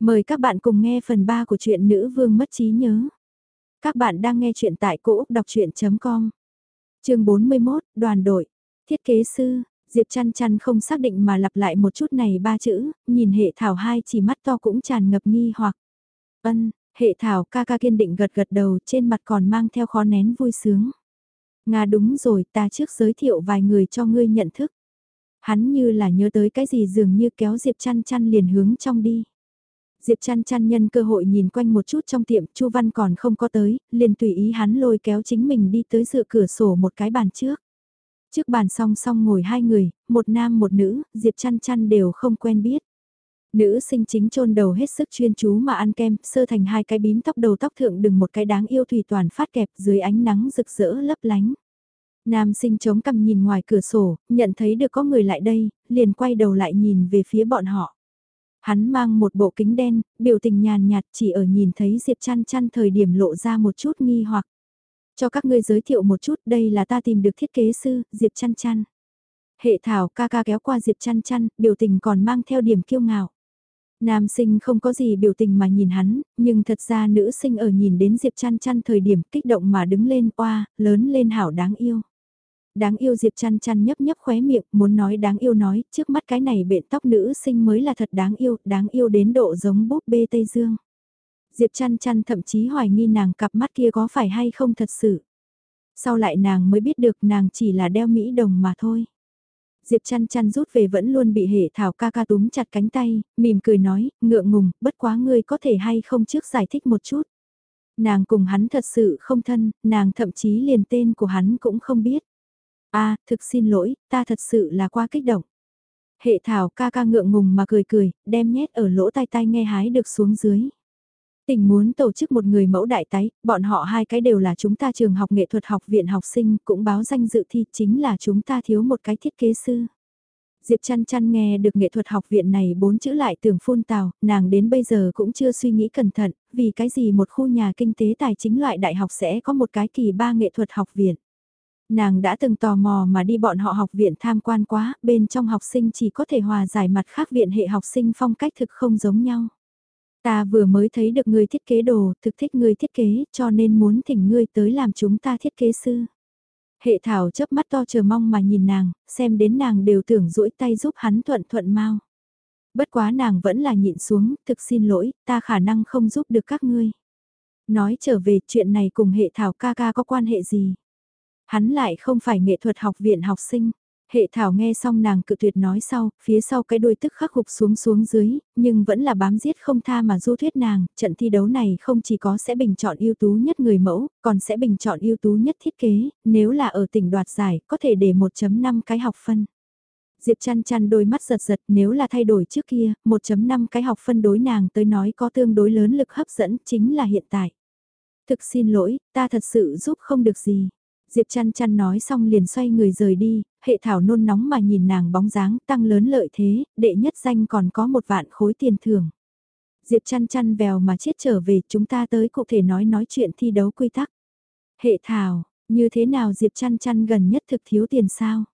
Mời các bạn cùng nghe phần 3 của truyện Nữ Vương mất trí nhớ. Các bạn đang nghe truyện tại cỗ đọc chuyện.com. Trường 41, đoàn đội, thiết kế sư, Diệp chăn chăn không xác định mà lặp lại một chút này ba chữ, nhìn hệ thảo hai chỉ mắt to cũng tràn ngập nghi hoặc. Ân, hệ thảo ca ca kiên định gật gật đầu trên mặt còn mang theo khó nén vui sướng. Nga đúng rồi ta trước giới thiệu vài người cho ngươi nhận thức. Hắn như là nhớ tới cái gì dường như kéo Diệp chăn chăn liền hướng trong đi. Diệp chăn chăn nhân cơ hội nhìn quanh một chút trong tiệm, Chu Văn còn không có tới, liền tùy ý hắn lôi kéo chính mình đi tới dựa cửa sổ một cái bàn trước. Trước bàn song song ngồi hai người, một nam một nữ, Diệp chăn chăn đều không quen biết. Nữ sinh chính trôn đầu hết sức chuyên chú mà ăn kem, sơ thành hai cái bím tóc đầu tóc thượng đừng một cái đáng yêu thủy toàn phát kẹp dưới ánh nắng rực rỡ lấp lánh. Nam sinh chống cằm nhìn ngoài cửa sổ, nhận thấy được có người lại đây, liền quay đầu lại nhìn về phía bọn họ. Hắn mang một bộ kính đen, biểu tình nhàn nhạt chỉ ở nhìn thấy Diệp chăn chăn thời điểm lộ ra một chút nghi hoặc. Cho các ngươi giới thiệu một chút đây là ta tìm được thiết kế sư, Diệp chăn chăn. Hệ thảo ca ca kéo qua Diệp chăn chăn, biểu tình còn mang theo điểm kiêu ngạo. Nam sinh không có gì biểu tình mà nhìn hắn, nhưng thật ra nữ sinh ở nhìn đến Diệp chăn chăn thời điểm kích động mà đứng lên oa, lớn lên hảo đáng yêu. Đáng yêu Diệp chăn chăn nhấp nhấp khóe miệng, muốn nói đáng yêu nói, trước mắt cái này bện tóc nữ sinh mới là thật đáng yêu, đáng yêu đến độ giống búp bê Tây Dương. Diệp chăn chăn thậm chí hoài nghi nàng cặp mắt kia có phải hay không thật sự. Sau lại nàng mới biết được nàng chỉ là đeo Mỹ đồng mà thôi. Diệp chăn chăn rút về vẫn luôn bị hệ thảo ca ca túm chặt cánh tay, mỉm cười nói, ngượng ngùng, bất quá ngươi có thể hay không trước giải thích một chút. Nàng cùng hắn thật sự không thân, nàng thậm chí liền tên của hắn cũng không biết a thực xin lỗi, ta thật sự là quá kích động. Hệ thảo ca ca ngượng ngùng mà cười cười, đem nhét ở lỗ tai tai nghe hái được xuống dưới. Tình muốn tổ chức một người mẫu đại tái, bọn họ hai cái đều là chúng ta trường học nghệ thuật học viện học sinh, cũng báo danh dự thi chính là chúng ta thiếu một cái thiết kế sư. Diệp chăn chăn nghe được nghệ thuật học viện này bốn chữ lại tưởng phun tào, nàng đến bây giờ cũng chưa suy nghĩ cẩn thận, vì cái gì một khu nhà kinh tế tài chính loại đại học sẽ có một cái kỳ ba nghệ thuật học viện. Nàng đã từng tò mò mà đi bọn họ học viện tham quan quá, bên trong học sinh chỉ có thể hòa giải mặt khác viện hệ học sinh phong cách thực không giống nhau. Ta vừa mới thấy được người thiết kế đồ, thực thích người thiết kế, cho nên muốn thỉnh ngươi tới làm chúng ta thiết kế sư. Hệ thảo chớp mắt to chờ mong mà nhìn nàng, xem đến nàng đều tưởng duỗi tay giúp hắn thuận thuận mau. Bất quá nàng vẫn là nhịn xuống, thực xin lỗi, ta khả năng không giúp được các ngươi. Nói trở về chuyện này cùng hệ thảo ca ca có quan hệ gì? Hắn lại không phải nghệ thuật học viện học sinh. Hệ thảo nghe xong nàng cự tuyệt nói sau, phía sau cái đuôi tức khắc gục xuống xuống dưới, nhưng vẫn là bám giết không tha mà du thuyết nàng, trận thi đấu này không chỉ có sẽ bình chọn ưu tú nhất người mẫu, còn sẽ bình chọn ưu tú nhất thiết kế, nếu là ở tỉnh đoạt giải, có thể để 1.5 cái học phân. Diệp chăn chăn đôi mắt giật giật nếu là thay đổi trước kia, 1.5 cái học phân đối nàng tới nói có tương đối lớn lực hấp dẫn chính là hiện tại. Thực xin lỗi, ta thật sự giúp không được gì. Diệp chăn chăn nói xong liền xoay người rời đi, hệ thảo nôn nóng mà nhìn nàng bóng dáng tăng lớn lợi thế, đệ nhất danh còn có một vạn khối tiền thưởng. Diệp chăn chăn vèo mà chết trở về chúng ta tới cụ thể nói nói chuyện thi đấu quy tắc. Hệ thảo, như thế nào Diệp chăn chăn gần nhất thực thiếu tiền sao?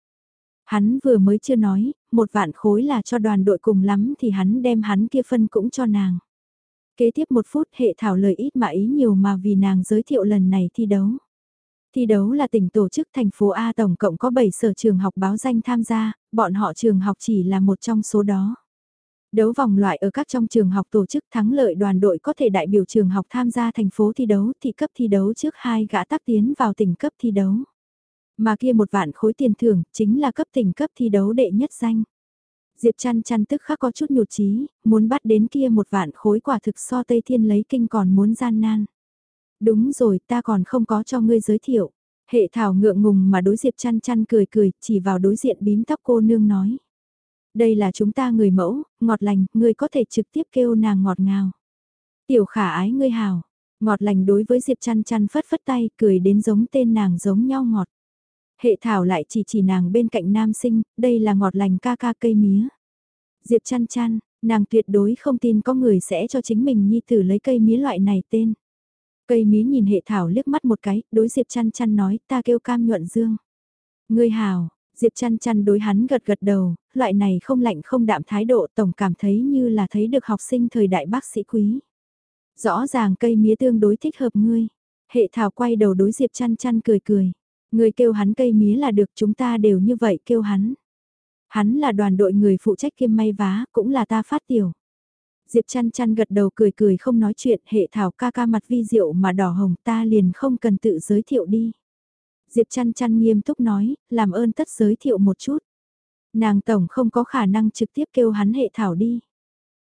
Hắn vừa mới chưa nói, một vạn khối là cho đoàn đội cùng lắm thì hắn đem hắn kia phân cũng cho nàng. Kế tiếp một phút hệ thảo lời ít mà ý nhiều mà vì nàng giới thiệu lần này thi đấu. Thi đấu là tỉnh tổ chức thành phố A tổng cộng có 7 sở trường học báo danh tham gia, bọn họ trường học chỉ là một trong số đó. Đấu vòng loại ở các trong trường học tổ chức thắng lợi đoàn đội có thể đại biểu trường học tham gia thành phố thi đấu thị cấp thi đấu trước hai gã tác tiến vào tỉnh cấp thi đấu. Mà kia một vạn khối tiền thưởng chính là cấp tỉnh cấp thi đấu đệ nhất danh. Diệp chăn chăn tức khắc có chút nhụt chí muốn bắt đến kia một vạn khối quả thực so Tây Thiên lấy kinh còn muốn gian nan. Đúng rồi ta còn không có cho ngươi giới thiệu. Hệ thảo ngượng ngùng mà đối diệp chăn chăn cười cười, chỉ vào đối diện bím tóc cô nương nói. Đây là chúng ta người mẫu, ngọt lành, ngươi có thể trực tiếp kêu nàng ngọt ngào. Tiểu khả ái ngươi hào, ngọt lành đối với diệp chăn chăn phất phất tay, cười đến giống tên nàng giống nhau ngọt. Hệ thảo lại chỉ chỉ nàng bên cạnh nam sinh, đây là ngọt lành ca ca cây mía. Diệp chăn chăn, nàng tuyệt đối không tin có người sẽ cho chính mình nhi tử lấy cây mía loại này tên. Cây mía nhìn hệ thảo liếc mắt một cái, đối Diệp chăn chăn nói, ta kêu cam nhuận dương. Ngươi hào, Diệp chăn chăn đối hắn gật gật đầu, loại này không lạnh không đạm thái độ tổng cảm thấy như là thấy được học sinh thời đại bác sĩ quý. Rõ ràng cây mía tương đối thích hợp ngươi. Hệ thảo quay đầu đối Diệp chăn chăn cười cười. Ngươi kêu hắn cây mía là được chúng ta đều như vậy kêu hắn. Hắn là đoàn đội người phụ trách kiêm may vá, cũng là ta phát tiểu. Diệp chăn chăn gật đầu cười cười không nói chuyện, hệ thảo ca ca mặt vi diệu mà đỏ hồng ta liền không cần tự giới thiệu đi. Diệp chăn chăn nghiêm túc nói, làm ơn tất giới thiệu một chút. Nàng tổng không có khả năng trực tiếp kêu hắn hệ thảo đi.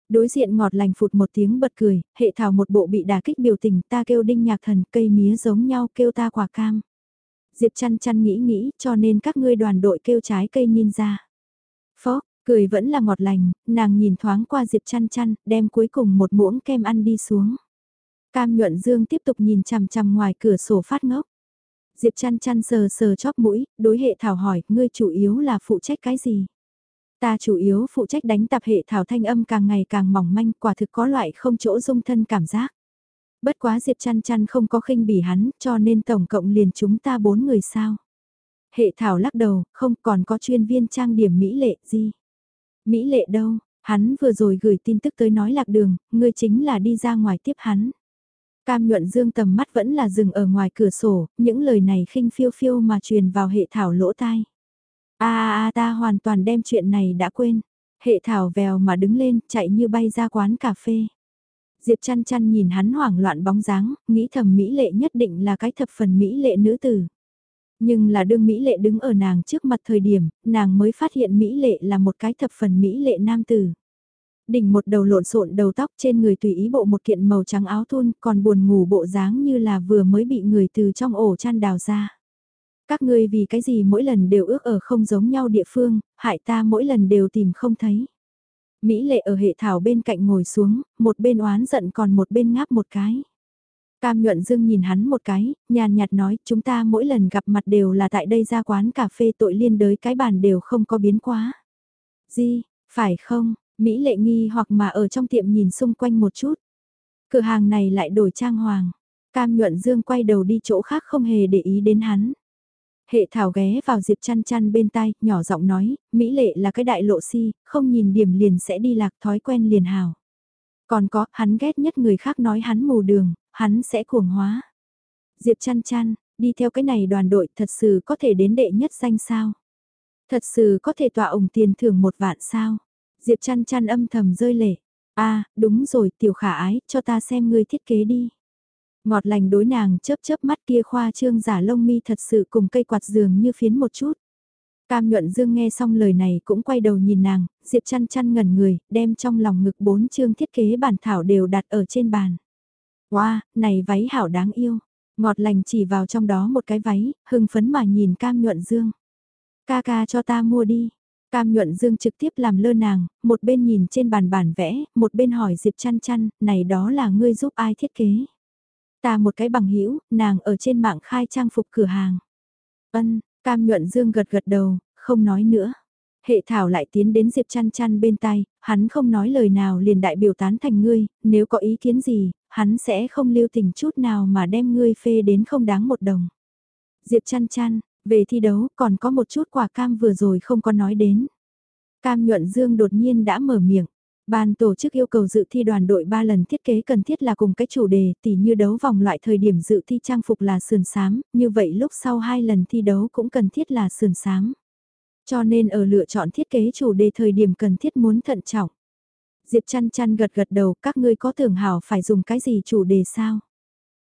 Đối diện ngọt lành phụt một tiếng bật cười, hệ thảo một bộ bị đả kích biểu tình ta kêu đinh nhạc thần cây mía giống nhau kêu ta quả cam. Diệp chăn chăn nghĩ nghĩ cho nên các ngươi đoàn đội kêu trái cây ninja. Phó, cười vẫn là ngọt lành, nàng nhìn thoáng qua Diệp chăn chăn, đem cuối cùng một muỗng kem ăn đi xuống. Cam nhuận dương tiếp tục nhìn chằm chằm ngoài cửa sổ phát ngốc. Diệp chăn chăn sờ sờ chóp mũi, đối hệ thảo hỏi, ngươi chủ yếu là phụ trách cái gì? Ta chủ yếu phụ trách đánh tập hệ thảo thanh âm càng ngày càng mỏng manh, quả thực có loại không chỗ dung thân cảm giác. Bất quá Diệp chăn chăn không có khinh bỉ hắn, cho nên tổng cộng liền chúng ta bốn người sao. Hệ thảo lắc đầu, không còn có chuyên viên trang điểm Mỹ lệ gì. Mỹ lệ đâu, hắn vừa rồi gửi tin tức tới nói lạc đường, ngươi chính là đi ra ngoài tiếp hắn. Cam nhuận dương tầm mắt vẫn là dừng ở ngoài cửa sổ, những lời này khinh phiêu phiêu mà truyền vào hệ thảo lỗ tai. a a a ta hoàn toàn đem chuyện này đã quên. Hệ thảo vèo mà đứng lên, chạy như bay ra quán cà phê. Diệp chăn chăn nhìn hắn hoảng loạn bóng dáng, nghĩ thầm mỹ lệ nhất định là cái thập phần mỹ lệ nữ tử. Nhưng là đương mỹ lệ đứng ở nàng trước mặt thời điểm, nàng mới phát hiện mỹ lệ là một cái thập phần mỹ lệ nam tử đỉnh một đầu lộn xộn đầu tóc trên người tùy ý bộ một kiện màu trắng áo thun còn buồn ngủ bộ dáng như là vừa mới bị người từ trong ổ chăn đào ra. Các ngươi vì cái gì mỗi lần đều ước ở không giống nhau địa phương, hại ta mỗi lần đều tìm không thấy. Mỹ lệ ở hệ thảo bên cạnh ngồi xuống, một bên oán giận còn một bên ngáp một cái. Cam nhuận dương nhìn hắn một cái, nhàn nhạt nói chúng ta mỗi lần gặp mặt đều là tại đây ra quán cà phê tội liên đới cái bàn đều không có biến quá. Gì, phải không, Mỹ lệ nghi hoặc mà ở trong tiệm nhìn xung quanh một chút. Cửa hàng này lại đổi trang hoàng. Cam nhuận dương quay đầu đi chỗ khác không hề để ý đến hắn. Hệ thảo ghé vào Diệp chăn chăn bên tai, nhỏ giọng nói, Mỹ lệ là cái đại lộ si, không nhìn điểm liền sẽ đi lạc thói quen liền hào. Còn có, hắn ghét nhất người khác nói hắn mù đường, hắn sẽ cuồng hóa. Diệp chăn chăn, đi theo cái này đoàn đội thật sự có thể đến đệ nhất danh sao? Thật sự có thể tọa ủng tiền thưởng một vạn sao? Diệp chăn chăn âm thầm rơi lệ. a à, đúng rồi, tiểu khả ái, cho ta xem ngươi thiết kế đi. Ngọt lành đối nàng chớp chớp mắt kia khoa trương giả lông mi thật sự cùng cây quạt giường như phiến một chút. Cam nhuận dương nghe xong lời này cũng quay đầu nhìn nàng, Diệp chăn chăn ngẩn người, đem trong lòng ngực bốn chương thiết kế bản thảo đều đặt ở trên bàn. Wow, này váy hảo đáng yêu. Ngọt lành chỉ vào trong đó một cái váy, hưng phấn mà nhìn cam nhuận dương. Ca ca cho ta mua đi. Cam nhuận dương trực tiếp làm lơ nàng, một bên nhìn trên bàn bản vẽ, một bên hỏi Diệp chăn chăn, này đó là ngươi giúp ai thiết kế. Ta một cái bằng hữu nàng ở trên mạng khai trang phục cửa hàng. Ân, cam nhuận dương gật gật đầu, không nói nữa. Hệ thảo lại tiến đến Diệp chăn chăn bên tay, hắn không nói lời nào liền đại biểu tán thành ngươi, nếu có ý kiến gì, hắn sẽ không lưu tình chút nào mà đem ngươi phê đến không đáng một đồng. Diệp chăn chăn, về thi đấu còn có một chút quả cam vừa rồi không có nói đến. Cam nhuận dương đột nhiên đã mở miệng. Ban tổ chức yêu cầu dự thi đoàn đội 3 lần thiết kế cần thiết là cùng cái chủ đề tỉ như đấu vòng loại thời điểm dự thi trang phục là sườn sám, như vậy lúc sau hai lần thi đấu cũng cần thiết là sườn sám. Cho nên ở lựa chọn thiết kế chủ đề thời điểm cần thiết muốn thận trọng. Diệp chăn chăn gật gật đầu các ngươi có tưởng hảo phải dùng cái gì chủ đề sao?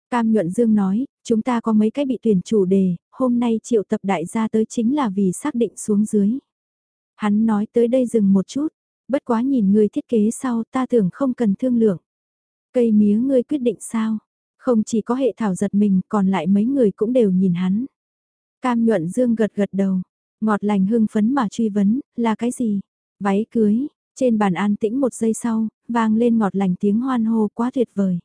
Cam Nhuận Dương nói, chúng ta có mấy cái bị tuyển chủ đề, hôm nay triệu tập đại gia tới chính là vì xác định xuống dưới. Hắn nói tới đây dừng một chút, bất quá nhìn người thiết kế sau ta tưởng không cần thương lượng. Cây mía ngươi quyết định sao? Không chỉ có hệ thảo giật mình còn lại mấy người cũng đều nhìn hắn. Cam Nhuận Dương gật gật đầu, ngọt lành hưng phấn mà truy vấn, là cái gì? Váy cưới, trên bàn an tĩnh một giây sau, vang lên ngọt lành tiếng hoan hô quá tuyệt vời.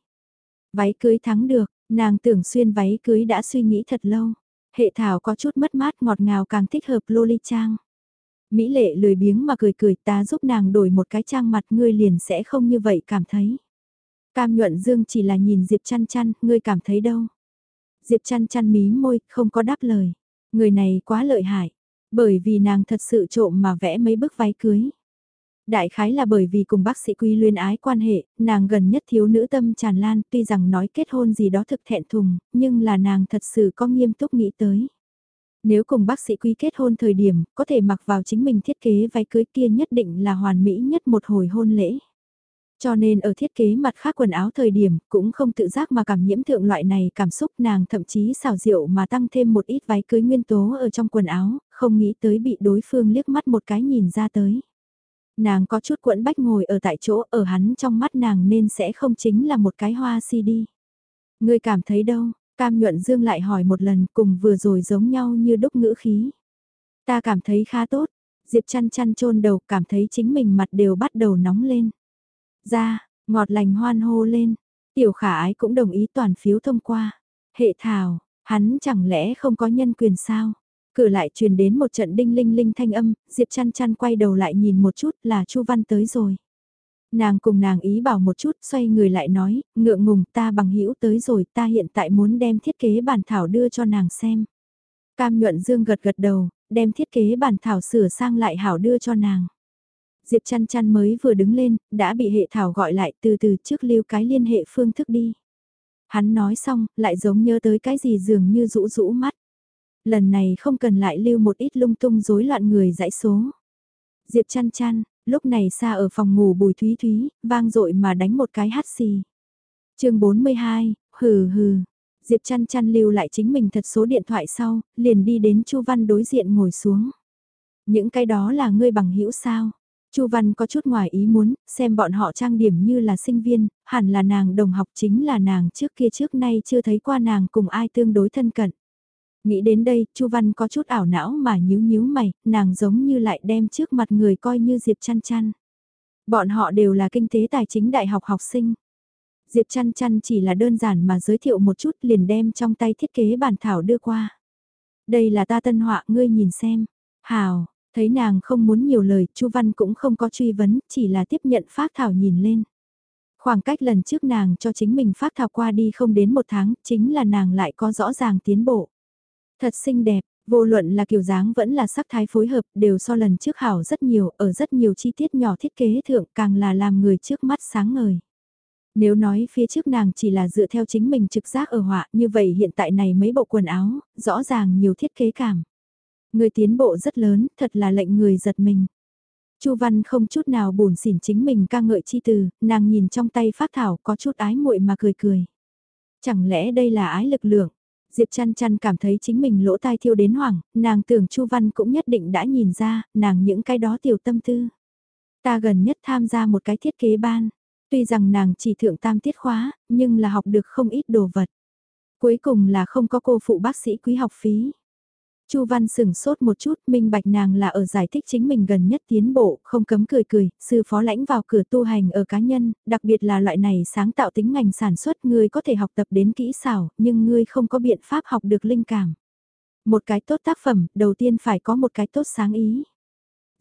Váy cưới thắng được, Nàng tưởng xuyên váy cưới đã suy nghĩ thật lâu. Hệ thảo có chút mất mát ngọt ngào càng thích hợp loli trang. Mỹ lệ lười biếng mà cười cười ta giúp nàng đổi một cái trang mặt ngươi liền sẽ không như vậy cảm thấy. Cam nhuận dương chỉ là nhìn Diệp chăn chăn, ngươi cảm thấy đâu. Diệp chăn chăn mí môi, không có đáp lời. Người này quá lợi hại. Bởi vì nàng thật sự trộm mà vẽ mấy bức váy cưới. Đại khái là bởi vì cùng bác sĩ quy luyên ái quan hệ, nàng gần nhất thiếu nữ tâm tràn lan tuy rằng nói kết hôn gì đó thực thẹn thùng, nhưng là nàng thật sự có nghiêm túc nghĩ tới. Nếu cùng bác sĩ quy kết hôn thời điểm, có thể mặc vào chính mình thiết kế váy cưới kia nhất định là hoàn mỹ nhất một hồi hôn lễ. Cho nên ở thiết kế mặt khác quần áo thời điểm cũng không tự giác mà cảm nhiễm thượng loại này cảm xúc nàng thậm chí xào rượu mà tăng thêm một ít váy cưới nguyên tố ở trong quần áo, không nghĩ tới bị đối phương liếc mắt một cái nhìn ra tới. Nàng có chút quẫn bách ngồi ở tại chỗ ở hắn trong mắt nàng nên sẽ không chính là một cái hoa si đi. Người cảm thấy đâu, cam nhuận dương lại hỏi một lần cùng vừa rồi giống nhau như đúc ngữ khí. Ta cảm thấy khá tốt, Diệp chăn chăn trôn đầu cảm thấy chính mình mặt đều bắt đầu nóng lên. Ra, ngọt lành hoan hô lên, tiểu khả ái cũng đồng ý toàn phiếu thông qua. Hệ thảo, hắn chẳng lẽ không có nhân quyền sao? Cửa lại truyền đến một trận đinh linh linh thanh âm, Diệp chăn chăn quay đầu lại nhìn một chút là Chu Văn tới rồi. Nàng cùng nàng ý bảo một chút, xoay người lại nói, ngượng ngùng ta bằng hữu tới rồi, ta hiện tại muốn đem thiết kế bản thảo đưa cho nàng xem. Cam nhuận dương gật gật đầu, đem thiết kế bản thảo sửa sang lại hảo đưa cho nàng. Diệp chăn chăn mới vừa đứng lên, đã bị hệ thảo gọi lại từ từ trước lưu cái liên hệ phương thức đi. Hắn nói xong, lại giống nhớ tới cái gì dường như rũ rũ mắt. Lần này không cần lại lưu một ít lung tung rối loạn người dãy số. Diệp chăn chăn, lúc này xa ở phòng ngủ bùi thúy thúy, vang dội mà đánh một cái hát xì. chương 42, hừ hừ. Diệp chăn chăn lưu lại chính mình thật số điện thoại sau, liền đi đến Chu Văn đối diện ngồi xuống. Những cái đó là ngươi bằng hữu sao? Chu Văn có chút ngoài ý muốn, xem bọn họ trang điểm như là sinh viên, hẳn là nàng đồng học chính là nàng trước kia trước nay chưa thấy qua nàng cùng ai tương đối thân cận. Nghĩ đến đây, Chu Văn có chút ảo não mà nhíu nhíu mày, nàng giống như lại đem trước mặt người coi như Diệp Chăn Chăn. Bọn họ đều là kinh tế tài chính đại học học sinh. Diệp Chăn Chăn chỉ là đơn giản mà giới thiệu một chút liền đem trong tay thiết kế bản thảo đưa qua. Đây là ta tân họa ngươi nhìn xem. Hào, thấy nàng không muốn nhiều lời, Chu Văn cũng không có truy vấn, chỉ là tiếp nhận phát thảo nhìn lên. Khoảng cách lần trước nàng cho chính mình phát thảo qua đi không đến một tháng, chính là nàng lại có rõ ràng tiến bộ. Thật xinh đẹp, vô luận là kiểu dáng vẫn là sắc thái phối hợp đều so lần trước hảo rất nhiều, ở rất nhiều chi tiết nhỏ thiết kế thượng càng là làm người trước mắt sáng ngời. Nếu nói phía trước nàng chỉ là dựa theo chính mình trực giác ở họa như vậy hiện tại này mấy bộ quần áo, rõ ràng nhiều thiết kế cảm. Người tiến bộ rất lớn, thật là lệnh người giật mình. Chu Văn không chút nào buồn xỉn chính mình ca ngợi chi từ, nàng nhìn trong tay phát thảo có chút ái muội mà cười cười. Chẳng lẽ đây là ái lực lượng? Diệp chăn chăn cảm thấy chính mình lỗ tai thiêu đến hoảng, nàng tưởng Chu Văn cũng nhất định đã nhìn ra, nàng những cái đó tiểu tâm tư. Ta gần nhất tham gia một cái thiết kế ban, tuy rằng nàng chỉ thượng tam tiết khóa, nhưng là học được không ít đồ vật. Cuối cùng là không có cô phụ bác sĩ quý học phí. Chu Văn sừng sốt một chút, minh bạch nàng là ở giải thích chính mình gần nhất tiến bộ, không cấm cười cười, sư phó lãnh vào cửa tu hành ở cá nhân, đặc biệt là loại này sáng tạo tính ngành sản xuất, ngươi có thể học tập đến kỹ xảo, nhưng ngươi không có biện pháp học được linh cảm. Một cái tốt tác phẩm, đầu tiên phải có một cái tốt sáng ý.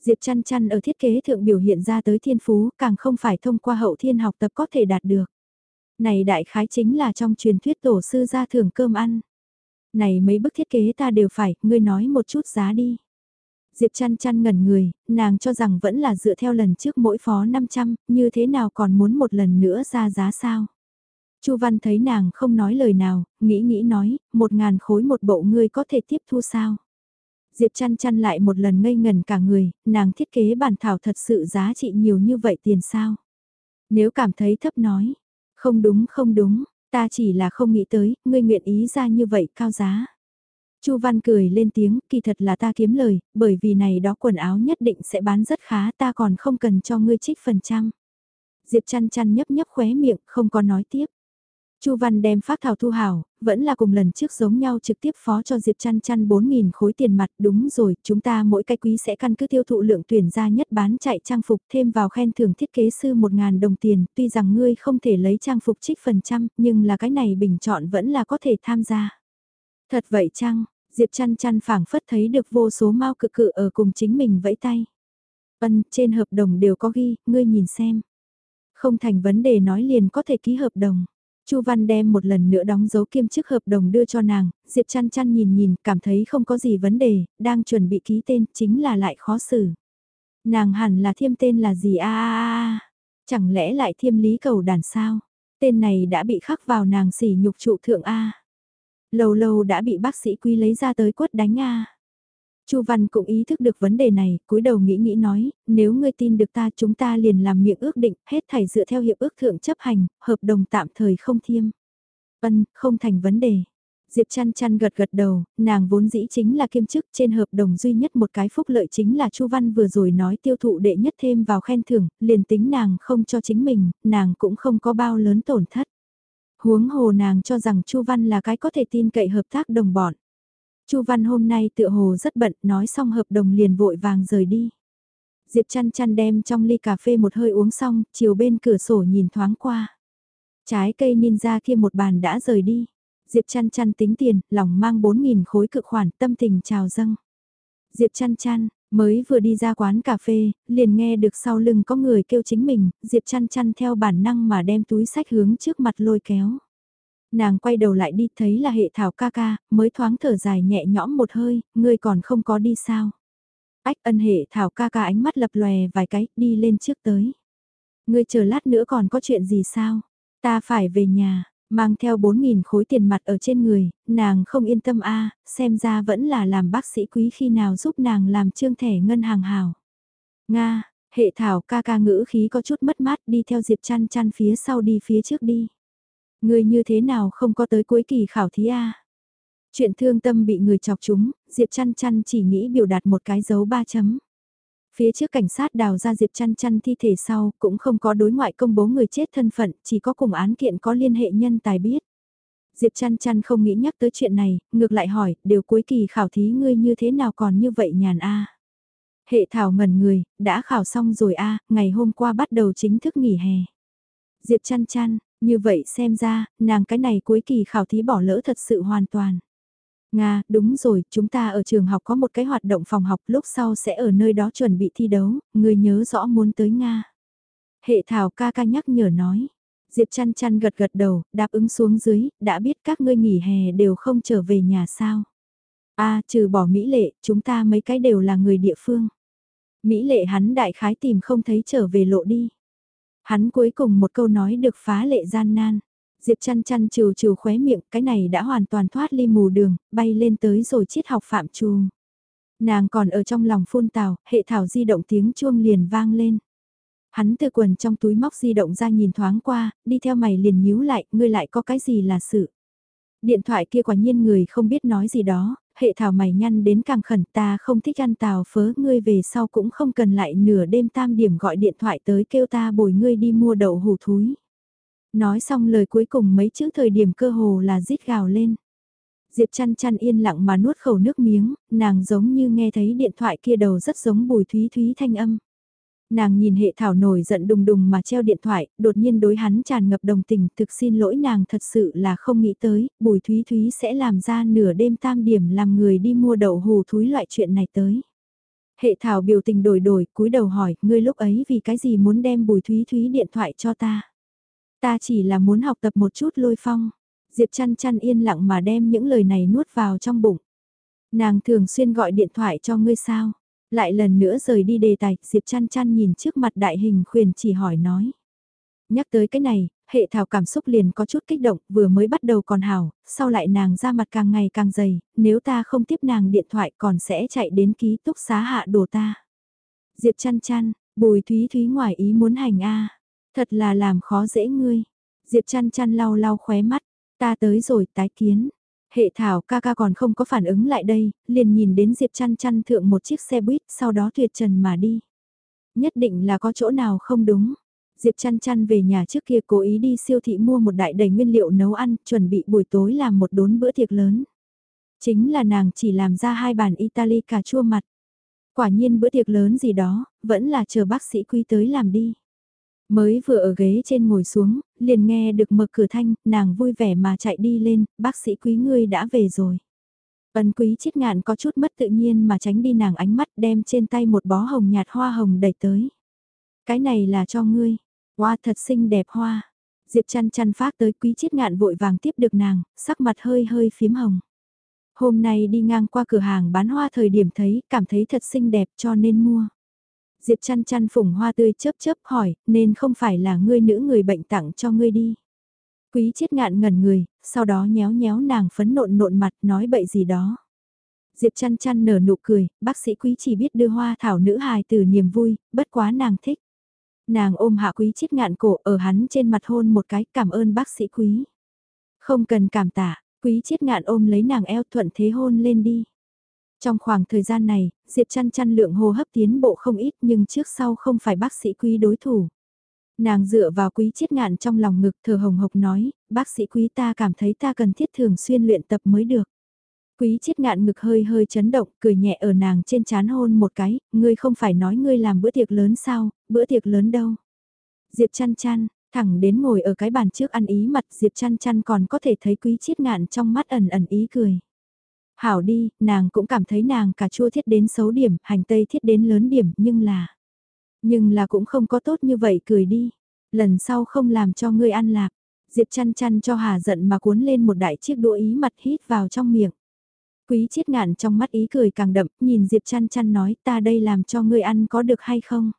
Diệp chăn chăn ở thiết kế thượng biểu hiện ra tới thiên phú, càng không phải thông qua hậu thiên học tập có thể đạt được. Này đại khái chính là trong truyền thuyết tổ sư ra thưởng cơm ăn. Này mấy bức thiết kế ta đều phải, ngươi nói một chút giá đi. Diệp chăn chăn ngẩn người, nàng cho rằng vẫn là dựa theo lần trước mỗi phó 500, như thế nào còn muốn một lần nữa ra giá sao? Chu Văn thấy nàng không nói lời nào, nghĩ nghĩ nói, một ngàn khối một bộ ngươi có thể tiếp thu sao? Diệp chăn chăn lại một lần ngây ngần cả người, nàng thiết kế bản thảo thật sự giá trị nhiều như vậy tiền sao? Nếu cảm thấy thấp nói, không đúng không đúng, Ta chỉ là không nghĩ tới, ngươi nguyện ý ra như vậy cao giá. Chu Văn cười lên tiếng, kỳ thật là ta kiếm lời, bởi vì này đó quần áo nhất định sẽ bán rất khá, ta còn không cần cho ngươi trích phần trăm. Diệp chăn chăn nhấp nhấp khóe miệng, không có nói tiếp. Chu Văn đem phát thảo thu hảo, vẫn là cùng lần trước giống nhau trực tiếp phó cho Diệp Chăn Chăn 4.000 khối tiền mặt. Đúng rồi, chúng ta mỗi cái quý sẽ căn cứ tiêu thụ lượng tuyển ra nhất bán chạy trang phục thêm vào khen thưởng thiết kế sư 1.000 đồng tiền. Tuy rằng ngươi không thể lấy trang phục trích phần trăm, nhưng là cái này bình chọn vẫn là có thể tham gia. Thật vậy chăng, Diệp Chăn Chăn phảng phất thấy được vô số mau cực cự ở cùng chính mình vẫy tay. Ân, trên hợp đồng đều có ghi, ngươi nhìn xem. Không thành vấn đề nói liền có thể ký hợp đồng. Chu Văn đem một lần nữa đóng dấu kiêm chức hợp đồng đưa cho nàng, Diệp chăn chăn nhìn nhìn, cảm thấy không có gì vấn đề, đang chuẩn bị ký tên, chính là lại khó xử. Nàng hẳn là thiêm tên là gì a a a chẳng lẽ lại thiêm lý cầu đàn sao? Tên này đã bị khắc vào nàng sỉ nhục trụ thượng a. Lâu lâu đã bị bác sĩ quý lấy ra tới quất đánh a. Chu Văn cũng ý thức được vấn đề này, cúi đầu nghĩ nghĩ nói, nếu ngươi tin được ta chúng ta liền làm miệng ước định, hết thảy dựa theo hiệp ước thượng chấp hành, hợp đồng tạm thời không thiêm. Ân, không thành vấn đề. Diệp chăn chăn gật gật đầu, nàng vốn dĩ chính là kiêm chức trên hợp đồng duy nhất một cái phúc lợi chính là Chu Văn vừa rồi nói tiêu thụ đệ nhất thêm vào khen thưởng, liền tính nàng không cho chính mình, nàng cũng không có bao lớn tổn thất. Huống hồ nàng cho rằng Chu Văn là cái có thể tin cậy hợp tác đồng bọn. Chu Văn hôm nay tựa hồ rất bận, nói xong hợp đồng liền vội vàng rời đi. Diệp chăn chăn đem trong ly cà phê một hơi uống xong, chiều bên cửa sổ nhìn thoáng qua. Trái cây ninja kia một bàn đã rời đi. Diệp chăn chăn tính tiền, lòng mang 4.000 khối cực khoản, tâm tình trào dâng. Diệp chăn chăn, mới vừa đi ra quán cà phê, liền nghe được sau lưng có người kêu chính mình, Diệp chăn chăn theo bản năng mà đem túi sách hướng trước mặt lôi kéo. Nàng quay đầu lại đi thấy là hệ thảo ca ca, mới thoáng thở dài nhẹ nhõm một hơi, ngươi còn không có đi sao. Ách ân hệ thảo ca ca ánh mắt lập lòe vài cái, đi lên trước tới. Ngươi chờ lát nữa còn có chuyện gì sao? Ta phải về nhà, mang theo 4.000 khối tiền mặt ở trên người, nàng không yên tâm a xem ra vẫn là làm bác sĩ quý khi nào giúp nàng làm trương thẻ ngân hàng hào. Nga, hệ thảo ca ca ngữ khí có chút mất mát đi theo Diệp chăn chăn phía sau đi phía trước đi. Người như thế nào không có tới cuối kỳ khảo thí a Chuyện thương tâm bị người chọc chúng, Diệp chăn chăn chỉ nghĩ biểu đạt một cái dấu ba chấm. Phía trước cảnh sát đào ra Diệp chăn chăn thi thể sau, cũng không có đối ngoại công bố người chết thân phận, chỉ có cùng án kiện có liên hệ nhân tài biết. Diệp chăn chăn không nghĩ nhắc tới chuyện này, ngược lại hỏi, điều cuối kỳ khảo thí ngươi như thế nào còn như vậy nhàn a Hệ thảo ngẩn người, đã khảo xong rồi a ngày hôm qua bắt đầu chính thức nghỉ hè. Diệp chăn chăn, như vậy xem ra, nàng cái này cuối kỳ khảo thí bỏ lỡ thật sự hoàn toàn. Nga, đúng rồi, chúng ta ở trường học có một cái hoạt động phòng học lúc sau sẽ ở nơi đó chuẩn bị thi đấu, người nhớ rõ muốn tới Nga. Hệ thảo ca ca nhắc nhở nói. Diệp chăn chăn gật gật đầu, đáp ứng xuống dưới, đã biết các ngươi nghỉ hè đều không trở về nhà sao. a trừ bỏ Mỹ lệ, chúng ta mấy cái đều là người địa phương. Mỹ lệ hắn đại khái tìm không thấy trở về lộ đi. Hắn cuối cùng một câu nói được phá lệ gian nan. Diệp chăn chăn trừ trừ khóe miệng, cái này đã hoàn toàn thoát ly mù đường, bay lên tới rồi chiết học phạm trù. Nàng còn ở trong lòng phun tào, hệ thảo di động tiếng chuông liền vang lên. Hắn từ quần trong túi móc di động ra nhìn thoáng qua, đi theo mày liền nhíu lại, ngươi lại có cái gì là sự. Điện thoại kia quả nhiên người không biết nói gì đó, hệ thảo mày nhăn đến càng khẩn ta không thích ăn tàu phớ ngươi về sau cũng không cần lại nửa đêm tam điểm gọi điện thoại tới kêu ta bồi ngươi đi mua đậu hủ thúi. Nói xong lời cuối cùng mấy chữ thời điểm cơ hồ là rít gào lên. Diệp chăn chăn yên lặng mà nuốt khẩu nước miếng, nàng giống như nghe thấy điện thoại kia đầu rất giống bùi thúy thúy thanh âm. Nàng nhìn hệ thảo nổi giận đùng đùng mà treo điện thoại, đột nhiên đối hắn tràn ngập đồng tình, thực xin lỗi nàng thật sự là không nghĩ tới, bùi thúy thúy sẽ làm ra nửa đêm tam điểm làm người đi mua đậu hù thúi loại chuyện này tới. Hệ thảo biểu tình đổi đổi, cúi đầu hỏi, ngươi lúc ấy vì cái gì muốn đem bùi thúy thúy điện thoại cho ta? Ta chỉ là muốn học tập một chút lôi phong. Diệp chăn chăn yên lặng mà đem những lời này nuốt vào trong bụng. Nàng thường xuyên gọi điện thoại cho ngươi sao? Lại lần nữa rời đi đề tài, Diệp chăn chăn nhìn trước mặt đại hình khuyền chỉ hỏi nói. Nhắc tới cái này, hệ thảo cảm xúc liền có chút kích động, vừa mới bắt đầu còn hào, sau lại nàng ra mặt càng ngày càng dày, nếu ta không tiếp nàng điện thoại còn sẽ chạy đến ký túc xá hạ đồ ta. Diệp chăn chăn, bùi thúy thúy ngoài ý muốn hành a Thật là làm khó dễ ngươi. Diệp chăn chăn lau lau khóe mắt, ta tới rồi tái kiến. Hệ thảo ca ca còn không có phản ứng lại đây, liền nhìn đến Diệp chăn chăn thượng một chiếc xe buýt sau đó tuyệt trần mà đi. Nhất định là có chỗ nào không đúng. Diệp chăn chăn về nhà trước kia cố ý đi siêu thị mua một đại đầy nguyên liệu nấu ăn, chuẩn bị buổi tối làm một đốn bữa tiệc lớn. Chính là nàng chỉ làm ra hai bàn Italy cà chua mặt. Quả nhiên bữa tiệc lớn gì đó, vẫn là chờ bác sĩ quý tới làm đi. Mới vừa ở ghế trên ngồi xuống, liền nghe được mở cửa thanh, nàng vui vẻ mà chạy đi lên, bác sĩ quý ngươi đã về rồi. Ân quý chiết ngạn có chút mất tự nhiên mà tránh đi nàng ánh mắt đem trên tay một bó hồng nhạt hoa hồng đẩy tới. Cái này là cho ngươi, hoa thật xinh đẹp hoa. Diệp chăn chăn phát tới quý chiết ngạn vội vàng tiếp được nàng, sắc mặt hơi hơi phím hồng. Hôm nay đi ngang qua cửa hàng bán hoa thời điểm thấy, cảm thấy thật xinh đẹp cho nên mua. Diệp chăn chăn phủng hoa tươi chớp chớp hỏi, nên không phải là ngươi nữ người bệnh tặng cho ngươi đi. Quý chết ngạn ngẩn người, sau đó nhéo nhéo nàng phấn nộn nộn mặt nói bậy gì đó. Diệp chăn chăn nở nụ cười, bác sĩ quý chỉ biết đưa hoa thảo nữ hài từ niềm vui, bất quá nàng thích. Nàng ôm hạ quý chết ngạn cổ ở hắn trên mặt hôn một cái cảm ơn bác sĩ quý. Không cần cảm tạ, quý chết ngạn ôm lấy nàng eo thuận thế hôn lên đi. Trong khoảng thời gian này, Diệp chăn chăn lượng hô hấp tiến bộ không ít nhưng trước sau không phải bác sĩ quý đối thủ. Nàng dựa vào quý chiết ngạn trong lòng ngực thờ hồng hộc nói, bác sĩ quý ta cảm thấy ta cần thiết thường xuyên luyện tập mới được. Quý chiết ngạn ngực hơi hơi chấn động, cười nhẹ ở nàng trên chán hôn một cái, ngươi không phải nói ngươi làm bữa tiệc lớn sao, bữa tiệc lớn đâu. Diệp chăn chăn, thẳng đến ngồi ở cái bàn trước ăn ý mặt Diệp chăn chăn còn có thể thấy quý chiết ngạn trong mắt ẩn ẩn ý cười. Hảo đi, nàng cũng cảm thấy nàng cà chua thiết đến xấu điểm, hành tây thiết đến lớn điểm, nhưng là... Nhưng là cũng không có tốt như vậy cười đi. Lần sau không làm cho ngươi ăn lạp. Diệp chăn chăn cho hà giận mà cuốn lên một đại chiếc đũa ý mặt hít vào trong miệng. Quý chiết ngạn trong mắt ý cười càng đậm, nhìn Diệp chăn chăn nói ta đây làm cho ngươi ăn có được hay không?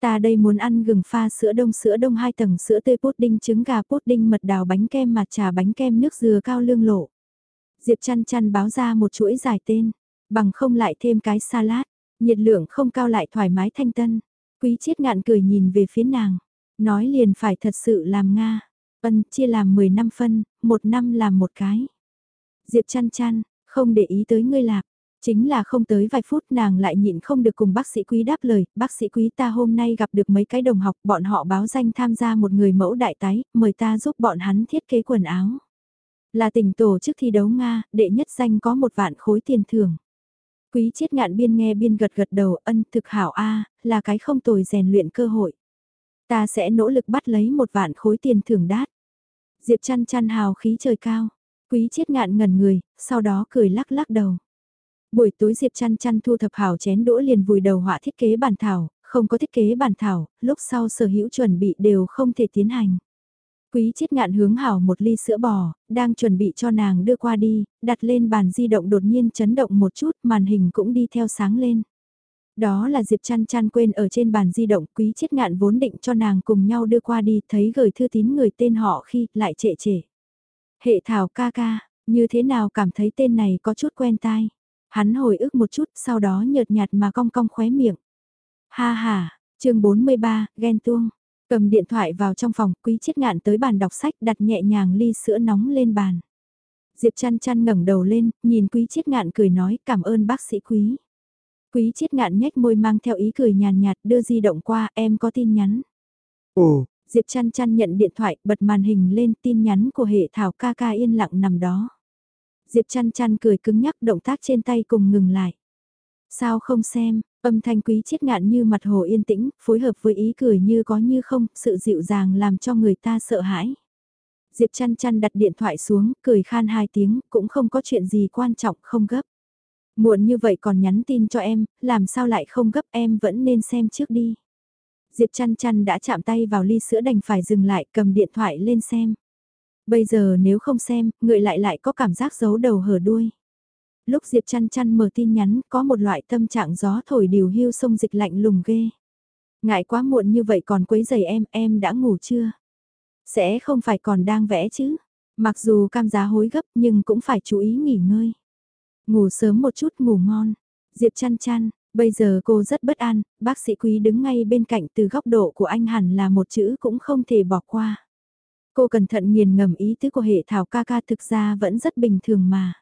Ta đây muốn ăn gừng pha sữa đông sữa đông hai tầng sữa tươi pudding trứng gà pudding mật đào bánh kem mặt trà bánh kem nước dừa cao lương lộ. Diệp chăn chăn báo ra một chuỗi dài tên, bằng không lại thêm cái salad, nhiệt lượng không cao lại thoải mái thanh tân. Quý chiết ngạn cười nhìn về phía nàng, nói liền phải thật sự làm Nga. Ân chia làm 10 năm phân, một năm làm một cái. Diệp chăn chăn, không để ý tới ngươi lạc, Chính là không tới vài phút nàng lại nhịn không được cùng bác sĩ quý đáp lời, bác sĩ quý ta hôm nay gặp được mấy cái đồng học, bọn họ báo danh tham gia một người mẫu đại tái, mời ta giúp bọn hắn thiết kế quần áo. Là tỉnh tổ chức thi đấu Nga, đệ nhất danh có một vạn khối tiền thưởng. Quý chiết ngạn biên nghe biên gật gật đầu ân thực hảo A, là cái không tồi rèn luyện cơ hội. Ta sẽ nỗ lực bắt lấy một vạn khối tiền thưởng đát. Diệp chăn chăn hào khí trời cao. Quý chiết ngạn ngẩn người, sau đó cười lắc lắc đầu. Buổi tối Diệp chăn chăn thu thập hảo chén đũa liền vùi đầu họa thiết kế bản thảo, không có thiết kế bản thảo, lúc sau sở hữu chuẩn bị đều không thể tiến hành. Quý chiết ngạn hướng hảo một ly sữa bò, đang chuẩn bị cho nàng đưa qua đi, đặt lên bàn di động đột nhiên chấn động một chút, màn hình cũng đi theo sáng lên. Đó là Diệp chăn chăn quên ở trên bàn di động, quý chiết ngạn vốn định cho nàng cùng nhau đưa qua đi, thấy gửi thư tín người tên họ khi, lại trệ trệ. Hệ thảo ca ca, như thế nào cảm thấy tên này có chút quen tai. Hắn hồi ức một chút, sau đó nhợt nhạt mà cong cong khóe miệng. Ha ha, chương 43, ghen tuông. Cầm điện thoại vào trong phòng, quý chiết ngạn tới bàn đọc sách đặt nhẹ nhàng ly sữa nóng lên bàn. Diệp chăn chăn ngẩng đầu lên, nhìn quý chiết ngạn cười nói cảm ơn bác sĩ quý. Quý chiết ngạn nhếch môi mang theo ý cười nhàn nhạt đưa di động qua em có tin nhắn. Ồ, Diệp chăn chăn nhận điện thoại bật màn hình lên tin nhắn của hệ thảo ca ca yên lặng nằm đó. Diệp chăn chăn cười cứng nhắc động tác trên tay cùng ngừng lại. Sao không xem, Âm thanh quý chiết ngạn như mặt hồ yên tĩnh, phối hợp với ý cười như có như không, sự dịu dàng làm cho người ta sợ hãi. Diệp chăn chăn đặt điện thoại xuống, cười khan hai tiếng, cũng không có chuyện gì quan trọng, không gấp. Muộn như vậy còn nhắn tin cho em, làm sao lại không gấp em vẫn nên xem trước đi. Diệp chăn chăn đã chạm tay vào ly sữa đành phải dừng lại cầm điện thoại lên xem. Bây giờ nếu không xem, người lại lại có cảm giác giấu đầu hở đuôi. Lúc Diệp chăn chăn mở tin nhắn có một loại tâm trạng gió thổi điều hưu sông dịch lạnh lùng ghê. Ngại quá muộn như vậy còn quấy giày em, em đã ngủ chưa? Sẽ không phải còn đang vẽ chứ? Mặc dù cam giá hối gấp nhưng cũng phải chú ý nghỉ ngơi. Ngủ sớm một chút ngủ ngon. Diệp chăn chăn, bây giờ cô rất bất an, bác sĩ quý đứng ngay bên cạnh từ góc độ của anh hẳn là một chữ cũng không thể bỏ qua. Cô cẩn thận nghiền ngầm ý tứ của hệ thảo ca ca thực ra vẫn rất bình thường mà.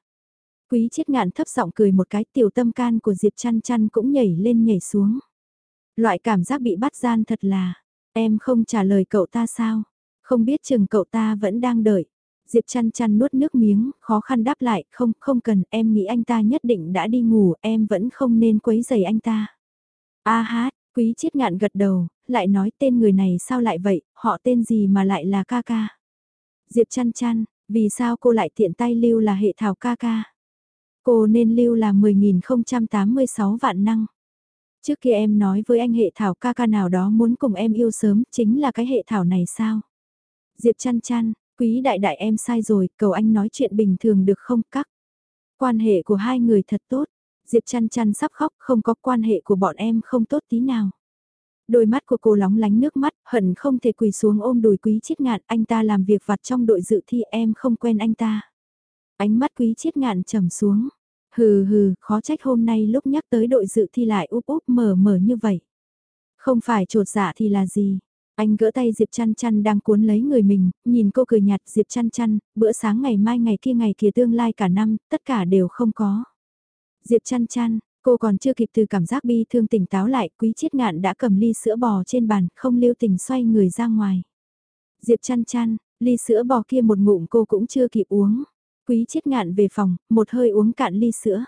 Quý chiết ngạn thấp giọng cười một cái tiểu tâm can của Diệp chăn chăn cũng nhảy lên nhảy xuống. Loại cảm giác bị bắt gian thật là, em không trả lời cậu ta sao, không biết chừng cậu ta vẫn đang đợi. Diệp chăn chăn nuốt nước miếng, khó khăn đáp lại, không, không cần, em nghĩ anh ta nhất định đã đi ngủ, em vẫn không nên quấy giày anh ta. A hát, quý chiết ngạn gật đầu, lại nói tên người này sao lại vậy, họ tên gì mà lại là ca ca. Diệp chăn chăn, vì sao cô lại tiện tay lưu là hệ thảo ca ca. Cô nên lưu là 10.086 vạn năng. Trước kia em nói với anh hệ thảo ca ca nào đó muốn cùng em yêu sớm chính là cái hệ thảo này sao? Diệp chăn chăn, quý đại đại em sai rồi, cầu anh nói chuyện bình thường được không các. Quan hệ của hai người thật tốt, Diệp chăn chăn sắp khóc không có quan hệ của bọn em không tốt tí nào. Đôi mắt của cô lóng lánh nước mắt, hận không thể quỳ xuống ôm đùi quý chiết ngạn, anh ta làm việc vặt trong đội dự thi em không quen anh ta. Ánh mắt quý chiết ngạn trầm xuống. Hừ hừ, khó trách hôm nay lúc nhắc tới đội dự thi lại úp úp mở mở như vậy. Không phải trột dạ thì là gì? Anh gỡ tay Diệp chăn chăn đang cuốn lấy người mình, nhìn cô cười nhạt Diệp chăn chăn, bữa sáng ngày mai ngày kia ngày kia tương lai cả năm, tất cả đều không có. Diệp chăn chăn, cô còn chưa kịp từ cảm giác bi thương tỉnh táo lại, quý chiết ngạn đã cầm ly sữa bò trên bàn, không lưu tình xoay người ra ngoài. Diệp chăn chăn, ly sữa bò kia một ngụm cô cũng chưa kịp uống. Quý chết ngạn về phòng, một hơi uống cạn ly sữa.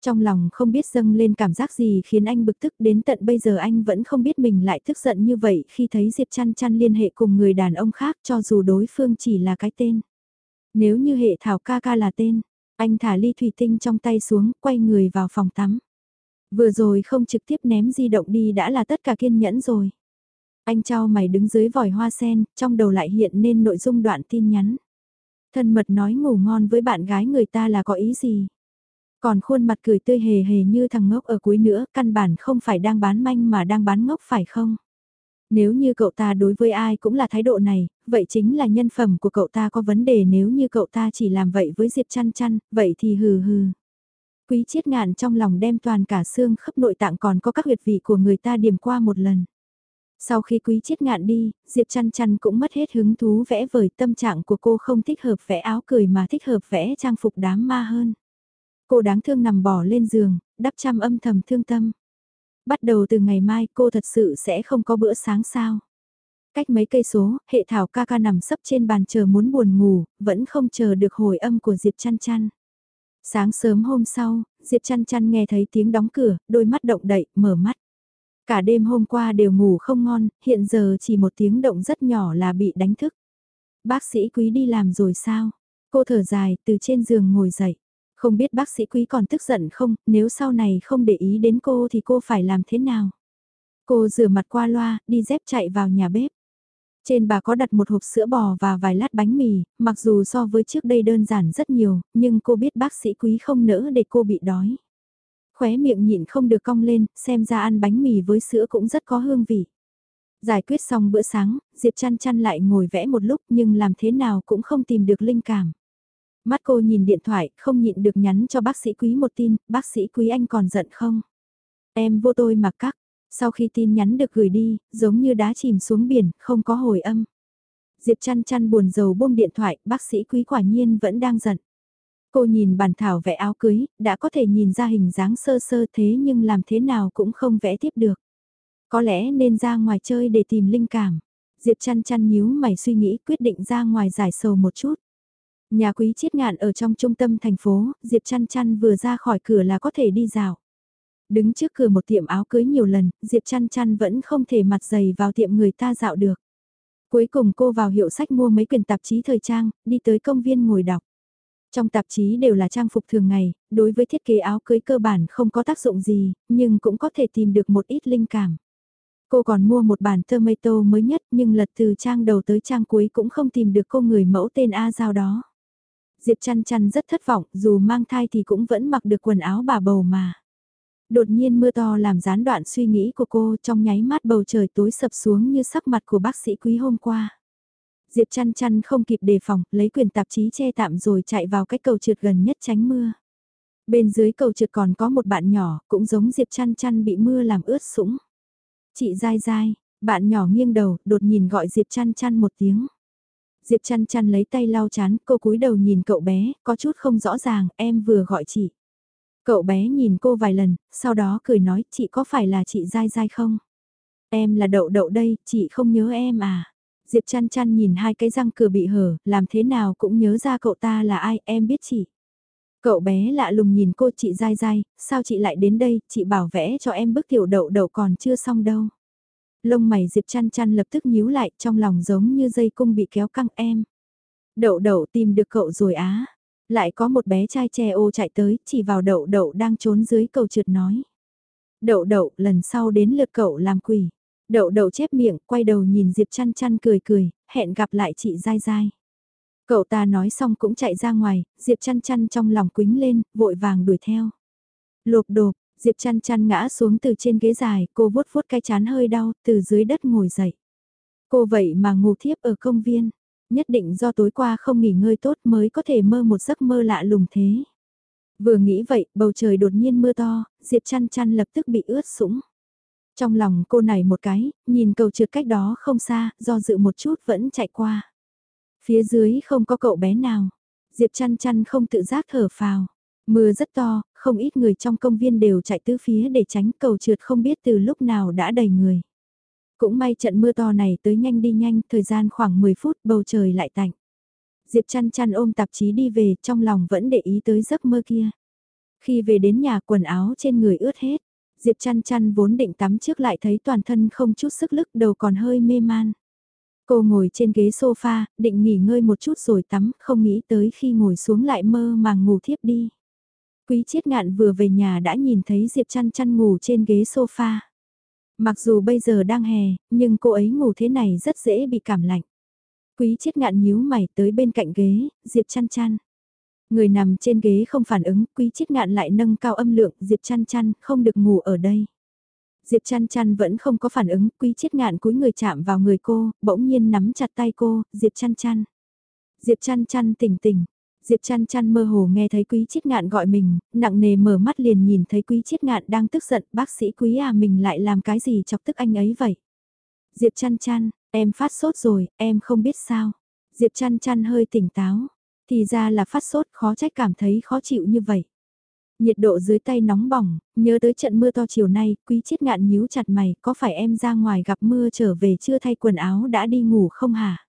Trong lòng không biết dâng lên cảm giác gì khiến anh bực tức đến tận bây giờ anh vẫn không biết mình lại tức giận như vậy khi thấy Diệp chăn chăn liên hệ cùng người đàn ông khác cho dù đối phương chỉ là cái tên. Nếu như hệ thảo ca ca là tên, anh thả ly thủy tinh trong tay xuống, quay người vào phòng tắm. Vừa rồi không trực tiếp ném di động đi đã là tất cả kiên nhẫn rồi. Anh trao mày đứng dưới vòi hoa sen, trong đầu lại hiện nên nội dung đoạn tin nhắn. Thân mật nói ngủ ngon với bạn gái người ta là có ý gì? Còn khuôn mặt cười tươi hề hề như thằng ngốc ở cuối nữa, căn bản không phải đang bán manh mà đang bán ngốc phải không? Nếu như cậu ta đối với ai cũng là thái độ này, vậy chính là nhân phẩm của cậu ta có vấn đề nếu như cậu ta chỉ làm vậy với Diệp chăn chăn, vậy thì hừ hừ. Quý chiết ngạn trong lòng đem toàn cả xương khắp nội tạng còn có các huyệt vị của người ta điểm qua một lần. Sau khi quý chiết ngạn đi, Diệp chăn chăn cũng mất hết hứng thú vẽ vời tâm trạng của cô không thích hợp vẽ áo cười mà thích hợp vẽ trang phục đám ma hơn. Cô đáng thương nằm bò lên giường, đắp chăm âm thầm thương tâm. Bắt đầu từ ngày mai cô thật sự sẽ không có bữa sáng sao. Cách mấy cây số, hệ thảo ca ca nằm sấp trên bàn chờ muốn buồn ngủ, vẫn không chờ được hồi âm của Diệp chăn chăn. Sáng sớm hôm sau, Diệp chăn chăn nghe thấy tiếng đóng cửa, đôi mắt động đậy, mở mắt. Cả đêm hôm qua đều ngủ không ngon, hiện giờ chỉ một tiếng động rất nhỏ là bị đánh thức. Bác sĩ quý đi làm rồi sao? Cô thở dài, từ trên giường ngồi dậy. Không biết bác sĩ quý còn tức giận không, nếu sau này không để ý đến cô thì cô phải làm thế nào? Cô rửa mặt qua loa, đi dép chạy vào nhà bếp. Trên bà có đặt một hộp sữa bò và vài lát bánh mì, mặc dù so với trước đây đơn giản rất nhiều, nhưng cô biết bác sĩ quý không nỡ để cô bị đói. Khóe miệng nhịn không được cong lên, xem ra ăn bánh mì với sữa cũng rất có hương vị. Giải quyết xong bữa sáng, Diệp chăn chăn lại ngồi vẽ một lúc nhưng làm thế nào cũng không tìm được linh cảm. Mắt cô nhìn điện thoại, không nhịn được nhắn cho bác sĩ quý một tin, bác sĩ quý anh còn giận không? Em vô tôi mà cắt, sau khi tin nhắn được gửi đi, giống như đá chìm xuống biển, không có hồi âm. Diệp chăn chăn buồn rầu buông điện thoại, bác sĩ quý quả nhiên vẫn đang giận. Cô nhìn bản thảo vẽ áo cưới, đã có thể nhìn ra hình dáng sơ sơ thế nhưng làm thế nào cũng không vẽ tiếp được. Có lẽ nên ra ngoài chơi để tìm linh cảm. Diệp chăn chăn nhíu mày suy nghĩ quyết định ra ngoài giải sầu một chút. Nhà quý chiết ngạn ở trong trung tâm thành phố, Diệp chăn chăn vừa ra khỏi cửa là có thể đi dạo. Đứng trước cửa một tiệm áo cưới nhiều lần, Diệp chăn chăn vẫn không thể mặt dày vào tiệm người ta dạo được. Cuối cùng cô vào hiệu sách mua mấy quyển tạp chí thời trang, đi tới công viên ngồi đọc. Trong tạp chí đều là trang phục thường ngày, đối với thiết kế áo cưới cơ bản không có tác dụng gì, nhưng cũng có thể tìm được một ít linh cảm. Cô còn mua một bản tomato mới nhất nhưng lật từ trang đầu tới trang cuối cũng không tìm được cô người mẫu tên A Giao đó. Diệp chăn chăn rất thất vọng, dù mang thai thì cũng vẫn mặc được quần áo bà bầu mà. Đột nhiên mưa to làm gián đoạn suy nghĩ của cô trong nháy mắt bầu trời tối sập xuống như sắc mặt của bác sĩ quý hôm qua. Diệp chăn chăn không kịp đề phòng, lấy quyền tạp chí che tạm rồi chạy vào cách cầu trượt gần nhất tránh mưa. Bên dưới cầu trượt còn có một bạn nhỏ, cũng giống Diệp chăn chăn bị mưa làm ướt sũng. Chị dai dai, bạn nhỏ nghiêng đầu, đột nhìn gọi Diệp chăn chăn một tiếng. Diệp chăn chăn lấy tay lau chán, cô cúi đầu nhìn cậu bé, có chút không rõ ràng, em vừa gọi chị. Cậu bé nhìn cô vài lần, sau đó cười nói, chị có phải là chị dai dai không? Em là đậu đậu đây, chị không nhớ em à? Diệp chăn chăn nhìn hai cái răng cửa bị hở, làm thế nào cũng nhớ ra cậu ta là ai, em biết chị. Cậu bé lạ lùng nhìn cô chị dai dai, sao chị lại đến đây, chị bảo vẽ cho em bức tiểu đậu đậu còn chưa xong đâu. Lông mày Diệp chăn chăn lập tức nhíu lại trong lòng giống như dây cung bị kéo căng em. Đậu đậu tìm được cậu rồi á. Lại có một bé trai che ô chạy tới, chỉ vào đậu đậu đang trốn dưới cầu trượt nói. Đậu đậu, lần sau đến lượt cậu làm quỷ. Đậu đậu chép miệng, quay đầu nhìn Diệp chăn chăn cười cười, hẹn gặp lại chị dai dai. Cậu ta nói xong cũng chạy ra ngoài, Diệp chăn chăn trong lòng quính lên, vội vàng đuổi theo. Lộp đột, Diệp chăn chăn ngã xuống từ trên ghế dài, cô vuốt vuốt cái chán hơi đau, từ dưới đất ngồi dậy. Cô vậy mà ngủ thiếp ở công viên, nhất định do tối qua không nghỉ ngơi tốt mới có thể mơ một giấc mơ lạ lùng thế. Vừa nghĩ vậy, bầu trời đột nhiên mưa to, Diệp chăn chăn lập tức bị ướt sũng. Trong lòng cô này một cái, nhìn cầu trượt cách đó không xa, do dự một chút vẫn chạy qua. Phía dưới không có cậu bé nào. Diệp chăn chăn không tự giác thở phào. Mưa rất to, không ít người trong công viên đều chạy tứ phía để tránh cầu trượt không biết từ lúc nào đã đầy người. Cũng may trận mưa to này tới nhanh đi nhanh, thời gian khoảng 10 phút bầu trời lại tạnh. Diệp chăn chăn ôm tạp chí đi về, trong lòng vẫn để ý tới giấc mơ kia. Khi về đến nhà quần áo trên người ướt hết, Diệp chăn chăn vốn định tắm trước lại thấy toàn thân không chút sức lực đầu còn hơi mê man. Cô ngồi trên ghế sofa, định nghỉ ngơi một chút rồi tắm, không nghĩ tới khi ngồi xuống lại mơ màng ngủ thiếp đi. Quý chiết ngạn vừa về nhà đã nhìn thấy Diệp chăn chăn ngủ trên ghế sofa. Mặc dù bây giờ đang hè, nhưng cô ấy ngủ thế này rất dễ bị cảm lạnh. Quý chiết ngạn nhíu mày tới bên cạnh ghế, Diệp chăn chăn. Người nằm trên ghế không phản ứng, quý chiết ngạn lại nâng cao âm lượng, Diệp chăn chăn, không được ngủ ở đây. Diệp chăn chăn vẫn không có phản ứng, quý chiết ngạn cúi người chạm vào người cô, bỗng nhiên nắm chặt tay cô, Diệp chăn chăn. Diệp chăn chăn tỉnh tỉnh, Diệp chăn chăn mơ hồ nghe thấy quý chiết ngạn gọi mình, nặng nề mở mắt liền nhìn thấy quý chiết ngạn đang tức giận, bác sĩ quý à mình lại làm cái gì chọc tức anh ấy vậy. Diệp chăn chăn, em phát sốt rồi, em không biết sao. Diệp chăn chăn hơi tỉnh táo, thì ra là phát sốt khó trách cảm thấy khó chịu như vậy. Nhiệt độ dưới tay nóng bỏng, nhớ tới trận mưa to chiều nay, quý chiết ngạn nhíu chặt mày, có phải em ra ngoài gặp mưa trở về chưa thay quần áo đã đi ngủ không hả?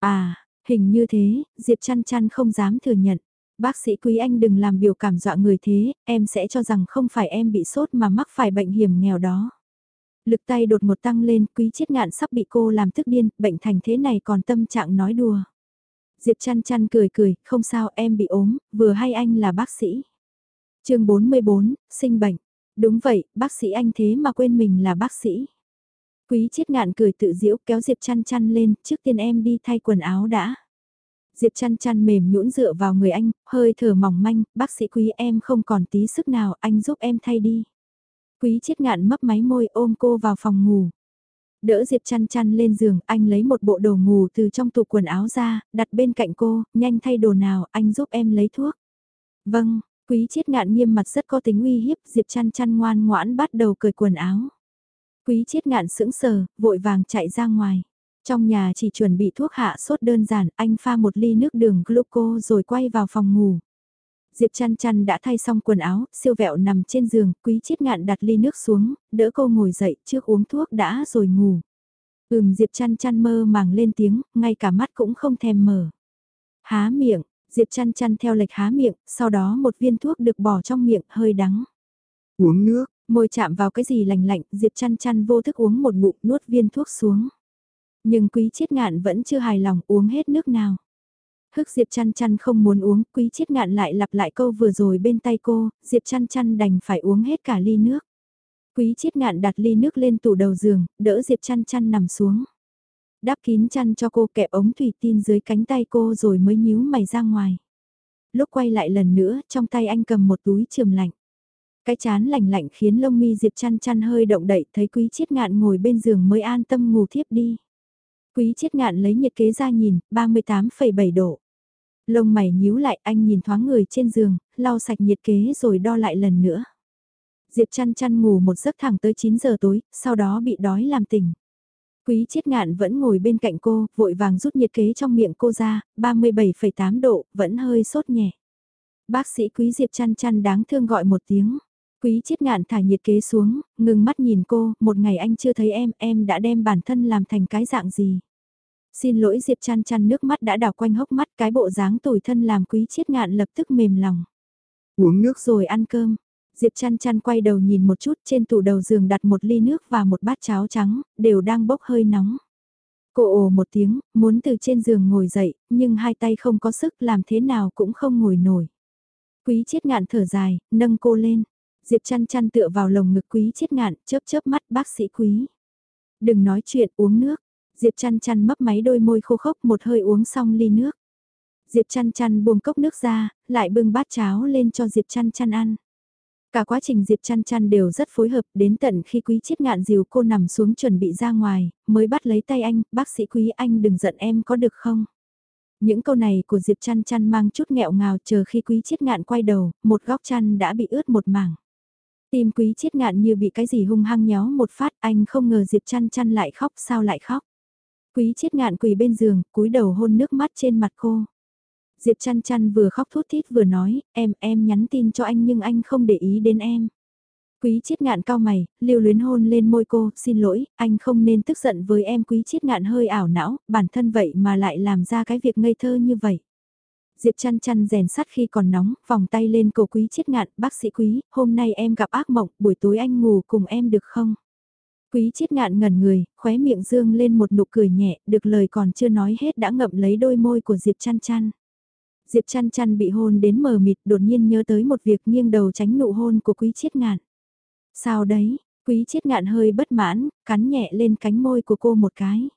À, hình như thế, Diệp chăn chăn không dám thừa nhận. Bác sĩ quý anh đừng làm biểu cảm dọa người thế, em sẽ cho rằng không phải em bị sốt mà mắc phải bệnh hiểm nghèo đó. Lực tay đột một tăng lên, quý chiết ngạn sắp bị cô làm tức điên, bệnh thành thế này còn tâm trạng nói đùa. Diệp chăn chăn cười cười, không sao em bị ốm, vừa hay anh là bác sĩ. chương 44, sinh bệnh. Đúng vậy, bác sĩ anh thế mà quên mình là bác sĩ. Quý chết ngạn cười tự diễu kéo Diệp chăn chăn lên, trước tiên em đi thay quần áo đã. Diệp chăn chăn mềm nhũn dựa vào người anh, hơi thở mỏng manh, bác sĩ quý em không còn tí sức nào, anh giúp em thay đi. Quý chết ngạn mấp máy môi ôm cô vào phòng ngủ. Đỡ Diệp chăn chăn lên giường, anh lấy một bộ đồ ngủ từ trong tủ quần áo ra, đặt bên cạnh cô, nhanh thay đồ nào, anh giúp em lấy thuốc. Vâng, quý chiết ngạn nghiêm mặt rất có tính uy hiếp, Diệp chăn chăn ngoan ngoãn bắt đầu cởi quần áo. Quý chiết ngạn sững sờ, vội vàng chạy ra ngoài. Trong nhà chỉ chuẩn bị thuốc hạ sốt đơn giản, anh pha một ly nước đường gluco rồi quay vào phòng ngủ. Diệp chăn chăn đã thay xong quần áo, siêu vẹo nằm trên giường, quý chiết ngạn đặt ly nước xuống, đỡ cô ngồi dậy trước uống thuốc đã rồi ngủ. Ừm Diệp chăn chăn mơ màng lên tiếng, ngay cả mắt cũng không thèm mở. Há miệng, Diệp chăn chăn theo lệch há miệng, sau đó một viên thuốc được bỏ trong miệng hơi đắng. Uống nước, môi chạm vào cái gì lành lạnh, Diệp chăn chăn vô thức uống một ngụm nuốt viên thuốc xuống. Nhưng quý chiết ngạn vẫn chưa hài lòng uống hết nước nào. Hức Diệp chăn chăn không muốn uống, quý chiết ngạn lại lặp lại câu vừa rồi bên tay cô, Diệp chăn chăn đành phải uống hết cả ly nước. Quý chiết ngạn đặt ly nước lên tủ đầu giường, đỡ Diệp chăn chăn nằm xuống. Đắp kín chăn cho cô kẹp ống thủy tin dưới cánh tay cô rồi mới nhíu mày ra ngoài. Lúc quay lại lần nữa, trong tay anh cầm một túi trường lạnh. Cái chán lạnh lạnh khiến lông mi Diệp chăn chăn hơi động đậy thấy quý chiết ngạn ngồi bên giường mới an tâm ngủ thiếp đi. Quý chiết ngạn lấy nhiệt kế ra nhìn, 38,7 độ. Lông mày nhíu lại anh nhìn thoáng người trên giường, lau sạch nhiệt kế rồi đo lại lần nữa. Diệp chăn chăn ngủ một giấc thẳng tới 9 giờ tối, sau đó bị đói làm tỉnh. Quý chiết ngạn vẫn ngồi bên cạnh cô, vội vàng rút nhiệt kế trong miệng cô ra, 37,8 độ, vẫn hơi sốt nhẹ. Bác sĩ quý Diệp chăn chăn đáng thương gọi một tiếng. Quý chiết ngạn thả nhiệt kế xuống, ngừng mắt nhìn cô, một ngày anh chưa thấy em, em đã đem bản thân làm thành cái dạng gì. Xin lỗi Diệp chăn chăn nước mắt đã đảo quanh hốc mắt cái bộ dáng tủi thân làm quý chiết ngạn lập tức mềm lòng. Uống nước rồi ăn cơm. Diệp chăn chăn quay đầu nhìn một chút trên tủ đầu giường đặt một ly nước và một bát cháo trắng, đều đang bốc hơi nóng. Cô ồ một tiếng, muốn từ trên giường ngồi dậy, nhưng hai tay không có sức làm thế nào cũng không ngồi nổi. Quý chiết ngạn thở dài, nâng cô lên. Diệp chăn chăn tựa vào lồng ngực quý chiết ngạn, chớp chớp mắt bác sĩ quý. Đừng nói chuyện uống nước. Diệp chăn chăn mấp máy đôi môi khô khốc một hơi uống xong ly nước. Diệp chăn chăn buông cốc nước ra, lại bưng bát cháo lên cho Diệp chăn chăn ăn. Cả quá trình Diệp chăn chăn đều rất phối hợp đến tận khi quý chiết ngạn dìu cô nằm xuống chuẩn bị ra ngoài, mới bắt lấy tay anh, bác sĩ quý anh đừng giận em có được không? Những câu này của Diệp chăn chăn mang chút nghẹo ngào chờ khi quý chiết ngạn quay đầu, một góc chăn đã bị ướt một mảng. Tim quý chiết ngạn như bị cái gì hung hăng nhéo một phát anh không ngờ Diệp chăn chăn lại khóc sao lại khóc. Quý chiết ngạn quỳ bên giường, cúi đầu hôn nước mắt trên mặt cô. Diệp chăn chăn vừa khóc thút thít vừa nói, em, em nhắn tin cho anh nhưng anh không để ý đến em. Quý chiết ngạn cao mày, lưu luyến hôn lên môi cô, xin lỗi, anh không nên tức giận với em quý chiết ngạn hơi ảo não, bản thân vậy mà lại làm ra cái việc ngây thơ như vậy. Diệp chăn chăn rèn sắt khi còn nóng, vòng tay lên cổ quý chiết ngạn, bác sĩ quý, hôm nay em gặp ác mộng, buổi tối anh ngủ cùng em được không? Quý chiết ngạn ngẩn người, khóe miệng dương lên một nụ cười nhẹ, được lời còn chưa nói hết đã ngậm lấy đôi môi của Diệp chăn chăn. Diệp chăn chăn bị hôn đến mờ mịt đột nhiên nhớ tới một việc nghiêng đầu tránh nụ hôn của quý chiết ngạn. Sao đấy, quý chiết ngạn hơi bất mãn, cắn nhẹ lên cánh môi của cô một cái.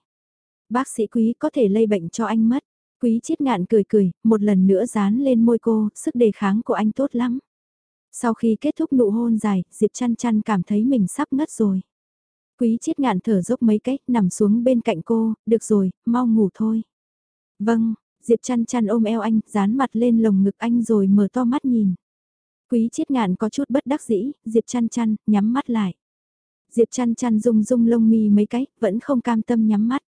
Bác sĩ quý có thể lây bệnh cho anh mất. Quý chiết ngạn cười cười, một lần nữa dán lên môi cô, sức đề kháng của anh tốt lắm. Sau khi kết thúc nụ hôn dài, Diệp chăn chăn cảm thấy mình sắp ngất rồi. Quý chiết ngạn thở dốc mấy cách, nằm xuống bên cạnh cô, được rồi, mau ngủ thôi. Vâng, Diệp chăn chăn ôm eo anh, dán mặt lên lồng ngực anh rồi mở to mắt nhìn. Quý chiết ngạn có chút bất đắc dĩ, Diệp chăn chăn, nhắm mắt lại. Diệp chăn chăn rung rung lông mi mấy cái, vẫn không cam tâm nhắm mắt.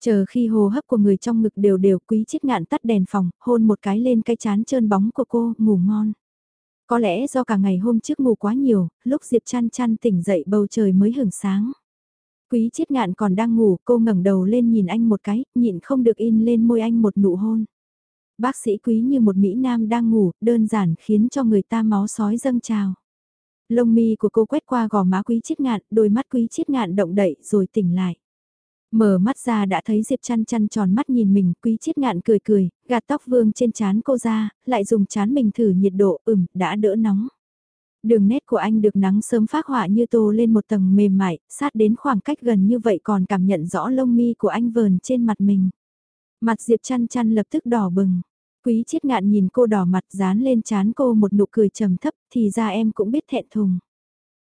Chờ khi hồ hấp của người trong ngực đều đều quý chiết ngạn tắt đèn phòng, hôn một cái lên cái chán trơn bóng của cô, ngủ ngon. Có lẽ do cả ngày hôm trước ngủ quá nhiều, lúc Diệp chăn chăn tỉnh dậy bầu trời mới hưởng sáng. Quý chiết ngạn còn đang ngủ, cô ngẩng đầu lên nhìn anh một cái, nhịn không được in lên môi anh một nụ hôn. Bác sĩ quý như một Mỹ Nam đang ngủ, đơn giản khiến cho người ta máu sói dâng trào. Lông mi của cô quét qua gò má quý chiết ngạn, đôi mắt quý chiết ngạn động đậy rồi tỉnh lại. Mở mắt ra đã thấy Diệp chăn chăn tròn mắt nhìn mình, quý chiết ngạn cười cười, gạt tóc vương trên chán cô ra, lại dùng chán mình thử nhiệt độ, ừm, đã đỡ nóng. Đường nét của anh được nắng sớm phát họa như tô lên một tầng mềm mại, sát đến khoảng cách gần như vậy còn cảm nhận rõ lông mi của anh vờn trên mặt mình. Mặt Diệp chăn chăn lập tức đỏ bừng. Quý chiết ngạn nhìn cô đỏ mặt dán lên chán cô một nụ cười trầm thấp thì ra em cũng biết thẹn thùng.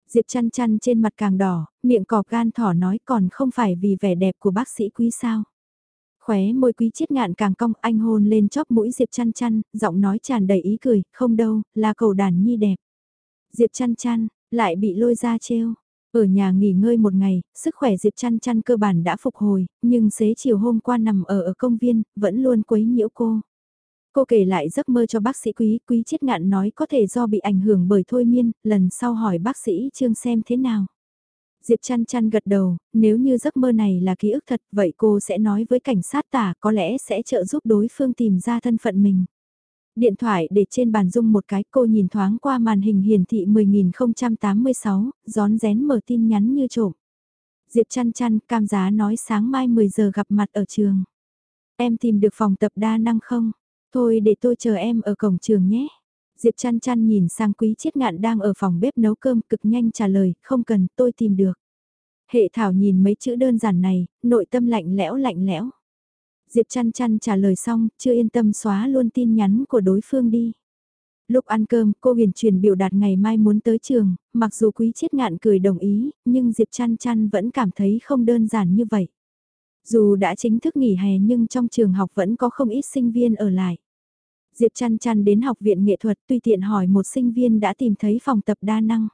Diệp chăn chăn trên mặt càng đỏ, miệng cọp gan thỏ nói còn không phải vì vẻ đẹp của bác sĩ quý sao. Khóe môi quý chết ngạn càng cong anh hôn lên chóp mũi Diệp chăn chăn, giọng nói tràn đầy ý cười, không đâu, là cầu đàn nhi đẹp. Diệp chăn chăn, lại bị lôi ra trêu. Ở nhà nghỉ ngơi một ngày, sức khỏe Diệp chăn chăn cơ bản đã phục hồi, nhưng xế chiều hôm qua nằm ở ở công viên, vẫn luôn quấy nhiễu cô. Cô kể lại giấc mơ cho bác sĩ quý, quý chết ngạn nói có thể do bị ảnh hưởng bởi thôi miên, lần sau hỏi bác sĩ Trương xem thế nào. Diệp chăn chăn gật đầu, nếu như giấc mơ này là ký ức thật, vậy cô sẽ nói với cảnh sát tả có lẽ sẽ trợ giúp đối phương tìm ra thân phận mình. Điện thoại để trên bàn dung một cái cô nhìn thoáng qua màn hình hiển thị 10.086, gión rén mở tin nhắn như trộm. Diệp chăn chăn cam giá nói sáng mai 10 giờ gặp mặt ở trường. Em tìm được phòng tập đa năng không? Thôi để tôi chờ em ở cổng trường nhé. Diệp chăn chăn nhìn sang quý chiết ngạn đang ở phòng bếp nấu cơm cực nhanh trả lời, không cần, tôi tìm được. Hệ thảo nhìn mấy chữ đơn giản này, nội tâm lạnh lẽo lạnh lẽo. Diệp chăn chăn trả lời xong, chưa yên tâm xóa luôn tin nhắn của đối phương đi. Lúc ăn cơm, cô huyền truyền biểu đạt ngày mai muốn tới trường, mặc dù quý chiết ngạn cười đồng ý, nhưng Diệp chăn chăn vẫn cảm thấy không đơn giản như vậy. Dù đã chính thức nghỉ hè nhưng trong trường học vẫn có không ít sinh viên ở lại. Diệp chăn chăn đến học viện nghệ thuật tùy tiện hỏi một sinh viên đã tìm thấy phòng tập đa năng.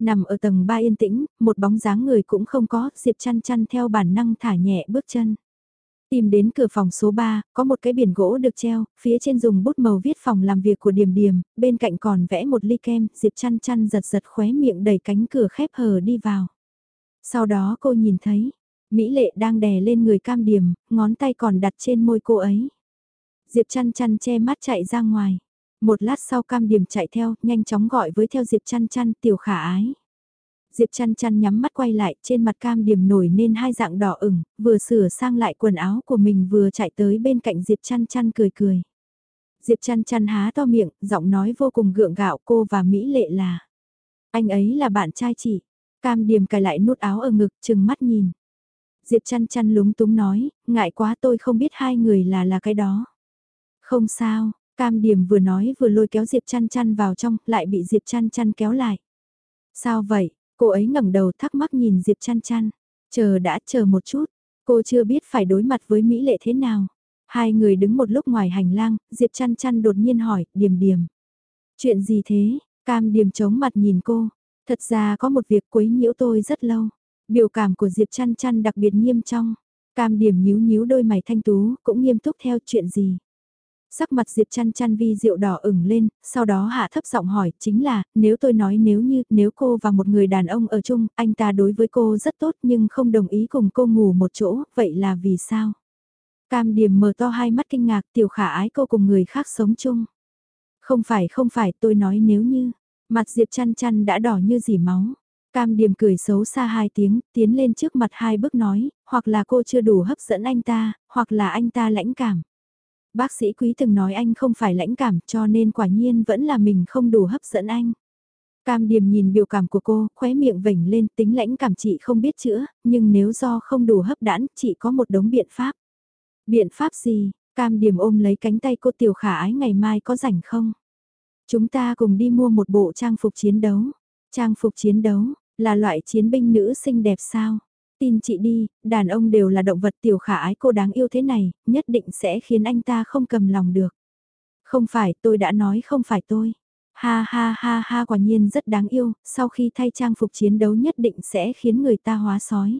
Nằm ở tầng 3 yên tĩnh, một bóng dáng người cũng không có, Diệp chăn chăn theo bản năng thả nhẹ bước chân. Tìm đến cửa phòng số 3, có một cái biển gỗ được treo, phía trên dùng bút màu viết phòng làm việc của Điềm Điềm, bên cạnh còn vẽ một ly kem, Diệp chăn chăn giật giật khóe miệng đẩy cánh cửa khép hờ đi vào. Sau đó cô nhìn thấy, Mỹ Lệ đang đè lên người cam Điềm, ngón tay còn đặt trên môi cô ấy. Diệp chăn chăn che mắt chạy ra ngoài. Một lát sau cam Điềm chạy theo, nhanh chóng gọi với theo Diệp chăn chăn tiểu khả ái. Diệp chăn chăn nhắm mắt quay lại, trên mặt cam điểm nổi nên hai dạng đỏ ửng, vừa sửa sang lại quần áo của mình vừa chạy tới bên cạnh Diệp chăn chăn cười cười. Diệp chăn chăn há to miệng, giọng nói vô cùng gượng gạo cô và Mỹ lệ là. Anh ấy là bạn trai chị. Cam điểm cài lại nút áo ở ngực, chừng mắt nhìn. Diệp chăn chăn lúng túng nói, ngại quá tôi không biết hai người là là cái đó. Không sao, cam điểm vừa nói vừa lôi kéo Diệp chăn chăn vào trong, lại bị Diệp chăn chăn kéo lại. Sao vậy, cô ấy ngẩng đầu thắc mắc nhìn Diệp chăn chăn. Chờ đã chờ một chút, cô chưa biết phải đối mặt với Mỹ lệ thế nào. Hai người đứng một lúc ngoài hành lang, Diệp chăn chăn đột nhiên hỏi, điểm điểm. Chuyện gì thế, cam điểm chống mặt nhìn cô. Thật ra có một việc quấy nhiễu tôi rất lâu. Biểu cảm của Diệp chăn chăn đặc biệt nghiêm trong. Cam điểm nhíu nhíu đôi mày thanh tú, cũng nghiêm túc theo chuyện gì. Sắc mặt Diệp chăn chăn vi rượu đỏ ửng lên, sau đó hạ thấp giọng hỏi, chính là, nếu tôi nói nếu như, nếu cô và một người đàn ông ở chung, anh ta đối với cô rất tốt nhưng không đồng ý cùng cô ngủ một chỗ, vậy là vì sao? Cam điểm mở to hai mắt kinh ngạc tiểu khả ái cô cùng người khác sống chung. Không phải không phải tôi nói nếu như, mặt Diệp chăn chăn đã đỏ như dỉ máu. Cam điểm cười xấu xa hai tiếng, tiến lên trước mặt hai bước nói, hoặc là cô chưa đủ hấp dẫn anh ta, hoặc là anh ta lãnh cảm. Bác sĩ quý từng nói anh không phải lãnh cảm cho nên quả nhiên vẫn là mình không đủ hấp dẫn anh. Cam Điềm nhìn biểu cảm của cô, khóe miệng vểnh lên tính lãnh cảm chị không biết chữa, nhưng nếu do không đủ hấp đãn, chị có một đống biện pháp. Biện pháp gì? Cam Điềm ôm lấy cánh tay cô tiểu khả ái ngày mai có rảnh không? Chúng ta cùng đi mua một bộ trang phục chiến đấu. Trang phục chiến đấu, là loại chiến binh nữ xinh đẹp sao? Tin chị đi, đàn ông đều là động vật tiểu khả ái cô đáng yêu thế này, nhất định sẽ khiến anh ta không cầm lòng được. Không phải, tôi đã nói không phải tôi. Ha ha ha ha quả nhiên rất đáng yêu, sau khi thay trang phục chiến đấu nhất định sẽ khiến người ta hóa sói.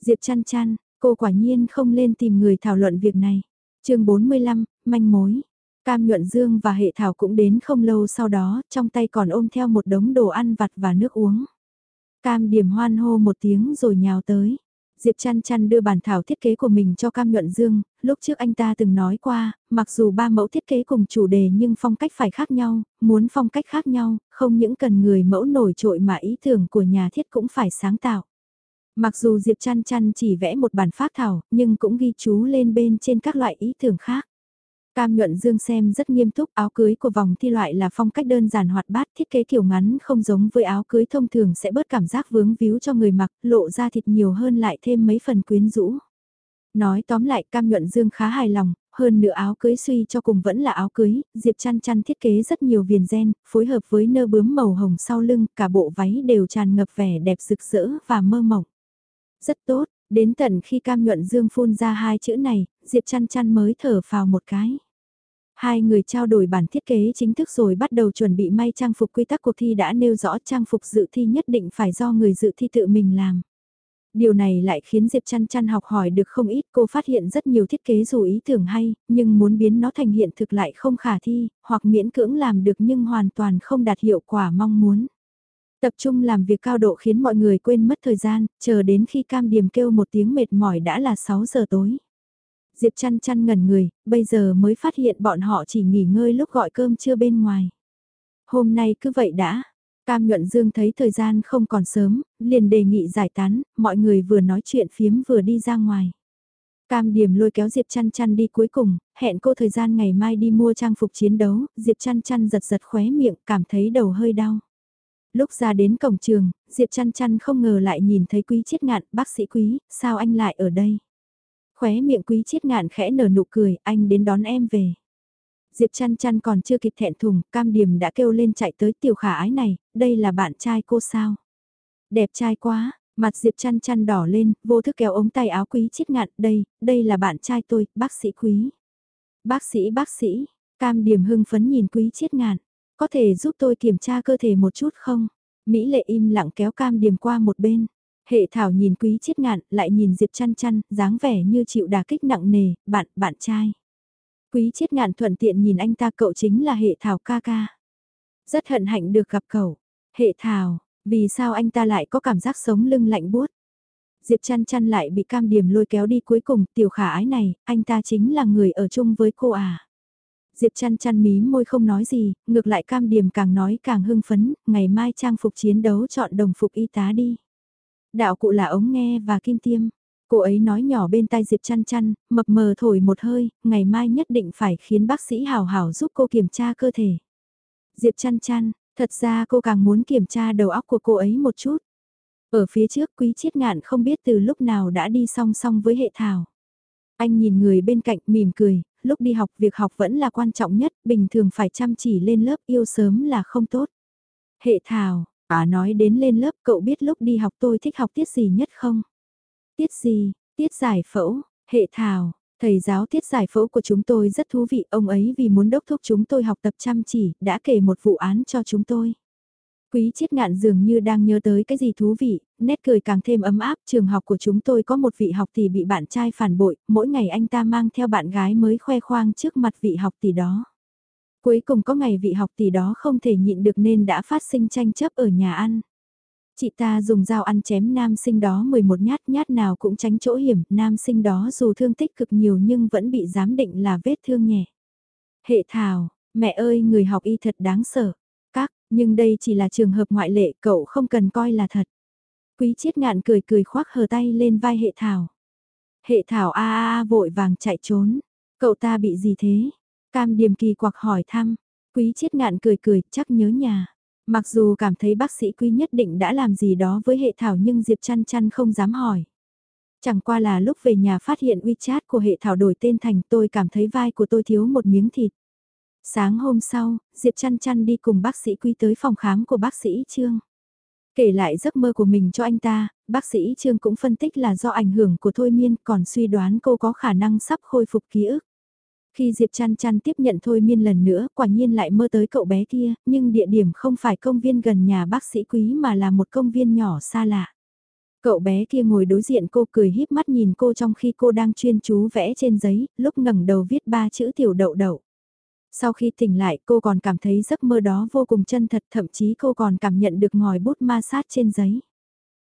Diệp chăn chăn, cô quả nhiên không lên tìm người thảo luận việc này. chương 45, manh mối. Cam Nhuận Dương và Hệ Thảo cũng đến không lâu sau đó, trong tay còn ôm theo một đống đồ ăn vặt và nước uống. Cam điểm hoan hô một tiếng rồi nhào tới. Diệp chăn chăn đưa bản thảo thiết kế của mình cho Cam Nhuận Dương, lúc trước anh ta từng nói qua, mặc dù ba mẫu thiết kế cùng chủ đề nhưng phong cách phải khác nhau, muốn phong cách khác nhau, không những cần người mẫu nổi trội mà ý tưởng của nhà thiết cũng phải sáng tạo. Mặc dù Diệp chăn chăn chỉ vẽ một bản phát thảo, nhưng cũng ghi chú lên bên trên các loại ý tưởng khác. Cam nhuận dương xem rất nghiêm túc, áo cưới của vòng thi loại là phong cách đơn giản hoạt bát, thiết kế kiểu ngắn không giống với áo cưới thông thường sẽ bớt cảm giác vướng víu cho người mặc, lộ ra thịt nhiều hơn lại thêm mấy phần quyến rũ. Nói tóm lại cam nhuận dương khá hài lòng, hơn nữa áo cưới suy cho cùng vẫn là áo cưới, Diệp chăn chăn thiết kế rất nhiều viền gen, phối hợp với nơ bướm màu hồng sau lưng, cả bộ váy đều tràn ngập vẻ đẹp rực rỡ và mơ mộng. Rất tốt, đến tận khi cam nhuận dương phun ra hai chữ này, Diệp chăn chăn mới thở vào một cái. Hai người trao đổi bản thiết kế chính thức rồi bắt đầu chuẩn bị may trang phục quy tắc cuộc thi đã nêu rõ trang phục dự thi nhất định phải do người dự thi tự mình làm. Điều này lại khiến Diệp chăn chăn học hỏi được không ít cô phát hiện rất nhiều thiết kế dù ý tưởng hay, nhưng muốn biến nó thành hiện thực lại không khả thi, hoặc miễn cưỡng làm được nhưng hoàn toàn không đạt hiệu quả mong muốn. Tập trung làm việc cao độ khiến mọi người quên mất thời gian, chờ đến khi cam điểm kêu một tiếng mệt mỏi đã là 6 giờ tối. Diệp chăn chăn ngẩn người, bây giờ mới phát hiện bọn họ chỉ nghỉ ngơi lúc gọi cơm trưa bên ngoài. Hôm nay cứ vậy đã. Cam Nhuận Dương thấy thời gian không còn sớm, liền đề nghị giải tán, mọi người vừa nói chuyện phiếm vừa đi ra ngoài. Cam Điểm lôi kéo Diệp Chăn Chăn đi cuối cùng, hẹn cô thời gian ngày mai đi mua trang phục chiến đấu, Diệp Chăn Chăn giật giật khóe miệng, cảm thấy đầu hơi đau. Lúc ra đến cổng trường, Diệp Chăn Chăn không ngờ lại nhìn thấy Quý Chiết Ngạn, bác sĩ Quý, sao anh lại ở đây? Khóe miệng quý chiết ngạn khẽ nở nụ cười, anh đến đón em về. Diệp chăn chăn còn chưa kịp thẹn thùng, cam điểm đã kêu lên chạy tới tiểu khả ái này, đây là bạn trai cô sao? Đẹp trai quá, mặt Diệp chăn chăn đỏ lên, vô thức kéo ống tay áo quý chiết ngạn, đây, đây là bạn trai tôi, bác sĩ quý. Bác sĩ bác sĩ, cam điểm hưng phấn nhìn quý chiết ngạn, có thể giúp tôi kiểm tra cơ thể một chút không? Mỹ lệ im lặng kéo cam điểm qua một bên. Hệ thảo nhìn quý chiết ngạn, lại nhìn Diệp chăn chăn, dáng vẻ như chịu đà kích nặng nề, bạn, bạn trai. Quý chiết ngạn thuận tiện nhìn anh ta cậu chính là hệ thảo ca ca. Rất hận hạnh được gặp cậu. Hệ thảo, vì sao anh ta lại có cảm giác sống lưng lạnh buốt? Diệp chăn chăn lại bị cam điểm lôi kéo đi cuối cùng, tiểu khả ái này, anh ta chính là người ở chung với cô à. Diệp chăn chăn mí môi không nói gì, ngược lại cam điểm càng nói càng hưng phấn, ngày mai trang phục chiến đấu chọn đồng phục y tá đi. Đạo cụ là ống nghe và kim tiêm. Cô ấy nói nhỏ bên tai Diệp chăn chăn, mập mờ thổi một hơi, ngày mai nhất định phải khiến bác sĩ hào hảo giúp cô kiểm tra cơ thể. Diệp chăn chăn, thật ra cô càng muốn kiểm tra đầu óc của cô ấy một chút. Ở phía trước quý chiết ngạn không biết từ lúc nào đã đi song song với hệ thảo. Anh nhìn người bên cạnh mỉm cười, lúc đi học việc học vẫn là quan trọng nhất, bình thường phải chăm chỉ lên lớp yêu sớm là không tốt. Hệ thảo, à nói đến lên lớp cậu biết lúc đi học tôi thích học tiết gì nhất không? Tiết gì, tiết giải phẫu, hệ thảo, thầy giáo tiết giải phẫu của chúng tôi rất thú vị, ông ấy vì muốn đốc thúc chúng tôi học tập chăm chỉ, đã kể một vụ án cho chúng tôi. Quý chiết ngạn dường như đang nhớ tới cái gì thú vị, nét cười càng thêm ấm áp. Trường học của chúng tôi có một vị học tỷ bị bạn trai phản bội, mỗi ngày anh ta mang theo bạn gái mới khoe khoang trước mặt vị học tỷ đó. Cuối cùng có ngày vị học tỷ đó không thể nhịn được nên đã phát sinh tranh chấp ở nhà ăn. Chị ta dùng dao ăn chém nam sinh đó 11 nhát nhát nào cũng tránh chỗ hiểm, nam sinh đó dù thương tích cực nhiều nhưng vẫn bị giám định là vết thương nhẹ. Hệ thảo, mẹ ơi người học y thật đáng sợ. các Nhưng đây chỉ là trường hợp ngoại lệ, cậu không cần coi là thật. Quý chiết ngạn cười cười khoác hờ tay lên vai hệ thảo. Hệ thảo a a a vội vàng chạy trốn. Cậu ta bị gì thế? Cam điềm kỳ quặc hỏi thăm. Quý chiết ngạn cười cười, chắc nhớ nhà. Mặc dù cảm thấy bác sĩ quý nhất định đã làm gì đó với hệ thảo nhưng Diệp chăn chăn không dám hỏi. Chẳng qua là lúc về nhà phát hiện WeChat của hệ thảo đổi tên thành tôi cảm thấy vai của tôi thiếu một miếng thịt. Sáng hôm sau, Diệp chăn chăn đi cùng bác sĩ Quý tới phòng khám của bác sĩ Trương. Kể lại giấc mơ của mình cho anh ta, bác sĩ Trương cũng phân tích là do ảnh hưởng của thôi miên còn suy đoán cô có khả năng sắp khôi phục ký ức. Khi Diệp chăn chăn tiếp nhận thôi miên lần nữa, quả nhiên lại mơ tới cậu bé kia, nhưng địa điểm không phải công viên gần nhà bác sĩ Quý mà là một công viên nhỏ xa lạ. Cậu bé kia ngồi đối diện cô cười híp mắt nhìn cô trong khi cô đang chuyên chú vẽ trên giấy, lúc ngẩng đầu viết ba chữ tiểu đậu đậu. Sau khi tỉnh lại cô còn cảm thấy giấc mơ đó vô cùng chân thật thậm chí cô còn cảm nhận được ngòi bút ma sát trên giấy.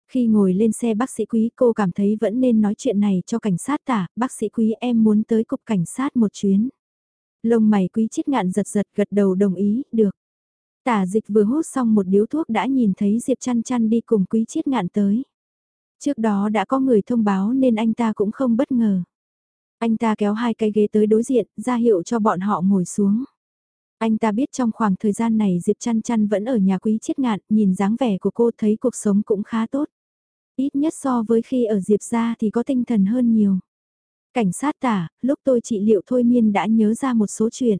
Khi ngồi lên xe bác sĩ quý cô cảm thấy vẫn nên nói chuyện này cho cảnh sát tả, bác sĩ quý em muốn tới cục cảnh sát một chuyến. Lông mày quý chiết ngạn giật giật gật đầu đồng ý, được. Tả dịch vừa hút xong một điếu thuốc đã nhìn thấy Diệp chăn chăn đi cùng quý chiết ngạn tới. Trước đó đã có người thông báo nên anh ta cũng không bất ngờ. Anh ta kéo hai cái ghế tới đối diện, ra hiệu cho bọn họ ngồi xuống. Anh ta biết trong khoảng thời gian này Diệp chăn chăn vẫn ở nhà quý chiết ngạn, nhìn dáng vẻ của cô thấy cuộc sống cũng khá tốt. Ít nhất so với khi ở Diệp ra thì có tinh thần hơn nhiều. Cảnh sát tả, lúc tôi trị liệu thôi miên đã nhớ ra một số chuyện.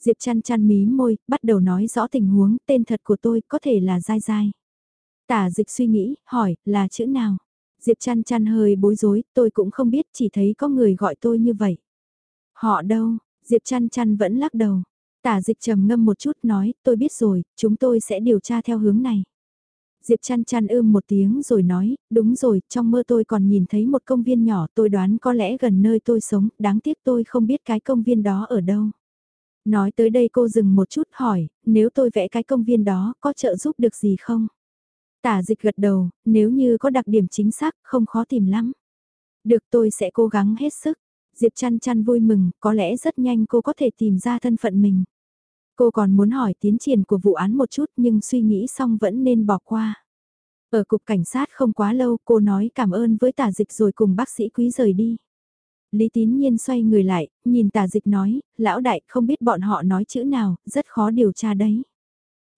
Diệp chăn chăn mí môi, bắt đầu nói rõ tình huống, tên thật của tôi có thể là dai dai. Tả dịch suy nghĩ, hỏi, là chữ nào? Diệp chăn chăn hơi bối rối, tôi cũng không biết, chỉ thấy có người gọi tôi như vậy. Họ đâu? Diệp chăn chăn vẫn lắc đầu. Tả dịch trầm ngâm một chút nói, tôi biết rồi, chúng tôi sẽ điều tra theo hướng này. Diệp chăn chăn ưm một tiếng rồi nói, đúng rồi, trong mơ tôi còn nhìn thấy một công viên nhỏ tôi đoán có lẽ gần nơi tôi sống, đáng tiếc tôi không biết cái công viên đó ở đâu. Nói tới đây cô dừng một chút hỏi, nếu tôi vẽ cái công viên đó có trợ giúp được gì không? Tả dịch gật đầu, nếu như có đặc điểm chính xác, không khó tìm lắm. Được tôi sẽ cố gắng hết sức. Diệp chăn chăn vui mừng, có lẽ rất nhanh cô có thể tìm ra thân phận mình. Cô còn muốn hỏi tiến triển của vụ án một chút nhưng suy nghĩ xong vẫn nên bỏ qua. Ở cục cảnh sát không quá lâu cô nói cảm ơn với tả dịch rồi cùng bác sĩ quý rời đi. Lý tín nhiên xoay người lại, nhìn tả dịch nói, lão đại không biết bọn họ nói chữ nào, rất khó điều tra đấy.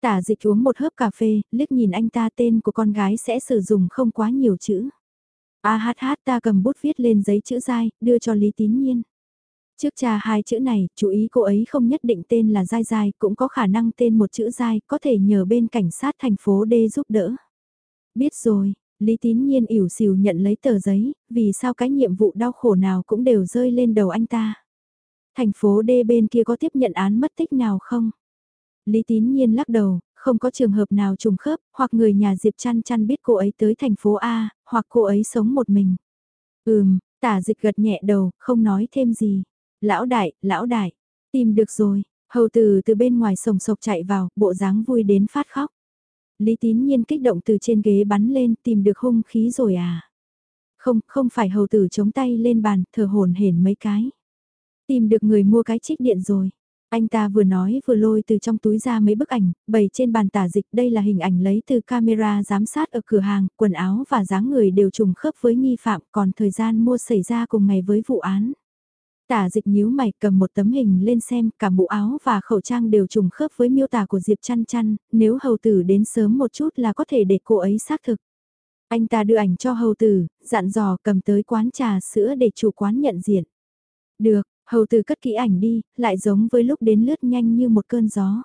Tả dịch uống một hớp cà phê, liếc nhìn anh ta tên của con gái sẽ sử dụng không quá nhiều chữ. A hát hát ta cầm bút viết lên giấy chữ dai, đưa cho Lý Tín Nhiên. Trước cha hai chữ này, chú ý cô ấy không nhất định tên là giai giai cũng có khả năng tên một chữ giai có thể nhờ bên cảnh sát thành phố D giúp đỡ. Biết rồi, Lý Tín Nhiên ỉu xìu nhận lấy tờ giấy, vì sao cái nhiệm vụ đau khổ nào cũng đều rơi lên đầu anh ta. Thành phố D bên kia có tiếp nhận án mất tích nào không? Lý Tín Nhiên lắc đầu, không có trường hợp nào trùng khớp, hoặc người nhà Diệp trăn trăn biết cô ấy tới thành phố A, hoặc cô ấy sống một mình. Ừm, tả dịch gật nhẹ đầu, không nói thêm gì. Lão đại, lão đại, tìm được rồi, hầu từ từ bên ngoài sồng sộc chạy vào, bộ dáng vui đến phát khóc. Lý tín nhiên kích động từ trên ghế bắn lên, tìm được hung khí rồi à? Không, không phải hầu tử chống tay lên bàn, thở hồn hển mấy cái. Tìm được người mua cái trích điện rồi. Anh ta vừa nói vừa lôi từ trong túi ra mấy bức ảnh, bày trên bàn tả dịch đây là hình ảnh lấy từ camera giám sát ở cửa hàng, quần áo và dáng người đều trùng khớp với nghi phạm còn thời gian mua xảy ra cùng ngày với vụ án. Tả dịch nhíu mày cầm một tấm hình lên xem cả mũ áo và khẩu trang đều trùng khớp với miêu tả của Diệp chăn chăn, nếu hầu tử đến sớm một chút là có thể để cô ấy xác thực. Anh ta đưa ảnh cho hầu tử, dặn dò cầm tới quán trà sữa để chủ quán nhận diện. Được, hầu tử cất kỹ ảnh đi, lại giống với lúc đến lướt nhanh như một cơn gió.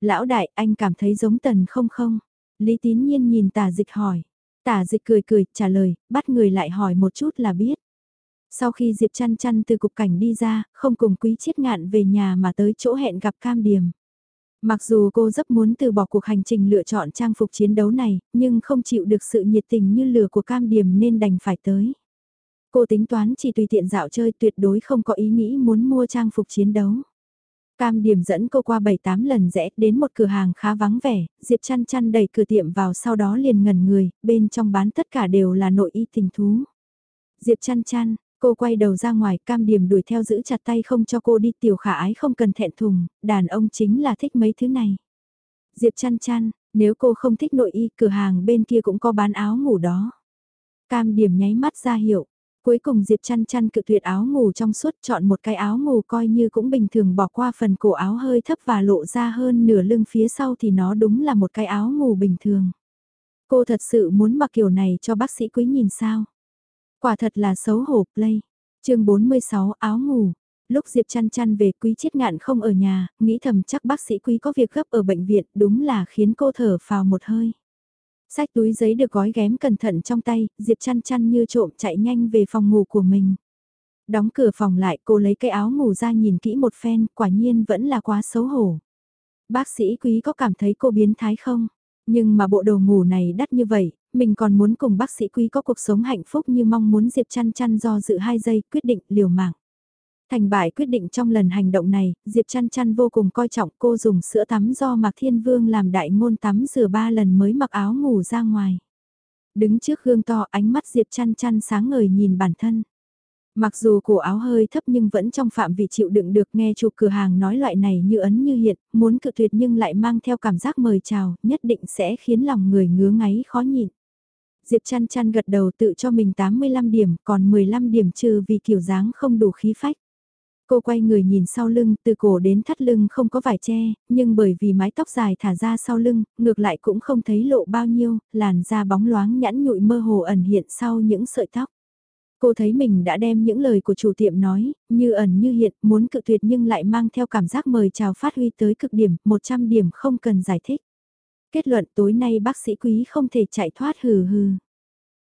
Lão đại, anh cảm thấy giống tần không không? Lý tín nhiên nhìn tả dịch hỏi. Tả dịch cười cười, trả lời, bắt người lại hỏi một chút là biết. Sau khi Diệp chăn chăn từ cục cảnh đi ra, không cùng quý chiết ngạn về nhà mà tới chỗ hẹn gặp cam điểm. Mặc dù cô rất muốn từ bỏ cuộc hành trình lựa chọn trang phục chiến đấu này, nhưng không chịu được sự nhiệt tình như lửa của cam điểm nên đành phải tới. Cô tính toán chỉ tùy tiện dạo chơi tuyệt đối không có ý nghĩ muốn mua trang phục chiến đấu. Cam điểm dẫn cô qua 7-8 lần rẽ đến một cửa hàng khá vắng vẻ, Diệp chăn chăn đẩy cửa tiệm vào sau đó liền ngẩn người, bên trong bán tất cả đều là nội y tình thú. Diệp chăn chăn, cô quay đầu ra ngoài, cam điểm đuổi theo giữ chặt tay không cho cô đi tiểu khả ái không cần thẹn thùng, đàn ông chính là thích mấy thứ này. Diệp chăn chăn, nếu cô không thích nội y, cửa hàng bên kia cũng có bán áo ngủ đó. Cam điểm nháy mắt ra hiệu, Cuối cùng Diệp chăn chăn cự tuyệt áo ngủ trong suốt chọn một cái áo ngủ coi như cũng bình thường bỏ qua phần cổ áo hơi thấp và lộ ra hơn nửa lưng phía sau thì nó đúng là một cái áo ngủ bình thường. Cô thật sự muốn mặc kiểu này cho bác sĩ quý nhìn sao? Quả thật là xấu hổ play. chương 46 áo ngủ. Lúc Diệp chăn chăn về quý chết ngạn không ở nhà, nghĩ thầm chắc bác sĩ quý có việc gấp ở bệnh viện đúng là khiến cô thở phào một hơi. Sách túi giấy được gói ghém cẩn thận trong tay, Diệp chăn chăn như trộm chạy nhanh về phòng ngủ của mình. Đóng cửa phòng lại cô lấy cái áo ngủ ra nhìn kỹ một phen, quả nhiên vẫn là quá xấu hổ. Bác sĩ quý có cảm thấy cô biến thái không? Nhưng mà bộ đồ ngủ này đắt như vậy, mình còn muốn cùng bác sĩ quý có cuộc sống hạnh phúc như mong muốn Diệp chăn chăn do dự hai giây quyết định liều mạng. Thành bại quyết định trong lần hành động này, Diệp chăn chăn vô cùng coi trọng cô dùng sữa tắm do Mạc Thiên Vương làm đại ngôn tắm rửa ba lần mới mặc áo ngủ ra ngoài. Đứng trước gương to ánh mắt Diệp chăn chăn sáng ngời nhìn bản thân. Mặc dù cổ áo hơi thấp nhưng vẫn trong phạm vị chịu đựng được nghe chủ cửa hàng nói loại này như ấn như hiện, muốn cự tuyệt nhưng lại mang theo cảm giác mời chào, nhất định sẽ khiến lòng người ngứa ngáy khó nhịn. Diệp chăn chăn gật đầu tự cho mình 85 điểm, còn 15 điểm trừ vì kiểu dáng không đủ khí phách. Cô quay người nhìn sau lưng, từ cổ đến thắt lưng không có vải che, nhưng bởi vì mái tóc dài thả ra sau lưng, ngược lại cũng không thấy lộ bao nhiêu, làn da bóng loáng nhẵn nhụi mơ hồ ẩn hiện sau những sợi tóc. Cô thấy mình đã đem những lời của chủ tiệm nói, như ẩn như hiện, muốn cự tuyệt nhưng lại mang theo cảm giác mời chào phát huy tới cực điểm, 100 điểm không cần giải thích. Kết luận tối nay bác sĩ quý không thể chạy thoát hừ hừ.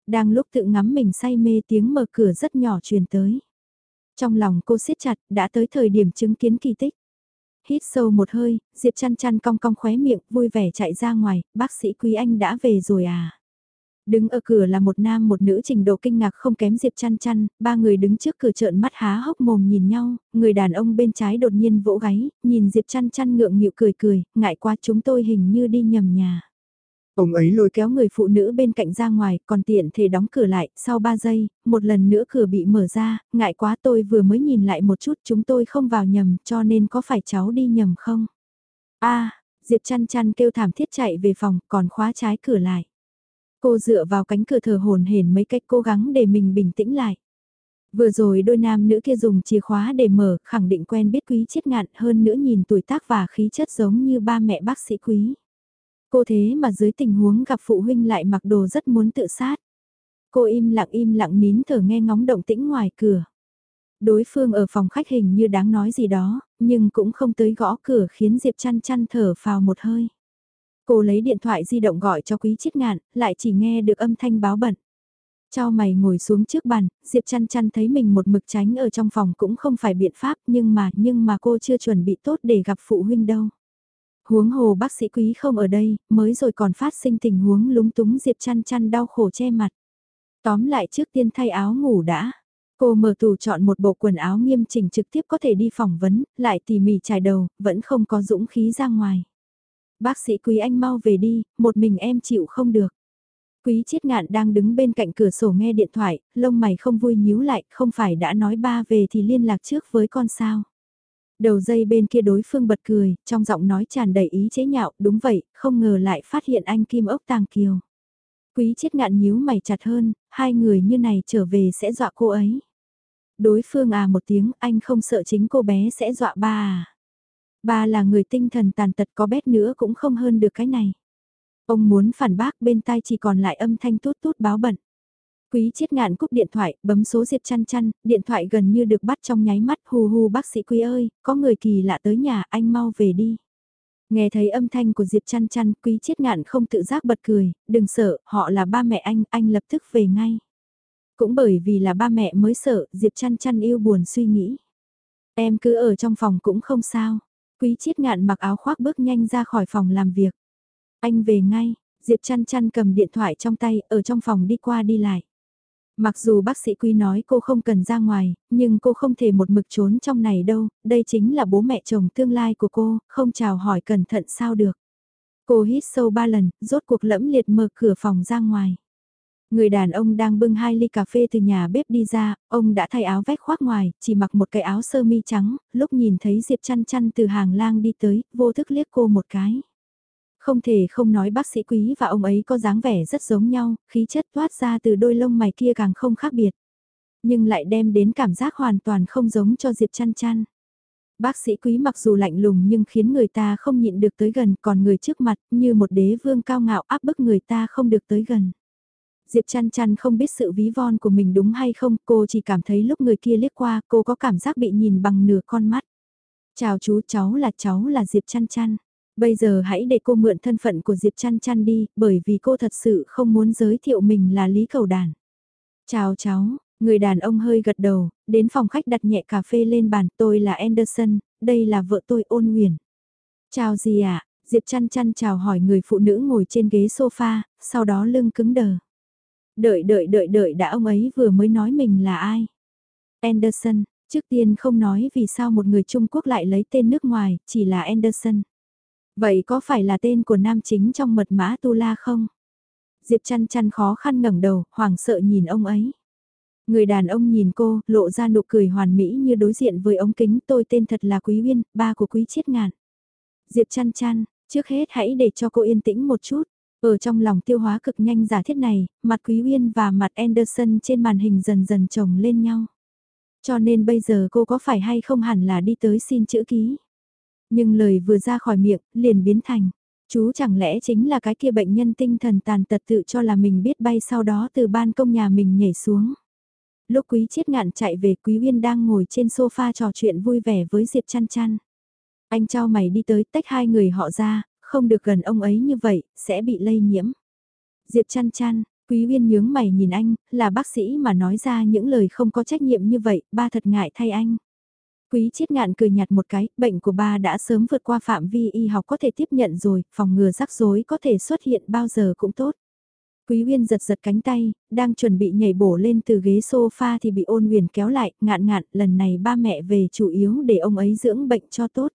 Đang lúc tự ngắm mình say mê tiếng mở cửa rất nhỏ truyền tới. Trong lòng cô siết chặt, đã tới thời điểm chứng kiến kỳ tích. Hít sâu một hơi, Diệp chăn chăn cong cong khóe miệng, vui vẻ chạy ra ngoài, bác sĩ Quý Anh đã về rồi à. Đứng ở cửa là một nam một nữ trình độ kinh ngạc không kém Diệp chăn chăn, ba người đứng trước cửa trợn mắt há hốc mồm nhìn nhau, người đàn ông bên trái đột nhiên vỗ gáy, nhìn Diệp chăn chăn ngượng nghịu cười cười, ngại quá chúng tôi hình như đi nhầm nhà. Ông ấy lôi kéo người phụ nữ bên cạnh ra ngoài, còn tiện thể đóng cửa lại, sau 3 giây, một lần nữa cửa bị mở ra, ngại quá tôi vừa mới nhìn lại một chút chúng tôi không vào nhầm, cho nên có phải cháu đi nhầm không? a Diệp chăn chăn kêu thảm thiết chạy về phòng, còn khóa trái cửa lại. Cô dựa vào cánh cửa thờ hồn hển mấy cách cố gắng để mình bình tĩnh lại. Vừa rồi đôi nam nữ kia dùng chìa khóa để mở, khẳng định quen biết quý chết ngạn hơn nữa nhìn tuổi tác và khí chất giống như ba mẹ bác sĩ quý. Cô thế mà dưới tình huống gặp phụ huynh lại mặc đồ rất muốn tự sát. Cô im lặng im lặng nín thở nghe ngóng động tĩnh ngoài cửa. Đối phương ở phòng khách hình như đáng nói gì đó, nhưng cũng không tới gõ cửa khiến Diệp chăn chăn thở phào một hơi. Cô lấy điện thoại di động gọi cho quý chiết ngạn, lại chỉ nghe được âm thanh báo bận. Cho mày ngồi xuống trước bàn, Diệp chăn chăn thấy mình một mực tránh ở trong phòng cũng không phải biện pháp nhưng mà nhưng mà cô chưa chuẩn bị tốt để gặp phụ huynh đâu. Huống hồ bác sĩ quý không ở đây, mới rồi còn phát sinh tình huống lúng túng Diệp chăn chăn đau khổ che mặt. Tóm lại trước tiên thay áo ngủ đã. Cô mở tủ chọn một bộ quần áo nghiêm chỉnh trực tiếp có thể đi phỏng vấn, lại tỉ mỉ trải đầu, vẫn không có dũng khí ra ngoài. Bác sĩ quý anh mau về đi, một mình em chịu không được. Quý chiết ngạn đang đứng bên cạnh cửa sổ nghe điện thoại, lông mày không vui nhíu lại, không phải đã nói ba về thì liên lạc trước với con sao. Đầu dây bên kia đối phương bật cười, trong giọng nói tràn đầy ý chế nhạo, đúng vậy, không ngờ lại phát hiện anh Kim ốc tàng kiều. Quý chết ngạn nhíu mày chặt hơn, hai người như này trở về sẽ dọa cô ấy. Đối phương à một tiếng, anh không sợ chính cô bé sẽ dọa ba à. Ba là người tinh thần tàn tật có bét nữa cũng không hơn được cái này. Ông muốn phản bác bên tai chỉ còn lại âm thanh tút tút báo bận. Quý chiết ngạn cúp điện thoại, bấm số Diệp chăn chăn, điện thoại gần như được bắt trong nháy mắt hù hù bác sĩ quý ơi, có người kỳ lạ tới nhà, anh mau về đi. Nghe thấy âm thanh của Diệp chăn chăn, quý chiết ngạn không tự giác bật cười, đừng sợ, họ là ba mẹ anh, anh lập tức về ngay. Cũng bởi vì là ba mẹ mới sợ, Diệp chăn chăn yêu buồn suy nghĩ. Em cứ ở trong phòng cũng không sao. Quý chiết ngạn mặc áo khoác bước nhanh ra khỏi phòng làm việc. Anh về ngay, Diệp chăn chăn cầm điện thoại trong tay, ở trong phòng đi qua đi lại. Mặc dù bác sĩ Quý nói cô không cần ra ngoài, nhưng cô không thể một mực trốn trong này đâu, đây chính là bố mẹ chồng tương lai của cô, không chào hỏi cẩn thận sao được. Cô hít sâu ba lần, rốt cuộc lẫm liệt mở cửa phòng ra ngoài. Người đàn ông đang bưng hai ly cà phê từ nhà bếp đi ra, ông đã thay áo vét khoác ngoài, chỉ mặc một cái áo sơ mi trắng, lúc nhìn thấy Diệp chăn chăn từ hàng lang đi tới, vô thức liếc cô một cái. Không thể không nói bác sĩ quý và ông ấy có dáng vẻ rất giống nhau, khí chất toát ra từ đôi lông mày kia càng không khác biệt. Nhưng lại đem đến cảm giác hoàn toàn không giống cho Diệp chăn chăn. Bác sĩ quý mặc dù lạnh lùng nhưng khiến người ta không nhịn được tới gần còn người trước mặt như một đế vương cao ngạo áp bức người ta không được tới gần. Diệp chăn chăn không biết sự ví von của mình đúng hay không, cô chỉ cảm thấy lúc người kia liếc qua cô có cảm giác bị nhìn bằng nửa con mắt. Chào chú cháu là cháu là Diệp chăn chăn. Bây giờ hãy để cô mượn thân phận của Diệp chăn chăn đi, bởi vì cô thật sự không muốn giới thiệu mình là Lý Cầu Đàn. Chào cháu, người đàn ông hơi gật đầu, đến phòng khách đặt nhẹ cà phê lên bàn, tôi là Anderson, đây là vợ tôi ôn huyền. Chào gì ạ? Diệp chăn chăn chào hỏi người phụ nữ ngồi trên ghế sofa, sau đó lưng cứng đờ. Đợi đợi đợi đợi đã ông ấy vừa mới nói mình là ai. Anderson, trước tiên không nói vì sao một người Trung Quốc lại lấy tên nước ngoài, chỉ là Anderson. Vậy có phải là tên của nam chính trong mật mã Tu La không? Diệp chăn chăn khó khăn ngẩng đầu, hoảng sợ nhìn ông ấy. Người đàn ông nhìn cô, lộ ra nụ cười hoàn mỹ như đối diện với ống kính tôi tên thật là Quý Uyên, ba của Quý Chiết Ngạn. Diệp chăn chăn, trước hết hãy để cho cô yên tĩnh một chút. Ở trong lòng tiêu hóa cực nhanh giả thiết này, mặt Quý Uyên và mặt Anderson trên màn hình dần dần chồng lên nhau. Cho nên bây giờ cô có phải hay không hẳn là đi tới xin chữ ký. Nhưng lời vừa ra khỏi miệng, liền biến thành. Chú chẳng lẽ chính là cái kia bệnh nhân tinh thần tàn tật tự cho là mình biết bay sau đó từ ban công nhà mình nhảy xuống. Lúc quý chiết ngạn chạy về quý uyên đang ngồi trên sofa trò chuyện vui vẻ với Diệp chăn chăn. Anh cho mày đi tới tách hai người họ ra, không được gần ông ấy như vậy, sẽ bị lây nhiễm. Diệp chăn chăn, Quý Uyên nhướng mày nhìn anh, là bác sĩ mà nói ra những lời không có trách nhiệm như vậy, ba thật ngại thay anh. Quý chiết ngạn cười nhạt một cái, bệnh của ba đã sớm vượt qua phạm vi y học có thể tiếp nhận rồi, phòng ngừa rắc rối có thể xuất hiện bao giờ cũng tốt. Quý Uyên giật giật cánh tay, đang chuẩn bị nhảy bổ lên từ ghế sofa thì bị ôn huyền kéo lại, ngạn ngạn, lần này ba mẹ về chủ yếu để ông ấy dưỡng bệnh cho tốt.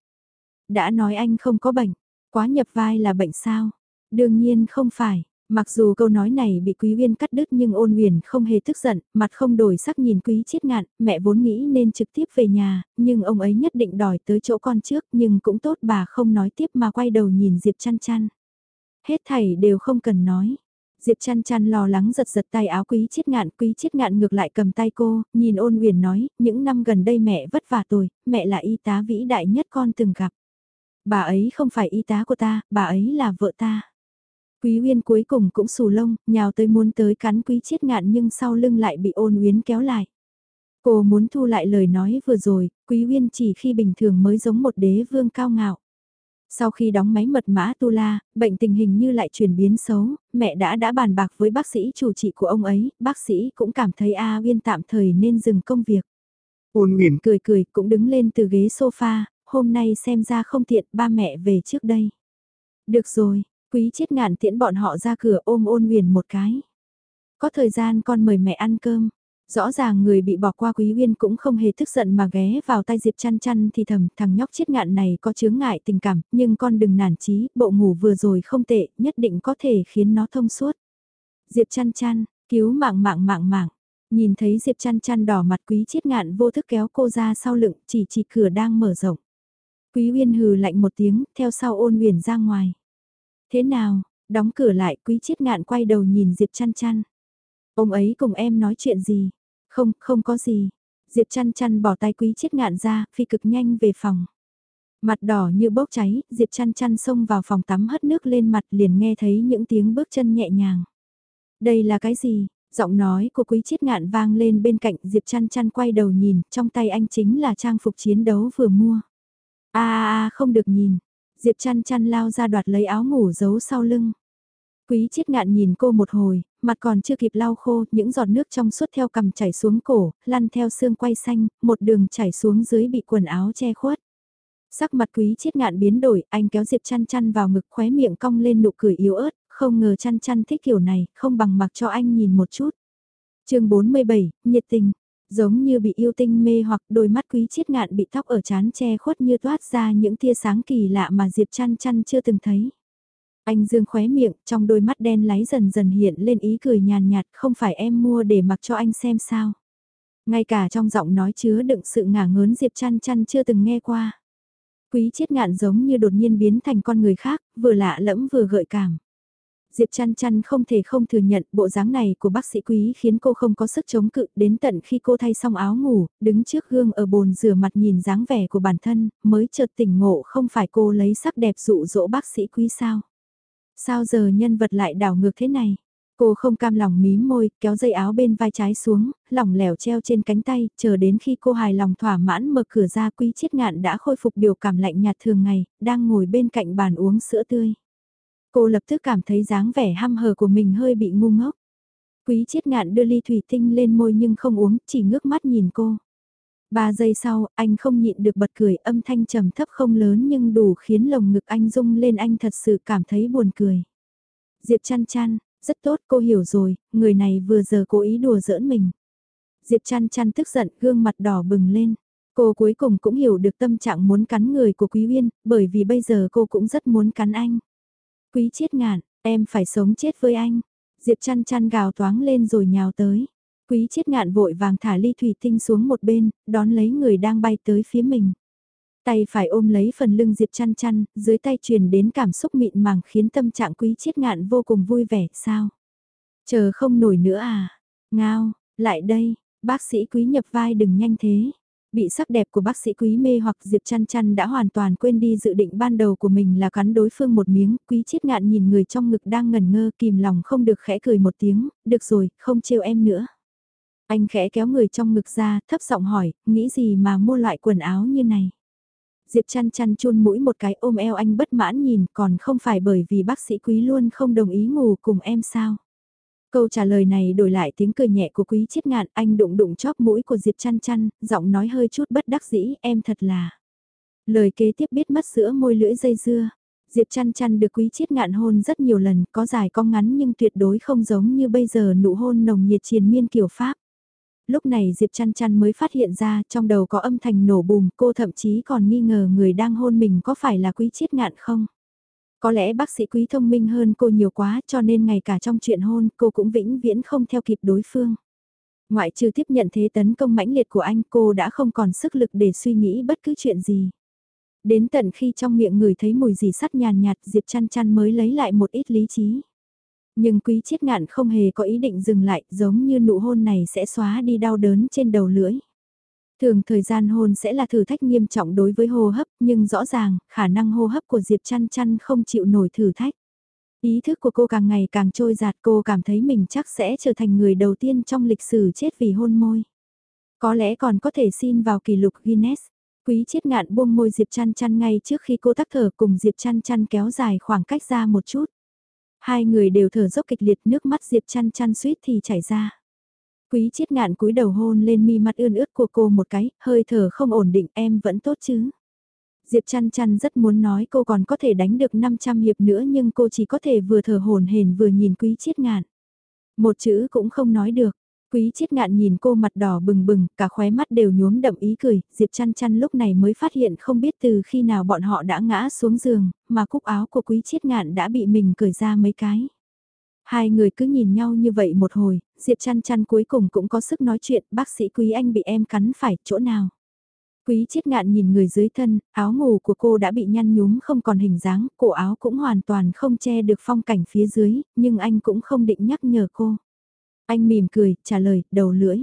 Đã nói anh không có bệnh, quá nhập vai là bệnh sao? Đương nhiên không phải, Mặc dù câu nói này bị Quý Uyên cắt đứt nhưng ôn huyền không hề tức giận, mặt không đổi sắc nhìn Quý Chiết Ngạn, mẹ vốn nghĩ nên trực tiếp về nhà, nhưng ông ấy nhất định đòi tới chỗ con trước nhưng cũng tốt bà không nói tiếp mà quay đầu nhìn Diệp chăn chăn. Hết thảy đều không cần nói. Diệp chăn chăn lo lắng giật giật tay áo Quý Chiết Ngạn, Quý Chiết Ngạn ngược lại cầm tay cô, nhìn ôn huyền nói, những năm gần đây mẹ vất vả tôi, mẹ là y tá vĩ đại nhất con từng gặp. Bà ấy không phải y tá của ta, bà ấy là vợ ta. Quý Uyên cuối cùng cũng xù lông, nhào tới muốn tới cắn Quý Chiết Ngạn nhưng sau lưng lại bị ôn Uyên kéo lại. Cô muốn thu lại lời nói vừa rồi, Quý Uyên chỉ khi bình thường mới giống một đế vương cao ngạo. Sau khi đóng máy mật mã tu la, bệnh tình hình như lại chuyển biến xấu, mẹ đã đã bàn bạc với bác sĩ chủ trị của ông ấy, bác sĩ cũng cảm thấy A Uyên tạm thời nên dừng công việc. Ôn Uyên cười cười cũng đứng lên từ ghế sofa, hôm nay xem ra không tiện ba mẹ về trước đây. Được rồi, Quý chết ngạn tiễn bọn họ ra cửa ôm ôn huyền một cái. Có thời gian con mời mẹ ăn cơm. Rõ ràng người bị bỏ qua Quý Uyên cũng không hề tức giận mà ghé vào tay Diệp chăn chăn thì thầm thằng nhóc chết ngạn này có chướng ngại tình cảm, nhưng con đừng nản chí, bộ ngủ vừa rồi không tệ, nhất định có thể khiến nó thông suốt. Diệp chăn chăn, cứu mạng mạng mạng mạng, nhìn thấy Diệp chăn chăn đỏ mặt quý chết ngạn vô thức kéo cô ra sau lựng, chỉ chỉ cửa đang mở rộng. Quý Uyên hừ lạnh một tiếng, theo sau ôn huyền ra ngoài. Thế nào, đóng cửa lại quý chiết ngạn quay đầu nhìn Diệp chăn chăn. Ông ấy cùng em nói chuyện gì? Không, không có gì. Diệp chăn chăn bỏ tay quý chiết ngạn ra, phi cực nhanh về phòng. Mặt đỏ như bốc cháy, Diệp chăn chăn xông vào phòng tắm hất nước lên mặt liền nghe thấy những tiếng bước chân nhẹ nhàng. Đây là cái gì? Giọng nói của quý chiết ngạn vang lên bên cạnh Diệp chăn chăn quay đầu nhìn, trong tay anh chính là trang phục chiến đấu vừa mua a a không được nhìn. Diệp chăn chăn lao ra đoạt lấy áo ngủ giấu sau lưng. Quý chết ngạn nhìn cô một hồi, mặt còn chưa kịp lau khô, những giọt nước trong suốt theo cằm chảy xuống cổ, lăn theo xương quay xanh, một đường chảy xuống dưới bị quần áo che khuất. Sắc mặt quý chết ngạn biến đổi, anh kéo Diệp chăn chăn vào ngực khóe miệng cong lên nụ cười yếu ớt, không ngờ chăn chăn thích kiểu này, không bằng mặc cho anh nhìn một chút. chương 47, nhiệt tình, giống như bị yêu tinh mê hoặc đôi mắt quý chiết ngạn bị tóc ở chán che khuất như toát ra những tia sáng kỳ lạ mà Diệp chăn chăn chưa từng thấy. Anh dương khóe miệng, trong đôi mắt đen láy dần dần hiện lên ý cười nhàn nhạt, không phải em mua để mặc cho anh xem sao. Ngay cả trong giọng nói chứa đựng sự ngả ngớn Diệp chăn chăn chưa từng nghe qua. Quý chiết ngạn giống như đột nhiên biến thành con người khác, vừa lạ lẫm vừa gợi cảm. Diệp chăn chăn không thể không thừa nhận bộ dáng này của bác sĩ quý khiến cô không có sức chống cự đến tận khi cô thay xong áo ngủ, đứng trước gương ở bồn rửa mặt nhìn dáng vẻ của bản thân, mới chợt tỉnh ngộ không phải cô lấy sắc đẹp dụ dỗ bác sĩ quý sao. Sao giờ nhân vật lại đảo ngược thế này? Cô không cam lòng mím môi, kéo dây áo bên vai trái xuống, lỏng lẻo treo trên cánh tay, chờ đến khi cô hài lòng thỏa mãn mở cửa ra quý chiết ngạn đã khôi phục biểu cảm lạnh nhạt thường ngày, đang ngồi bên cạnh bàn uống sữa tươi. Cô lập tức cảm thấy dáng vẻ hăm hờ của mình hơi bị ngu ngốc. Quý chiết ngạn đưa ly thủy tinh lên môi nhưng không uống, chỉ ngước mắt nhìn cô. Ba giây sau, anh không nhịn được bật cười âm thanh trầm thấp không lớn nhưng đủ khiến lồng ngực anh rung lên anh thật sự cảm thấy buồn cười. Diệp chăn chăn, rất tốt cô hiểu rồi, người này vừa giờ cố ý đùa giỡn mình. Diệp chăn chăn tức giận gương mặt đỏ bừng lên. Cô cuối cùng cũng hiểu được tâm trạng muốn cắn người của Quý Uyên, bởi vì bây giờ cô cũng rất muốn cắn anh. Quý chết ngạn, em phải sống chết với anh. Diệp chăn chăn gào toáng lên rồi nhào tới. Quý chết ngạn vội vàng thả ly thủy tinh xuống một bên, đón lấy người đang bay tới phía mình. Tay phải ôm lấy phần lưng Diệp chăn chăn, dưới tay truyền đến cảm xúc mịn màng khiến tâm trạng quý chết ngạn vô cùng vui vẻ, sao? Chờ không nổi nữa à? Ngao, lại đây, bác sĩ quý nhập vai đừng nhanh thế. Bị sắc đẹp của bác sĩ quý mê hoặc Diệp chăn chăn đã hoàn toàn quên đi dự định ban đầu của mình là cắn đối phương một miếng, quý chiết ngạn nhìn người trong ngực đang ngần ngơ kìm lòng không được khẽ cười một tiếng, được rồi, không trêu em nữa. Anh khẽ kéo người trong ngực ra, thấp giọng hỏi, nghĩ gì mà mua loại quần áo như này? Diệp chăn chăn chun mũi một cái ôm eo anh bất mãn nhìn còn không phải bởi vì bác sĩ quý luôn không đồng ý ngủ cùng em sao? Câu trả lời này đổi lại tiếng cười nhẹ của quý chiết ngạn, anh đụng đụng chóp mũi của Diệp chăn chăn, giọng nói hơi chút bất đắc dĩ, em thật là. Lời kế tiếp biết mất giữa môi lưỡi dây dưa. Diệp chăn chăn được quý chiết ngạn hôn rất nhiều lần, có dài có ngắn nhưng tuyệt đối không giống như bây giờ nụ hôn nồng nhiệt triền miên kiểu Pháp. Lúc này Diệp chăn chăn mới phát hiện ra trong đầu có âm thanh nổ bùm, cô thậm chí còn nghi ngờ người đang hôn mình có phải là quý chiết ngạn không. Có lẽ bác sĩ quý thông minh hơn cô nhiều quá cho nên ngay cả trong chuyện hôn, cô cũng vĩnh viễn không theo kịp đối phương. Ngoại trừ tiếp nhận thế tấn công mãnh liệt của anh, cô đã không còn sức lực để suy nghĩ bất cứ chuyện gì. Đến tận khi trong miệng người thấy mùi gì sắt nhàn nhạt, Diệp chăn chăn mới lấy lại một ít lý trí. Nhưng quý chiết ngạn không hề có ý định dừng lại, giống như nụ hôn này sẽ xóa đi đau đớn trên đầu lưỡi. Thường thời gian hôn sẽ là thử thách nghiêm trọng đối với hô hấp, nhưng rõ ràng, khả năng hô hấp của Diệp chăn chăn không chịu nổi thử thách. Ý thức của cô càng ngày càng trôi giạt cô cảm thấy mình chắc sẽ trở thành người đầu tiên trong lịch sử chết vì hôn môi. Có lẽ còn có thể xin vào kỷ lục Guinness. Quý chết ngạn buông môi Diệp chăn chăn ngay trước khi cô tắc thở cùng Diệp chăn chăn kéo dài khoảng cách ra một chút. Hai người đều thở dốc kịch liệt nước mắt Diệp chăn chăn suýt thì chảy ra. Quý chiết ngạn cúi đầu hôn lên mi mắt ươn ướt của cô một cái, hơi thở không ổn định em vẫn tốt chứ. Diệp chăn chăn rất muốn nói cô còn có thể đánh được 500 hiệp nữa nhưng cô chỉ có thể vừa thở hồn hển vừa nhìn quý chiết ngạn. Một chữ cũng không nói được. Quý chiết ngạn nhìn cô mặt đỏ bừng bừng, cả khóe mắt đều nhuốm đậm ý cười, Diệp chăn chăn lúc này mới phát hiện không biết từ khi nào bọn họ đã ngã xuống giường, mà cúc áo của quý chiết ngạn đã bị mình cởi ra mấy cái. Hai người cứ nhìn nhau như vậy một hồi, Diệp chăn chăn cuối cùng cũng có sức nói chuyện, bác sĩ quý anh bị em cắn phải, chỗ nào? Quý chết ngạn nhìn người dưới thân, áo ngủ của cô đã bị nhăn nhúm không còn hình dáng, cổ áo cũng hoàn toàn không che được phong cảnh phía dưới, nhưng anh cũng không định nhắc nhở cô. Anh mỉm cười, trả lời, đầu lưỡi.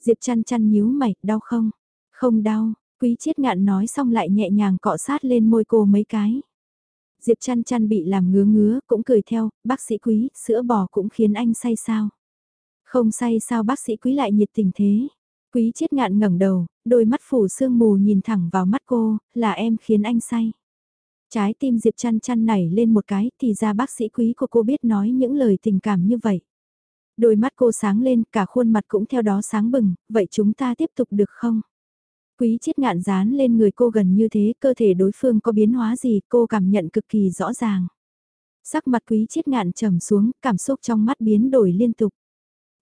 Diệp chăn chăn nhíu mày, đau không? Không đau, Quý chết ngạn nói xong lại nhẹ nhàng cọ sát lên môi cô mấy cái. Diệp chăn chăn bị làm ngứa ngứa, cũng cười theo, bác sĩ quý, sữa bò cũng khiến anh say sao. Không say sao bác sĩ quý lại nhiệt tình thế. Quý chết ngạn ngẩng đầu, đôi mắt phủ sương mù nhìn thẳng vào mắt cô, là em khiến anh say. Trái tim Diệp chăn chăn nảy lên một cái thì ra bác sĩ quý của cô biết nói những lời tình cảm như vậy. Đôi mắt cô sáng lên, cả khuôn mặt cũng theo đó sáng bừng, vậy chúng ta tiếp tục được không? Quý chiết ngạn dán lên người cô gần như thế, cơ thể đối phương có biến hóa gì cô cảm nhận cực kỳ rõ ràng. Sắc mặt quý chiết ngạn trầm xuống, cảm xúc trong mắt biến đổi liên tục.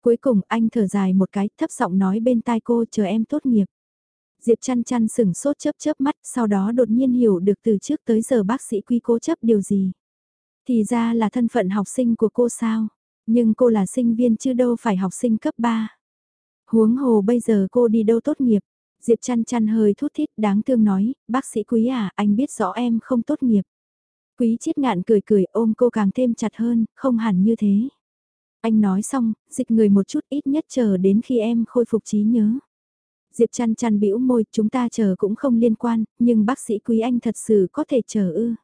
Cuối cùng anh thở dài một cái, thấp giọng nói bên tai cô chờ em tốt nghiệp. Diệp chăn chăn sừng sốt chớp chớp mắt, sau đó đột nhiên hiểu được từ trước tới giờ bác sĩ quý cố chấp điều gì. Thì ra là thân phận học sinh của cô sao, nhưng cô là sinh viên chứ đâu phải học sinh cấp 3. Huống hồ bây giờ cô đi đâu tốt nghiệp, Diệp chăn chăn hơi thút thít đáng thương nói, bác sĩ quý à, anh biết rõ em không tốt nghiệp. Quý chiết ngạn cười cười ôm cô càng thêm chặt hơn, không hẳn như thế. Anh nói xong, dịch người một chút ít nhất chờ đến khi em khôi phục trí nhớ. Diệp chăn chăn bĩu môi, chúng ta chờ cũng không liên quan, nhưng bác sĩ quý anh thật sự có thể chờ ư.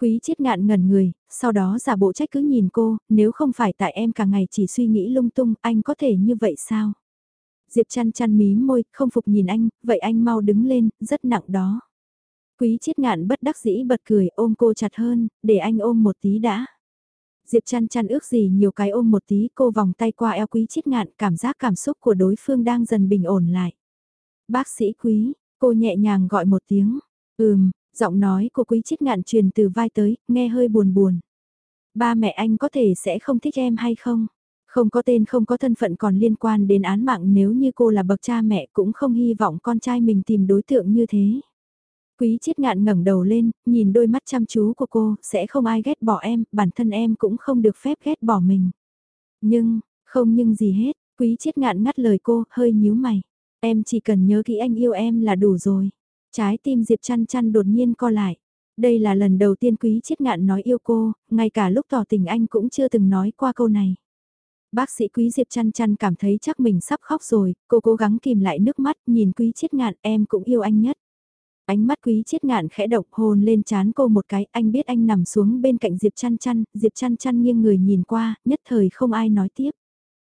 Quý chiết ngạn ngẩn người, sau đó giả bộ trách cứ nhìn cô, nếu không phải tại em cả ngày chỉ suy nghĩ lung tung, anh có thể như vậy sao? Diệp chăn chăn mí môi, không phục nhìn anh, vậy anh mau đứng lên, rất nặng đó. Quý chiết ngạn bất đắc dĩ bật cười ôm cô chặt hơn, để anh ôm một tí đã. Diệp chăn chăn ước gì nhiều cái ôm một tí cô vòng tay qua eo quý chiết ngạn cảm giác cảm xúc của đối phương đang dần bình ổn lại. Bác sĩ quý, cô nhẹ nhàng gọi một tiếng. Ừm, giọng nói của quý chiết ngạn truyền từ vai tới, nghe hơi buồn buồn. Ba mẹ anh có thể sẽ không thích em hay không? Không có tên không có thân phận còn liên quan đến án mạng nếu như cô là bậc cha mẹ cũng không hy vọng con trai mình tìm đối tượng như thế. Quý chiết ngạn ngẩng đầu lên, nhìn đôi mắt chăm chú của cô, sẽ không ai ghét bỏ em, bản thân em cũng không được phép ghét bỏ mình. Nhưng, không nhưng gì hết, quý chiết ngạn ngắt lời cô, hơi nhíu mày. Em chỉ cần nhớ kỹ anh yêu em là đủ rồi. Trái tim Diệp chăn chăn đột nhiên co lại. Đây là lần đầu tiên quý chiết ngạn nói yêu cô, ngay cả lúc tỏ tình anh cũng chưa từng nói qua câu này. Bác sĩ quý Diệp chăn chăn cảm thấy chắc mình sắp khóc rồi, cô cố gắng kìm lại nước mắt, nhìn quý chiết ngạn em cũng yêu anh nhất. Ánh mắt quý chiết ngạn khẽ độc hồn lên chán cô một cái, anh biết anh nằm xuống bên cạnh Diệp chăn chăn, Diệp chăn chăn nghiêng người nhìn qua, nhất thời không ai nói tiếp.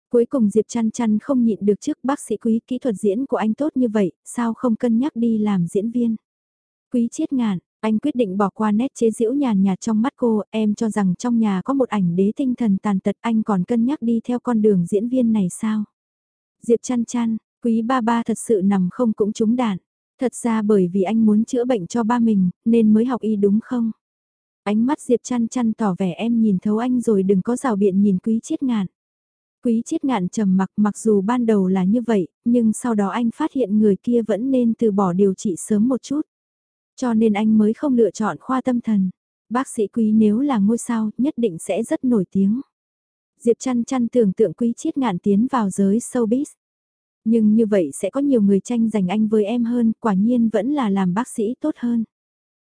Cuối cùng Diệp chăn chăn không nhịn được trước bác sĩ quý kỹ thuật diễn của anh tốt như vậy, sao không cân nhắc đi làm diễn viên. Quý chiết ngạn, anh quyết định bỏ qua nét chế giễu nhàn nhạt trong mắt cô, em cho rằng trong nhà có một ảnh đế tinh thần tàn tật anh còn cân nhắc đi theo con đường diễn viên này sao? Diệp chăn chăn, quý ba ba thật sự nằm không cũng trúng đạn. Thật ra bởi vì anh muốn chữa bệnh cho ba mình, nên mới học y đúng không? Ánh mắt Diệp chăn chăn tỏ vẻ em nhìn thấu anh rồi đừng có rào biện nhìn quý chiết ngạn. Quý chiết ngạn trầm mặc mặc dù ban đầu là như vậy, nhưng sau đó anh phát hiện người kia vẫn nên từ bỏ điều trị sớm một chút. Cho nên anh mới không lựa chọn khoa tâm thần. Bác sĩ quý nếu là ngôi sao nhất định sẽ rất nổi tiếng. Diệp chăn chăn tưởng tượng quý chiết ngạn tiến vào giới showbiz. Nhưng như vậy sẽ có nhiều người tranh giành anh với em hơn, quả nhiên vẫn là làm bác sĩ tốt hơn.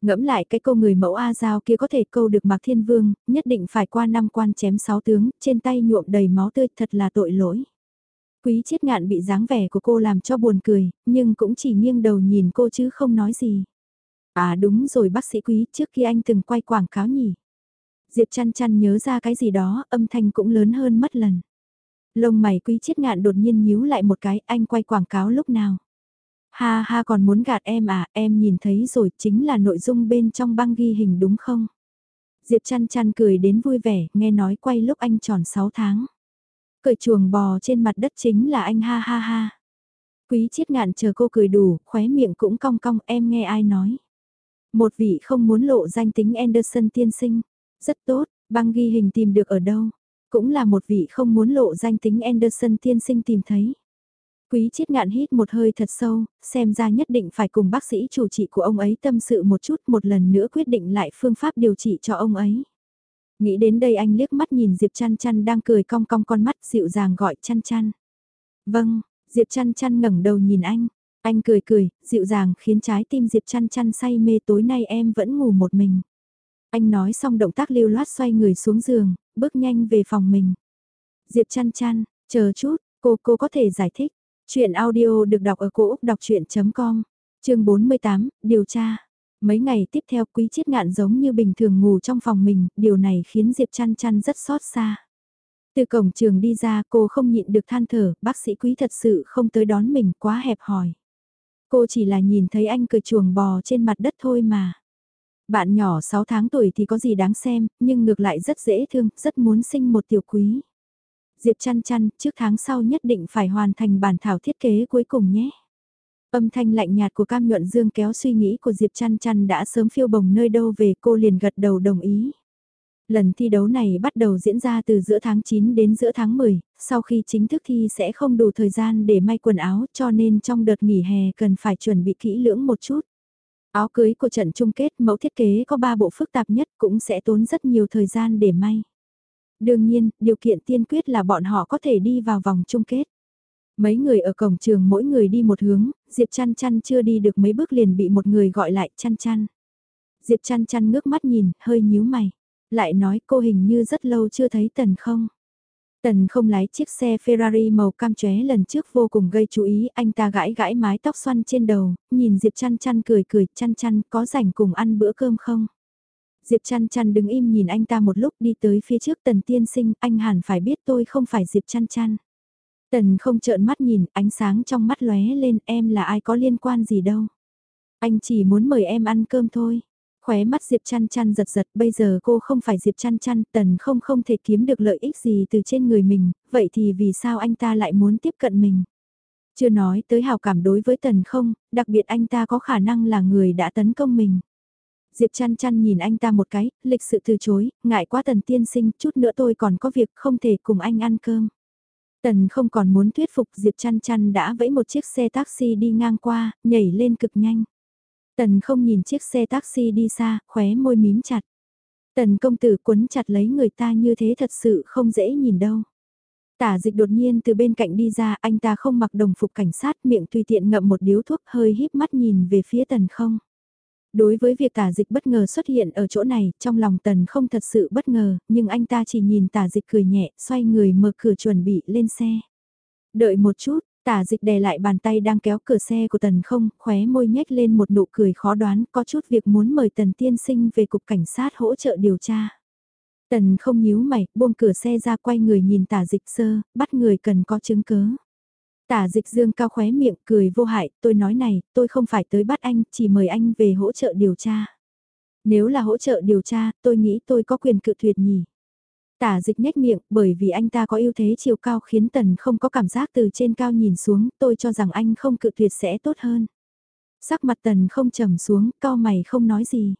Ngẫm lại cái câu người mẫu A Giao kia có thể câu được Mạc Thiên Vương, nhất định phải qua năm quan chém sáu tướng, trên tay nhuộm đầy máu tươi thật là tội lỗi. Quý chiết ngạn bị dáng vẻ của cô làm cho buồn cười, nhưng cũng chỉ nghiêng đầu nhìn cô chứ không nói gì. À đúng rồi bác sĩ quý, trước khi anh từng quay quảng cáo nhỉ. Diệp chăn chăn nhớ ra cái gì đó, âm thanh cũng lớn hơn mất lần. Lông mày quý chiết ngạn đột nhiên nhíu lại một cái, anh quay quảng cáo lúc nào. Ha ha còn muốn gạt em à, em nhìn thấy rồi, chính là nội dung bên trong băng ghi hình đúng không? Diệp chăn chăn cười đến vui vẻ, nghe nói quay lúc anh tròn 6 tháng. Cởi chuồng bò trên mặt đất chính là anh ha ha ha. Quý chiết ngạn chờ cô cười đủ, khóe miệng cũng cong cong em nghe ai nói. Một vị không muốn lộ danh tính Anderson tiên sinh. Rất tốt, băng ghi hình tìm được ở đâu. Cũng là một vị không muốn lộ danh tính Anderson tiên sinh tìm thấy. Quý chiết ngạn hít một hơi thật sâu, xem ra nhất định phải cùng bác sĩ chủ trị của ông ấy tâm sự một chút một lần nữa quyết định lại phương pháp điều trị cho ông ấy. Nghĩ đến đây anh liếc mắt nhìn Diệp chăn chăn đang cười cong cong con mắt dịu dàng gọi chăn chăn. Vâng, Diệp chăn chăn ngẩng đầu nhìn anh, anh cười cười, dịu dàng khiến trái tim Diệp chăn chăn say mê tối nay em vẫn ngủ một mình. Anh nói xong động tác lưu loát xoay người xuống giường, bước nhanh về phòng mình. Diệp chăn chăn, chờ chút, cô cô có thể giải thích. Chuyện audio được đọc ở cổ Úc đọc chuyện.com chương 48, điều tra. Mấy ngày tiếp theo quý chiết ngạn giống như bình thường ngủ trong phòng mình, điều này khiến Diệp chăn chăn rất xót xa. Từ cổng trường đi ra cô không nhịn được than thở, bác sĩ quý thật sự không tới đón mình quá hẹp hòi. Cô chỉ là nhìn thấy anh cười chuồng bò trên mặt đất thôi mà. Bạn nhỏ 6 tháng tuổi thì có gì đáng xem, nhưng ngược lại rất dễ thương, rất muốn sinh một tiểu quý. Diệp chăn chăn, trước tháng sau nhất định phải hoàn thành bản thảo thiết kế cuối cùng nhé. Âm thanh lạnh nhạt của cam nhuận dương kéo suy nghĩ của Diệp chăn chăn đã sớm phiêu bồng nơi đâu về cô liền gật đầu đồng ý. Lần thi đấu này bắt đầu diễn ra từ giữa tháng 9 đến giữa tháng 10, sau khi chính thức thi sẽ không đủ thời gian để may quần áo cho nên trong đợt nghỉ hè cần phải chuẩn bị kỹ lưỡng một chút. Áo cưới của trận chung kết mẫu thiết kế có 3 bộ phức tạp nhất cũng sẽ tốn rất nhiều thời gian để may. Đương nhiên, điều kiện tiên quyết là bọn họ có thể đi vào vòng chung kết. Mấy người ở cổng trường mỗi người đi một hướng, Diệp chăn chăn chưa đi được mấy bước liền bị một người gọi lại chăn chăn. Diệp chăn chăn ngước mắt nhìn, hơi nhíu mày. Lại nói cô hình như rất lâu chưa thấy Tần không. Tần không lái chiếc xe Ferrari màu cam chóe lần trước vô cùng gây chú ý, anh ta gãi gãi mái tóc xoăn trên đầu, nhìn Diệp chăn chăn cười cười, chăn chăn có rảnh cùng ăn bữa cơm không? Diệp chăn chăn đứng im nhìn anh ta một lúc đi tới phía trước tần tiên sinh, anh hẳn phải biết tôi không phải Diệp chăn chăn. Tần không trợn mắt nhìn, ánh sáng trong mắt lóe lên, em là ai có liên quan gì đâu. Anh chỉ muốn mời em ăn cơm thôi. Khóe mắt Diệp chăn chăn giật giật, bây giờ cô không phải Diệp chăn chăn, tần không không thể kiếm được lợi ích gì từ trên người mình, vậy thì vì sao anh ta lại muốn tiếp cận mình? Chưa nói tới hào cảm đối với tần không, đặc biệt anh ta có khả năng là người đã tấn công mình. Diệp chăn chăn nhìn anh ta một cái, lịch sự từ chối, ngại quá tần tiên sinh, chút nữa tôi còn có việc không thể cùng anh ăn cơm. Tần không còn muốn thuyết phục Diệp chăn chăn đã vẫy một chiếc xe taxi đi ngang qua, nhảy lên cực nhanh. Tần không nhìn chiếc xe taxi đi xa, khóe môi mím chặt. Tần công tử quấn chặt lấy người ta như thế thật sự không dễ nhìn đâu. Tả dịch đột nhiên từ bên cạnh đi ra, anh ta không mặc đồng phục cảnh sát, miệng tùy tiện ngậm một điếu thuốc hơi híp mắt nhìn về phía tần không. Đối với việc tả dịch bất ngờ xuất hiện ở chỗ này, trong lòng tần không thật sự bất ngờ, nhưng anh ta chỉ nhìn tả dịch cười nhẹ, xoay người mở cửa chuẩn bị lên xe. Đợi một chút, tả dịch đè lại bàn tay đang kéo cửa xe của tần không, khóe môi nhếch lên một nụ cười khó đoán, có chút việc muốn mời tần tiên sinh về cục cảnh sát hỗ trợ điều tra. Tần không nhíu mày, buông cửa xe ra quay người nhìn tả dịch sơ, bắt người cần có chứng cứ. Tả dịch dương cao khóe miệng cười vô hại, tôi nói này, tôi không phải tới bắt anh, chỉ mời anh về hỗ trợ điều tra. Nếu là hỗ trợ điều tra, tôi nghĩ tôi có quyền cự tuyệt nhỉ. Tả dịch nhếch miệng, bởi vì anh ta có ưu thế chiều cao khiến tần không có cảm giác từ trên cao nhìn xuống, tôi cho rằng anh không cự tuyệt sẽ tốt hơn. Sắc mặt tần không trầm xuống, cao mày không nói gì.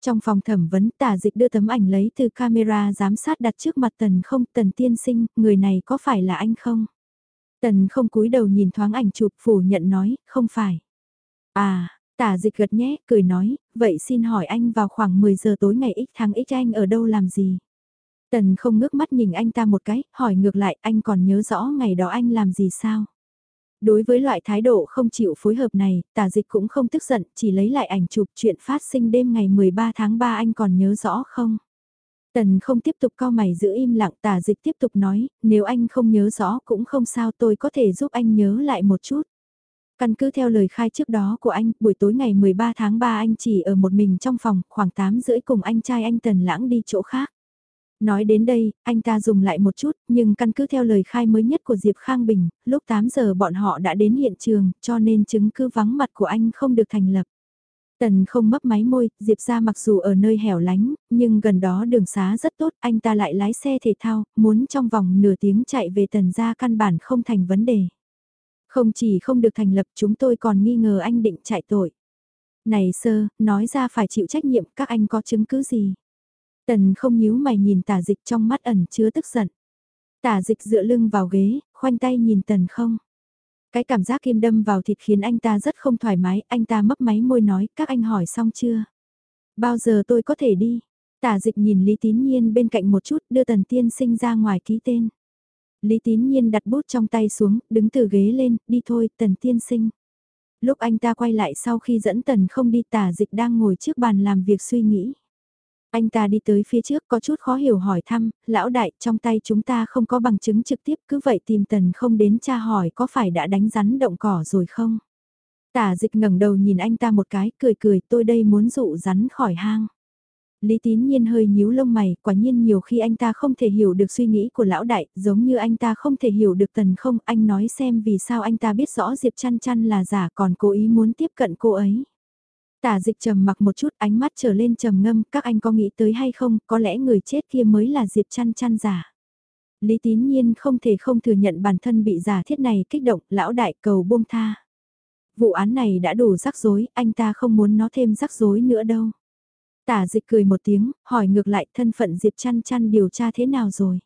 Trong phòng thẩm vấn tả dịch đưa tấm ảnh lấy từ camera giám sát đặt trước mặt tần không, tần tiên sinh, người này có phải là anh không? Tần không cúi đầu nhìn thoáng ảnh chụp phủ nhận nói, không phải. À, tả dịch gật nhé, cười nói, vậy xin hỏi anh vào khoảng 10 giờ tối ngày X tháng X anh ở đâu làm gì? Tần không ngước mắt nhìn anh ta một cái, hỏi ngược lại anh còn nhớ rõ ngày đó anh làm gì sao? Đối với loại thái độ không chịu phối hợp này, tả dịch cũng không tức giận, chỉ lấy lại ảnh chụp chuyện phát sinh đêm ngày 13 tháng 3 anh còn nhớ rõ không? Tần không tiếp tục co mày giữ im lặng tả dịch tiếp tục nói, nếu anh không nhớ rõ cũng không sao tôi có thể giúp anh nhớ lại một chút. Căn cứ theo lời khai trước đó của anh, buổi tối ngày 13 tháng 3 anh chỉ ở một mình trong phòng, khoảng 8 rưỡi cùng anh trai anh Tần Lãng đi chỗ khác. Nói đến đây, anh ta dùng lại một chút, nhưng căn cứ theo lời khai mới nhất của Diệp Khang Bình, lúc 8 giờ bọn họ đã đến hiện trường, cho nên chứng cứ vắng mặt của anh không được thành lập. Tần không mấp máy môi, Diệp ra mặc dù ở nơi hẻo lánh, nhưng gần đó đường xá rất tốt, anh ta lại lái xe thể thao, muốn trong vòng nửa tiếng chạy về tần ra căn bản không thành vấn đề. Không chỉ không được thành lập chúng tôi còn nghi ngờ anh định chạy tội. Này sơ, nói ra phải chịu trách nhiệm các anh có chứng cứ gì? Tần không nhíu mày nhìn tả dịch trong mắt ẩn chứa tức giận. Tả dịch dựa lưng vào ghế, khoanh tay nhìn tần không. Cái cảm giác kim đâm vào thịt khiến anh ta rất không thoải mái, anh ta mấp máy môi nói, các anh hỏi xong chưa? Bao giờ tôi có thể đi? Tả dịch nhìn Lý Tín Nhiên bên cạnh một chút, đưa tần tiên sinh ra ngoài ký tên. Lý Tín Nhiên đặt bút trong tay xuống, đứng từ ghế lên, đi thôi, tần tiên sinh. Lúc anh ta quay lại sau khi dẫn tần không đi tả dịch đang ngồi trước bàn làm việc suy nghĩ. Anh ta đi tới phía trước có chút khó hiểu hỏi thăm, lão đại trong tay chúng ta không có bằng chứng trực tiếp cứ vậy tìm tần không đến tra hỏi có phải đã đánh rắn động cỏ rồi không? Tả dịch ngẩng đầu nhìn anh ta một cái, cười cười tôi đây muốn dụ rắn khỏi hang. Lý tín nhiên hơi nhíu lông mày, quả nhiên nhiều khi anh ta không thể hiểu được suy nghĩ của lão đại, giống như anh ta không thể hiểu được tần không, anh nói xem vì sao anh ta biết rõ Diệp chăn chăn là giả còn cố ý muốn tiếp cận cô ấy. Tả dịch trầm mặc một chút ánh mắt trở lên trầm ngâm, các anh có nghĩ tới hay không, có lẽ người chết kia mới là Diệp chăn chăn giả. Lý tín nhiên không thể không thừa nhận bản thân bị giả thiết này kích động, lão đại cầu buông tha. Vụ án này đã đủ rắc rối, anh ta không muốn nó thêm rắc rối nữa đâu. Tả dịch cười một tiếng, hỏi ngược lại thân phận Diệp chăn chăn điều tra thế nào rồi.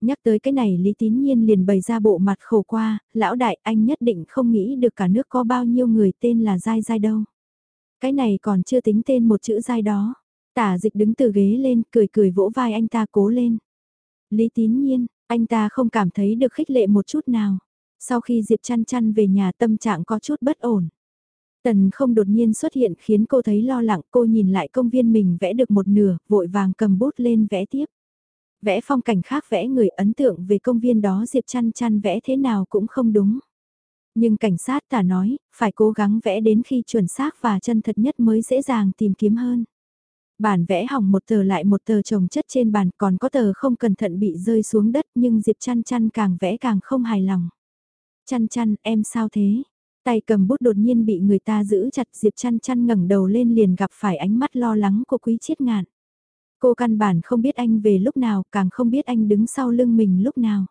Nhắc tới cái này Lý Tín Nhiên liền bày ra bộ mặt khổ qua, lão đại anh nhất định không nghĩ được cả nước có bao nhiêu người tên là Giai Giai đâu. Cái này còn chưa tính tên một chữ dai đó. Tả dịch đứng từ ghế lên, cười cười vỗ vai anh ta cố lên. Lý Tín Nhiên, anh ta không cảm thấy được khích lệ một chút nào. Sau khi Diệp chăn chăn về nhà tâm trạng có chút bất ổn. Tần không đột nhiên xuất hiện khiến cô thấy lo lắng, cô nhìn lại công viên mình vẽ được một nửa, vội vàng cầm bút lên vẽ tiếp. Vẽ phong cảnh khác vẽ người ấn tượng về công viên đó Diệp chăn chăn vẽ thế nào cũng không đúng. Nhưng cảnh sát tả nói, phải cố gắng vẽ đến khi chuẩn xác và chân thật nhất mới dễ dàng tìm kiếm hơn. Bản vẽ hỏng một tờ lại một tờ trồng chất trên bàn còn có tờ không cẩn thận bị rơi xuống đất nhưng Diệp chăn chăn càng vẽ càng không hài lòng. Chăn chăn, em sao thế? Tay cầm bút đột nhiên bị người ta giữ chặt Diệp chăn chăn ngẩng đầu lên liền gặp phải ánh mắt lo lắng của quý chiết ngạn. Cô căn bản không biết anh về lúc nào, càng không biết anh đứng sau lưng mình lúc nào.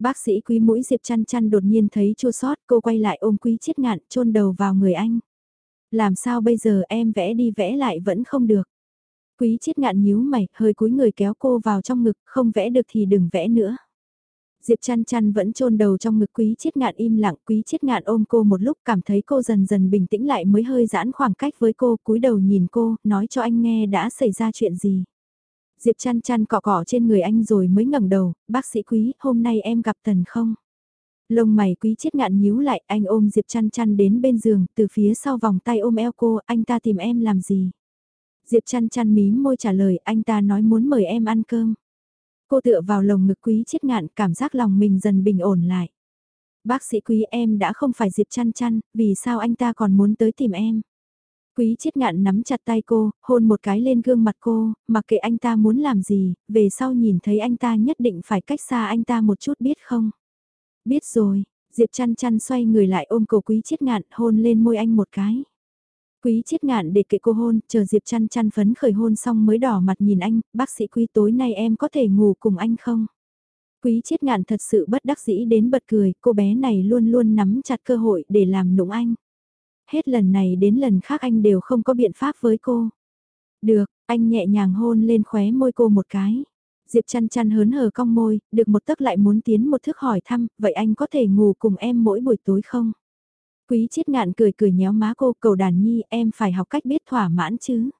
Bác sĩ quý mũi Diệp chăn chăn đột nhiên thấy chua sót, cô quay lại ôm quý chiết ngạn, chôn đầu vào người anh. Làm sao bây giờ em vẽ đi vẽ lại vẫn không được. Quý chiết ngạn nhíu mày, hơi cúi người kéo cô vào trong ngực, không vẽ được thì đừng vẽ nữa. Diệp chăn chăn vẫn chôn đầu trong ngực quý chiết ngạn im lặng, quý chiết ngạn ôm cô một lúc cảm thấy cô dần dần bình tĩnh lại mới hơi giãn khoảng cách với cô, cúi đầu nhìn cô, nói cho anh nghe đã xảy ra chuyện gì. Diệp chăn chăn cọ cọ trên người anh rồi mới ngẩng đầu, bác sĩ quý, hôm nay em gặp Tần không? Lông mày quý chết ngạn nhíu lại, anh ôm Diệp chăn chăn đến bên giường, từ phía sau vòng tay ôm eo cô, anh ta tìm em làm gì? Diệp chăn chăn mím môi trả lời, anh ta nói muốn mời em ăn cơm. Cô tựa vào lồng ngực quý chết ngạn cảm giác lòng mình dần bình ổn lại. Bác sĩ quý em đã không phải Diệp chăn chăn, vì sao anh ta còn muốn tới tìm em? Quý chết ngạn nắm chặt tay cô, hôn một cái lên gương mặt cô, mặc kệ anh ta muốn làm gì, về sau nhìn thấy anh ta nhất định phải cách xa anh ta một chút biết không? Biết rồi, Diệp chăn chăn xoay người lại ôm cổ quý chết ngạn hôn lên môi anh một cái. Quý chiết ngạn để kệ cô hôn, chờ Diệp chăn chăn phấn khởi hôn xong mới đỏ mặt nhìn anh, bác sĩ quý tối nay em có thể ngủ cùng anh không? Quý chiết ngạn thật sự bất đắc dĩ đến bật cười, cô bé này luôn luôn nắm chặt cơ hội để làm nũng anh. Hết lần này đến lần khác anh đều không có biện pháp với cô. Được, anh nhẹ nhàng hôn lên khóe môi cô một cái. Diệp chăn chăn hớn hở cong môi, được một tấc lại muốn tiến một thước hỏi thăm, vậy anh có thể ngủ cùng em mỗi buổi tối không? Quý chiết ngạn cười cười nhéo má cô cầu đàn nhi em phải học cách biết thỏa mãn chứ.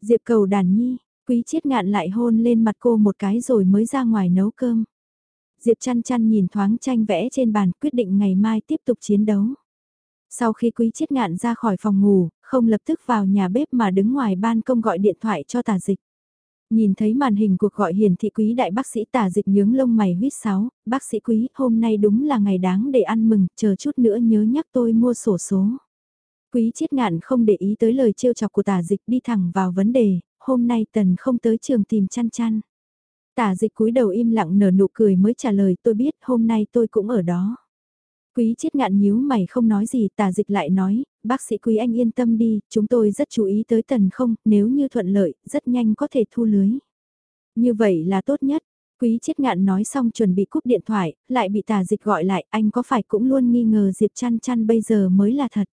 Diệp cầu đàn nhi, quý chiết ngạn lại hôn lên mặt cô một cái rồi mới ra ngoài nấu cơm. Diệp chăn chăn nhìn thoáng tranh vẽ trên bàn quyết định ngày mai tiếp tục chiến đấu. Sau khi quý chiết ngạn ra khỏi phòng ngủ, không lập tức vào nhà bếp mà đứng ngoài ban công gọi điện thoại cho tà dịch. Nhìn thấy màn hình cuộc gọi hiển thị quý đại bác sĩ tả dịch nhướng lông mày huyết sáo, bác sĩ quý, hôm nay đúng là ngày đáng để ăn mừng, chờ chút nữa nhớ nhắc tôi mua sổ số. Quý chiết ngạn không để ý tới lời trêu chọc của tả dịch đi thẳng vào vấn đề, hôm nay tần không tới trường tìm chăn chăn. Tả dịch cúi đầu im lặng nở nụ cười mới trả lời tôi biết hôm nay tôi cũng ở đó. Quý chiết ngạn nhíu mày không nói gì tả dịch lại nói, bác sĩ quý anh yên tâm đi, chúng tôi rất chú ý tới tần không, nếu như thuận lợi, rất nhanh có thể thu lưới. Như vậy là tốt nhất. Quý chiết ngạn nói xong chuẩn bị cúp điện thoại, lại bị tà dịch gọi lại, anh có phải cũng luôn nghi ngờ Diệp chăn chăn bây giờ mới là thật.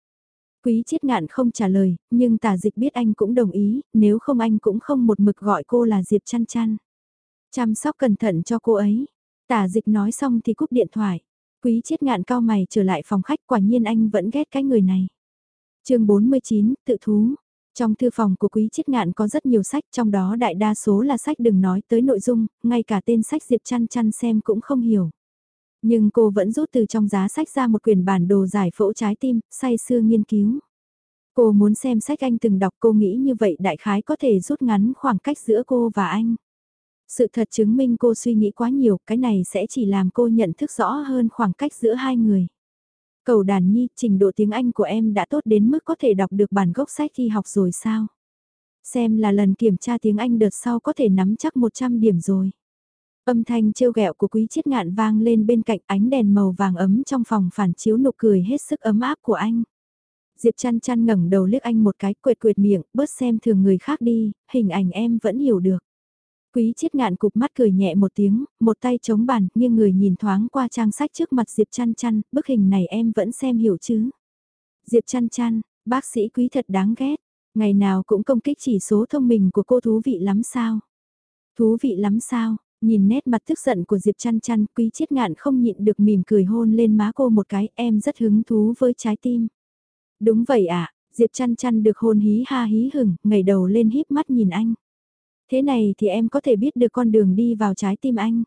Quý chiết ngạn không trả lời, nhưng tà dịch biết anh cũng đồng ý, nếu không anh cũng không một mực gọi cô là Diệp chăn chăn. Chăm sóc cẩn thận cho cô ấy. Tả dịch nói xong thì cúp điện thoại. Quý chiết ngạn cao mày trở lại phòng khách quả nhiên anh vẫn ghét cái người này chương 49, tự thú. Trong thư phòng của Quý Chiết Ngạn có rất nhiều sách, trong đó đại đa số là sách đừng nói tới nội dung, ngay cả tên sách Diệp Chăn Chăn xem cũng không hiểu. Nhưng cô vẫn rút từ trong giá sách ra một quyển bản đồ giải phẫu trái tim, say sưa nghiên cứu. Cô muốn xem sách anh từng đọc cô nghĩ như vậy đại khái có thể rút ngắn khoảng cách giữa cô và anh. Sự thật chứng minh cô suy nghĩ quá nhiều, cái này sẽ chỉ làm cô nhận thức rõ hơn khoảng cách giữa hai người. Cầu đàn nhi, trình độ tiếng Anh của em đã tốt đến mức có thể đọc được bản gốc sách khi học rồi sao? Xem là lần kiểm tra tiếng Anh đợt sau có thể nắm chắc 100 điểm rồi. Âm thanh trêu ghẹo của quý chiết ngạn vang lên bên cạnh ánh đèn màu vàng ấm trong phòng phản chiếu nụ cười hết sức ấm áp của anh. Diệp chăn chăn ngẩng đầu liếc anh một cái quệt quệt miệng, bớt xem thường người khác đi, hình ảnh em vẫn hiểu được. Quý chiết ngạn cục mắt cười nhẹ một tiếng, một tay chống bàn, nhưng người nhìn thoáng qua trang sách trước mặt Diệp chăn chăn, bức hình này em vẫn xem hiểu chứ. Diệp chăn chăn, bác sĩ quý thật đáng ghét, ngày nào cũng công kích chỉ số thông minh của cô thú vị lắm sao. Thú vị lắm sao, nhìn nét mặt tức giận của Diệp chăn chăn, quý chiết ngạn không nhịn được mỉm cười hôn lên má cô một cái, em rất hứng thú với trái tim. Đúng vậy ạ, Diệp chăn chăn được hôn hí ha hí hửng, ngẩng đầu lên híp mắt nhìn anh. Thế này thì em có thể biết được con đường đi vào trái tim anh.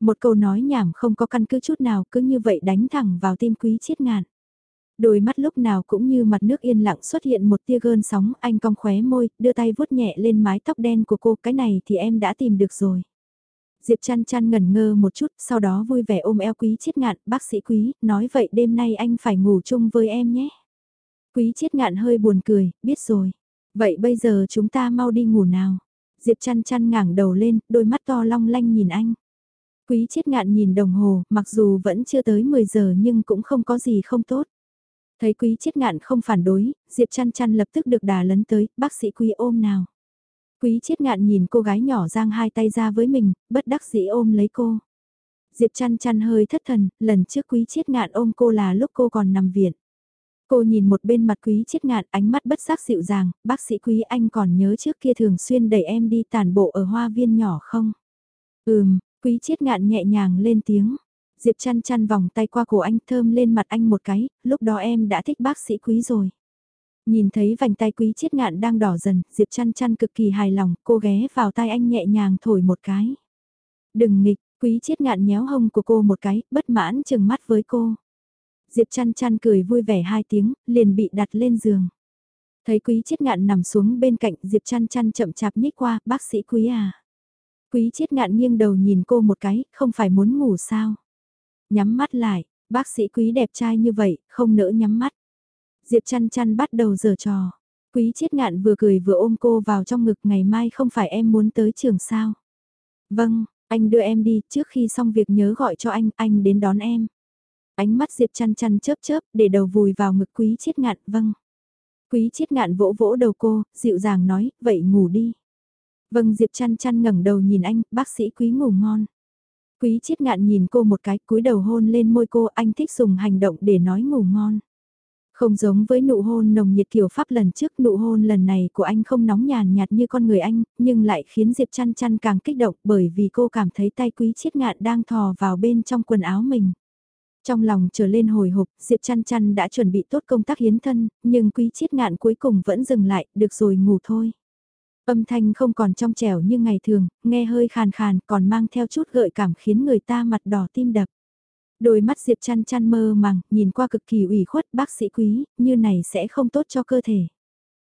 Một câu nói nhảm không có căn cứ chút nào cứ như vậy đánh thẳng vào tim quý chiết ngạn. Đôi mắt lúc nào cũng như mặt nước yên lặng xuất hiện một tia gơn sóng, anh cong khóe môi, đưa tay vuốt nhẹ lên mái tóc đen của cô, cái này thì em đã tìm được rồi. Diệp chăn chăn ngẩn ngơ một chút, sau đó vui vẻ ôm eo quý chiết ngạn, bác sĩ quý, nói vậy đêm nay anh phải ngủ chung với em nhé. Quý chiết ngạn hơi buồn cười, biết rồi. Vậy bây giờ chúng ta mau đi ngủ nào. Diệp chăn chăn ngảng đầu lên, đôi mắt to long lanh nhìn anh. Quý chết ngạn nhìn đồng hồ, mặc dù vẫn chưa tới 10 giờ nhưng cũng không có gì không tốt. Thấy quý chết ngạn không phản đối, Diệp chăn chăn lập tức được đà lấn tới, bác sĩ quý ôm nào. Quý chết ngạn nhìn cô gái nhỏ giang hai tay ra với mình, bất đắc dĩ ôm lấy cô. Diệp chăn chăn hơi thất thần, lần trước quý chết ngạn ôm cô là lúc cô còn nằm viện. Cô nhìn một bên mặt quý chiết ngạn ánh mắt bất giác dịu dàng, bác sĩ quý anh còn nhớ trước kia thường xuyên đẩy em đi tàn bộ ở hoa viên nhỏ không? Ừm, quý chiết ngạn nhẹ nhàng lên tiếng. Diệp chăn chăn vòng tay qua cổ anh thơm lên mặt anh một cái, lúc đó em đã thích bác sĩ quý rồi. Nhìn thấy vành tay quý chiết ngạn đang đỏ dần, Diệp chăn chăn cực kỳ hài lòng, cô ghé vào tay anh nhẹ nhàng thổi một cái. Đừng nghịch, quý chiết ngạn nhéo hông của cô một cái, bất mãn chừng mắt với cô. Diệp chăn chăn cười vui vẻ hai tiếng, liền bị đặt lên giường. Thấy quý chiết ngạn nằm xuống bên cạnh Diệp chăn chăn chậm chạp nhích qua, bác sĩ quý à. Quý chiết ngạn nghiêng đầu nhìn cô một cái, không phải muốn ngủ sao. Nhắm mắt lại, bác sĩ quý đẹp trai như vậy, không nỡ nhắm mắt. Diệp chăn chăn bắt đầu giở trò. Quý chiết ngạn vừa cười vừa ôm cô vào trong ngực ngày mai không phải em muốn tới trường sao. Vâng, anh đưa em đi, trước khi xong việc nhớ gọi cho anh, anh đến đón em. Ánh mắt Diệp chăn chăn chớp chớp, để đầu vùi vào ngực quý chiết ngạn, vâng. Quý chiết ngạn vỗ vỗ đầu cô, dịu dàng nói, vậy ngủ đi. Vâng Diệp chăn chăn ngẩng đầu nhìn anh, bác sĩ quý ngủ ngon. Quý chiết ngạn nhìn cô một cái, cúi đầu hôn lên môi cô, anh thích dùng hành động để nói ngủ ngon. Không giống với nụ hôn nồng nhiệt kiểu pháp lần trước, nụ hôn lần này của anh không nóng nhàn nhạt như con người anh, nhưng lại khiến Diệp chăn chăn càng kích động bởi vì cô cảm thấy tay quý chiết ngạn đang thò vào bên trong quần áo mình. Trong lòng trở lên hồi hộp, Diệp chăn chăn đã chuẩn bị tốt công tác hiến thân, nhưng quý chiết ngạn cuối cùng vẫn dừng lại, được rồi ngủ thôi. Âm thanh không còn trong trẻo như ngày thường, nghe hơi khàn khàn còn mang theo chút gợi cảm khiến người ta mặt đỏ tim đập. Đôi mắt Diệp chăn chăn mơ màng, nhìn qua cực kỳ ủy khuất bác sĩ quý, như này sẽ không tốt cho cơ thể.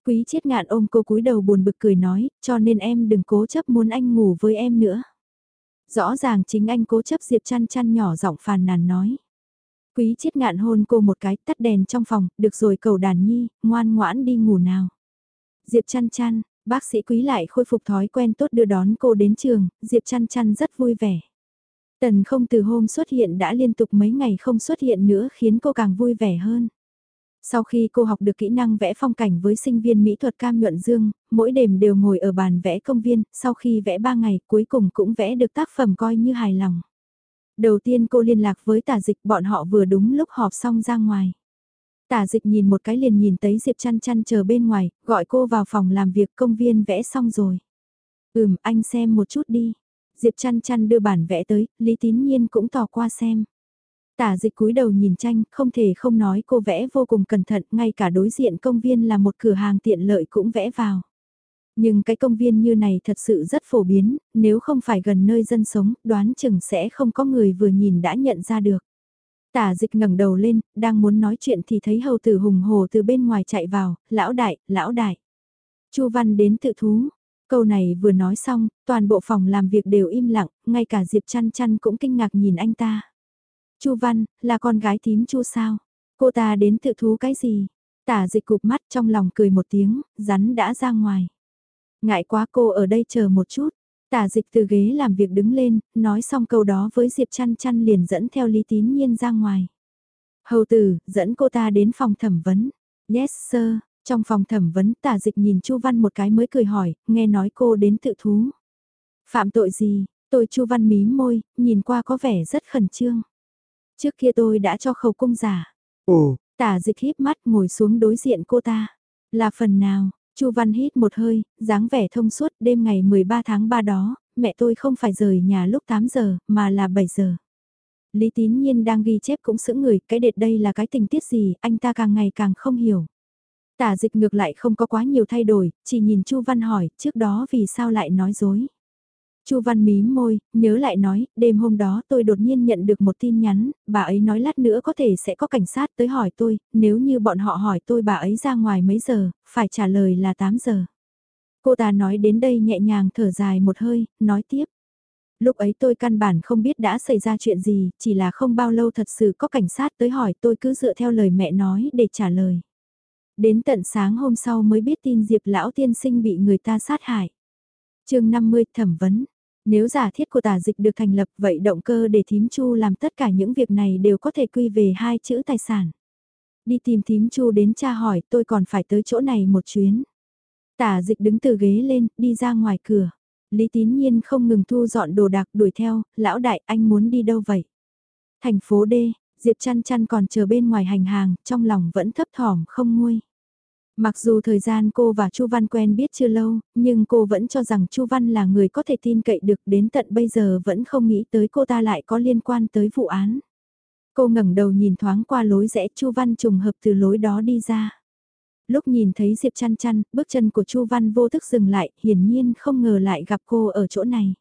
Quý chiết ngạn ôm cô cúi đầu buồn bực cười nói, cho nên em đừng cố chấp muốn anh ngủ với em nữa. Rõ ràng chính anh cố chấp Diệp chăn chăn nhỏ giọng phàn nàn nói. Quý chiết ngạn hôn cô một cái tắt đèn trong phòng, được rồi cầu đàn nhi, ngoan ngoãn đi ngủ nào. Diệp chăn chăn, bác sĩ quý lại khôi phục thói quen tốt đưa đón cô đến trường, Diệp chăn chăn rất vui vẻ. Tần không từ hôm xuất hiện đã liên tục mấy ngày không xuất hiện nữa khiến cô càng vui vẻ hơn. Sau khi cô học được kỹ năng vẽ phong cảnh với sinh viên mỹ thuật Cam Nhuận Dương, mỗi đêm đều ngồi ở bàn vẽ công viên, sau khi vẽ 3 ngày cuối cùng cũng vẽ được tác phẩm coi như hài lòng. Đầu tiên cô liên lạc với tả dịch bọn họ vừa đúng lúc họp xong ra ngoài. Tả dịch nhìn một cái liền nhìn thấy Diệp chăn chăn chờ bên ngoài, gọi cô vào phòng làm việc công viên vẽ xong rồi. Ừm, anh xem một chút đi. Diệp chăn chăn đưa bản vẽ tới, Lý Tín Nhiên cũng tỏ qua xem. Tả dịch cúi đầu nhìn tranh, không thể không nói cô vẽ vô cùng cẩn thận, ngay cả đối diện công viên là một cửa hàng tiện lợi cũng vẽ vào. Nhưng cái công viên như này thật sự rất phổ biến, nếu không phải gần nơi dân sống, đoán chừng sẽ không có người vừa nhìn đã nhận ra được. Tả dịch ngẩng đầu lên, đang muốn nói chuyện thì thấy hầu tử hùng hồ từ bên ngoài chạy vào, lão đại, lão đại. Chu Văn đến tự thú. Câu này vừa nói xong, toàn bộ phòng làm việc đều im lặng, ngay cả Diệp chăn chăn cũng kinh ngạc nhìn anh ta. Chu Văn, là con gái tím Chu sao? Cô ta đến tự thú cái gì? Tả dịch cụp mắt trong lòng cười một tiếng, rắn đã ra ngoài. Ngại quá cô ở đây chờ một chút. Tả dịch từ ghế làm việc đứng lên, nói xong câu đó với Diệp chăn chăn liền dẫn theo Lý Tín Nhiên ra ngoài. Hầu tử, dẫn cô ta đến phòng thẩm vấn. Yes sir, trong phòng thẩm vấn tả dịch nhìn Chu Văn một cái mới cười hỏi, nghe nói cô đến tự thú. Phạm tội gì, tôi Chu Văn mím môi, nhìn qua có vẻ rất khẩn trương. Trước kia tôi đã cho khẩu cung giả. Ồ, Tả dịch híp mắt ngồi xuống đối diện cô ta. Là phần nào, Chu Văn hít một hơi, dáng vẻ thông suốt đêm ngày 13 tháng 3 đó, mẹ tôi không phải rời nhà lúc 8 giờ, mà là 7 giờ. Lý Tín Nhiên đang ghi chép cũng sững người, cái đệt đây là cái tình tiết gì, anh ta càng ngày càng không hiểu. Tả dịch ngược lại không có quá nhiều thay đổi, chỉ nhìn Chu Văn hỏi, trước đó vì sao lại nói dối. Chu Văn mím môi, nhớ lại nói, đêm hôm đó tôi đột nhiên nhận được một tin nhắn, bà ấy nói lát nữa có thể sẽ có cảnh sát tới hỏi tôi, nếu như bọn họ hỏi tôi bà ấy ra ngoài mấy giờ, phải trả lời là 8 giờ. Cô ta nói đến đây nhẹ nhàng thở dài một hơi, nói tiếp. Lúc ấy tôi căn bản không biết đã xảy ra chuyện gì, chỉ là không bao lâu thật sự có cảnh sát tới hỏi tôi cứ dựa theo lời mẹ nói để trả lời. Đến tận sáng hôm sau mới biết tin Diệp lão tiên sinh bị người ta sát hại. chương 50 thẩm vấn. Nếu giả thiết của tả dịch được thành lập vậy động cơ để thím chu làm tất cả những việc này đều có thể quy về hai chữ tài sản. Đi tìm thím chu đến cha hỏi tôi còn phải tới chỗ này một chuyến. Tả dịch đứng từ ghế lên, đi ra ngoài cửa. Lý tín nhiên không ngừng thu dọn đồ đạc đuổi theo, lão đại anh muốn đi đâu vậy? Thành phố D, Diệp chăn chăn còn chờ bên ngoài hành hàng, trong lòng vẫn thấp thỏm không nguôi. Mặc dù thời gian cô và Chu Văn quen biết chưa lâu, nhưng cô vẫn cho rằng Chu Văn là người có thể tin cậy được đến tận bây giờ vẫn không nghĩ tới cô ta lại có liên quan tới vụ án. Cô ngẩng đầu nhìn thoáng qua lối rẽ Chu Văn trùng hợp từ lối đó đi ra. Lúc nhìn thấy Diệp chăn chăn, bước chân của Chu Văn vô thức dừng lại, hiển nhiên không ngờ lại gặp cô ở chỗ này.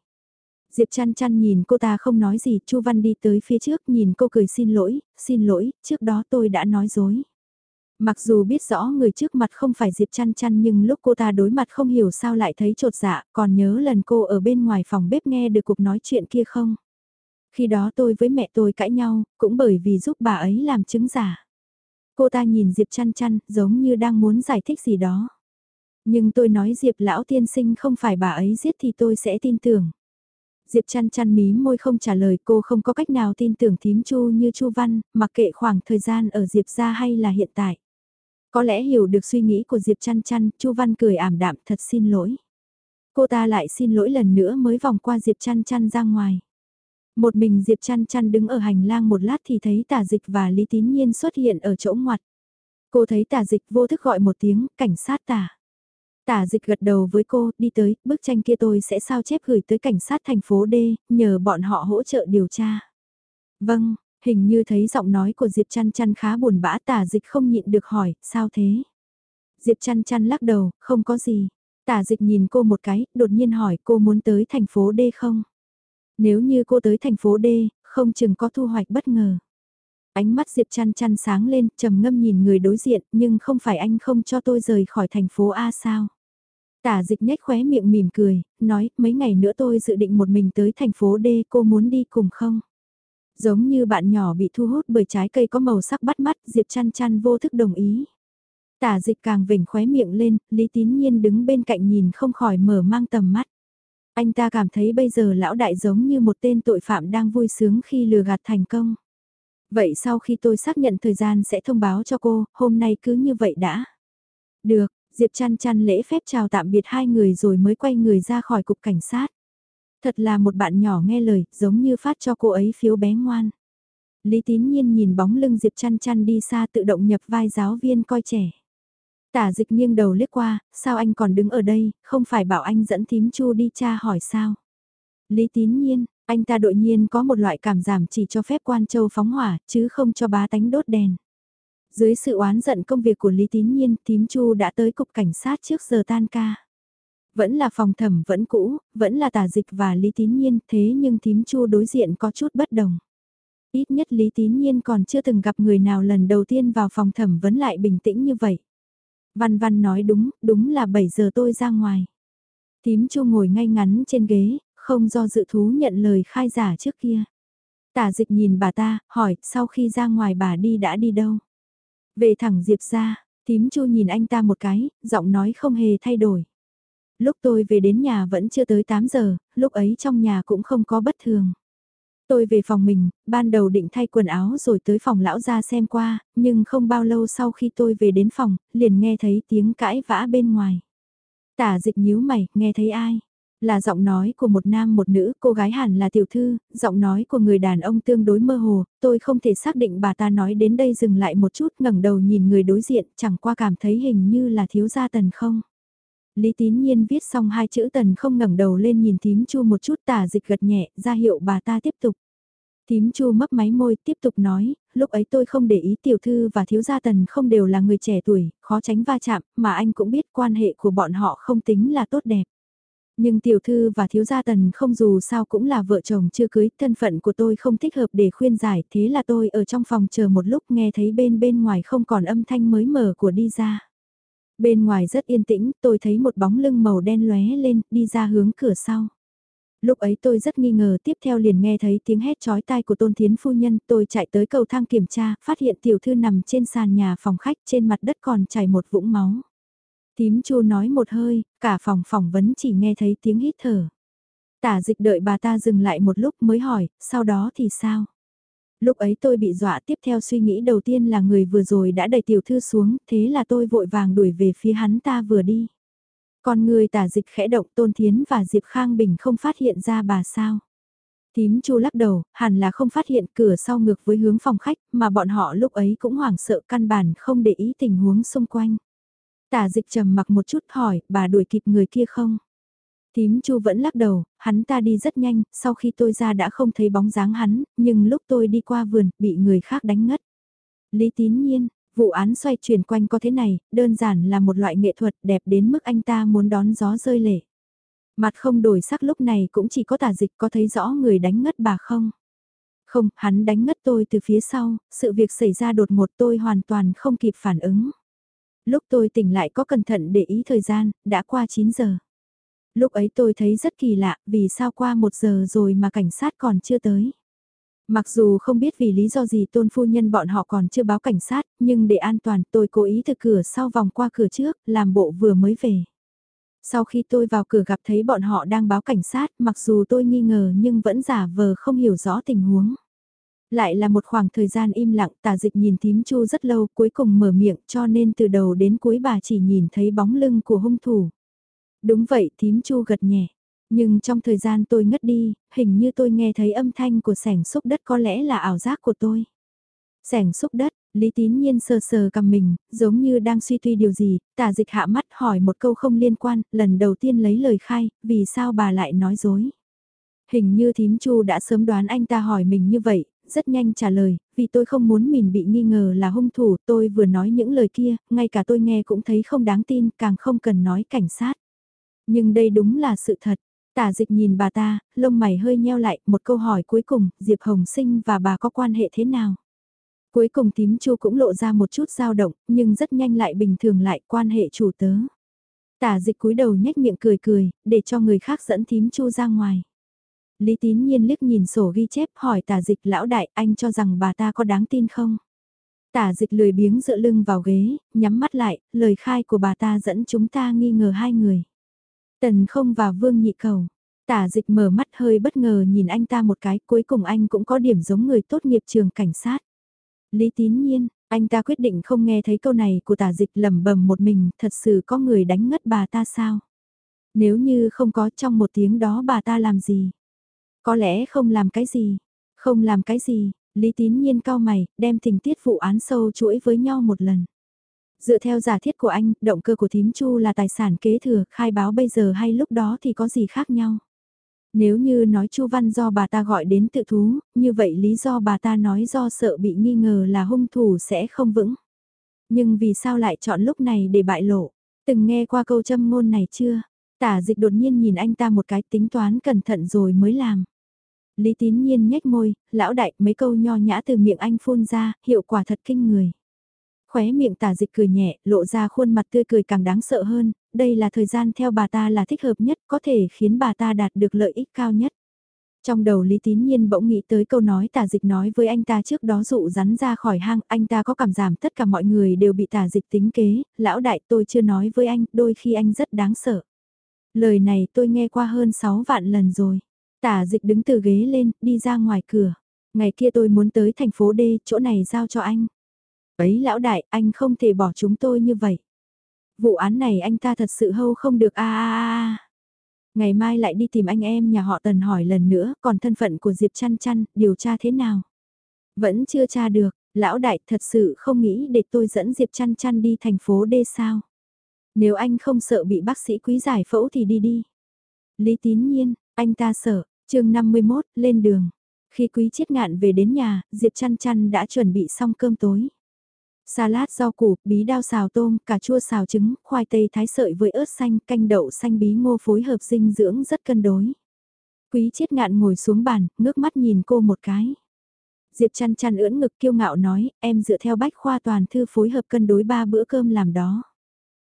Diệp chăn chăn nhìn cô ta không nói gì, Chu Văn đi tới phía trước nhìn cô cười xin lỗi, xin lỗi, trước đó tôi đã nói dối. Mặc dù biết rõ người trước mặt không phải Diệp chăn chăn nhưng lúc cô ta đối mặt không hiểu sao lại thấy trột dạ, còn nhớ lần cô ở bên ngoài phòng bếp nghe được cuộc nói chuyện kia không? Khi đó tôi với mẹ tôi cãi nhau, cũng bởi vì giúp bà ấy làm chứng giả. Cô ta nhìn Diệp chăn chăn, giống như đang muốn giải thích gì đó. Nhưng tôi nói Diệp lão tiên sinh không phải bà ấy giết thì tôi sẽ tin tưởng. Diệp chăn chăn mí môi không trả lời cô không có cách nào tin tưởng thím chu như chu văn, mặc kệ khoảng thời gian ở Diệp ra hay là hiện tại. Có lẽ hiểu được suy nghĩ của Diệp chăn chăn, chu văn cười ảm đạm thật xin lỗi. Cô ta lại xin lỗi lần nữa mới vòng qua Diệp chăn chăn ra ngoài. Một mình Diệp chăn chăn đứng ở hành lang một lát thì thấy tả dịch và Lý Tín Nhiên xuất hiện ở chỗ ngoặt. Cô thấy tả dịch vô thức gọi một tiếng, cảnh sát tả. Tả dịch gật đầu với cô, đi tới, bức tranh kia tôi sẽ sao chép gửi tới cảnh sát thành phố D, nhờ bọn họ hỗ trợ điều tra. Vâng, hình như thấy giọng nói của Diệp chăn chăn khá buồn bã tả dịch không nhịn được hỏi, sao thế? Diệp chăn chăn lắc đầu, không có gì. Tả dịch nhìn cô một cái, đột nhiên hỏi cô muốn tới thành phố D không? Nếu như cô tới thành phố D, không chừng có thu hoạch bất ngờ. Ánh mắt Diệp chăn chăn sáng lên, trầm ngâm nhìn người đối diện, nhưng không phải anh không cho tôi rời khỏi thành phố A sao? Tả dịch nhếch khóe miệng mỉm cười, nói, mấy ngày nữa tôi dự định một mình tới thành phố D, cô muốn đi cùng không? Giống như bạn nhỏ bị thu hút bởi trái cây có màu sắc bắt mắt, Diệp chăn chăn vô thức đồng ý. Tả dịch càng vểnh khóe miệng lên, Lý Tín Nhiên đứng bên cạnh nhìn không khỏi mở mang tầm mắt. Anh ta cảm thấy bây giờ lão đại giống như một tên tội phạm đang vui sướng khi lừa gạt thành công. Vậy sau khi tôi xác nhận thời gian sẽ thông báo cho cô, hôm nay cứ như vậy đã. Được, Diệp chăn chăn lễ phép chào tạm biệt hai người rồi mới quay người ra khỏi cục cảnh sát. Thật là một bạn nhỏ nghe lời, giống như phát cho cô ấy phiếu bé ngoan. Lý tín nhiên nhìn bóng lưng Diệp chăn chăn đi xa tự động nhập vai giáo viên coi trẻ. Tả dịch nghiêng đầu liếc qua, sao anh còn đứng ở đây, không phải bảo anh dẫn thím chu đi cha hỏi sao. Lý tín nhiên, anh ta đội nhiên có một loại cảm giảm chỉ cho phép quan châu phóng hỏa, chứ không cho bá tánh đốt đèn. Dưới sự oán giận công việc của Lý Tín Nhiên, Tím Chu đã tới cục cảnh sát trước giờ tan ca. Vẫn là phòng thẩm vẫn cũ, vẫn là tà dịch và Lý Tín Nhiên, thế nhưng Tím Chu đối diện có chút bất đồng. Ít nhất Lý Tín Nhiên còn chưa từng gặp người nào lần đầu tiên vào phòng thẩm vấn lại bình tĩnh như vậy. Văn Văn nói đúng, đúng là 7 giờ tôi ra ngoài. Tím Chu ngồi ngay ngắn trên ghế, không do dự thú nhận lời khai giả trước kia. Tả dịch nhìn bà ta, hỏi, sau khi ra ngoài bà đi đã đi đâu? Về thẳng Diệp ra, tím chu nhìn anh ta một cái, giọng nói không hề thay đổi. Lúc tôi về đến nhà vẫn chưa tới 8 giờ, lúc ấy trong nhà cũng không có bất thường. Tôi về phòng mình, ban đầu định thay quần áo rồi tới phòng lão ra xem qua, nhưng không bao lâu sau khi tôi về đến phòng, liền nghe thấy tiếng cãi vã bên ngoài. Tả dịch nhíu mày, nghe thấy ai? Là giọng nói của một nam một nữ, cô gái hẳn là tiểu thư, giọng nói của người đàn ông tương đối mơ hồ, tôi không thể xác định bà ta nói đến đây dừng lại một chút ngẩng đầu nhìn người đối diện, chẳng qua cảm thấy hình như là thiếu gia tần không. Lý tín nhiên viết xong hai chữ tần không ngẩng đầu lên nhìn tím chu một chút tả dịch gật nhẹ, ra hiệu bà ta tiếp tục. Tím chu mấp máy môi tiếp tục nói, lúc ấy tôi không để ý tiểu thư và thiếu gia tần không đều là người trẻ tuổi, khó tránh va chạm, mà anh cũng biết quan hệ của bọn họ không tính là tốt đẹp. Nhưng tiểu thư và thiếu gia tần không dù sao cũng là vợ chồng chưa cưới, thân phận của tôi không thích hợp để khuyên giải, thế là tôi ở trong phòng chờ một lúc nghe thấy bên bên ngoài không còn âm thanh mới mở của đi ra. Bên ngoài rất yên tĩnh, tôi thấy một bóng lưng màu đen lóe lên, đi ra hướng cửa sau. Lúc ấy tôi rất nghi ngờ tiếp theo liền nghe thấy tiếng hét chói tai của tôn thiến phu nhân, tôi chạy tới cầu thang kiểm tra, phát hiện tiểu thư nằm trên sàn nhà phòng khách trên mặt đất còn chảy một vũng máu. Tím chu nói một hơi, cả phòng phỏng vấn chỉ nghe thấy tiếng hít thở. Tả dịch đợi bà ta dừng lại một lúc mới hỏi, sau đó thì sao? Lúc ấy tôi bị dọa tiếp theo suy nghĩ đầu tiên là người vừa rồi đã đẩy tiểu thư xuống, thế là tôi vội vàng đuổi về phía hắn ta vừa đi. Còn người tả dịch khẽ động Tôn Thiến và Diệp Khang Bình không phát hiện ra bà sao. Tím chu lắc đầu, hẳn là không phát hiện cửa sau ngược với hướng phòng khách, mà bọn họ lúc ấy cũng hoảng sợ căn bản không để ý tình huống xung quanh. Tả dịch trầm mặc một chút hỏi, bà đuổi kịp người kia không? Tím chu vẫn lắc đầu, hắn ta đi rất nhanh, sau khi tôi ra đã không thấy bóng dáng hắn, nhưng lúc tôi đi qua vườn, bị người khác đánh ngất. Lý tín nhiên, vụ án xoay chuyển quanh có thế này, đơn giản là một loại nghệ thuật đẹp đến mức anh ta muốn đón gió rơi lệ. Mặt không đổi sắc lúc này cũng chỉ có tả dịch có thấy rõ người đánh ngất bà không? Không, hắn đánh ngất tôi từ phía sau, sự việc xảy ra đột ngột tôi hoàn toàn không kịp phản ứng. Lúc tôi tỉnh lại có cẩn thận để ý thời gian, đã qua 9 giờ. Lúc ấy tôi thấy rất kỳ lạ, vì sao qua một giờ rồi mà cảnh sát còn chưa tới. Mặc dù không biết vì lý do gì tôn phu nhân bọn họ còn chưa báo cảnh sát, nhưng để an toàn tôi cố ý từ cửa sau vòng qua cửa trước, làm bộ vừa mới về. Sau khi tôi vào cửa gặp thấy bọn họ đang báo cảnh sát, mặc dù tôi nghi ngờ nhưng vẫn giả vờ không hiểu rõ tình huống. Lại là một khoảng thời gian im lặng tà dịch nhìn tím chu rất lâu cuối cùng mở miệng cho nên từ đầu đến cuối bà chỉ nhìn thấy bóng lưng của hung thủ. Đúng vậy thím chu gật nhẹ. Nhưng trong thời gian tôi ngất đi, hình như tôi nghe thấy âm thanh của sẻng xúc đất có lẽ là ảo giác của tôi. Sẻng xúc đất, Lý Tín Nhiên sờ sờ cầm mình, giống như đang suy tuy điều gì, tả dịch hạ mắt hỏi một câu không liên quan, lần đầu tiên lấy lời khai, vì sao bà lại nói dối. Hình như thím chu đã sớm đoán anh ta hỏi mình như vậy, rất nhanh trả lời, vì tôi không muốn mình bị nghi ngờ là hung thủ, tôi vừa nói những lời kia, ngay cả tôi nghe cũng thấy không đáng tin, càng không cần nói cảnh sát. Nhưng đây đúng là sự thật. Tả dịch nhìn bà ta, lông mày hơi nheo lại, một câu hỏi cuối cùng, Diệp Hồng Sinh và bà có quan hệ thế nào? Cuối cùng tím chu cũng lộ ra một chút dao động, nhưng rất nhanh lại bình thường lại quan hệ chủ tớ. Tả dịch cúi đầu nhếch miệng cười cười, để cho người khác dẫn tím chu ra ngoài. Lý tín nhiên liếc nhìn sổ ghi chép hỏi tả dịch lão đại anh cho rằng bà ta có đáng tin không? Tả dịch lười biếng dựa lưng vào ghế, nhắm mắt lại, lời khai của bà ta dẫn chúng ta nghi ngờ hai người. Tần không và vương nhị cầu. Tả dịch mở mắt hơi bất ngờ nhìn anh ta một cái, cuối cùng anh cũng có điểm giống người tốt nghiệp trường cảnh sát. Lý tín nhiên, anh ta quyết định không nghe thấy câu này của tả dịch lẩm bẩm một mình, thật sự có người đánh ngất bà ta sao? Nếu như không có trong một tiếng đó bà ta làm gì? Có lẽ không làm cái gì? Không làm cái gì? Lý tín nhiên cao mày, đem tình tiết vụ án sâu chuỗi với nhau một lần. Dựa theo giả thiết của anh, động cơ của thím chu là tài sản kế thừa, khai báo bây giờ hay lúc đó thì có gì khác nhau? Nếu như nói Chu Văn do bà ta gọi đến tự thú, như vậy lý do bà ta nói do sợ bị nghi ngờ là hung thủ sẽ không vững. Nhưng vì sao lại chọn lúc này để bại lộ? Từng nghe qua câu châm ngôn này chưa? Tả dịch đột nhiên nhìn anh ta một cái tính toán cẩn thận rồi mới làm. Lý tín nhiên nhếch môi, lão đại mấy câu nho nhã từ miệng anh phun ra, hiệu quả thật kinh người. Khóe miệng tả dịch cười nhẹ, lộ ra khuôn mặt tươi cười càng đáng sợ hơn, đây là thời gian theo bà ta là thích hợp nhất, có thể khiến bà ta đạt được lợi ích cao nhất. Trong đầu Lý Tín Nhiên bỗng nghĩ tới câu nói tả dịch nói với anh ta trước đó dụ rắn ra khỏi hang, anh ta có cảm giảm tất cả mọi người đều bị tả dịch tính kế, lão đại tôi chưa nói với anh, đôi khi anh rất đáng sợ. Lời này tôi nghe qua hơn 6 vạn lần rồi. Tả dịch đứng từ ghế lên, đi ra ngoài cửa. Ngày kia tôi muốn tới thành phố D, chỗ này giao cho anh. Ấy lão đại, anh không thể bỏ chúng tôi như vậy. Vụ án này anh ta thật sự hâu không được a a a. Ngày mai lại đi tìm anh em nhà họ Tần hỏi lần nữa, còn thân phận của Diệp Chăn Chăn, điều tra thế nào? Vẫn chưa tra được, lão đại thật sự không nghĩ để tôi dẫn Diệp Chăn Chăn đi thành phố D sao? Nếu anh không sợ bị bác sĩ quý giải phẫu thì đi đi. Lý tín nhiên, anh ta sợ, chương 51, lên đường. Khi quý chết ngạn về đến nhà, Diệp chăn chăn đã chuẩn bị xong cơm tối. Salad rau củ, bí đao xào tôm, cà chua xào trứng, khoai tây thái sợi với ớt xanh, canh đậu xanh bí ngô phối hợp dinh dưỡng rất cân đối. Quý chiết ngạn ngồi xuống bàn, ngước mắt nhìn cô một cái. Diệp chăn chăn ưỡn ngực kiêu ngạo nói, em dựa theo bách khoa toàn thư phối hợp cân đối ba bữa cơm làm đó.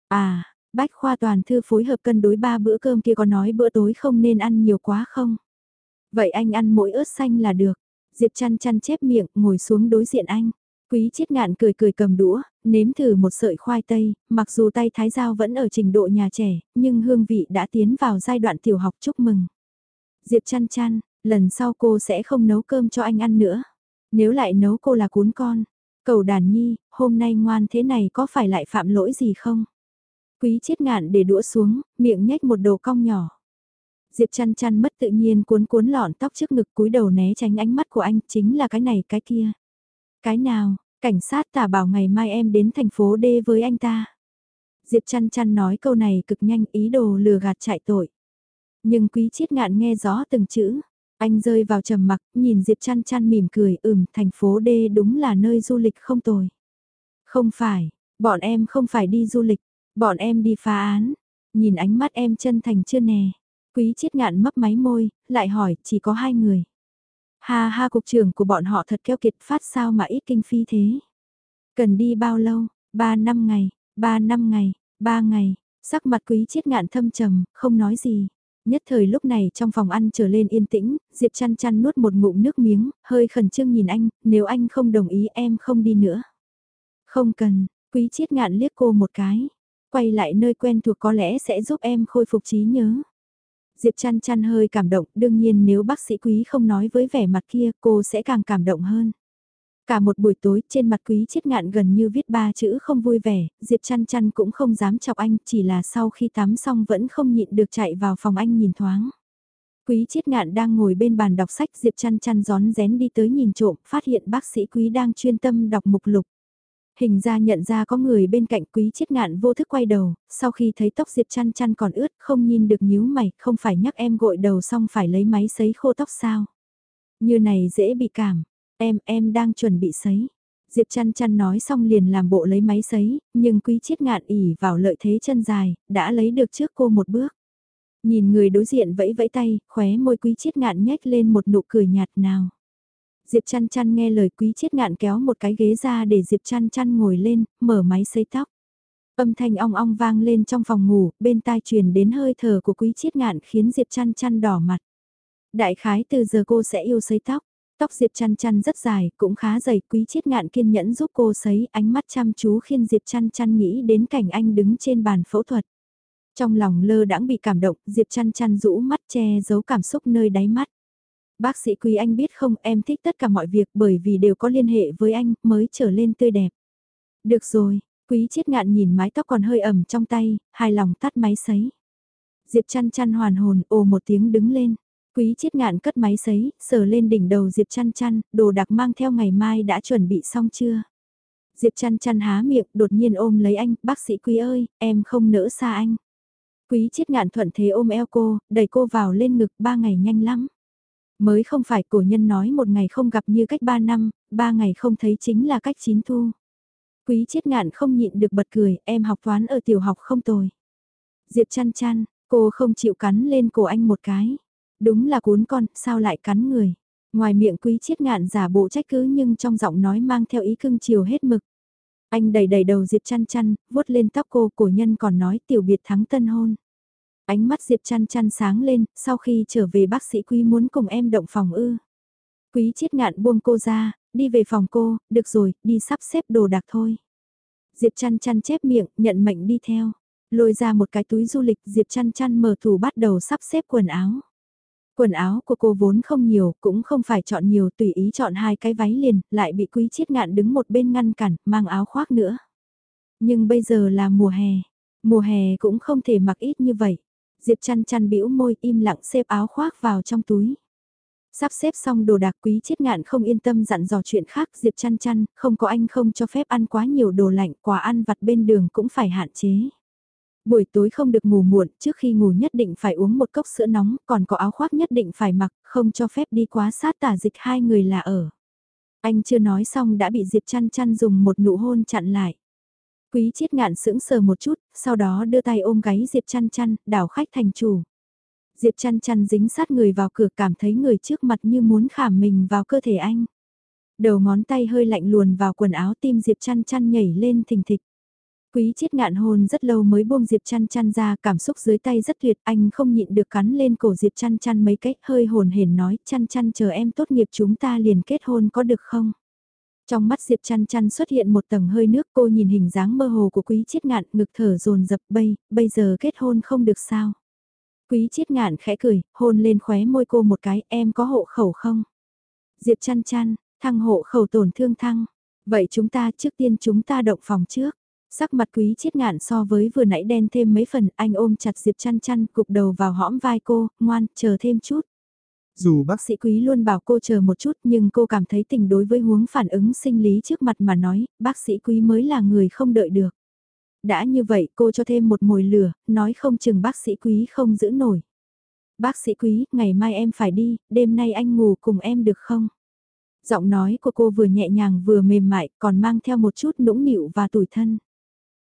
À, bách khoa toàn thư phối hợp cân đối ba bữa cơm kia có nói bữa tối không nên ăn nhiều quá không? Vậy anh ăn mỗi ớt xanh là được. Diệp chăn chăn chép miệng, ngồi xuống đối diện anh. Quý chết ngạn cười cười cầm đũa, nếm thử một sợi khoai tây, mặc dù tay thái dao vẫn ở trình độ nhà trẻ, nhưng hương vị đã tiến vào giai đoạn tiểu học chúc mừng. Diệp chăn chăn, lần sau cô sẽ không nấu cơm cho anh ăn nữa. Nếu lại nấu cô là cuốn con. Cầu đàn nhi, hôm nay ngoan thế này có phải lại phạm lỗi gì không? Quý chết ngạn để đũa xuống, miệng nhếch một đồ cong nhỏ. Diệp chăn chăn mất tự nhiên cuốn cuốn lọn tóc trước ngực cúi đầu né tránh ánh mắt của anh chính là cái này cái kia. Cái nào, cảnh sát tả bảo ngày mai em đến thành phố D với anh ta. Diệp chăn chăn nói câu này cực nhanh ý đồ lừa gạt chạy tội. Nhưng quý chiết ngạn nghe rõ từng chữ. Anh rơi vào trầm mặc, nhìn Diệp chăn chăn mỉm cười, ừm, thành phố D đúng là nơi du lịch không tồi. Không phải, bọn em không phải đi du lịch, bọn em đi phá án. Nhìn ánh mắt em chân thành chưa nè. Quý chiết ngạn mấp máy môi, lại hỏi, chỉ có hai người. Ha ha cục trưởng của bọn họ thật keo kiệt phát sao mà ít kinh phi thế. Cần đi bao lâu? Ba năm ngày, ba năm ngày, ba ngày, sắc mặt quý chiết ngạn thâm trầm, không nói gì. Nhất thời lúc này trong phòng ăn trở lên yên tĩnh, Diệp chăn chăn nuốt một ngụm nước miếng, hơi khẩn trương nhìn anh, nếu anh không đồng ý em không đi nữa. Không cần, quý chiết ngạn liếc cô một cái, quay lại nơi quen thuộc có lẽ sẽ giúp em khôi phục trí nhớ. Diệp chăn chăn hơi cảm động, đương nhiên nếu bác sĩ quý không nói với vẻ mặt kia cô sẽ càng cảm động hơn. Cả một buổi tối trên mặt quý chết ngạn gần như viết ba chữ không vui vẻ, Diệp chăn chăn cũng không dám chọc anh, chỉ là sau khi tắm xong vẫn không nhịn được chạy vào phòng anh nhìn thoáng. Quý chiết ngạn đang ngồi bên bàn đọc sách Diệp chăn chăn gión rén đi tới nhìn trộm, phát hiện bác sĩ quý đang chuyên tâm đọc mục lục. Hình ra nhận ra có người bên cạnh quý chiết ngạn vô thức quay đầu, sau khi thấy tóc Diệp chăn chăn còn ướt không nhìn được nhíu mày, không phải nhắc em gội đầu xong phải lấy máy sấy khô tóc sao. Như này dễ bị cảm, em, em đang chuẩn bị sấy. Diệp chăn chăn nói xong liền làm bộ lấy máy sấy, nhưng quý chiết ngạn ỉ vào lợi thế chân dài, đã lấy được trước cô một bước. Nhìn người đối diện vẫy vẫy tay, khóe môi quý chiết ngạn nhếch lên một nụ cười nhạt nào. Diệp chăn chăn nghe lời quý chiết ngạn kéo một cái ghế ra để Diệp chăn chăn ngồi lên, mở máy sấy tóc. Âm thanh ong ong vang lên trong phòng ngủ, bên tai truyền đến hơi thở của quý chiết ngạn khiến Diệp chăn chăn đỏ mặt. Đại khái từ giờ cô sẽ yêu sấy tóc. Tóc Diệp chăn chăn rất dài, cũng khá dày, quý chiết ngạn kiên nhẫn giúp cô sấy, ánh mắt chăm chú khiến Diệp chăn chăn nghĩ đến cảnh anh đứng trên bàn phẫu thuật. Trong lòng lơ đãng bị cảm động, Diệp chăn chăn rũ mắt che giấu cảm xúc nơi đáy mắt. Bác sĩ Quý Anh biết không em thích tất cả mọi việc bởi vì đều có liên hệ với anh mới trở lên tươi đẹp. Được rồi, Quý chết ngạn nhìn mái tóc còn hơi ẩm trong tay, hài lòng tắt máy sấy. Diệp chăn chăn hoàn hồn ồ một tiếng đứng lên. Quý chết ngạn cất máy sấy, sờ lên đỉnh đầu Diệp chăn chăn, đồ đặc mang theo ngày mai đã chuẩn bị xong chưa? Diệp chăn chăn há miệng, đột nhiên ôm lấy anh, bác sĩ quý ơi, em không nỡ xa anh. Quý chết ngạn thuận thế ôm eo cô, đẩy cô vào lên ngực ba ngày nhanh lắm. Mới không phải cổ nhân nói một ngày không gặp như cách ba năm, ba ngày không thấy chính là cách chín thu. Quý chiết ngạn không nhịn được bật cười, em học toán ở tiểu học không tồi. Diệp chăn chăn, cô không chịu cắn lên cổ anh một cái. Đúng là cuốn con, sao lại cắn người. Ngoài miệng quý chiết ngạn giả bộ trách cứ nhưng trong giọng nói mang theo ý cưng chiều hết mực. Anh đầy đầy đầu Diệp chăn chăn, vuốt lên tóc cô, cổ nhân còn nói tiểu biệt thắng tân hôn. Ánh mắt Diệp chăn chăn sáng lên, sau khi trở về bác sĩ quý muốn cùng em động phòng ư. Quý chiết ngạn buông cô ra, đi về phòng cô, được rồi, đi sắp xếp đồ đạc thôi. Diệp chăn chăn chép miệng, nhận mệnh đi theo. Lôi ra một cái túi du lịch, Diệp chăn chăn mở tủ bắt đầu sắp xếp quần áo. Quần áo của cô vốn không nhiều, cũng không phải chọn nhiều, tùy ý chọn hai cái váy liền, lại bị quý chiết ngạn đứng một bên ngăn cản, mang áo khoác nữa. Nhưng bây giờ là mùa hè, mùa hè cũng không thể mặc ít như vậy. Diệp chăn chăn bĩu môi im lặng xếp áo khoác vào trong túi. Sắp xếp xong đồ đạc quý chết ngạn không yên tâm dặn dò chuyện khác Diệp chăn chăn, không có anh không cho phép ăn quá nhiều đồ lạnh, quà ăn vặt bên đường cũng phải hạn chế. Buổi tối không được ngủ muộn, trước khi ngủ nhất định phải uống một cốc sữa nóng, còn có áo khoác nhất định phải mặc, không cho phép đi quá sát tả dịch hai người là ở. Anh chưa nói xong đã bị Diệp chăn chăn dùng một nụ hôn chặn lại. Quý chiết ngạn sững sờ một chút, sau đó đưa tay ôm gáy Diệp chăn chăn, đảo khách thành chủ. Diệp chăn chăn dính sát người vào cửa cảm thấy người trước mặt như muốn khảm mình vào cơ thể anh. Đầu ngón tay hơi lạnh luồn vào quần áo tim Diệp chăn chăn nhảy lên thình thịch. Quý chiết ngạn hồn rất lâu mới buông Diệp chăn chăn ra cảm xúc dưới tay rất tuyệt anh không nhịn được cắn lên cổ Diệp chăn chăn mấy cách hơi hồn hển nói chăn chăn chờ em tốt nghiệp chúng ta liền kết hôn có được không? Trong mắt Diệp chăn chăn xuất hiện một tầng hơi nước cô nhìn hình dáng mơ hồ của quý chiết ngạn ngực thở dồn dập bây, bây giờ kết hôn không được sao? Quý chiết ngạn khẽ cười, hôn lên khóe môi cô một cái em có hộ khẩu không? Diệp chăn chăn, thăng hộ khẩu tổn thương thăng. Vậy chúng ta trước tiên chúng ta động phòng trước. Sắc mặt quý chiết ngạn so với vừa nãy đen thêm mấy phần, anh ôm chặt Diệp chăn chăn, cục đầu vào hõm vai cô, ngoan, chờ thêm chút. Dù bác sĩ quý luôn bảo cô chờ một chút nhưng cô cảm thấy tình đối với huống phản ứng sinh lý trước mặt mà nói, bác sĩ quý mới là người không đợi được. Đã như vậy cô cho thêm một mồi lửa, nói không chừng bác sĩ quý không giữ nổi. Bác sĩ quý, ngày mai em phải đi, đêm nay anh ngủ cùng em được không? Giọng nói của cô vừa nhẹ nhàng vừa mềm mại còn mang theo một chút nũng nịu và tủi thân.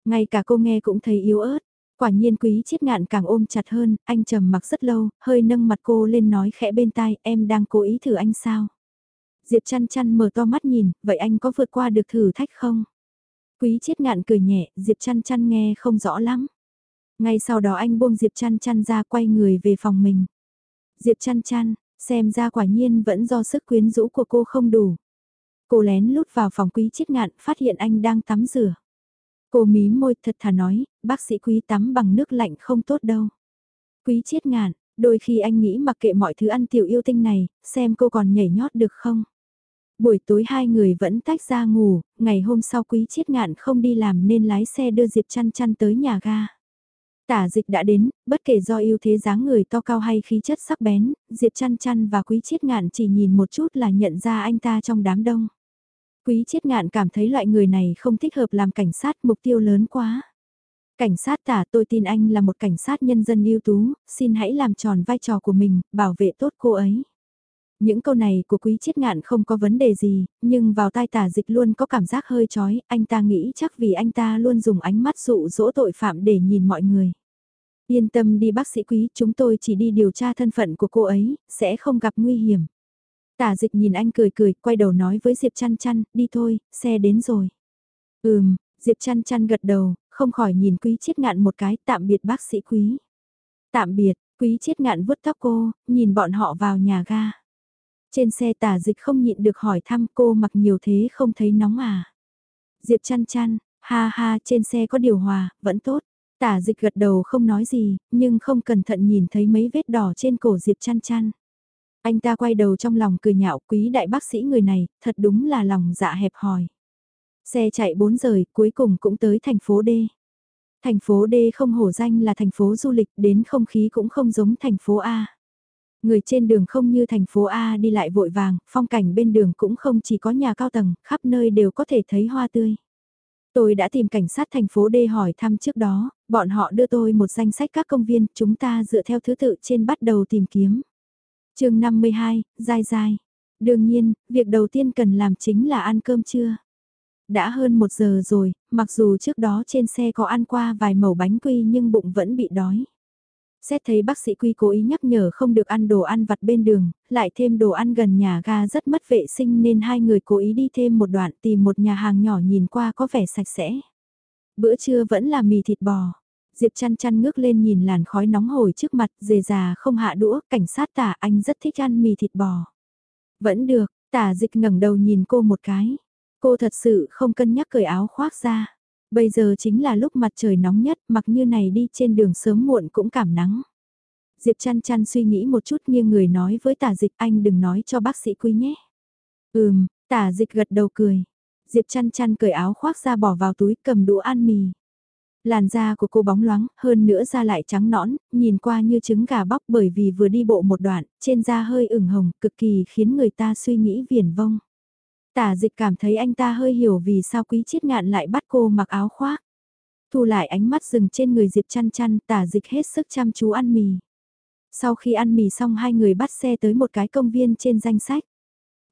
Ngay cả cô nghe cũng thấy yếu ớt. Quả nhiên quý chiết ngạn càng ôm chặt hơn, anh trầm mặc rất lâu, hơi nâng mặt cô lên nói khẽ bên tai, em đang cố ý thử anh sao? Diệp chăn chăn mở to mắt nhìn, vậy anh có vượt qua được thử thách không? Quý chiết ngạn cười nhẹ, Diệp chăn chăn nghe không rõ lắm. Ngay sau đó anh buông Diệp chăn chăn ra quay người về phòng mình. Diệp chăn chăn, xem ra quả nhiên vẫn do sức quyến rũ của cô không đủ. Cô lén lút vào phòng quý chiết ngạn, phát hiện anh đang tắm rửa. Cô mí môi thật thà nói, bác sĩ quý tắm bằng nước lạnh không tốt đâu. Quý chiết ngạn, đôi khi anh nghĩ mặc kệ mọi thứ ăn tiểu yêu tinh này, xem cô còn nhảy nhót được không. Buổi tối hai người vẫn tách ra ngủ, ngày hôm sau quý chiết ngạn không đi làm nên lái xe đưa Diệp chăn chăn tới nhà ga. Tả dịch đã đến, bất kể do yêu thế dáng người to cao hay khí chất sắc bén, Diệp chăn chăn và quý chiết ngạn chỉ nhìn một chút là nhận ra anh ta trong đám đông. Quý chiết ngạn cảm thấy loại người này không thích hợp làm cảnh sát mục tiêu lớn quá. Cảnh sát tả tôi tin anh là một cảnh sát nhân dân ưu tú, xin hãy làm tròn vai trò của mình, bảo vệ tốt cô ấy. Những câu này của quý chiết ngạn không có vấn đề gì, nhưng vào tai tả dịch luôn có cảm giác hơi chói, anh ta nghĩ chắc vì anh ta luôn dùng ánh mắt dụ dỗ tội phạm để nhìn mọi người. Yên tâm đi bác sĩ quý, chúng tôi chỉ đi điều tra thân phận của cô ấy, sẽ không gặp nguy hiểm. Tả dịch nhìn anh cười cười, quay đầu nói với Diệp chăn chăn, đi thôi, xe đến rồi. Ừm, Diệp chăn chăn gật đầu, không khỏi nhìn quý chiết ngạn một cái, tạm biệt bác sĩ quý. Tạm biệt, quý chiết ngạn vuốt tóc cô, nhìn bọn họ vào nhà ga. Trên xe tả dịch không nhịn được hỏi thăm cô mặc nhiều thế không thấy nóng à. Diệp chăn chăn, ha ha trên xe có điều hòa, vẫn tốt. Tả dịch gật đầu không nói gì, nhưng không cẩn thận nhìn thấy mấy vết đỏ trên cổ Diệp chăn chăn. Anh ta quay đầu trong lòng cười nhạo quý đại bác sĩ người này, thật đúng là lòng dạ hẹp hòi. Xe chạy 4 giờ, cuối cùng cũng tới thành phố D. Thành phố D không hổ danh là thành phố du lịch, đến không khí cũng không giống thành phố A. Người trên đường không như thành phố A đi lại vội vàng, phong cảnh bên đường cũng không chỉ có nhà cao tầng, khắp nơi đều có thể thấy hoa tươi. Tôi đã tìm cảnh sát thành phố D hỏi thăm trước đó, bọn họ đưa tôi một danh sách các công viên, chúng ta dựa theo thứ tự trên bắt đầu tìm kiếm chương 52, dai dai. Đương nhiên, việc đầu tiên cần làm chính là ăn cơm trưa. Đã hơn một giờ rồi, mặc dù trước đó trên xe có ăn qua vài mẩu bánh quy nhưng bụng vẫn bị đói. Xét thấy bác sĩ quy cố ý nhắc nhở không được ăn đồ ăn vặt bên đường, lại thêm đồ ăn gần nhà ga rất mất vệ sinh nên hai người cố ý đi thêm một đoạn tìm một nhà hàng nhỏ nhìn qua có vẻ sạch sẽ. Bữa trưa vẫn là mì thịt bò. Diệp chăn chăn ngước lên nhìn làn khói nóng hổi trước mặt, dề già không hạ đũa, cảnh sát tả anh rất thích ăn mì thịt bò. Vẫn được, tả dịch ngẩng đầu nhìn cô một cái. Cô thật sự không cân nhắc cởi áo khoác ra. Bây giờ chính là lúc mặt trời nóng nhất, mặc như này đi trên đường sớm muộn cũng cảm nắng. Diệp chăn chăn suy nghĩ một chút nghiêng người nói với tả dịch anh đừng nói cho bác sĩ quý nhé. Ừm, tả dịch gật đầu cười. Diệp chăn chăn cởi áo khoác ra bỏ vào túi cầm đũa ăn mì. Làn da của cô bóng loáng, hơn nữa da lại trắng nõn, nhìn qua như trứng gà bóc bởi vì vừa đi bộ một đoạn, trên da hơi ửng hồng, cực kỳ khiến người ta suy nghĩ viển vông. Tả dịch cảm thấy anh ta hơi hiểu vì sao quý chiết ngạn lại bắt cô mặc áo khoác. Thu lại ánh mắt dừng trên người Diệp chăn chăn, tả dịch hết sức chăm chú ăn mì. Sau khi ăn mì xong hai người bắt xe tới một cái công viên trên danh sách.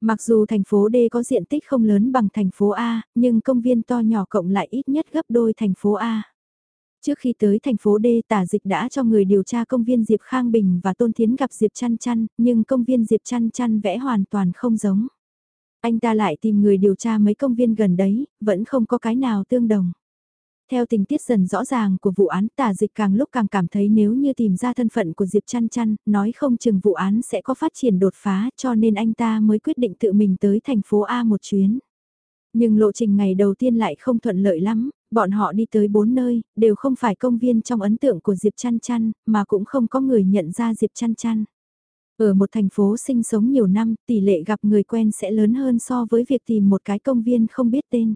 Mặc dù thành phố D có diện tích không lớn bằng thành phố A, nhưng công viên to nhỏ cộng lại ít nhất gấp đôi thành phố A. Trước khi tới thành phố D tả dịch đã cho người điều tra công viên Diệp Khang Bình và Tôn Thiến gặp Diệp Chăn Chăn, nhưng công viên Diệp Chăn Chăn vẽ hoàn toàn không giống. Anh ta lại tìm người điều tra mấy công viên gần đấy, vẫn không có cái nào tương đồng. Theo tình tiết dần rõ ràng của vụ án tả dịch càng lúc càng cảm thấy nếu như tìm ra thân phận của Diệp Chăn Chăn, nói không chừng vụ án sẽ có phát triển đột phá cho nên anh ta mới quyết định tự mình tới thành phố A một chuyến. Nhưng lộ trình ngày đầu tiên lại không thuận lợi lắm, bọn họ đi tới bốn nơi, đều không phải công viên trong ấn tượng của Diệp Chăn Chăn, mà cũng không có người nhận ra Diệp Chăn Chăn. Ở một thành phố sinh sống nhiều năm, tỷ lệ gặp người quen sẽ lớn hơn so với việc tìm một cái công viên không biết tên.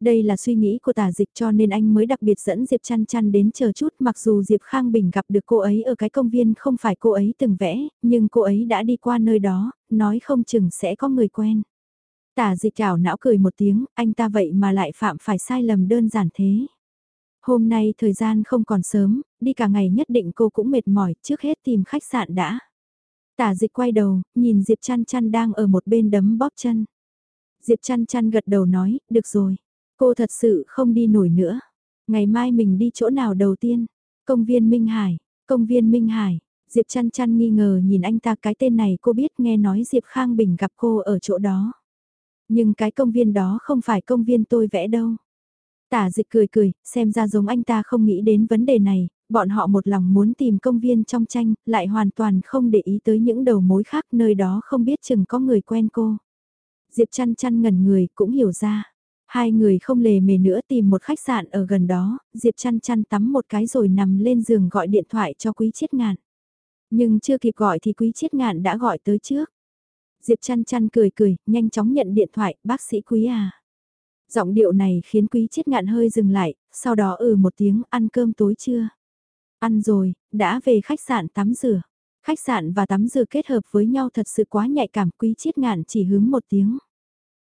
Đây là suy nghĩ của tả dịch cho nên anh mới đặc biệt dẫn Diệp chăn chăn đến chờ chút mặc dù Diệp Khang Bình gặp được cô ấy ở cái công viên không phải cô ấy từng vẽ, nhưng cô ấy đã đi qua nơi đó, nói không chừng sẽ có người quen. Tả dịch chảo não cười một tiếng, anh ta vậy mà lại phạm phải sai lầm đơn giản thế. Hôm nay thời gian không còn sớm, đi cả ngày nhất định cô cũng mệt mỏi, trước hết tìm khách sạn đã. Tả dịch quay đầu, nhìn Diệp chăn chăn đang ở một bên đấm bóp chân. Diệp chăn chăn gật đầu nói, được rồi. Cô thật sự không đi nổi nữa. Ngày mai mình đi chỗ nào đầu tiên? Công viên Minh Hải, công viên Minh Hải. Diệp chăn chăn nghi ngờ nhìn anh ta cái tên này cô biết nghe nói Diệp Khang Bình gặp cô ở chỗ đó. Nhưng cái công viên đó không phải công viên tôi vẽ đâu. Tả dịch cười cười, xem ra giống anh ta không nghĩ đến vấn đề này, bọn họ một lòng muốn tìm công viên trong tranh, lại hoàn toàn không để ý tới những đầu mối khác nơi đó không biết chừng có người quen cô. Diệp chăn chăn ngẩn người cũng hiểu ra. Hai người không lề mề nữa tìm một khách sạn ở gần đó, Diệp chăn chăn tắm một cái rồi nằm lên giường gọi điện thoại cho Quý Chiết Ngạn. Nhưng chưa kịp gọi thì Quý Chiết Ngạn đã gọi tới trước. Diệp chăn chăn cười cười, nhanh chóng nhận điện thoại, bác sĩ Quý à. Giọng điệu này khiến Quý chết Ngạn hơi dừng lại, sau đó ừ một tiếng ăn cơm tối chưa. Ăn rồi, đã về khách sạn tắm rửa. Khách sạn và tắm rửa kết hợp với nhau thật sự quá nhạy cảm Quý Chiết Ngạn chỉ hướng một tiếng.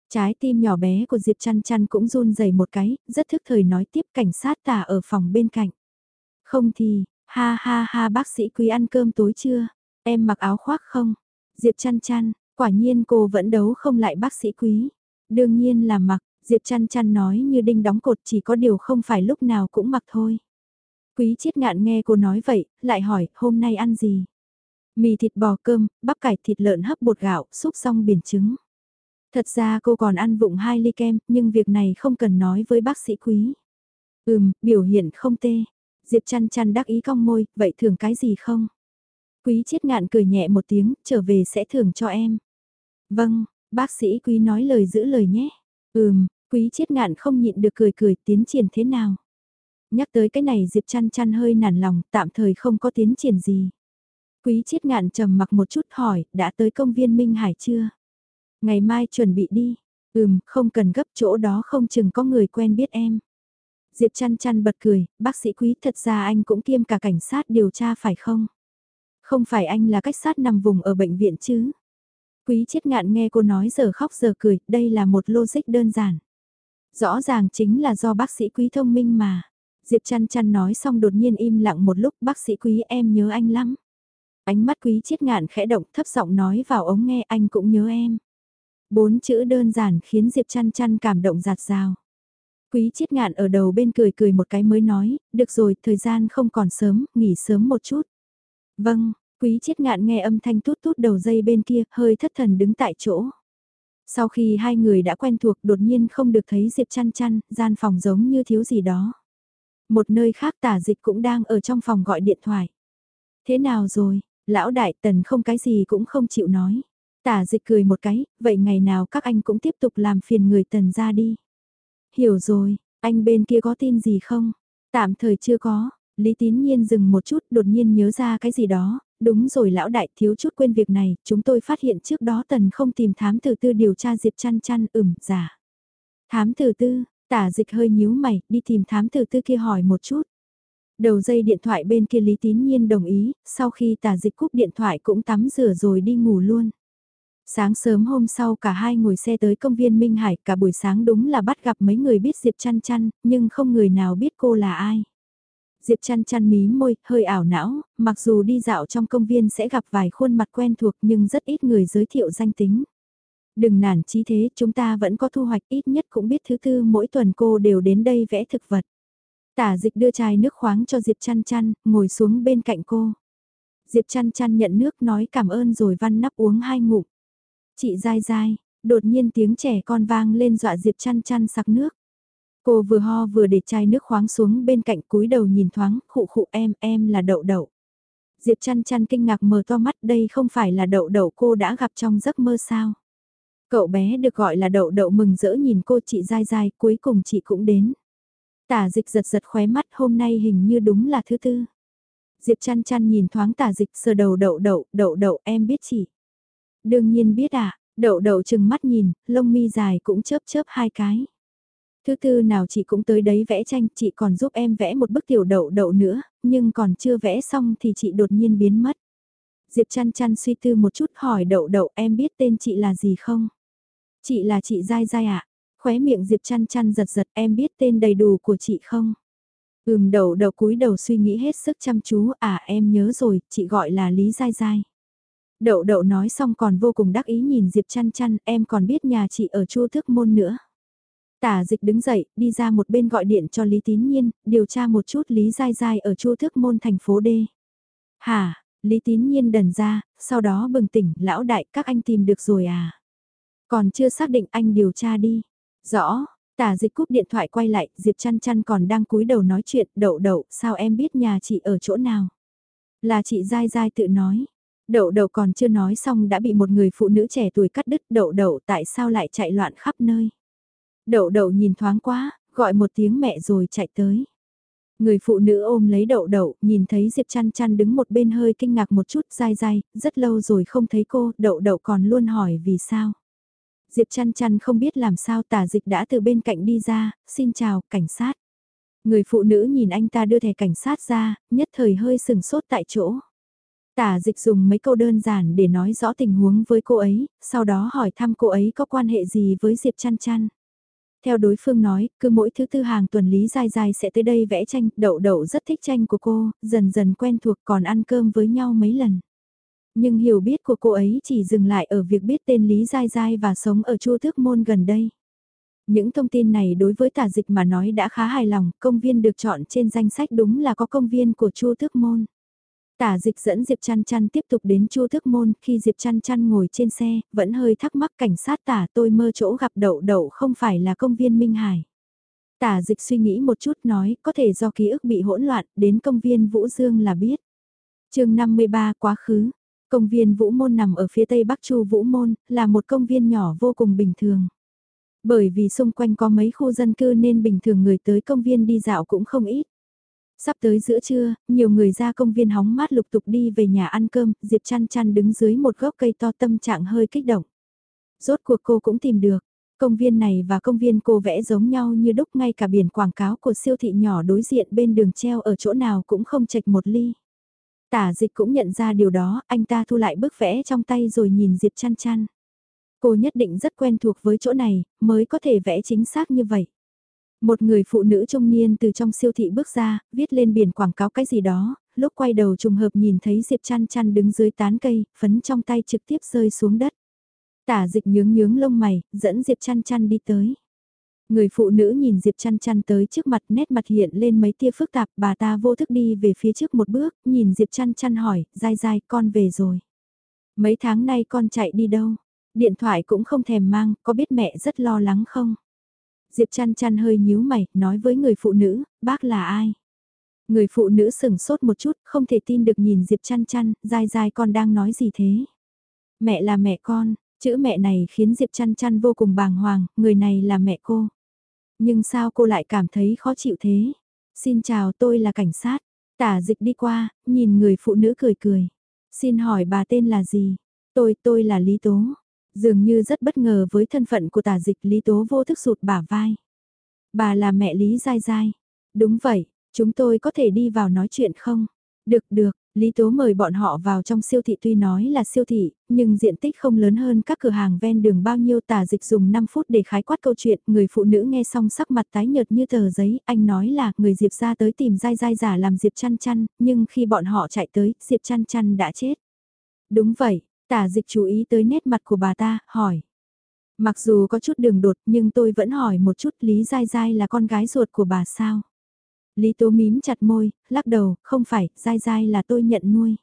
Trái tim nhỏ bé của Diệp chăn chăn cũng run rẩy một cái, rất thức thời nói tiếp cảnh sát tả ở phòng bên cạnh. Không thì, ha ha ha bác sĩ quý ăn cơm tối chưa? Em mặc áo khoác không? Diệp chăn chăn, quả nhiên cô vẫn đấu không lại bác sĩ quý. Đương nhiên là mặc, Diệp chăn chăn nói như đinh đóng cột chỉ có điều không phải lúc nào cũng mặc thôi. Quý chiết ngạn nghe cô nói vậy, lại hỏi hôm nay ăn gì? Mì thịt bò cơm, bắp cải thịt lợn hấp bột gạo, xúc xong biển trứng. Thật ra cô còn ăn vụng hai ly kem, nhưng việc này không cần nói với bác sĩ quý. Ừm, biểu hiện không tê. Diệp chăn chăn đắc ý cong môi, vậy thưởng cái gì không? Quý chiết ngạn cười nhẹ một tiếng, trở về sẽ thưởng cho em. Vâng, bác sĩ quý nói lời giữ lời nhé. Ừm, quý chết ngạn không nhịn được cười cười tiến triển thế nào. Nhắc tới cái này Diệp chăn chăn hơi nản lòng, tạm thời không có tiến triển gì. Quý chết ngạn trầm mặc một chút hỏi, đã tới công viên Minh Hải chưa? Ngày mai chuẩn bị đi. Ừm, không cần gấp chỗ đó không chừng có người quen biết em. Diệp chăn chăn bật cười, bác sĩ quý thật ra anh cũng kiêm cả cảnh sát điều tra phải không? Không phải anh là cách sát nằm vùng ở bệnh viện chứ? Quý chết ngạn nghe cô nói giờ khóc giờ cười, đây là một logic đơn giản. Rõ ràng chính là do bác sĩ quý thông minh mà. Diệp chăn chăn nói xong đột nhiên im lặng một lúc bác sĩ quý em nhớ anh lắm. Ánh mắt quý chết ngạn khẽ động thấp giọng nói vào ống nghe anh cũng nhớ em. Bốn chữ đơn giản khiến Diệp chăn chăn cảm động giạt rào. Quý chiết ngạn ở đầu bên cười cười một cái mới nói, được rồi, thời gian không còn sớm, nghỉ sớm một chút. Vâng, quý chết ngạn nghe âm thanh tút tút đầu dây bên kia, hơi thất thần đứng tại chỗ. Sau khi hai người đã quen thuộc đột nhiên không được thấy Diệp chăn chăn, gian phòng giống như thiếu gì đó. Một nơi khác tả dịch cũng đang ở trong phòng gọi điện thoại. Thế nào rồi, lão đại tần không cái gì cũng không chịu nói. Tả dịch cười một cái, vậy ngày nào các anh cũng tiếp tục làm phiền người tần ra đi. Hiểu rồi, anh bên kia có tin gì không? Tạm thời chưa có, Lý Tín Nhiên dừng một chút đột nhiên nhớ ra cái gì đó, đúng rồi lão đại thiếu chút quên việc này, chúng tôi phát hiện trước đó tần không tìm thám tử tư điều tra Diệp chăn chăn ửm giả. Dạ. Thám tử tư, tả dịch hơi nhíu mày, đi tìm thám tử tư kia hỏi một chút. Đầu dây điện thoại bên kia Lý Tín Nhiên đồng ý, sau khi tả dịch cúp điện thoại cũng tắm rửa rồi đi ngủ luôn. Sáng sớm hôm sau cả hai ngồi xe tới công viên Minh Hải, cả buổi sáng đúng là bắt gặp mấy người biết Diệp chăn chăn, nhưng không người nào biết cô là ai. Diệp chăn chăn mí môi, hơi ảo não, mặc dù đi dạo trong công viên sẽ gặp vài khuôn mặt quen thuộc nhưng rất ít người giới thiệu danh tính. Đừng nản chí thế, chúng ta vẫn có thu hoạch ít nhất cũng biết thứ tư mỗi tuần cô đều đến đây vẽ thực vật. Tả dịch đưa chai nước khoáng cho Diệp chăn chăn, ngồi xuống bên cạnh cô. Diệp chăn chăn nhận nước nói cảm ơn rồi văn nắp uống hai ngụm. Chị dai dai, đột nhiên tiếng trẻ con vang lên dọa Diệp chăn chăn sặc nước. Cô vừa ho vừa để chai nước khoáng xuống bên cạnh cúi đầu nhìn thoáng, khụ khụ em, em là đậu đậu. Diệp chăn chăn kinh ngạc mở to mắt đây không phải là đậu đậu cô đã gặp trong giấc mơ sao. Cậu bé được gọi là đậu đậu mừng rỡ nhìn cô chị dai dai, cuối cùng chị cũng đến. Tả dịch giật giật khóe mắt hôm nay hình như đúng là thứ tư. Diệp chăn chăn nhìn thoáng tả dịch sờ đầu đậu đậu, đậu đậu em biết chị. Đương nhiên biết à, đậu đậu chừng mắt nhìn, lông mi dài cũng chớp chớp hai cái. Thứ tư nào chị cũng tới đấy vẽ tranh, chị còn giúp em vẽ một bức tiểu đậu đậu nữa, nhưng còn chưa vẽ xong thì chị đột nhiên biến mất. Diệp chăn chăn suy tư một chút hỏi đậu đậu em biết tên chị là gì không? Chị là chị dai dai ạ. À? Khóe miệng Diệp chăn chăn giật giật em biết tên đầy đủ của chị không? Ừm đậu đậu cúi đầu suy nghĩ hết sức chăm chú à em nhớ rồi, chị gọi là Lý Dai Dai. Đậu đậu nói xong còn vô cùng đắc ý nhìn Diệp chăn chăn em còn biết nhà chị ở chu thức môn nữa. Tả dịch đứng dậy, đi ra một bên gọi điện cho Lý Tín Nhiên, điều tra một chút Lý Giai Giai ở chu thức môn thành phố D. Hả, Lý Tín Nhiên đần ra, sau đó bừng tỉnh, lão đại các anh tìm được rồi à. Còn chưa xác định anh điều tra đi. Rõ, tả dịch cúp điện thoại quay lại, Diệp chăn chăn còn đang cúi đầu nói chuyện, đậu đậu, sao em biết nhà chị ở chỗ nào? Là chị Giai Giai tự nói. Đậu đậu còn chưa nói xong đã bị một người phụ nữ trẻ tuổi cắt đứt đậu đậu tại sao lại chạy loạn khắp nơi. Đậu đậu nhìn thoáng quá, gọi một tiếng mẹ rồi chạy tới. Người phụ nữ ôm lấy đậu đậu, nhìn thấy Diệp chăn chăn đứng một bên hơi kinh ngạc một chút dai dai, rất lâu rồi không thấy cô, đậu đậu còn luôn hỏi vì sao. Diệp chăn chăn không biết làm sao tả dịch đã từ bên cạnh đi ra, xin chào, cảnh sát. Người phụ nữ nhìn anh ta đưa thẻ cảnh sát ra, nhất thời hơi sừng sốt tại chỗ. Tả dịch dùng mấy câu đơn giản để nói rõ tình huống với cô ấy, sau đó hỏi thăm cô ấy có quan hệ gì với Diệp chăn chăn. Theo đối phương nói, cứ mỗi thứ tư hàng tuần Lý dài dài sẽ tới đây vẽ tranh, đậu đậu rất thích tranh của cô, dần dần quen thuộc còn ăn cơm với nhau mấy lần. Nhưng hiểu biết của cô ấy chỉ dừng lại ở việc biết tên Lý Giai Giai và sống ở Chu Thước Môn gần đây. Những thông tin này đối với tả dịch mà nói đã khá hài lòng, công viên được chọn trên danh sách đúng là có công viên của Chu Thước Môn. Tả dịch dẫn Diệp Chăn Chăn tiếp tục đến Chu thức Môn, khi Diệp Chăn Chăn ngồi trên xe, vẫn hơi thắc mắc cảnh sát tả tôi mơ chỗ gặp đậu đậu không phải là công viên Minh Hải. Tả dịch suy nghĩ một chút nói, có thể do ký ức bị hỗn loạn, đến công viên Vũ Dương là biết. chương 53 quá khứ, Công viên Vũ Môn nằm ở phía tây bắc Chu Vũ Môn, là một công viên nhỏ vô cùng bình thường. Bởi vì xung quanh có mấy khu dân cư nên bình thường người tới công viên đi dạo cũng không ít. Sắp tới giữa trưa, nhiều người ra công viên hóng mát lục tục đi về nhà ăn cơm, Diệp chăn chăn đứng dưới một gốc cây to tâm trạng hơi kích động. Rốt cuộc cô cũng tìm được, công viên này và công viên cô vẽ giống nhau như đúc ngay cả biển quảng cáo của siêu thị nhỏ đối diện bên đường treo ở chỗ nào cũng không chạch một ly. Tả dịch cũng nhận ra điều đó, anh ta thu lại bức vẽ trong tay rồi nhìn Diệp chăn chăn. Cô nhất định rất quen thuộc với chỗ này, mới có thể vẽ chính xác như vậy. Một người phụ nữ trung niên từ trong siêu thị bước ra, viết lên biển quảng cáo cái gì đó, lúc quay đầu trùng hợp nhìn thấy Diệp chăn chăn đứng dưới tán cây, phấn trong tay trực tiếp rơi xuống đất. Tả dịch nhướng nhướng lông mày, dẫn Diệp chăn chăn đi tới. Người phụ nữ nhìn Diệp chăn chăn tới trước mặt nét mặt hiện lên mấy tia phức tạp bà ta vô thức đi về phía trước một bước, nhìn Diệp chăn chăn hỏi, dai dai con về rồi. Mấy tháng nay con chạy đi đâu? Điện thoại cũng không thèm mang, có biết mẹ rất lo lắng không? Diệp chăn chăn hơi nhíu mày, nói với người phụ nữ, bác là ai? Người phụ nữ sững sốt một chút, không thể tin được nhìn Diệp chăn chăn, dai dai con đang nói gì thế? Mẹ là mẹ con, chữ mẹ này khiến Diệp chăn chăn vô cùng bàng hoàng, người này là mẹ cô. Nhưng sao cô lại cảm thấy khó chịu thế? Xin chào tôi là cảnh sát. Tả dịch đi qua, nhìn người phụ nữ cười cười. Xin hỏi bà tên là gì? Tôi, tôi là Lý Tố. Dường như rất bất ngờ với thân phận của tả dịch Lý Tố vô thức sụt bả vai. Bà là mẹ Lý Giai Giai. Đúng vậy, chúng tôi có thể đi vào nói chuyện không? Được được, Lý Tố mời bọn họ vào trong siêu thị tuy nói là siêu thị, nhưng diện tích không lớn hơn các cửa hàng ven đường bao nhiêu tả dịch dùng 5 phút để khái quát câu chuyện, người phụ nữ nghe xong sắc mặt tái nhợt như tờ giấy, anh nói là người Diệp ra tới tìm dai dai giả làm Diệp chăn chăn, nhưng khi bọn họ chạy tới, Diệp chăn chăn đã chết. Đúng vậy, tả dịch chú ý tới nét mặt của bà ta, hỏi. Mặc dù có chút đường đột nhưng tôi vẫn hỏi một chút Lý Giai Giai là con gái ruột của bà sao? Lý Tố mím chặt môi, lắc đầu, không phải, dai dai là tôi nhận nuôi.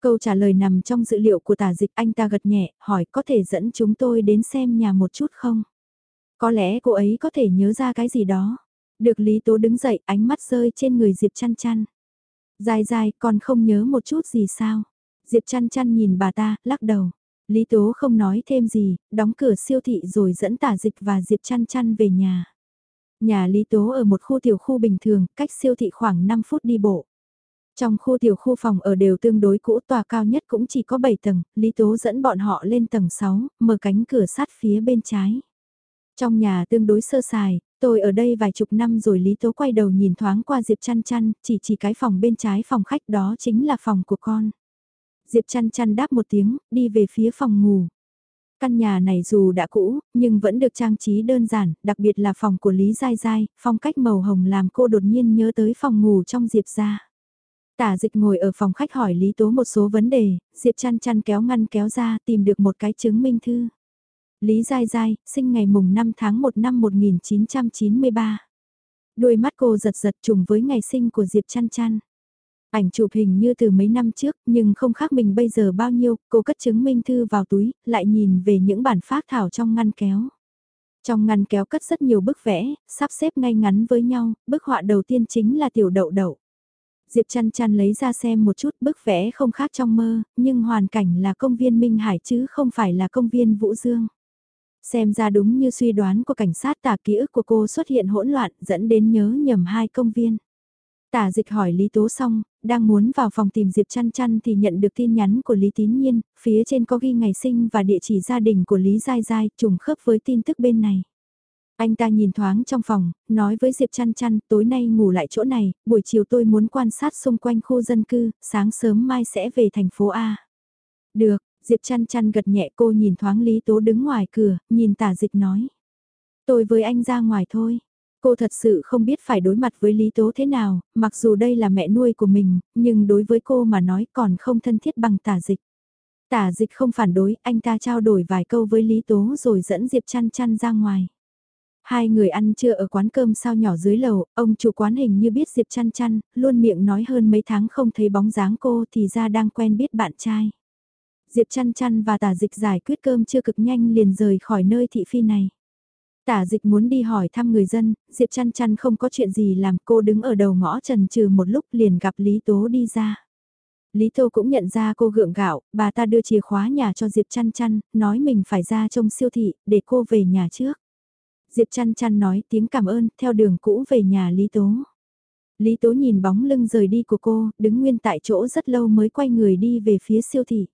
Câu trả lời nằm trong dữ liệu của tả dịch anh ta gật nhẹ, hỏi có thể dẫn chúng tôi đến xem nhà một chút không? Có lẽ cô ấy có thể nhớ ra cái gì đó. Được Lý Tố đứng dậy, ánh mắt rơi trên người Diệp chăn chăn. Dài dài, còn không nhớ một chút gì sao? Diệp chăn chăn nhìn bà ta, lắc đầu. Lý Tố không nói thêm gì, đóng cửa siêu thị rồi dẫn tả dịch và Diệp chăn chăn về nhà. Nhà Lý Tố ở một khu tiểu khu bình thường, cách siêu thị khoảng 5 phút đi bộ. Trong khu tiểu khu phòng ở đều tương đối cũ tòa cao nhất cũng chỉ có 7 tầng, Lý Tố dẫn bọn họ lên tầng 6, mở cánh cửa sát phía bên trái. Trong nhà tương đối sơ sài, tôi ở đây vài chục năm rồi Lý Tố quay đầu nhìn thoáng qua Diệp chăn chăn, chỉ chỉ cái phòng bên trái phòng khách đó chính là phòng của con. Diệp chăn chăn đáp một tiếng, đi về phía phòng ngủ. Căn nhà này dù đã cũ, nhưng vẫn được trang trí đơn giản, đặc biệt là phòng của Lý Giai Giai, phong cách màu hồng làm cô đột nhiên nhớ tới phòng ngủ trong Diệp gia. Tả dịch ngồi ở phòng khách hỏi Lý Tố một số vấn đề, Diệp chăn chăn kéo ngăn kéo ra tìm được một cái chứng minh thư. Lý Giai Giai, sinh ngày mùng 5 tháng 1 năm 1993. Đôi mắt cô giật giật trùng với ngày sinh của Diệp chăn chăn. Ảnh chụp hình như từ mấy năm trước, nhưng không khác mình bây giờ bao nhiêu, cô cất chứng minh thư vào túi, lại nhìn về những bản phát thảo trong ngăn kéo. Trong ngăn kéo cất rất nhiều bức vẽ, sắp xếp ngay ngắn với nhau, bức họa đầu tiên chính là tiểu đậu đậu. Diệp chăn chăn lấy ra xem một chút bức vẽ không khác trong mơ, nhưng hoàn cảnh là công viên Minh Hải chứ không phải là công viên Vũ Dương. Xem ra đúng như suy đoán của cảnh sát tả ký ức của cô xuất hiện hỗn loạn dẫn đến nhớ nhầm hai công viên. Tả dịch hỏi Lý Tố xong, đang muốn vào phòng tìm Diệp chăn chăn thì nhận được tin nhắn của Lý Tín Nhiên, phía trên có ghi ngày sinh và địa chỉ gia đình của Lý Giai Giai trùng khớp với tin tức bên này. Anh ta nhìn thoáng trong phòng, nói với Diệp chăn chăn, tối nay ngủ lại chỗ này, buổi chiều tôi muốn quan sát xung quanh khu dân cư, sáng sớm mai sẽ về thành phố A. Được, Diệp chăn chăn gật nhẹ cô nhìn thoáng Lý Tố đứng ngoài cửa, nhìn tả dịch nói. Tôi với anh ra ngoài thôi. Cô thật sự không biết phải đối mặt với Lý Tố thế nào, mặc dù đây là mẹ nuôi của mình, nhưng đối với cô mà nói còn không thân thiết bằng tả dịch. Tả dịch không phản đối, anh ta trao đổi vài câu với Lý Tố rồi dẫn Diệp chăn chăn ra ngoài. Hai người ăn trưa ở quán cơm sao nhỏ dưới lầu, ông chủ quán hình như biết Diệp chăn chăn, luôn miệng nói hơn mấy tháng không thấy bóng dáng cô thì ra đang quen biết bạn trai. Diệp chăn chăn và tả dịch giải quyết cơm chưa cực nhanh liền rời khỏi nơi thị phi này. Tả dịch muốn đi hỏi thăm người dân, Diệp chăn chăn không có chuyện gì làm cô đứng ở đầu ngõ trần trừ một lúc liền gặp Lý Tố đi ra. Lý Tô cũng nhận ra cô gượng gạo, bà ta đưa chìa khóa nhà cho Diệp chăn chăn, nói mình phải ra trong siêu thị, để cô về nhà trước. Diệp chăn chăn nói tiếng cảm ơn, theo đường cũ về nhà Lý Tố. Lý Tố nhìn bóng lưng rời đi của cô, đứng nguyên tại chỗ rất lâu mới quay người đi về phía siêu thị.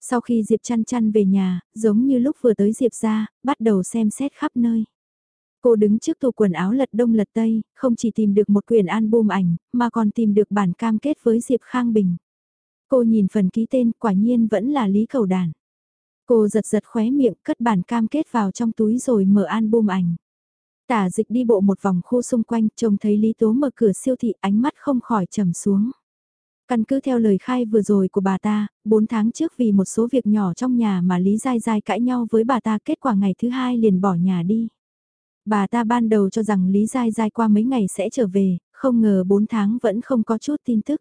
Sau khi Diệp chăn chăn về nhà, giống như lúc vừa tới Diệp ra, bắt đầu xem xét khắp nơi. Cô đứng trước tủ quần áo lật đông lật tây, không chỉ tìm được một quyển album ảnh, mà còn tìm được bản cam kết với Diệp Khang Bình. Cô nhìn phần ký tên, quả nhiên vẫn là Lý Cầu Đàn. Cô giật giật khóe miệng, cất bản cam kết vào trong túi rồi mở album ảnh. Tả dịch đi bộ một vòng khu xung quanh, trông thấy Lý Tố mở cửa siêu thị, ánh mắt không khỏi trầm xuống. Căn cứ theo lời khai vừa rồi của bà ta, 4 tháng trước vì một số việc nhỏ trong nhà mà Lý Giai Giai cãi nhau với bà ta kết quả ngày thứ hai liền bỏ nhà đi. Bà ta ban đầu cho rằng Lý Giai Giai qua mấy ngày sẽ trở về, không ngờ 4 tháng vẫn không có chút tin tức.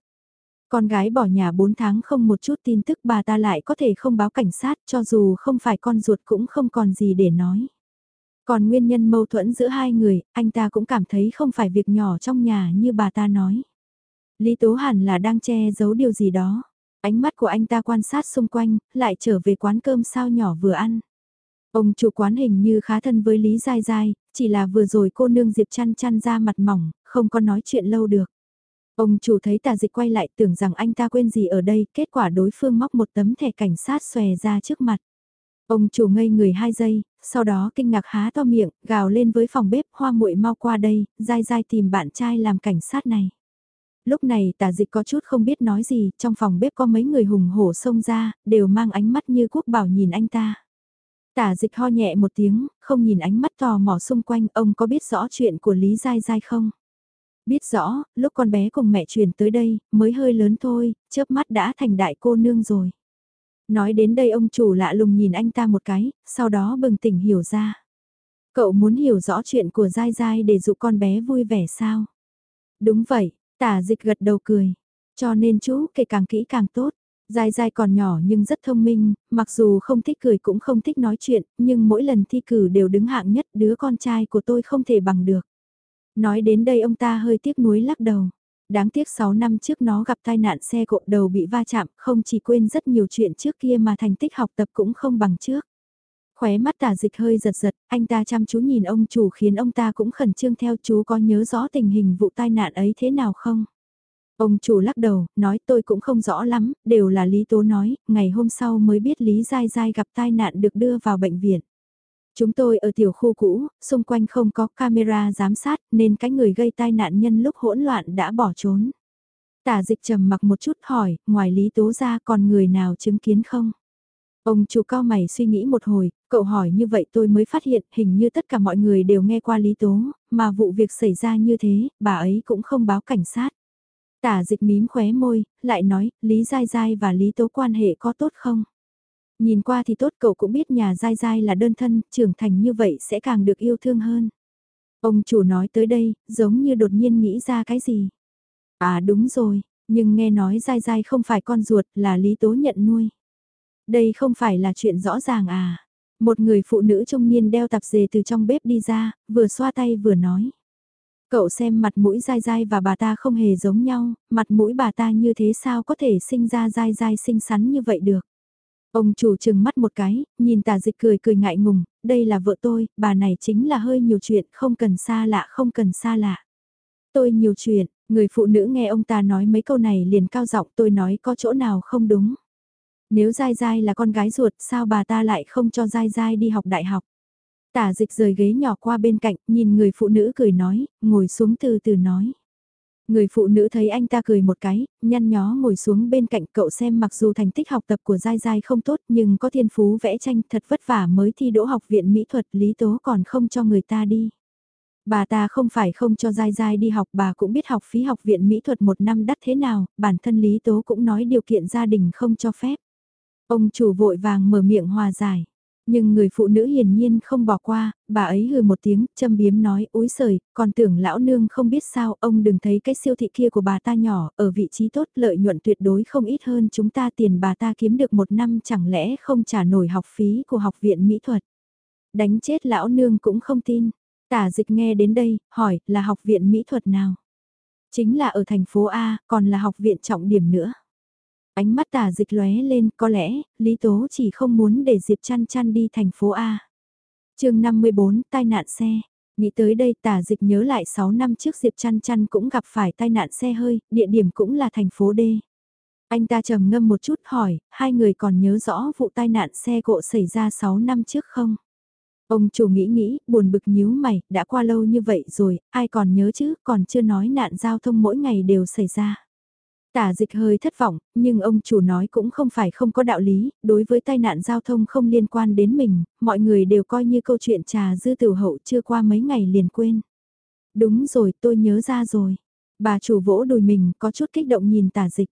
Con gái bỏ nhà 4 tháng không một chút tin tức bà ta lại có thể không báo cảnh sát cho dù không phải con ruột cũng không còn gì để nói. Còn nguyên nhân mâu thuẫn giữa hai người, anh ta cũng cảm thấy không phải việc nhỏ trong nhà như bà ta nói. Lý Tố hẳn là đang che giấu điều gì đó. Ánh mắt của anh ta quan sát xung quanh, lại trở về quán cơm sao nhỏ vừa ăn. Ông chủ quán hình như khá thân với Lý Giai Giai, chỉ là vừa rồi cô nương Diệp chăn chăn ra mặt mỏng, không có nói chuyện lâu được. Ông chủ thấy tà dịch quay lại tưởng rằng anh ta quên gì ở đây, kết quả đối phương móc một tấm thẻ cảnh sát xòe ra trước mặt. Ông chủ ngây người hai giây, sau đó kinh ngạc há to miệng, gào lên với phòng bếp hoa muội mau qua đây, dai dai tìm bạn trai làm cảnh sát này. Lúc này tà dịch có chút không biết nói gì, trong phòng bếp có mấy người hùng hổ xông ra, đều mang ánh mắt như quốc bảo nhìn anh ta. Tả dịch ho nhẹ một tiếng, không nhìn ánh mắt tò mò xung quanh, ông có biết rõ chuyện của Lý Giai Giai không? Biết rõ, lúc con bé cùng mẹ truyền tới đây, mới hơi lớn thôi, chớp mắt đã thành đại cô nương rồi. Nói đến đây ông chủ lạ lùng nhìn anh ta một cái, sau đó bừng tỉnh hiểu ra. Cậu muốn hiểu rõ chuyện của Giai Giai để dụ con bé vui vẻ sao? Đúng vậy, tả dịch gật đầu cười. Cho nên chú kể càng kỹ càng tốt. Dài dài còn nhỏ nhưng rất thông minh, mặc dù không thích cười cũng không thích nói chuyện, nhưng mỗi lần thi cử đều đứng hạng nhất đứa con trai của tôi không thể bằng được. Nói đến đây ông ta hơi tiếc nuối lắc đầu. Đáng tiếc 6 năm trước nó gặp tai nạn xe cộ đầu bị va chạm, không chỉ quên rất nhiều chuyện trước kia mà thành tích học tập cũng không bằng trước. Khóe mắt tả dịch hơi giật giật, anh ta chăm chú nhìn ông chủ khiến ông ta cũng khẩn trương theo chú có nhớ rõ tình hình vụ tai nạn ấy thế nào không? Ông chủ lắc đầu, nói tôi cũng không rõ lắm, đều là Lý Tố nói, ngày hôm sau mới biết Lý Giai Giai gặp tai nạn được đưa vào bệnh viện. Chúng tôi ở tiểu khu cũ, xung quanh không có camera giám sát nên cái người gây tai nạn nhân lúc hỗn loạn đã bỏ trốn. Tả dịch trầm mặc một chút hỏi, ngoài Lý Tố ra còn người nào chứng kiến không? Ông chủ cao mày suy nghĩ một hồi, cậu hỏi như vậy tôi mới phát hiện hình như tất cả mọi người đều nghe qua Lý Tố, mà vụ việc xảy ra như thế, bà ấy cũng không báo cảnh sát. Tả dịch mím khóe môi, lại nói, Lý Giai Giai và Lý Tố quan hệ có tốt không? Nhìn qua thì tốt cậu cũng biết nhà Giai Giai là đơn thân, trưởng thành như vậy sẽ càng được yêu thương hơn. Ông chủ nói tới đây, giống như đột nhiên nghĩ ra cái gì. À đúng rồi, nhưng nghe nói Giai Giai không phải con ruột là Lý Tố nhận nuôi. Đây không phải là chuyện rõ ràng à. Một người phụ nữ trung niên đeo tạp dề từ trong bếp đi ra, vừa xoa tay vừa nói. Cậu xem mặt mũi dai dai và bà ta không hề giống nhau, mặt mũi bà ta như thế sao có thể sinh ra dai dai xinh xắn như vậy được. Ông chủ chừng mắt một cái, nhìn tà dịch cười cười ngại ngùng, đây là vợ tôi, bà này chính là hơi nhiều chuyện, không cần xa lạ, không cần xa lạ. Tôi nhiều chuyện, người phụ nữ nghe ông ta nói mấy câu này liền cao giọng tôi nói có chỗ nào không đúng. Nếu dai dai là con gái ruột, sao bà ta lại không cho dai dai đi học đại học? Tả dịch rời ghế nhỏ qua bên cạnh, nhìn người phụ nữ cười nói, ngồi xuống từ từ nói. Người phụ nữ thấy anh ta cười một cái, nhăn nhó ngồi xuống bên cạnh cậu xem mặc dù thành tích học tập của Giai Giai không tốt nhưng có thiên phú vẽ tranh thật vất vả mới thi đỗ học viện mỹ thuật Lý Tố còn không cho người ta đi. Bà ta không phải không cho Giai Giai đi học bà cũng biết học phí học viện mỹ thuật một năm đắt thế nào, bản thân Lý Tố cũng nói điều kiện gia đình không cho phép. Ông chủ vội vàng mở miệng hòa giải. Nhưng người phụ nữ hiển nhiên không bỏ qua, bà ấy hừ một tiếng, châm biếm nói, úi sời, còn tưởng lão nương không biết sao, ông đừng thấy cái siêu thị kia của bà ta nhỏ, ở vị trí tốt, lợi nhuận tuyệt đối không ít hơn chúng ta tiền bà ta kiếm được một năm chẳng lẽ không trả nổi học phí của học viện mỹ thuật. Đánh chết lão nương cũng không tin. Tả dịch nghe đến đây, hỏi, là học viện mỹ thuật nào? Chính là ở thành phố A, còn là học viện trọng điểm nữa. Ánh mắt tả dịch lóe lên, có lẽ, Lý Tố chỉ không muốn để Diệp chăn chăn đi thành phố A. chương 54, tai nạn xe. Nghĩ tới đây tả dịch nhớ lại 6 năm trước Diệp chăn chăn cũng gặp phải tai nạn xe hơi, địa điểm cũng là thành phố D. Anh ta trầm ngâm một chút hỏi, hai người còn nhớ rõ vụ tai nạn xe cộ xảy ra 6 năm trước không? Ông chủ nghĩ nghĩ, buồn bực nhíu mày, đã qua lâu như vậy rồi, ai còn nhớ chứ, còn chưa nói nạn giao thông mỗi ngày đều xảy ra. Tả dịch hơi thất vọng, nhưng ông chủ nói cũng không phải không có đạo lý, đối với tai nạn giao thông không liên quan đến mình, mọi người đều coi như câu chuyện trà dư tử hậu chưa qua mấy ngày liền quên. Đúng rồi, tôi nhớ ra rồi. Bà chủ vỗ đùi mình có chút kích động nhìn tả dịch.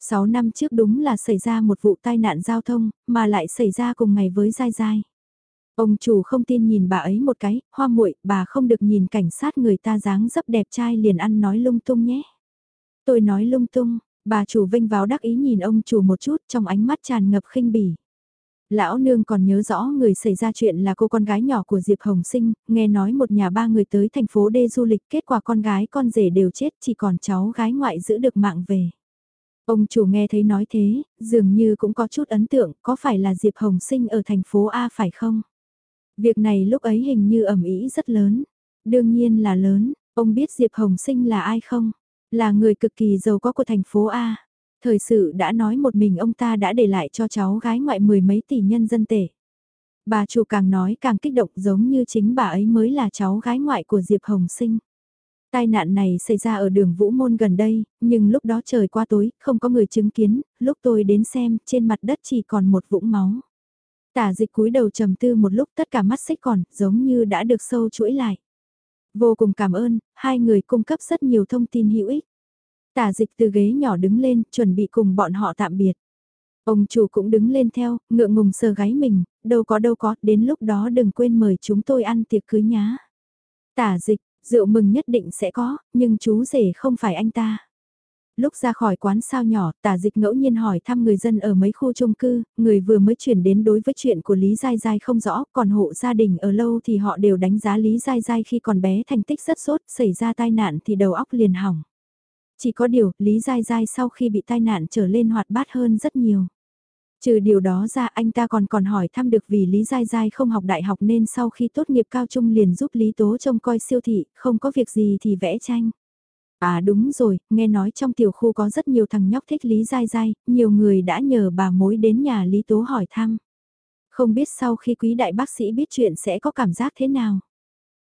Sáu năm trước đúng là xảy ra một vụ tai nạn giao thông, mà lại xảy ra cùng ngày với Giai Giai. Ông chủ không tin nhìn bà ấy một cái, hoa muội, bà không được nhìn cảnh sát người ta dáng dấp đẹp trai liền ăn nói lung tung nhé. Tôi nói lung tung, bà chủ vinh váo đắc ý nhìn ông chủ một chút trong ánh mắt tràn ngập khinh bỉ. Lão nương còn nhớ rõ người xảy ra chuyện là cô con gái nhỏ của Diệp Hồng Sinh, nghe nói một nhà ba người tới thành phố đê du lịch kết quả con gái con rể đều chết chỉ còn cháu gái ngoại giữ được mạng về. Ông chủ nghe thấy nói thế, dường như cũng có chút ấn tượng, có phải là Diệp Hồng Sinh ở thành phố A phải không? Việc này lúc ấy hình như ẩm ý rất lớn. Đương nhiên là lớn, ông biết Diệp Hồng Sinh là ai không? Là người cực kỳ giàu có của thành phố A. Thời sự đã nói một mình ông ta đã để lại cho cháu gái ngoại mười mấy tỷ nhân dân tệ. Bà chủ càng nói càng kích động giống như chính bà ấy mới là cháu gái ngoại của Diệp Hồng Sinh. Tai nạn này xảy ra ở đường Vũ Môn gần đây, nhưng lúc đó trời qua tối, không có người chứng kiến, lúc tôi đến xem, trên mặt đất chỉ còn một vũng máu. Tả dịch cúi đầu trầm tư một lúc tất cả mắt xích còn, giống như đã được sâu chuỗi lại. Vô cùng cảm ơn, hai người cung cấp rất nhiều thông tin hữu ích. Tả dịch từ ghế nhỏ đứng lên, chuẩn bị cùng bọn họ tạm biệt. Ông chủ cũng đứng lên theo, ngượng ngùng sờ gáy mình, đâu có đâu có, đến lúc đó đừng quên mời chúng tôi ăn tiệc cưới nhá. Tả dịch, rượu mừng nhất định sẽ có, nhưng chú rể không phải anh ta. Lúc ra khỏi quán sao nhỏ, tả dịch ngẫu nhiên hỏi thăm người dân ở mấy khu chung cư, người vừa mới chuyển đến đối với chuyện của Lý Giai Giai không rõ, còn hộ gia đình ở lâu thì họ đều đánh giá Lý Giai Giai khi còn bé thành tích rất sốt, xảy ra tai nạn thì đầu óc liền hỏng. Chỉ có điều, Lý Giai Giai sau khi bị tai nạn trở lên hoạt bát hơn rất nhiều. Trừ điều đó ra anh ta còn còn hỏi thăm được vì Lý Giai Giai không học đại học nên sau khi tốt nghiệp cao trung liền giúp Lý Tố trông coi siêu thị, không có việc gì thì vẽ tranh. À đúng rồi, nghe nói trong tiểu khu có rất nhiều thằng nhóc thích Lý Giai Giai, nhiều người đã nhờ bà mối đến nhà Lý Tố hỏi thăm. Không biết sau khi quý đại bác sĩ biết chuyện sẽ có cảm giác thế nào.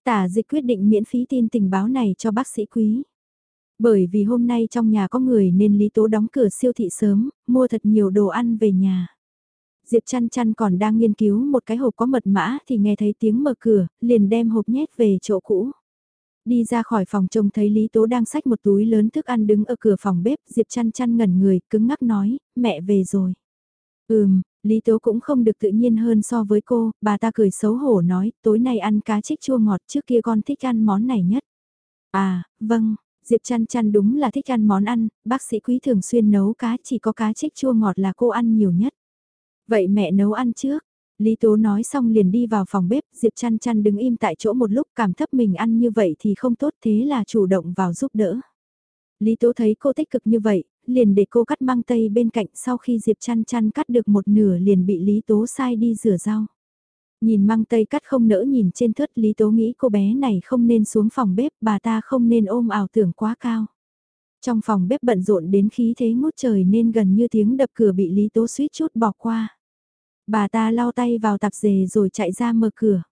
Tả dịch quyết định miễn phí tin tình báo này cho bác sĩ quý. Bởi vì hôm nay trong nhà có người nên Lý Tố đóng cửa siêu thị sớm, mua thật nhiều đồ ăn về nhà. Diệp chăn chăn còn đang nghiên cứu một cái hộp có mật mã thì nghe thấy tiếng mở cửa, liền đem hộp nhét về chỗ cũ. Đi ra khỏi phòng trông thấy Lý Tố đang xách một túi lớn thức ăn đứng ở cửa phòng bếp, Diệp chăn chăn ngẩn người, cứng ngắc nói, mẹ về rồi. Ừm, Lý Tố cũng không được tự nhiên hơn so với cô, bà ta cười xấu hổ nói, tối nay ăn cá trích chua ngọt trước kia con thích ăn món này nhất. À, vâng, Diệp chăn chăn đúng là thích ăn món ăn, bác sĩ quý thường xuyên nấu cá chỉ có cá trích chua ngọt là cô ăn nhiều nhất. Vậy mẹ nấu ăn trước. Lý Tố nói xong liền đi vào phòng bếp, Diệp chăn chăn đứng im tại chỗ một lúc cảm thấp mình ăn như vậy thì không tốt thế là chủ động vào giúp đỡ. Lý Tố thấy cô tích cực như vậy, liền để cô cắt măng tây bên cạnh sau khi Diệp chăn chăn cắt được một nửa liền bị Lý Tố sai đi rửa rau. Nhìn măng tây cắt không nỡ nhìn trên thớt Lý Tố nghĩ cô bé này không nên xuống phòng bếp, bà ta không nên ôm ảo tưởng quá cao. Trong phòng bếp bận rộn đến khí thế ngút trời nên gần như tiếng đập cửa bị Lý Tố suýt chút bỏ qua. Bà ta lau tay vào tạp dề rồi chạy ra mở cửa.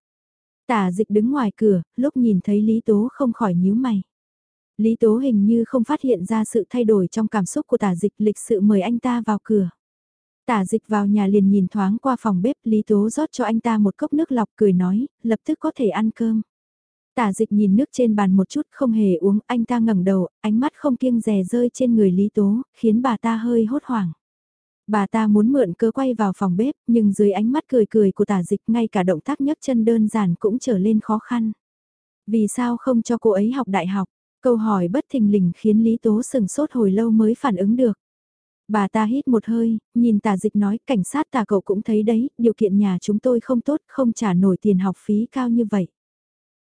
Tả dịch đứng ngoài cửa, lúc nhìn thấy Lý Tố không khỏi nhíu mày. Lý Tố hình như không phát hiện ra sự thay đổi trong cảm xúc của tả dịch lịch sự mời anh ta vào cửa. Tả dịch vào nhà liền nhìn thoáng qua phòng bếp Lý Tố rót cho anh ta một cốc nước lọc cười nói, lập tức có thể ăn cơm. Tả dịch nhìn nước trên bàn một chút không hề uống, anh ta ngẩng đầu, ánh mắt không kiêng rè rơi trên người Lý Tố, khiến bà ta hơi hốt hoảng. Bà ta muốn mượn cơ quay vào phòng bếp, nhưng dưới ánh mắt cười cười của tả dịch ngay cả động tác nhấc chân đơn giản cũng trở lên khó khăn. Vì sao không cho cô ấy học đại học? Câu hỏi bất thình lình khiến Lý Tố sừng sốt hồi lâu mới phản ứng được. Bà ta hít một hơi, nhìn tà dịch nói cảnh sát tà cậu cũng thấy đấy, điều kiện nhà chúng tôi không tốt, không trả nổi tiền học phí cao như vậy.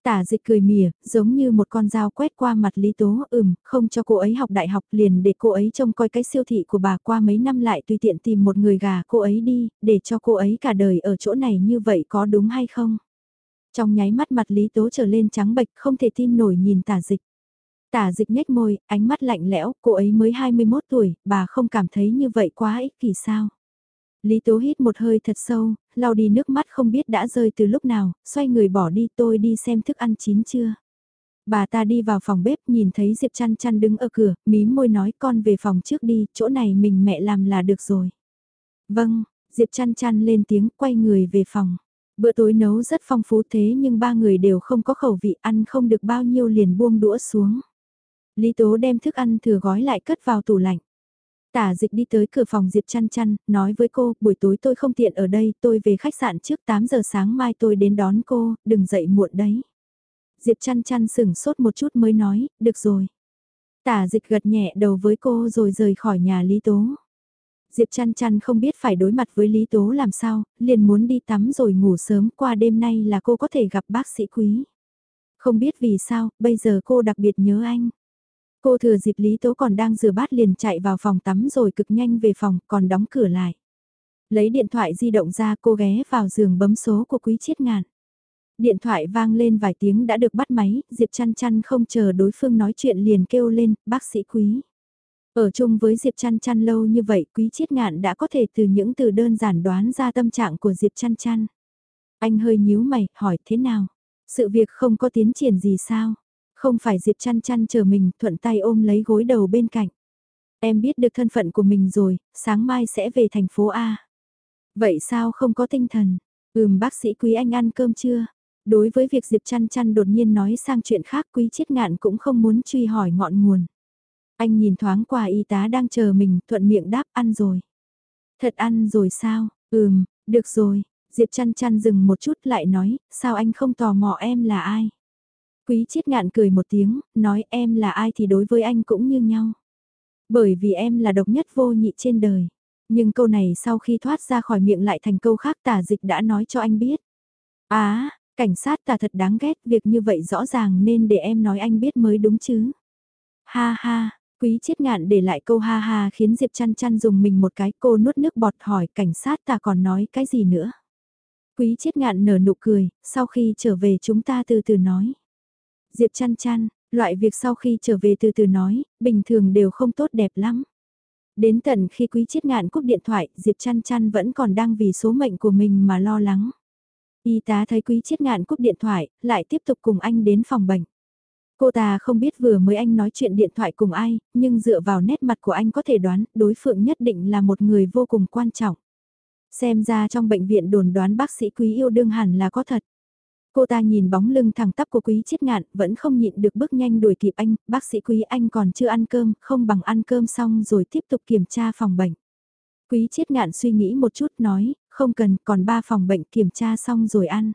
Tả dịch cười mỉa, giống như một con dao quét qua mặt Lý Tố, ừm, không cho cô ấy học đại học liền để cô ấy trông coi cái siêu thị của bà qua mấy năm lại tùy tiện tìm một người gà cô ấy đi, để cho cô ấy cả đời ở chỗ này như vậy có đúng hay không? Trong nháy mắt mặt Lý Tố trở lên trắng bệch không thể tin nổi nhìn tả dịch. Tả dịch nhếch môi, ánh mắt lạnh lẽo, cô ấy mới 21 tuổi, bà không cảm thấy như vậy quá ích kỷ sao? Lý Tố hít một hơi thật sâu, lau đi nước mắt không biết đã rơi từ lúc nào, xoay người bỏ đi tôi đi xem thức ăn chín chưa. Bà ta đi vào phòng bếp nhìn thấy Diệp chăn chăn đứng ở cửa, mím môi nói con về phòng trước đi, chỗ này mình mẹ làm là được rồi. Vâng, Diệp chăn chăn lên tiếng quay người về phòng. Bữa tối nấu rất phong phú thế nhưng ba người đều không có khẩu vị ăn không được bao nhiêu liền buông đũa xuống. Lý Tố đem thức ăn thừa gói lại cất vào tủ lạnh. Tả dịch đi tới cửa phòng Diệp chăn chăn, nói với cô, buổi tối tôi không tiện ở đây, tôi về khách sạn trước 8 giờ sáng mai tôi đến đón cô, đừng dậy muộn đấy. Diệp chăn chăn sửng sốt một chút mới nói, được rồi. Tả dịch gật nhẹ đầu với cô rồi rời khỏi nhà Lý Tố. Diệp chăn chăn không biết phải đối mặt với Lý Tố làm sao, liền muốn đi tắm rồi ngủ sớm qua đêm nay là cô có thể gặp bác sĩ quý. Không biết vì sao, bây giờ cô đặc biệt nhớ anh. Cô thừa dịp Lý Tố còn đang rửa bát liền chạy vào phòng tắm rồi cực nhanh về phòng, còn đóng cửa lại. Lấy điện thoại di động ra cô ghé vào giường bấm số của quý chiết ngạn. Điện thoại vang lên vài tiếng đã được bắt máy, Diệp chăn chăn không chờ đối phương nói chuyện liền kêu lên, bác sĩ quý. Ở chung với Diệp chăn chăn lâu như vậy, quý chiết ngạn đã có thể từ những từ đơn giản đoán ra tâm trạng của Diệp chăn chăn. Anh hơi nhíu mày, hỏi thế nào? Sự việc không có tiến triển gì sao? Không phải Diệp chăn chăn chờ mình thuận tay ôm lấy gối đầu bên cạnh. Em biết được thân phận của mình rồi, sáng mai sẽ về thành phố A. Vậy sao không có tinh thần? Ừm bác sĩ quý anh ăn cơm chưa? Đối với việc Diệp chăn chăn đột nhiên nói sang chuyện khác quý chiết ngạn cũng không muốn truy hỏi ngọn nguồn. Anh nhìn thoáng qua y tá đang chờ mình thuận miệng đáp ăn rồi. Thật ăn rồi sao? Ừm, được rồi. Diệp chăn chăn dừng một chút lại nói, sao anh không tò mò em là ai? Quý chiết ngạn cười một tiếng, nói em là ai thì đối với anh cũng như nhau. Bởi vì em là độc nhất vô nhị trên đời. Nhưng câu này sau khi thoát ra khỏi miệng lại thành câu khác tả dịch đã nói cho anh biết. Á, cảnh sát tà thật đáng ghét, việc như vậy rõ ràng nên để em nói anh biết mới đúng chứ. Ha ha, quý chết ngạn để lại câu ha ha khiến Diệp chăn chăn dùng mình một cái cô nuốt nước bọt hỏi cảnh sát ta còn nói cái gì nữa. Quý chết ngạn nở nụ cười, sau khi trở về chúng ta từ từ nói. Diệp chăn chăn, loại việc sau khi trở về từ từ nói, bình thường đều không tốt đẹp lắm. Đến tận khi quý chiết ngạn cúp điện thoại, Diệp chăn chăn vẫn còn đang vì số mệnh của mình mà lo lắng. Y tá thấy quý chiết ngạn cúp điện thoại, lại tiếp tục cùng anh đến phòng bệnh. Cô ta không biết vừa mới anh nói chuyện điện thoại cùng ai, nhưng dựa vào nét mặt của anh có thể đoán đối phượng nhất định là một người vô cùng quan trọng. Xem ra trong bệnh viện đồn đoán bác sĩ quý yêu đương hẳn là có thật. Cô ta nhìn bóng lưng thẳng tắp của quý chiết ngạn, vẫn không nhịn được bước nhanh đuổi kịp anh, bác sĩ quý anh còn chưa ăn cơm, không bằng ăn cơm xong rồi tiếp tục kiểm tra phòng bệnh. Quý chiết ngạn suy nghĩ một chút nói, không cần, còn ba phòng bệnh kiểm tra xong rồi ăn.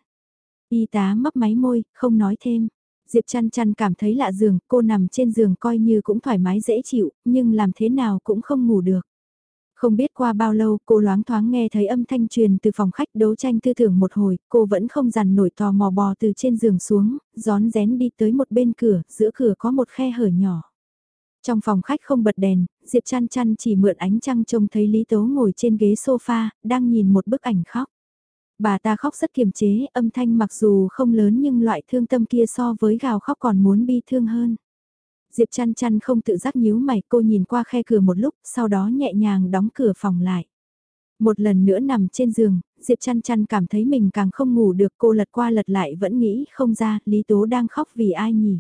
Y tá mấp máy môi, không nói thêm. Diệp chăn chăn cảm thấy lạ giường, cô nằm trên giường coi như cũng thoải mái dễ chịu, nhưng làm thế nào cũng không ngủ được. Không biết qua bao lâu cô loáng thoáng nghe thấy âm thanh truyền từ phòng khách đấu tranh tư tưởng một hồi, cô vẫn không dằn nổi tò mò bò từ trên giường xuống, gión rén đi tới một bên cửa, giữa cửa có một khe hở nhỏ. Trong phòng khách không bật đèn, Diệp chăn chăn chỉ mượn ánh trăng trông thấy Lý Tố ngồi trên ghế sofa, đang nhìn một bức ảnh khóc. Bà ta khóc rất kiềm chế, âm thanh mặc dù không lớn nhưng loại thương tâm kia so với gào khóc còn muốn bi thương hơn. Diệp chăn chăn không tự giác nhíu mày cô nhìn qua khe cửa một lúc, sau đó nhẹ nhàng đóng cửa phòng lại. Một lần nữa nằm trên giường, Diệp chăn chăn cảm thấy mình càng không ngủ được cô lật qua lật lại vẫn nghĩ không ra Lý Tố đang khóc vì ai nhỉ.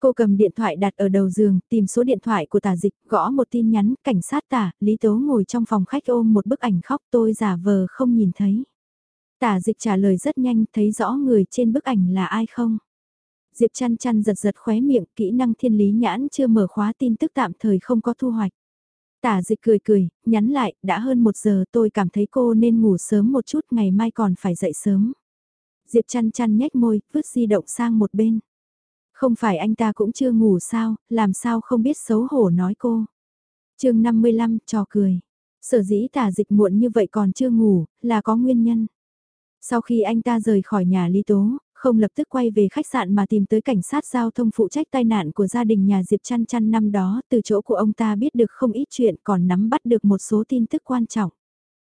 Cô cầm điện thoại đặt ở đầu giường, tìm số điện thoại của tả dịch, gõ một tin nhắn, cảnh sát tả, Lý Tố ngồi trong phòng khách ôm một bức ảnh khóc tôi giả vờ không nhìn thấy. Tả dịch trả lời rất nhanh, thấy rõ người trên bức ảnh là ai không? Diệp chăn chăn giật giật khóe miệng, kỹ năng thiên lý nhãn chưa mở khóa tin tức tạm thời không có thu hoạch. Tả dịch cười cười, nhắn lại, đã hơn một giờ tôi cảm thấy cô nên ngủ sớm một chút, ngày mai còn phải dậy sớm. Diệp chăn chăn nhếch môi, vứt di động sang một bên. Không phải anh ta cũng chưa ngủ sao, làm sao không biết xấu hổ nói cô. chương 55, trò cười. Sở dĩ tả dịch muộn như vậy còn chưa ngủ, là có nguyên nhân. Sau khi anh ta rời khỏi nhà Lý Tố, không lập tức quay về khách sạn mà tìm tới cảnh sát giao thông phụ trách tai nạn của gia đình nhà Diệp Chăn Chăn năm đó, từ chỗ của ông ta biết được không ít chuyện còn nắm bắt được một số tin tức quan trọng.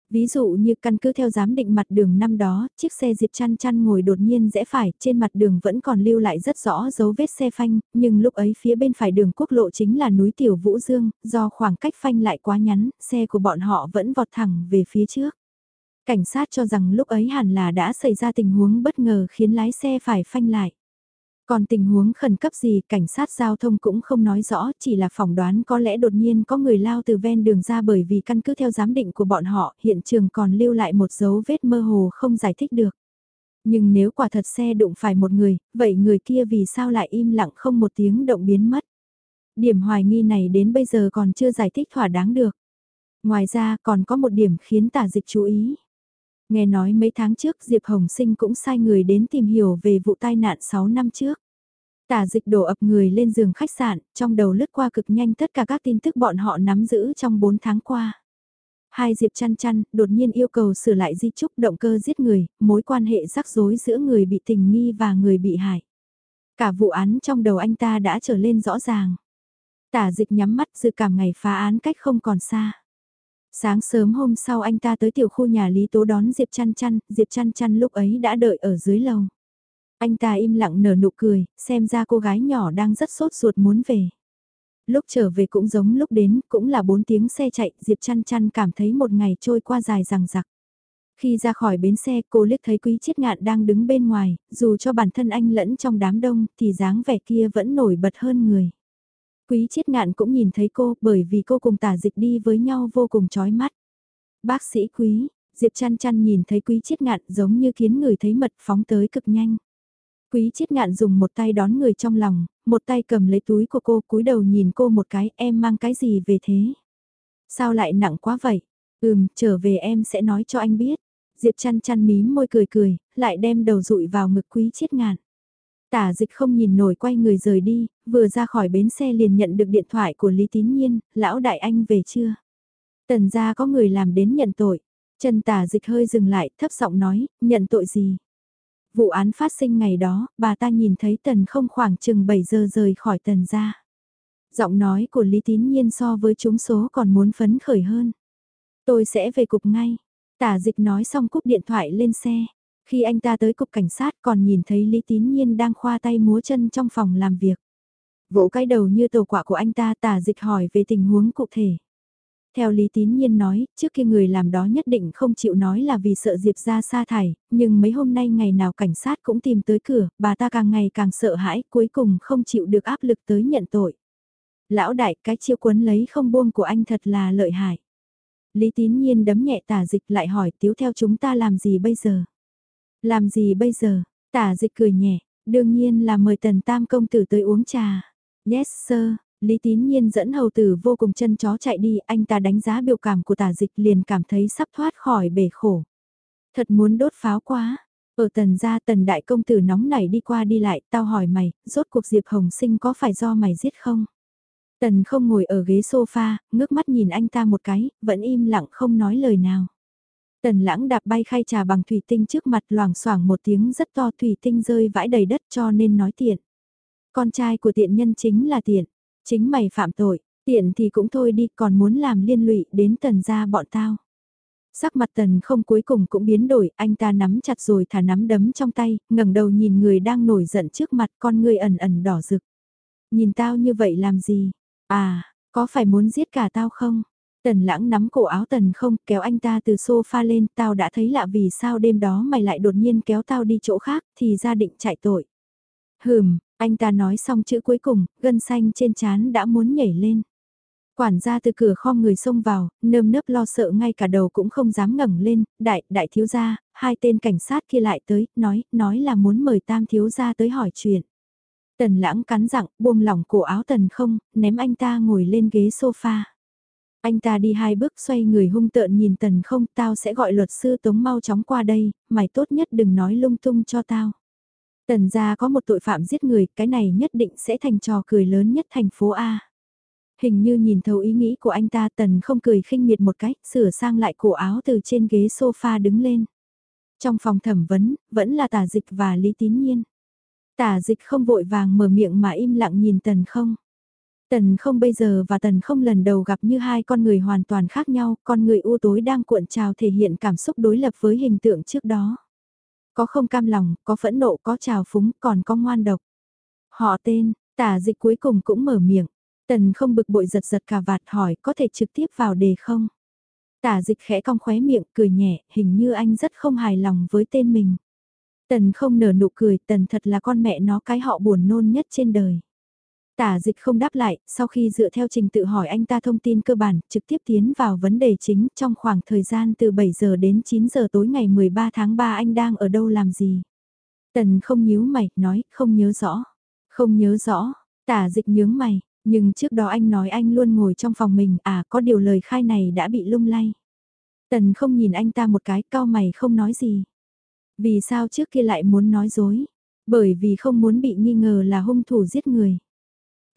Ví dụ như căn cứ theo giám định mặt đường năm đó, chiếc xe Diệp Chăn Chăn ngồi đột nhiên rẽ phải, trên mặt đường vẫn còn lưu lại rất rõ dấu vết xe phanh, nhưng lúc ấy phía bên phải đường quốc lộ chính là núi Tiểu Vũ Dương, do khoảng cách phanh lại quá ngắn, xe của bọn họ vẫn vọt thẳng về phía trước. Cảnh sát cho rằng lúc ấy hẳn là đã xảy ra tình huống bất ngờ khiến lái xe phải phanh lại. Còn tình huống khẩn cấp gì cảnh sát giao thông cũng không nói rõ, chỉ là phỏng đoán có lẽ đột nhiên có người lao từ ven đường ra bởi vì căn cứ theo giám định của bọn họ, hiện trường còn lưu lại một dấu vết mơ hồ không giải thích được. Nhưng nếu quả thật xe đụng phải một người, vậy người kia vì sao lại im lặng không một tiếng động biến mất? Điểm hoài nghi này đến bây giờ còn chưa giải thích thỏa đáng được. Ngoài ra còn có một điểm khiến tả dịch chú ý. Nghe nói mấy tháng trước Diệp Hồng Sinh cũng sai người đến tìm hiểu về vụ tai nạn 6 năm trước. Tả dịch đổ ập người lên giường khách sạn, trong đầu lướt qua cực nhanh tất cả các tin tức bọn họ nắm giữ trong 4 tháng qua. Hai Diệp chăn chăn, đột nhiên yêu cầu sửa lại di trúc động cơ giết người, mối quan hệ rắc rối giữa người bị tình nghi và người bị hại. Cả vụ án trong đầu anh ta đã trở lên rõ ràng. Tả dịch nhắm mắt dự cảm ngày phá án cách không còn xa. Sáng sớm hôm sau anh ta tới tiểu khu nhà Lý Tố đón Diệp chăn chăn, Diệp chăn chăn lúc ấy đã đợi ở dưới lầu. Anh ta im lặng nở nụ cười, xem ra cô gái nhỏ đang rất sốt ruột muốn về. Lúc trở về cũng giống lúc đến, cũng là 4 tiếng xe chạy, Diệp chăn chăn cảm thấy một ngày trôi qua dài rằng rặc. Khi ra khỏi bến xe cô liếc thấy quý chiết ngạn đang đứng bên ngoài, dù cho bản thân anh lẫn trong đám đông thì dáng vẻ kia vẫn nổi bật hơn người. Quý chiết ngạn cũng nhìn thấy cô bởi vì cô cùng tả dịch đi với nhau vô cùng chói mắt. Bác sĩ quý, Diệp chăn chăn nhìn thấy quý chiết ngạn giống như kiến người thấy mật phóng tới cực nhanh. Quý chiết ngạn dùng một tay đón người trong lòng, một tay cầm lấy túi của cô cúi đầu nhìn cô một cái em mang cái gì về thế. Sao lại nặng quá vậy? Ừm, trở về em sẽ nói cho anh biết. Diệp chăn chăn mím môi cười cười, lại đem đầu rụi vào ngực quý chiết ngạn. Tả dịch không nhìn nổi quay người rời đi, vừa ra khỏi bến xe liền nhận được điện thoại của Lý Tín Nhiên, lão đại anh về chưa? Tần ra có người làm đến nhận tội. Trần tả dịch hơi dừng lại, thấp giọng nói, nhận tội gì? Vụ án phát sinh ngày đó, bà ta nhìn thấy tần không khoảng chừng 7 giờ rời khỏi tần ra. Giọng nói của Lý Tín Nhiên so với chúng số còn muốn phấn khởi hơn. Tôi sẽ về cục ngay. Tả dịch nói xong cúp điện thoại lên xe. Khi anh ta tới cục cảnh sát còn nhìn thấy Lý Tín Nhiên đang khoa tay múa chân trong phòng làm việc. Vỗ cái đầu như tổ quả của anh ta tả dịch hỏi về tình huống cụ thể. Theo Lý Tín Nhiên nói, trước kia người làm đó nhất định không chịu nói là vì sợ Diệp ra sa thải, nhưng mấy hôm nay ngày nào cảnh sát cũng tìm tới cửa, bà ta càng ngày càng sợ hãi, cuối cùng không chịu được áp lực tới nhận tội. Lão đại, cái chiêu quấn lấy không buông của anh thật là lợi hại. Lý Tín Nhiên đấm nhẹ tả dịch lại hỏi tiếu theo chúng ta làm gì bây giờ? Làm gì bây giờ? Tả dịch cười nhẹ, đương nhiên là mời tần tam công tử tới uống trà. Yes sir, Lý Tín Nhiên dẫn hầu tử vô cùng chân chó chạy đi, anh ta đánh giá biểu cảm của tả dịch liền cảm thấy sắp thoát khỏi bể khổ. Thật muốn đốt pháo quá. Ở tần gia tần đại công tử nóng nảy đi qua đi lại, tao hỏi mày, rốt cuộc Diệp Hồng Sinh có phải do mày giết không? Tần không ngồi ở ghế sofa, ngước mắt nhìn anh ta một cái, vẫn im lặng không nói lời nào. Tần lãng đạp bay khay trà bằng thủy tinh trước mặt loảng xoảng một tiếng rất to thủy tinh rơi vãi đầy đất cho nên nói tiện. Con trai của tiện nhân chính là tiện. Chính mày phạm tội, tiện thì cũng thôi đi còn muốn làm liên lụy đến tần gia bọn tao. Sắc mặt tần không cuối cùng cũng biến đổi, anh ta nắm chặt rồi thả nắm đấm trong tay, ngẩng đầu nhìn người đang nổi giận trước mặt con người ẩn ẩn đỏ rực. Nhìn tao như vậy làm gì? À, có phải muốn giết cả tao không? Tần lãng nắm cổ áo tần không kéo anh ta từ sofa lên tao đã thấy lạ vì sao đêm đó mày lại đột nhiên kéo tao đi chỗ khác thì ra định chạy tội. Hừm, anh ta nói xong chữ cuối cùng, gân xanh trên chán đã muốn nhảy lên. Quản gia từ cửa kho người xông vào, nơm nớp lo sợ ngay cả đầu cũng không dám ngẩng lên, đại, đại thiếu gia, hai tên cảnh sát kia lại tới, nói, nói là muốn mời tam thiếu gia tới hỏi chuyện. Tần lãng cắn rặng, buông lỏng cổ áo tần không, ném anh ta ngồi lên ghế sofa. Anh ta đi hai bước xoay người hung tợn nhìn tần không, tao sẽ gọi luật sư tống mau chóng qua đây, mày tốt nhất đừng nói lung tung cho tao. Tần gia có một tội phạm giết người, cái này nhất định sẽ thành trò cười lớn nhất thành phố A. Hình như nhìn thấu ý nghĩ của anh ta tần không cười khinh miệt một cách, sửa sang lại cổ áo từ trên ghế sofa đứng lên. Trong phòng thẩm vấn, vẫn là tả dịch và lý tín nhiên. Tả dịch không vội vàng mở miệng mà im lặng nhìn tần không. Tần không bây giờ và tần không lần đầu gặp như hai con người hoàn toàn khác nhau, con người u tối đang cuộn trào thể hiện cảm xúc đối lập với hình tượng trước đó. Có không cam lòng, có phẫn nộ, có trào phúng, còn có ngoan độc. Họ tên, tả dịch cuối cùng cũng mở miệng. Tần không bực bội giật giật cả vạt hỏi có thể trực tiếp vào đề không? Tả dịch khẽ cong khóe miệng cười nhẹ, hình như anh rất không hài lòng với tên mình. Tần không nở nụ cười, tần thật là con mẹ nó cái họ buồn nôn nhất trên đời. Tả dịch không đáp lại, sau khi dựa theo trình tự hỏi anh ta thông tin cơ bản, trực tiếp tiến vào vấn đề chính trong khoảng thời gian từ 7 giờ đến 9 giờ tối ngày 13 tháng 3 anh đang ở đâu làm gì. Tần không nhíu mày, nói, không nhớ rõ. Không nhớ rõ, tả dịch nhướng mày, nhưng trước đó anh nói anh luôn ngồi trong phòng mình, à có điều lời khai này đã bị lung lay. Tần không nhìn anh ta một cái, cao mày không nói gì. Vì sao trước kia lại muốn nói dối? Bởi vì không muốn bị nghi ngờ là hung thủ giết người.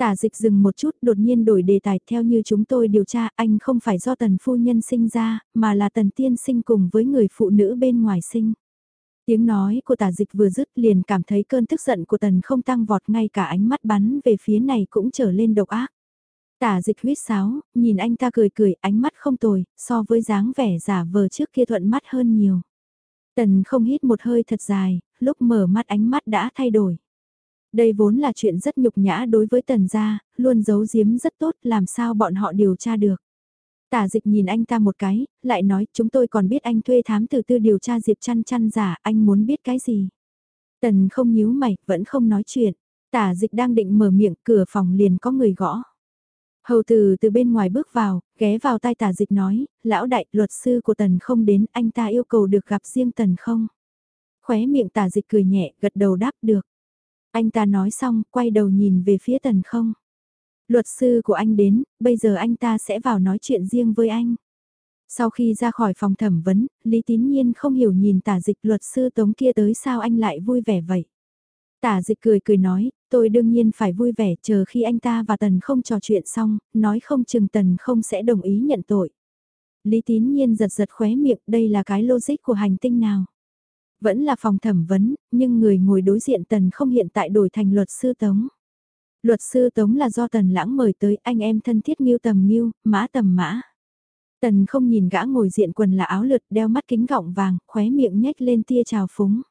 Tả dịch dừng một chút đột nhiên đổi đề tài theo như chúng tôi điều tra anh không phải do tần phu nhân sinh ra, mà là tần tiên sinh cùng với người phụ nữ bên ngoài sinh. Tiếng nói của tả dịch vừa dứt liền cảm thấy cơn tức giận của tần không tăng vọt ngay cả ánh mắt bắn về phía này cũng trở lên độc ác. Tả dịch huyết sáo, nhìn anh ta cười cười, ánh mắt không tồi, so với dáng vẻ giả vờ trước kia thuận mắt hơn nhiều. Tần không hít một hơi thật dài, lúc mở mắt ánh mắt đã thay đổi. Đây vốn là chuyện rất nhục nhã đối với tần gia, luôn giấu giếm rất tốt làm sao bọn họ điều tra được. Tả dịch nhìn anh ta một cái, lại nói chúng tôi còn biết anh thuê thám tử tư điều tra Diệp chăn chăn giả, anh muốn biết cái gì. Tần không nhíu mày, vẫn không nói chuyện. Tả dịch đang định mở miệng, cửa phòng liền có người gõ. Hầu từ từ bên ngoài bước vào, ghé vào tai tả dịch nói, lão đại, luật sư của tần không đến, anh ta yêu cầu được gặp riêng tần không. Khóe miệng tả dịch cười nhẹ, gật đầu đáp được. Anh ta nói xong, quay đầu nhìn về phía tần không. Luật sư của anh đến, bây giờ anh ta sẽ vào nói chuyện riêng với anh. Sau khi ra khỏi phòng thẩm vấn, Lý Tín Nhiên không hiểu nhìn tả dịch luật sư tống kia tới sao anh lại vui vẻ vậy. Tả dịch cười cười nói, tôi đương nhiên phải vui vẻ chờ khi anh ta và Tần không trò chuyện xong, nói không chừng Tần không sẽ đồng ý nhận tội. Lý Tín Nhiên giật giật khóe miệng, đây là cái logic của hành tinh nào. Vẫn là phòng thẩm vấn, nhưng người ngồi đối diện Tần không hiện tại đổi thành luật sư Tống. Luật sư Tống là do Tần Lãng mời tới anh em thân thiết nghiêu tầm nghiêu, mã tầm mã. Tần không nhìn gã ngồi diện quần là áo lượt đeo mắt kính gọng vàng, khóe miệng nhếch lên tia trào phúng.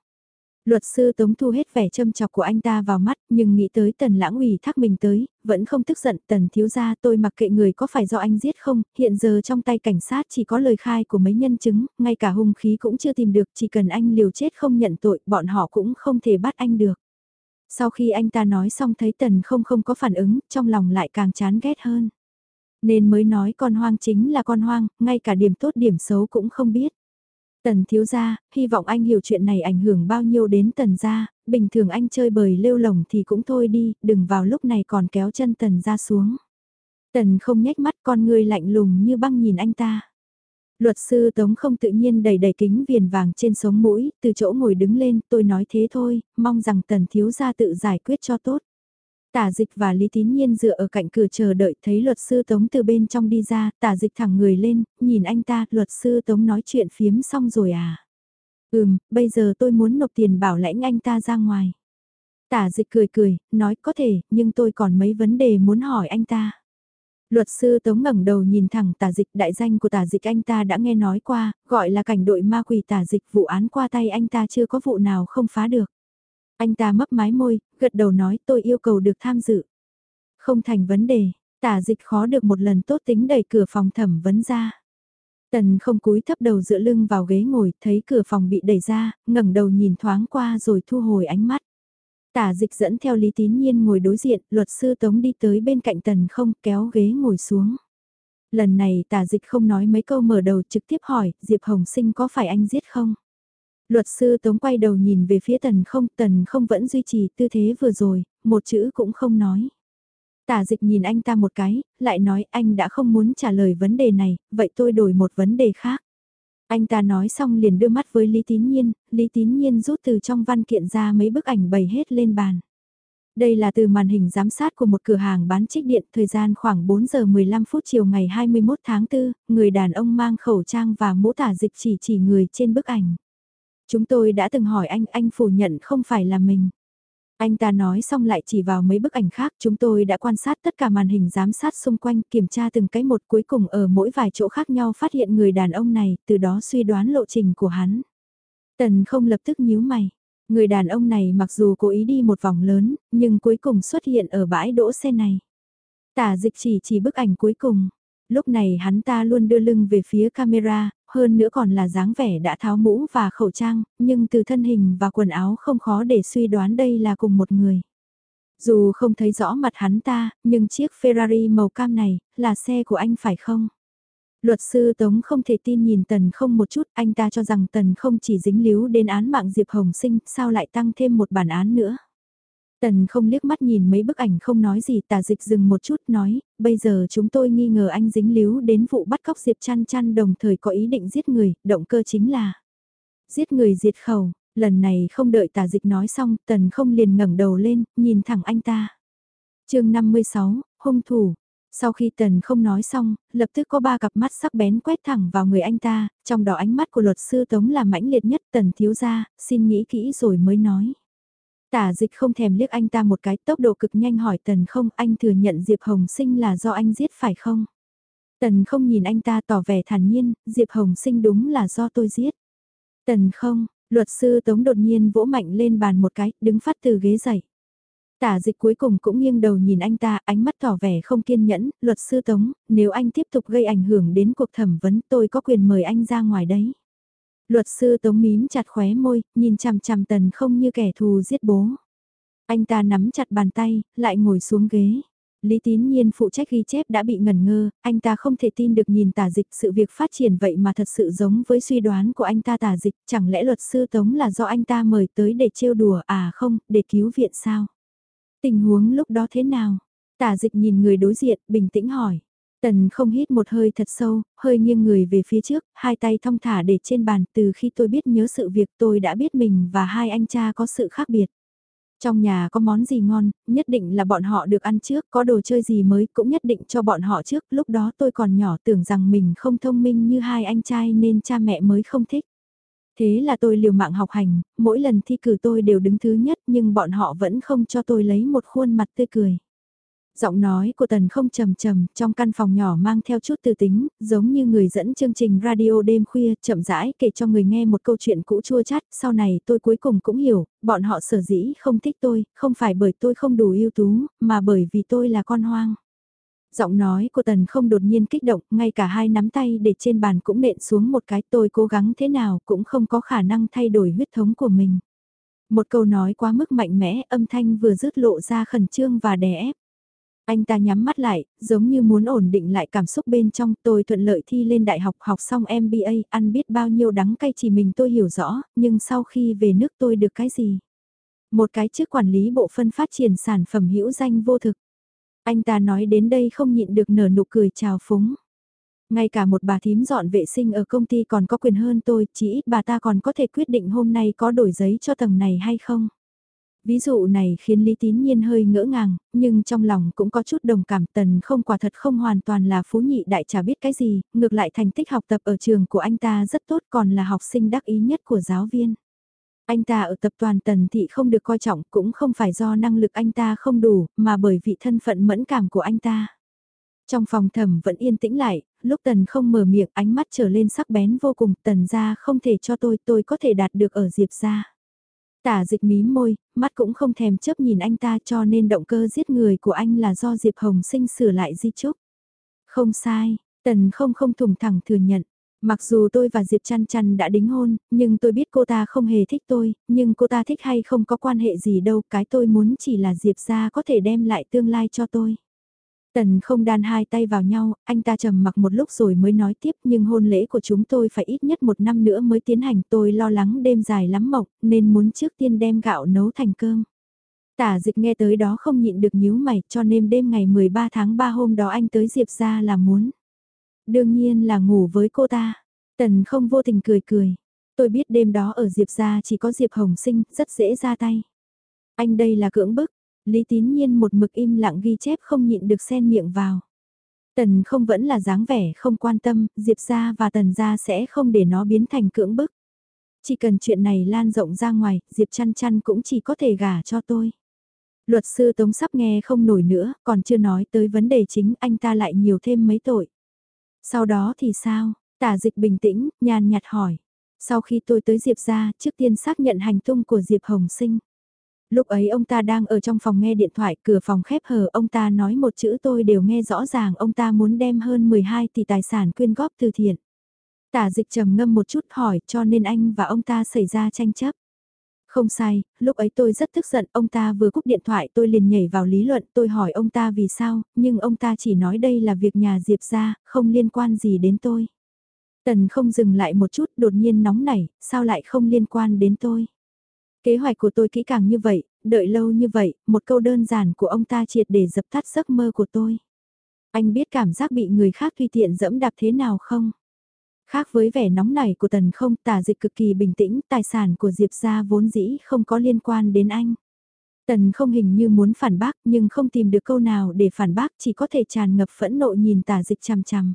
Luật sư Tống thu hết vẻ châm chọc của anh ta vào mắt, nhưng nghĩ tới tần lãng ủy thác mình tới, vẫn không tức giận tần thiếu gia tôi mặc kệ người có phải do anh giết không, hiện giờ trong tay cảnh sát chỉ có lời khai của mấy nhân chứng, ngay cả hung khí cũng chưa tìm được, chỉ cần anh liều chết không nhận tội, bọn họ cũng không thể bắt anh được. Sau khi anh ta nói xong thấy tần không không có phản ứng, trong lòng lại càng chán ghét hơn. Nên mới nói con hoang chính là con hoang, ngay cả điểm tốt điểm xấu cũng không biết. Tần thiếu gia, hy vọng anh hiểu chuyện này ảnh hưởng bao nhiêu đến tần gia, bình thường anh chơi bời lêu lồng thì cũng thôi đi, đừng vào lúc này còn kéo chân tần gia xuống. Tần không nhếch mắt con người lạnh lùng như băng nhìn anh ta. Luật sư Tống không tự nhiên đầy đầy kính viền vàng trên sống mũi, từ chỗ ngồi đứng lên, tôi nói thế thôi, mong rằng tần thiếu gia tự giải quyết cho tốt. Tả dịch và Lý Tín Nhiên dựa ở cạnh cửa chờ đợi thấy luật sư Tống từ bên trong đi ra, tả dịch thẳng người lên, nhìn anh ta, luật sư Tống nói chuyện phiếm xong rồi à? Ừm, bây giờ tôi muốn nộp tiền bảo lãnh anh ta ra ngoài. Tả dịch cười cười, nói có thể, nhưng tôi còn mấy vấn đề muốn hỏi anh ta. Luật sư Tống ngẩng đầu nhìn thẳng tả dịch đại danh của tả dịch anh ta đã nghe nói qua, gọi là cảnh đội ma quỷ tả dịch vụ án qua tay anh ta chưa có vụ nào không phá được. Anh ta mấp mái môi, gật đầu nói tôi yêu cầu được tham dự. Không thành vấn đề, tả dịch khó được một lần tốt tính đẩy cửa phòng thẩm vấn ra. Tần không cúi thấp đầu dựa lưng vào ghế ngồi, thấy cửa phòng bị đẩy ra, ngẩng đầu nhìn thoáng qua rồi thu hồi ánh mắt. Tả dịch dẫn theo Lý Tín Nhiên ngồi đối diện, luật sư Tống đi tới bên cạnh tần không kéo ghế ngồi xuống. Lần này tả dịch không nói mấy câu mở đầu trực tiếp hỏi, Diệp Hồng Sinh có phải anh giết không? Luật sư Tống quay đầu nhìn về phía tần không, tần không vẫn duy trì tư thế vừa rồi, một chữ cũng không nói. Tả dịch nhìn anh ta một cái, lại nói anh đã không muốn trả lời vấn đề này, vậy tôi đổi một vấn đề khác. Anh ta nói xong liền đưa mắt với Lý Tín Nhiên, Lý Tín Nhiên rút từ trong văn kiện ra mấy bức ảnh bày hết lên bàn. Đây là từ màn hình giám sát của một cửa hàng bán trích điện, thời gian khoảng 4 giờ 15 phút chiều ngày 21 tháng 4, người đàn ông mang khẩu trang và mũ tả dịch chỉ chỉ người trên bức ảnh. Chúng tôi đã từng hỏi anh, anh phủ nhận không phải là mình. Anh ta nói xong lại chỉ vào mấy bức ảnh khác, chúng tôi đã quan sát tất cả màn hình giám sát xung quanh, kiểm tra từng cái một cuối cùng ở mỗi vài chỗ khác nhau phát hiện người đàn ông này, từ đó suy đoán lộ trình của hắn. Tần không lập tức nhíu mày. Người đàn ông này mặc dù cố ý đi một vòng lớn, nhưng cuối cùng xuất hiện ở bãi đỗ xe này. Tả dịch chỉ chỉ bức ảnh cuối cùng. Lúc này hắn ta luôn đưa lưng về phía camera, hơn nữa còn là dáng vẻ đã tháo mũ và khẩu trang, nhưng từ thân hình và quần áo không khó để suy đoán đây là cùng một người. Dù không thấy rõ mặt hắn ta, nhưng chiếc Ferrari màu cam này, là xe của anh phải không? Luật sư Tống không thể tin nhìn Tần không một chút, anh ta cho rằng Tần không chỉ dính líu đến án mạng Diệp Hồng Sinh, sao lại tăng thêm một bản án nữa? Tần không liếc mắt nhìn mấy bức ảnh không nói gì tà dịch dừng một chút nói, bây giờ chúng tôi nghi ngờ anh dính líu đến vụ bắt cóc Diệp chăn chăn đồng thời có ý định giết người, động cơ chính là giết người diệt khẩu, lần này không đợi tà dịch nói xong, tần không liền ngẩng đầu lên, nhìn thẳng anh ta. chương 56, hung thủ. Sau khi Tần không nói xong, lập tức có ba cặp mắt sắc bén quét thẳng vào người anh ta, trong đó ánh mắt của luật sư Tống là mãnh liệt nhất Tần thiếu ra, xin nghĩ kỹ rồi mới nói. Tả dịch không thèm liếc anh ta một cái tốc độ cực nhanh hỏi Tần không anh thừa nhận Diệp Hồng Sinh là do anh giết phải không? Tần không nhìn anh ta tỏ vẻ thản nhiên, Diệp Hồng Sinh đúng là do tôi giết. Tần không, luật sư Tống đột nhiên vỗ mạnh lên bàn một cái, đứng phát từ ghế dậy. Tả dịch cuối cùng cũng nghiêng đầu nhìn anh ta, ánh mắt tỏ vẻ không kiên nhẫn, luật sư Tống, nếu anh tiếp tục gây ảnh hưởng đến cuộc thẩm vấn tôi có quyền mời anh ra ngoài đấy. Luật sư Tống mím chặt khóe môi, nhìn chằm chằm tần không như kẻ thù giết bố. Anh ta nắm chặt bàn tay, lại ngồi xuống ghế. Lý Tín Nhiên phụ trách ghi chép đã bị ngẩn ngơ, anh ta không thể tin được nhìn tả dịch sự việc phát triển vậy mà thật sự giống với suy đoán của anh ta tả dịch, chẳng lẽ luật sư Tống là do anh ta mời tới để trêu đùa à không, để cứu viện sao? Tình huống lúc đó thế nào? Tả dịch nhìn người đối diện, bình tĩnh hỏi. Tần không hít một hơi thật sâu, hơi nghiêng người về phía trước, hai tay thong thả để trên bàn từ khi tôi biết nhớ sự việc tôi đã biết mình và hai anh cha có sự khác biệt. Trong nhà có món gì ngon, nhất định là bọn họ được ăn trước, có đồ chơi gì mới cũng nhất định cho bọn họ trước, lúc đó tôi còn nhỏ tưởng rằng mình không thông minh như hai anh trai nên cha mẹ mới không thích. Thế là tôi liều mạng học hành, mỗi lần thi cử tôi đều đứng thứ nhất nhưng bọn họ vẫn không cho tôi lấy một khuôn mặt tươi cười. Giọng nói của Tần không trầm trầm, trong căn phòng nhỏ mang theo chút từ tính, giống như người dẫn chương trình radio đêm khuya, chậm rãi kể cho người nghe một câu chuyện cũ chua chát, sau này tôi cuối cùng cũng hiểu, bọn họ sở dĩ không thích tôi, không phải bởi tôi không đủ ưu tú, mà bởi vì tôi là con hoang. Giọng nói của Tần không đột nhiên kích động, ngay cả hai nắm tay để trên bàn cũng nện xuống một cái tôi cố gắng thế nào cũng không có khả năng thay đổi huyết thống của mình. Một câu nói quá mức mạnh mẽ, âm thanh vừa dứt lộ ra khẩn trương và đè ép. Anh ta nhắm mắt lại, giống như muốn ổn định lại cảm xúc bên trong tôi thuận lợi thi lên đại học học xong MBA, ăn biết bao nhiêu đắng cay chỉ mình tôi hiểu rõ, nhưng sau khi về nước tôi được cái gì? Một cái chức quản lý bộ phân phát triển sản phẩm hữu danh vô thực. Anh ta nói đến đây không nhịn được nở nụ cười chào phúng. Ngay cả một bà thím dọn vệ sinh ở công ty còn có quyền hơn tôi, chỉ ít bà ta còn có thể quyết định hôm nay có đổi giấy cho tầng này hay không. Ví dụ này khiến Lý Tín Nhiên hơi ngỡ ngàng, nhưng trong lòng cũng có chút đồng cảm tần không quả thật không hoàn toàn là phú nhị đại chả biết cái gì, ngược lại thành tích học tập ở trường của anh ta rất tốt còn là học sinh đắc ý nhất của giáo viên. Anh ta ở tập toàn tần thị không được coi trọng cũng không phải do năng lực anh ta không đủ, mà bởi vị thân phận mẫn cảm của anh ta. Trong phòng thẩm vẫn yên tĩnh lại, lúc tần không mở miệng ánh mắt trở lên sắc bén vô cùng, tần ra không thể cho tôi, tôi có thể đạt được ở diệp ra. Tả dịch mí môi, mắt cũng không thèm chấp nhìn anh ta cho nên động cơ giết người của anh là do Diệp Hồng sinh sửa lại di chúc. Không sai, tần không không thủng thẳng thừa nhận. Mặc dù tôi và Diệp Chăn Chăn đã đính hôn, nhưng tôi biết cô ta không hề thích tôi, nhưng cô ta thích hay không có quan hệ gì đâu, cái tôi muốn chỉ là Diệp ra có thể đem lại tương lai cho tôi. Tần không đan hai tay vào nhau, anh ta trầm mặc một lúc rồi mới nói tiếp nhưng hôn lễ của chúng tôi phải ít nhất một năm nữa mới tiến hành tôi lo lắng đêm dài lắm mộc, nên muốn trước tiên đem gạo nấu thành cơm. Tả dịch nghe tới đó không nhịn được nhíu mày cho nên đêm ngày 13 tháng 3 hôm đó anh tới Diệp ra là muốn. Đương nhiên là ngủ với cô ta. Tần không vô tình cười cười. Tôi biết đêm đó ở Diệp ra chỉ có Diệp Hồng Sinh, rất dễ ra tay. Anh đây là cưỡng bức, Lý tín nhiên một mực im lặng ghi chép không nhịn được xen miệng vào. Tần không vẫn là dáng vẻ không quan tâm, Diệp ra và tần ra sẽ không để nó biến thành cưỡng bức. Chỉ cần chuyện này lan rộng ra ngoài, Diệp chăn chăn cũng chỉ có thể gả cho tôi. Luật sư Tống sắp nghe không nổi nữa, còn chưa nói tới vấn đề chính anh ta lại nhiều thêm mấy tội. Sau đó thì sao? Tả dịch bình tĩnh, nhàn nhạt hỏi. Sau khi tôi tới Diệp ra, trước tiên xác nhận hành tung của Diệp Hồng Sinh. Lúc ấy ông ta đang ở trong phòng nghe điện thoại, cửa phòng khép hờ, ông ta nói một chữ tôi đều nghe rõ ràng, ông ta muốn đem hơn 12 tỷ tài sản quyên góp từ thiện. Tả dịch trầm ngâm một chút hỏi cho nên anh và ông ta xảy ra tranh chấp. Không sai, lúc ấy tôi rất tức giận, ông ta vừa cúp điện thoại tôi liền nhảy vào lý luận, tôi hỏi ông ta vì sao, nhưng ông ta chỉ nói đây là việc nhà Diệp ra, không liên quan gì đến tôi. Tần không dừng lại một chút đột nhiên nóng nảy, sao lại không liên quan đến tôi. Kế hoạch của tôi kỹ càng như vậy, đợi lâu như vậy, một câu đơn giản của ông ta triệt để dập tắt giấc mơ của tôi. Anh biết cảm giác bị người khác tùy tiện dẫm đạp thế nào không? Khác với vẻ nóng nảy của tần không tả dịch cực kỳ bình tĩnh, tài sản của Diệp gia vốn dĩ không có liên quan đến anh. Tần không hình như muốn phản bác nhưng không tìm được câu nào để phản bác chỉ có thể tràn ngập phẫn nộ nhìn tả dịch chằm chằm.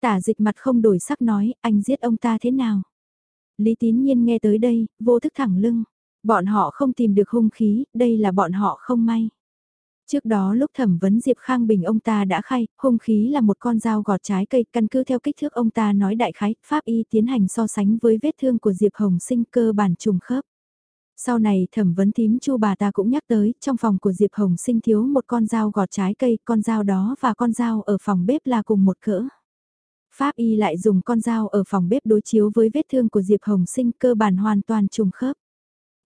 Tả dịch mặt không đổi sắc nói, anh giết ông ta thế nào? Lý tín nhiên nghe tới đây, vô thức thẳng lưng. Bọn họ không tìm được hung khí, đây là bọn họ không may. Trước đó lúc thẩm vấn Diệp Khang Bình ông ta đã khai, hung khí là một con dao gọt trái cây, căn cứ theo kích thước ông ta nói đại khái, pháp y tiến hành so sánh với vết thương của Diệp Hồng sinh cơ bản trùng khớp. Sau này thẩm vấn thím chu bà ta cũng nhắc tới, trong phòng của Diệp Hồng sinh thiếu một con dao gọt trái cây, con dao đó và con dao ở phòng bếp là cùng một cỡ. Pháp y lại dùng con dao ở phòng bếp đối chiếu với vết thương của Diệp Hồng sinh cơ bản hoàn toàn trùng khớp.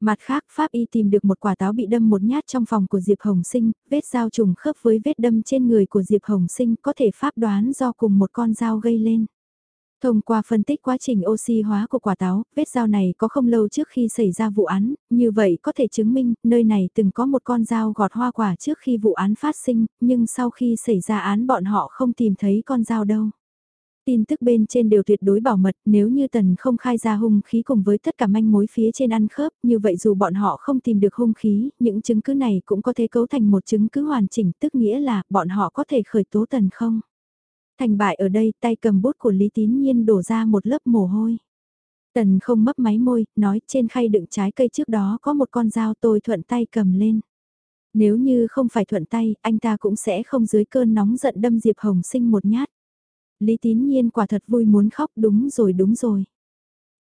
Mặt khác Pháp y tìm được một quả táo bị đâm một nhát trong phòng của Diệp Hồng sinh, vết dao trùng khớp với vết đâm trên người của Diệp Hồng sinh có thể Pháp đoán do cùng một con dao gây lên. Thông qua phân tích quá trình oxy hóa của quả táo, vết dao này có không lâu trước khi xảy ra vụ án, như vậy có thể chứng minh nơi này từng có một con dao gọt hoa quả trước khi vụ án phát sinh, nhưng sau khi xảy ra án bọn họ không tìm thấy con dao đâu. Tin tức bên trên đều tuyệt đối bảo mật, nếu như Tần không khai ra hung khí cùng với tất cả manh mối phía trên ăn khớp, như vậy dù bọn họ không tìm được hung khí, những chứng cứ này cũng có thể cấu thành một chứng cứ hoàn chỉnh, tức nghĩa là bọn họ có thể khởi tố Tần không. Thành bại ở đây, tay cầm bút của Lý Tín Nhiên đổ ra một lớp mồ hôi. Tần không mấp máy môi, nói trên khay đựng trái cây trước đó có một con dao tôi thuận tay cầm lên. Nếu như không phải thuận tay, anh ta cũng sẽ không dưới cơn nóng giận đâm Diệp Hồng sinh một nhát. Lý Tín Nhiên quả thật vui muốn khóc đúng rồi đúng rồi.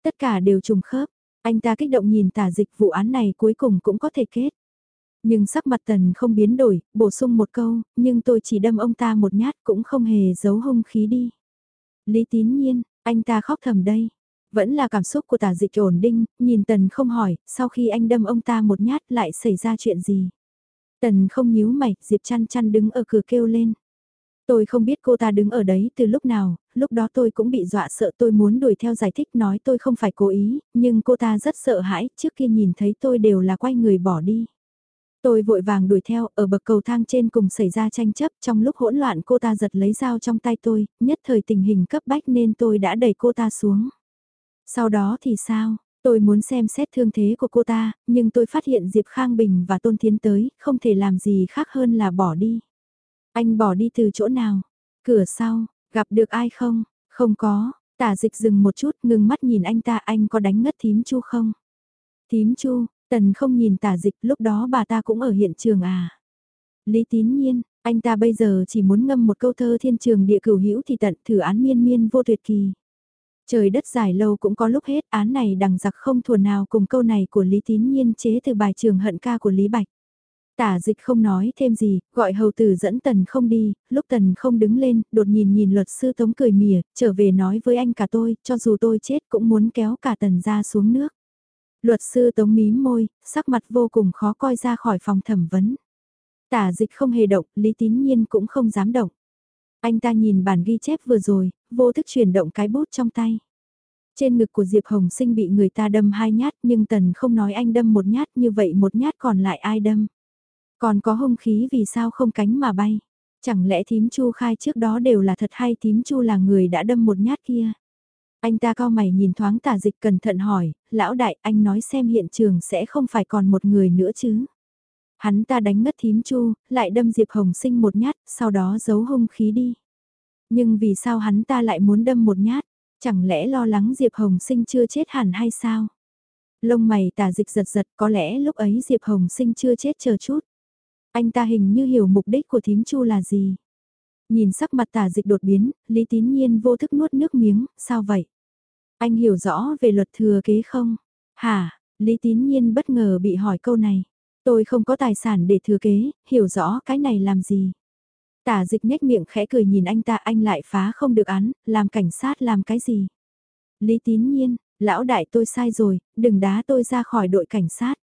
Tất cả đều trùng khớp, anh ta kích động nhìn tả dịch vụ án này cuối cùng cũng có thể kết. Nhưng sắc mặt tần không biến đổi, bổ sung một câu, nhưng tôi chỉ đâm ông ta một nhát cũng không hề giấu hung khí đi. Lý tín nhiên, anh ta khóc thầm đây. Vẫn là cảm xúc của tả dịch ổn định, nhìn tần không hỏi, sau khi anh đâm ông ta một nhát lại xảy ra chuyện gì. Tần không nhíu mày, Diệp chăn chăn đứng ở cửa kêu lên. Tôi không biết cô ta đứng ở đấy từ lúc nào, lúc đó tôi cũng bị dọa sợ tôi muốn đuổi theo giải thích nói tôi không phải cố ý, nhưng cô ta rất sợ hãi, trước kia nhìn thấy tôi đều là quay người bỏ đi. Tôi vội vàng đuổi theo, ở bậc cầu thang trên cùng xảy ra tranh chấp, trong lúc hỗn loạn cô ta giật lấy dao trong tay tôi, nhất thời tình hình cấp bách nên tôi đã đẩy cô ta xuống. Sau đó thì sao? Tôi muốn xem xét thương thế của cô ta, nhưng tôi phát hiện Diệp Khang Bình và Tôn Thiến tới, không thể làm gì khác hơn là bỏ đi. Anh bỏ đi từ chỗ nào? Cửa sau, gặp được ai không? Không có, tả dịch dừng một chút ngừng mắt nhìn anh ta anh có đánh ngất thím chu không? Thím chu, tần không nhìn tả dịch lúc đó bà ta cũng ở hiện trường à? Lý tín nhiên, anh ta bây giờ chỉ muốn ngâm một câu thơ thiên trường địa cửu hữu thì tận thử án miên miên vô tuyệt kỳ. Trời đất dài lâu cũng có lúc hết án này đằng giặc không thuần nào cùng câu này của Lý Tín Nhiên chế từ bài trường hận ca của Lý Bạch. Tả dịch không nói thêm gì, gọi hầu tử dẫn tần không đi, lúc tần không đứng lên, đột nhìn nhìn luật sư tống cười mỉa, trở về nói với anh cả tôi, cho dù tôi chết cũng muốn kéo cả tần ra xuống nước. Luật sư tống mím môi, sắc mặt vô cùng khó coi ra khỏi phòng thẩm vấn. Tả dịch không hề động, lý tín nhiên cũng không dám động. Anh ta nhìn bản ghi chép vừa rồi, vô thức chuyển động cái bút trong tay. Trên ngực của Diệp Hồng Sinh bị người ta đâm hai nhát nhưng Tần không nói anh đâm một nhát như vậy một nhát còn lại ai đâm. Còn có hung khí vì sao không cánh mà bay? Chẳng lẽ thím chu khai trước đó đều là thật hay thím chu là người đã đâm một nhát kia? Anh ta cao mày nhìn thoáng tả dịch cẩn thận hỏi, lão đại anh nói xem hiện trường sẽ không phải còn một người nữa chứ? Hắn ta đánh ngất thím chu, lại đâm Diệp Hồng sinh một nhát, sau đó giấu hung khí đi. Nhưng vì sao hắn ta lại muốn đâm một nhát? Chẳng lẽ lo lắng Diệp Hồng sinh chưa chết hẳn hay sao? Lông mày tả dịch giật giật có lẽ lúc ấy Diệp Hồng sinh chưa chết chờ chút. Anh ta hình như hiểu mục đích của thím chu là gì. Nhìn sắc mặt tả dịch đột biến, Lý Tín Nhiên vô thức nuốt nước miếng, sao vậy? Anh hiểu rõ về luật thừa kế không? Hả? Lý Tín Nhiên bất ngờ bị hỏi câu này. Tôi không có tài sản để thừa kế, hiểu rõ cái này làm gì? Tả dịch nhếch miệng khẽ cười nhìn anh ta anh lại phá không được án, làm cảnh sát làm cái gì? Lý Tín Nhiên, lão đại tôi sai rồi, đừng đá tôi ra khỏi đội cảnh sát.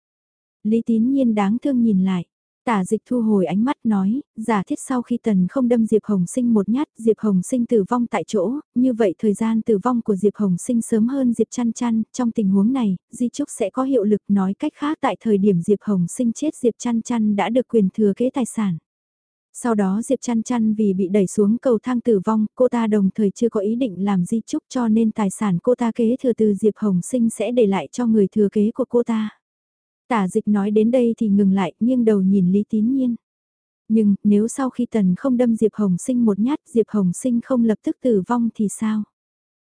Lý Tín Nhiên đáng thương nhìn lại. Tả dịch thu hồi ánh mắt nói, giả thiết sau khi tần không đâm Diệp Hồng Sinh một nhát, Diệp Hồng Sinh tử vong tại chỗ, như vậy thời gian tử vong của Diệp Hồng Sinh sớm hơn Diệp chăn chăn, trong tình huống này, di trúc sẽ có hiệu lực nói cách khác tại thời điểm Diệp Hồng Sinh chết Diệp chăn chăn đã được quyền thừa kế tài sản. Sau đó Diệp chăn chăn vì bị đẩy xuống cầu thang tử vong, cô ta đồng thời chưa có ý định làm di trúc cho nên tài sản cô ta kế thừa từ Diệp Hồng Sinh sẽ để lại cho người thừa kế của cô ta. Tả dịch nói đến đây thì ngừng lại, nghiêng đầu nhìn Lý Tín Nhiên. Nhưng, nếu sau khi Tần không đâm Diệp Hồng Sinh một nhát, Diệp Hồng Sinh không lập tức tử vong thì sao?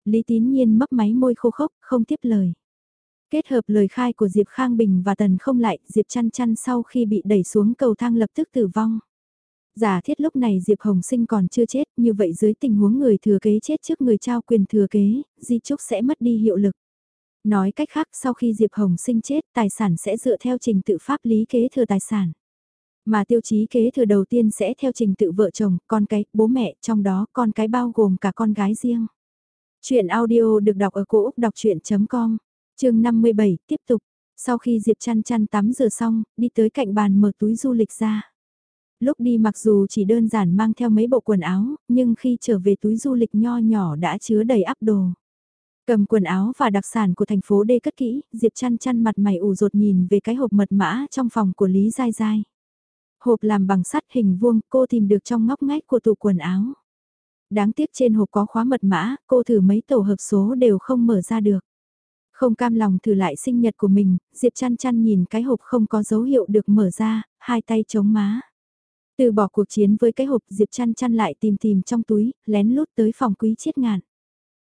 Lý Tín Nhiên mấp máy môi khô khốc, không tiếp lời. Kết hợp lời khai của Diệp Khang Bình và Tần không lại, Diệp chăn chăn sau khi bị đẩy xuống cầu thang lập tức tử vong. Giả thiết lúc này Diệp Hồng Sinh còn chưa chết, như vậy dưới tình huống người thừa kế chết trước người trao quyền thừa kế, di trúc sẽ mất đi hiệu lực. Nói cách khác sau khi Diệp Hồng Sinh chết, tài sản sẽ dựa theo trình tự pháp lý kế thừa tài sản. Mà tiêu chí kế thừa đầu tiên sẽ theo trình tự vợ chồng, con cái, bố mẹ, trong đó con cái bao gồm cả con gái riêng. Chuyện audio được đọc ở cổ Úc đọc chuyện.com, chương 57, tiếp tục. Sau khi Diệp chăn chăn tắm rửa xong, đi tới cạnh bàn mở túi du lịch ra. Lúc đi mặc dù chỉ đơn giản mang theo mấy bộ quần áo, nhưng khi trở về túi du lịch nho nhỏ đã chứa đầy ắp đồ. Cầm quần áo và đặc sản của thành phố đê cất kỹ, Diệp chăn chăn mặt mày ủ rột nhìn về cái hộp mật mã trong phòng của Lý Giai Giai. Hộp làm bằng sắt hình vuông, cô tìm được trong ngóc ngách của tủ quần áo. Đáng tiếc trên hộp có khóa mật mã, cô thử mấy tổ hợp số đều không mở ra được. Không cam lòng thử lại sinh nhật của mình, Diệp chăn chăn nhìn cái hộp không có dấu hiệu được mở ra, hai tay chống má. Từ bỏ cuộc chiến với cái hộp Diệp chăn chăn lại tìm tìm trong túi, lén lút tới phòng quý chiết ngạn.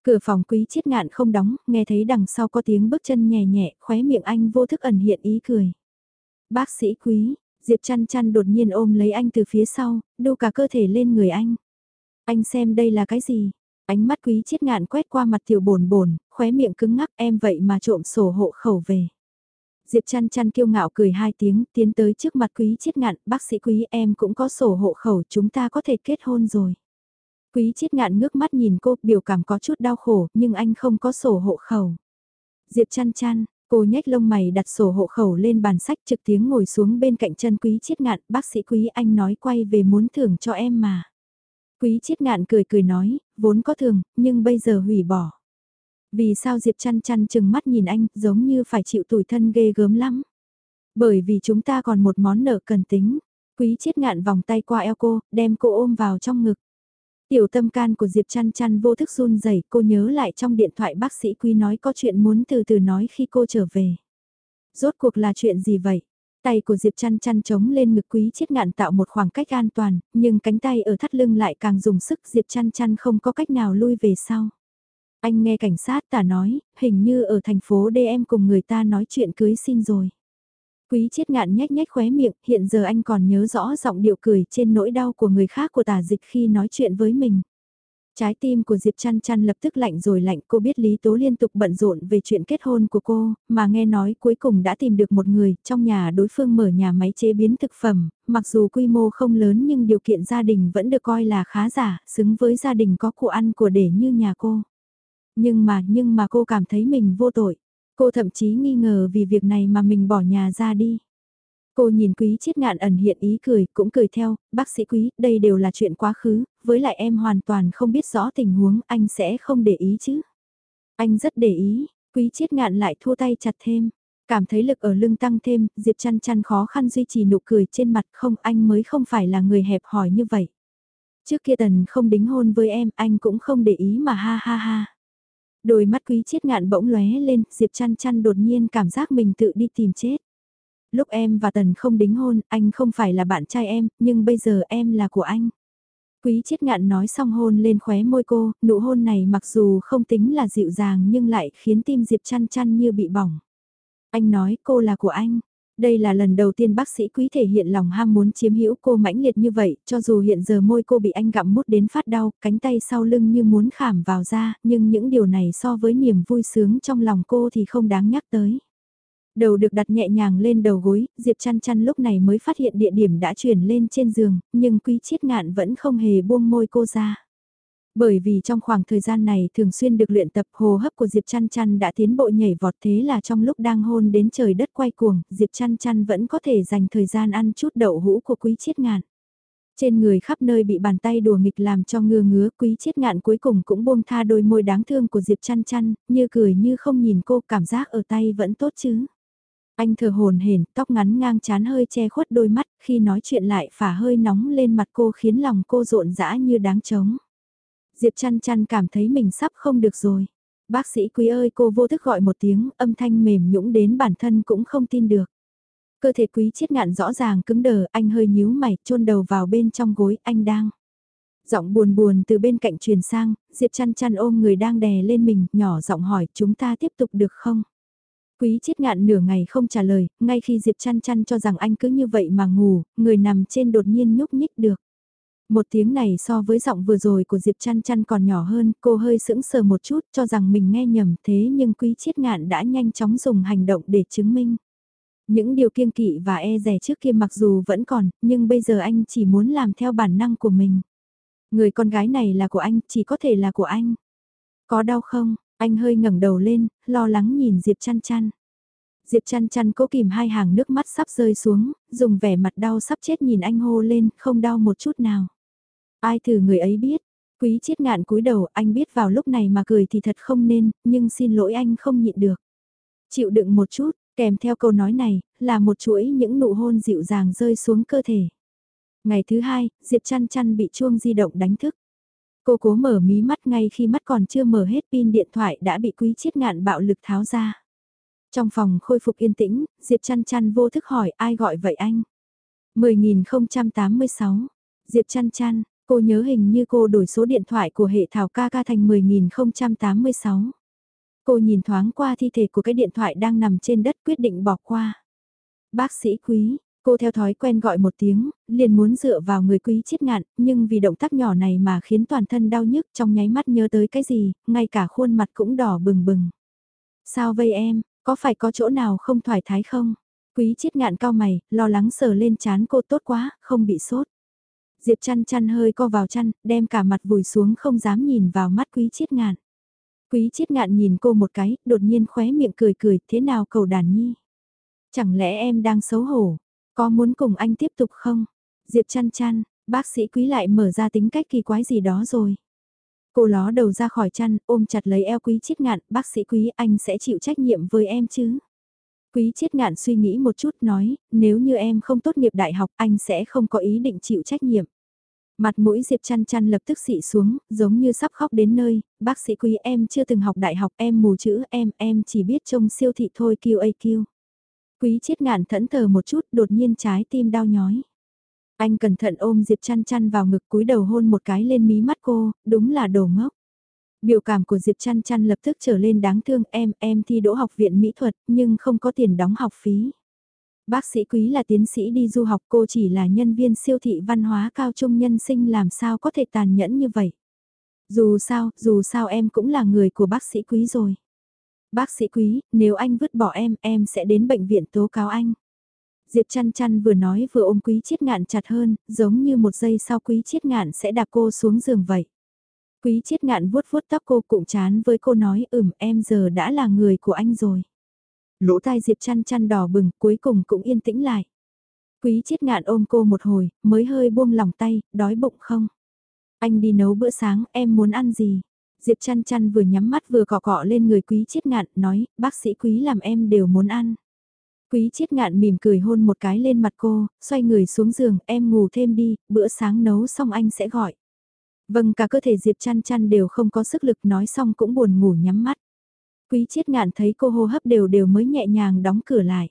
Cửa phòng quý chiết ngạn không đóng, nghe thấy đằng sau có tiếng bước chân nhẹ nhẹ, khóe miệng anh vô thức ẩn hiện ý cười. Bác sĩ quý, Diệp chăn chăn đột nhiên ôm lấy anh từ phía sau, đu cả cơ thể lên người anh. Anh xem đây là cái gì? Ánh mắt quý chiết ngạn quét qua mặt tiểu bồn bồn, khóe miệng cứng ngắc em vậy mà trộm sổ hộ khẩu về. Diệp chăn chăn kiêu ngạo cười hai tiếng, tiến tới trước mặt quý chiết ngạn, bác sĩ quý em cũng có sổ hộ khẩu, chúng ta có thể kết hôn rồi. Quý chiết ngạn ngước mắt nhìn cô, biểu cảm có chút đau khổ, nhưng anh không có sổ hộ khẩu. Diệp chăn chăn, cô nhếch lông mày đặt sổ hộ khẩu lên bàn sách trực tiếng ngồi xuống bên cạnh chân quý chiết ngạn, bác sĩ quý anh nói quay về muốn thưởng cho em mà. Quý chiết ngạn cười cười nói, vốn có thường, nhưng bây giờ hủy bỏ. Vì sao Diệp chăn chăn chừng mắt nhìn anh, giống như phải chịu tủi thân ghê gớm lắm. Bởi vì chúng ta còn một món nợ cần tính. Quý chiết ngạn vòng tay qua eo cô, đem cô ôm vào trong ngực. Tiểu tâm can của Diệp chăn chăn vô thức run rẩy cô nhớ lại trong điện thoại bác sĩ Quý nói có chuyện muốn từ từ nói khi cô trở về. Rốt cuộc là chuyện gì vậy? Tay của Diệp chăn chăn chống lên ngực quý chiết ngạn tạo một khoảng cách an toàn, nhưng cánh tay ở thắt lưng lại càng dùng sức Diệp chăn chăn không có cách nào lui về sau. Anh nghe cảnh sát tả nói, hình như ở thành phố DM cùng người ta nói chuyện cưới xin rồi. Quý chết ngạn nhếch nhếch khóe miệng, hiện giờ anh còn nhớ rõ giọng điệu cười trên nỗi đau của người khác của tả dịch khi nói chuyện với mình. Trái tim của Diệp trăn trăn lập tức lạnh rồi lạnh cô biết Lý Tố liên tục bận rộn về chuyện kết hôn của cô, mà nghe nói cuối cùng đã tìm được một người, trong nhà đối phương mở nhà máy chế biến thực phẩm, mặc dù quy mô không lớn nhưng điều kiện gia đình vẫn được coi là khá giả, xứng với gia đình có của ăn của để như nhà cô. Nhưng mà, nhưng mà cô cảm thấy mình vô tội. Cô thậm chí nghi ngờ vì việc này mà mình bỏ nhà ra đi. Cô nhìn quý chiết ngạn ẩn hiện ý cười, cũng cười theo, bác sĩ quý, đây đều là chuyện quá khứ, với lại em hoàn toàn không biết rõ tình huống, anh sẽ không để ý chứ. Anh rất để ý, quý chiết ngạn lại thua tay chặt thêm. Cảm thấy lực ở lưng tăng thêm, Diệp chăn chăn khó khăn duy trì nụ cười trên mặt không anh mới không phải là người hẹp hòi như vậy. Trước kia tần không đính hôn với em, anh cũng không để ý mà ha ha ha. Đôi mắt quý chiết ngạn bỗng lóe lên, Diệp chăn chăn đột nhiên cảm giác mình tự đi tìm chết. Lúc em và Tần không đính hôn, anh không phải là bạn trai em, nhưng bây giờ em là của anh. Quý chiết ngạn nói xong hôn lên khóe môi cô, nụ hôn này mặc dù không tính là dịu dàng nhưng lại khiến tim Diệp chăn chăn như bị bỏng. Anh nói cô là của anh. Đây là lần đầu tiên bác sĩ quý thể hiện lòng ham muốn chiếm hữu cô mãnh liệt như vậy, cho dù hiện giờ môi cô bị anh gặm mút đến phát đau, cánh tay sau lưng như muốn khảm vào da, nhưng những điều này so với niềm vui sướng trong lòng cô thì không đáng nhắc tới. Đầu được đặt nhẹ nhàng lên đầu gối, Diệp chăn chăn lúc này mới phát hiện địa điểm đã chuyển lên trên giường, nhưng quý chiết ngạn vẫn không hề buông môi cô ra. Bởi vì trong khoảng thời gian này thường xuyên được luyện tập hồ hấp của Diệp Chăn Chăn đã tiến bộ nhảy vọt thế là trong lúc đang hôn đến trời đất quay cuồng, Diệp Chăn Chăn vẫn có thể dành thời gian ăn chút đậu hũ của quý chiết ngạn. Trên người khắp nơi bị bàn tay đùa nghịch làm cho ngừa ngứa quý chiết ngạn cuối cùng cũng buông tha đôi môi đáng thương của Diệp Chăn Chăn, như cười như không nhìn cô cảm giác ở tay vẫn tốt chứ. Anh thờ hồn hển, tóc ngắn ngang chán hơi che khuất đôi mắt, khi nói chuyện lại phả hơi nóng lên mặt cô khiến lòng cô rộn rã như đáng trống. Diệp chăn chăn cảm thấy mình sắp không được rồi. Bác sĩ quý ơi cô vô thức gọi một tiếng, âm thanh mềm nhũng đến bản thân cũng không tin được. Cơ thể quý chiết ngạn rõ ràng cứng đờ, anh hơi nhíu mày, chôn đầu vào bên trong gối, anh đang. Giọng buồn buồn từ bên cạnh truyền sang, Diệp chăn chăn ôm người đang đè lên mình, nhỏ giọng hỏi chúng ta tiếp tục được không? Quý chiết ngạn nửa ngày không trả lời, ngay khi Diệp chăn chăn cho rằng anh cứ như vậy mà ngủ, người nằm trên đột nhiên nhúc nhích được. Một tiếng này so với giọng vừa rồi của Diệp chăn chăn còn nhỏ hơn, cô hơi sững sờ một chút cho rằng mình nghe nhầm thế nhưng quý chiết ngạn đã nhanh chóng dùng hành động để chứng minh. Những điều kiêng kỵ và e rè trước kia mặc dù vẫn còn, nhưng bây giờ anh chỉ muốn làm theo bản năng của mình. Người con gái này là của anh, chỉ có thể là của anh. Có đau không? Anh hơi ngẩng đầu lên, lo lắng nhìn Diệp chăn chăn. Diệp chăn chăn cố kìm hai hàng nước mắt sắp rơi xuống, dùng vẻ mặt đau sắp chết nhìn anh hô lên, không đau một chút nào. Ai thử người ấy biết, quý chiết ngạn cúi đầu anh biết vào lúc này mà cười thì thật không nên, nhưng xin lỗi anh không nhịn được. Chịu đựng một chút, kèm theo câu nói này, là một chuỗi những nụ hôn dịu dàng rơi xuống cơ thể. Ngày thứ hai, Diệp chăn chăn bị chuông di động đánh thức. Cô cố mở mí mắt ngay khi mắt còn chưa mở hết pin điện thoại đã bị quý chiết ngạn bạo lực tháo ra. Trong phòng khôi phục yên tĩnh, Diệp chăn chăn vô thức hỏi ai gọi vậy anh? 10.086. Diệp chăn chăn, cô nhớ hình như cô đổi số điện thoại của hệ thảo ca ca thành 10.086. Cô nhìn thoáng qua thi thể của cái điện thoại đang nằm trên đất quyết định bỏ qua. Bác sĩ quý, Cô theo thói quen gọi một tiếng, liền muốn dựa vào người quý chiết ngạn, nhưng vì động tác nhỏ này mà khiến toàn thân đau nhức trong nháy mắt nhớ tới cái gì, ngay cả khuôn mặt cũng đỏ bừng bừng. Sao vây em, có phải có chỗ nào không thoải thái không? Quý chiết ngạn cao mày, lo lắng sờ lên chán cô tốt quá, không bị sốt. Diệp chăn chăn hơi co vào chăn, đem cả mặt vùi xuống không dám nhìn vào mắt quý chiết ngạn. Quý chiết ngạn nhìn cô một cái, đột nhiên khóe miệng cười cười, thế nào cầu đàn nhi? Chẳng lẽ em đang xấu hổ? Có muốn cùng anh tiếp tục không? Diệp chăn chăn, bác sĩ quý lại mở ra tính cách kỳ quái gì đó rồi. Cô ló đầu ra khỏi chăn, ôm chặt lấy eo quý chiết ngạn, bác sĩ quý anh sẽ chịu trách nhiệm với em chứ? Quý chiết ngạn suy nghĩ một chút nói, nếu như em không tốt nghiệp đại học anh sẽ không có ý định chịu trách nhiệm. Mặt mũi Diệp chăn chăn lập tức xị xuống, giống như sắp khóc đến nơi, bác sĩ quý em chưa từng học đại học em mù chữ em, em chỉ biết trông siêu thị thôi QAQ. Quý chiết ngạn thẫn thờ một chút đột nhiên trái tim đau nhói. Anh cẩn thận ôm Diệp chăn chăn vào ngực cúi đầu hôn một cái lên mí mắt cô, đúng là đồ ngốc. Biểu cảm của Diệp trăn trăn lập tức trở lên đáng thương em, em thi đỗ học viện mỹ thuật nhưng không có tiền đóng học phí. Bác sĩ quý là tiến sĩ đi du học cô chỉ là nhân viên siêu thị văn hóa cao trung nhân sinh làm sao có thể tàn nhẫn như vậy. Dù sao, dù sao em cũng là người của bác sĩ quý rồi. Bác sĩ quý, nếu anh vứt bỏ em, em sẽ đến bệnh viện tố cáo anh. Diệp chăn chăn vừa nói vừa ôm quý chiết ngạn chặt hơn, giống như một giây sau quý chiết ngạn sẽ đạp cô xuống giường vậy. Quý chiết ngạn vuốt vuốt tóc cô cũng chán với cô nói ừm em giờ đã là người của anh rồi. Lỗ tai Diệp chăn chăn đỏ bừng cuối cùng cũng yên tĩnh lại. Quý chiết ngạn ôm cô một hồi, mới hơi buông lòng tay, đói bụng không? Anh đi nấu bữa sáng, em muốn ăn gì? Diệp chăn chăn vừa nhắm mắt vừa cọ cọ lên người quý chiết ngạn, nói, bác sĩ quý làm em đều muốn ăn. Quý chiết ngạn mỉm cười hôn một cái lên mặt cô, xoay người xuống giường, em ngủ thêm đi, bữa sáng nấu xong anh sẽ gọi. Vâng cả cơ thể Diệp chăn chăn đều không có sức lực nói xong cũng buồn ngủ nhắm mắt. Quý chiết ngạn thấy cô hô hấp đều đều mới nhẹ nhàng đóng cửa lại.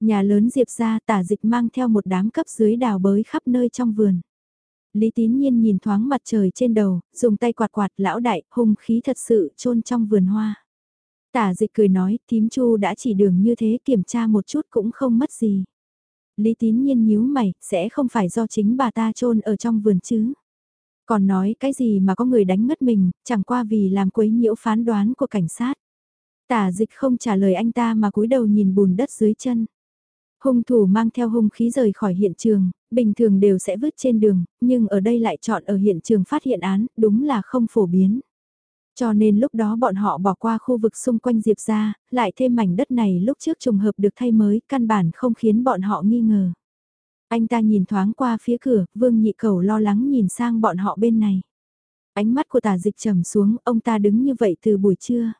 Nhà lớn Diệp ra tả dịch mang theo một đám cấp dưới đào bới khắp nơi trong vườn. Lý tín nhiên nhìn thoáng mặt trời trên đầu, dùng tay quạt quạt lão đại, hung khí thật sự trôn trong vườn hoa. Tả dịch cười nói, tím chu đã chỉ đường như thế kiểm tra một chút cũng không mất gì. Lý tín nhiên nhíu mày, sẽ không phải do chính bà ta trôn ở trong vườn chứ. Còn nói cái gì mà có người đánh mất mình, chẳng qua vì làm quấy nhiễu phán đoán của cảnh sát. Tả dịch không trả lời anh ta mà cúi đầu nhìn bùn đất dưới chân. Hung thủ mang theo hung khí rời khỏi hiện trường, bình thường đều sẽ vứt trên đường, nhưng ở đây lại chọn ở hiện trường phát hiện án, đúng là không phổ biến. Cho nên lúc đó bọn họ bỏ qua khu vực xung quanh Diệp ra, lại thêm mảnh đất này lúc trước trùng hợp được thay mới, căn bản không khiến bọn họ nghi ngờ. Anh ta nhìn thoáng qua phía cửa, vương nhị cầu lo lắng nhìn sang bọn họ bên này. Ánh mắt của tà dịch trầm xuống, ông ta đứng như vậy từ buổi trưa.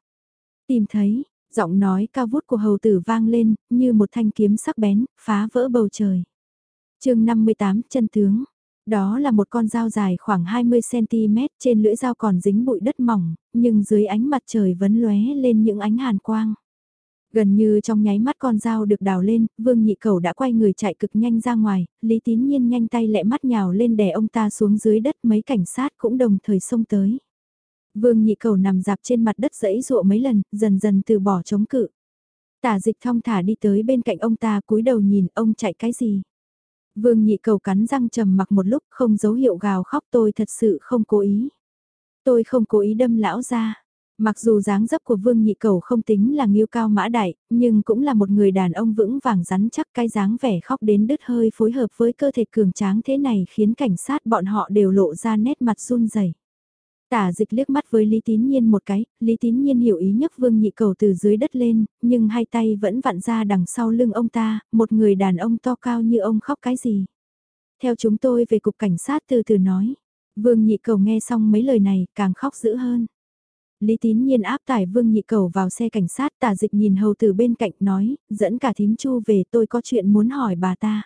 Tìm thấy, giọng nói cao vút của hầu tử vang lên, như một thanh kiếm sắc bén, phá vỡ bầu trời chương 58 chân tướng. Đó là một con dao dài khoảng 20cm, trên lưỡi dao còn dính bụi đất mỏng, nhưng dưới ánh mặt trời vẫn lóe lên những ánh hàn quang. Gần như trong nháy mắt con dao được đào lên, vương nhị cầu đã quay người chạy cực nhanh ra ngoài, Lý Tín Nhiên nhanh tay lẹ mắt nhào lên đè ông ta xuống dưới đất mấy cảnh sát cũng đồng thời xông tới. Vương nhị cầu nằm dạp trên mặt đất dẫy dụa mấy lần, dần dần từ bỏ chống cự. Tả dịch thong thả đi tới bên cạnh ông ta cúi đầu nhìn ông chạy cái gì. Vương nhị cầu cắn răng trầm mặc một lúc không dấu hiệu gào khóc tôi thật sự không cố ý. Tôi không cố ý đâm lão ra. Mặc dù dáng dấp của Vương Nhị Cầu không tính là nghiêu cao mã đại, nhưng cũng là một người đàn ông vững vàng rắn chắc cái dáng vẻ khóc đến đứt hơi phối hợp với cơ thể cường tráng thế này khiến cảnh sát bọn họ đều lộ ra nét mặt run rẩy. Tả dịch liếc mắt với Lý Tín Nhiên một cái, Lý Tín Nhiên hiểu ý nhấc Vương Nhị Cầu từ dưới đất lên, nhưng hai tay vẫn vặn ra đằng sau lưng ông ta, một người đàn ông to cao như ông khóc cái gì. Theo chúng tôi về cục cảnh sát từ từ nói, Vương Nhị Cầu nghe xong mấy lời này càng khóc dữ hơn. Lý Tín Nhiên áp tải Vương Nhị Cầu vào xe cảnh sát tả dịch nhìn hầu từ bên cạnh nói, dẫn cả thím chu về tôi có chuyện muốn hỏi bà ta.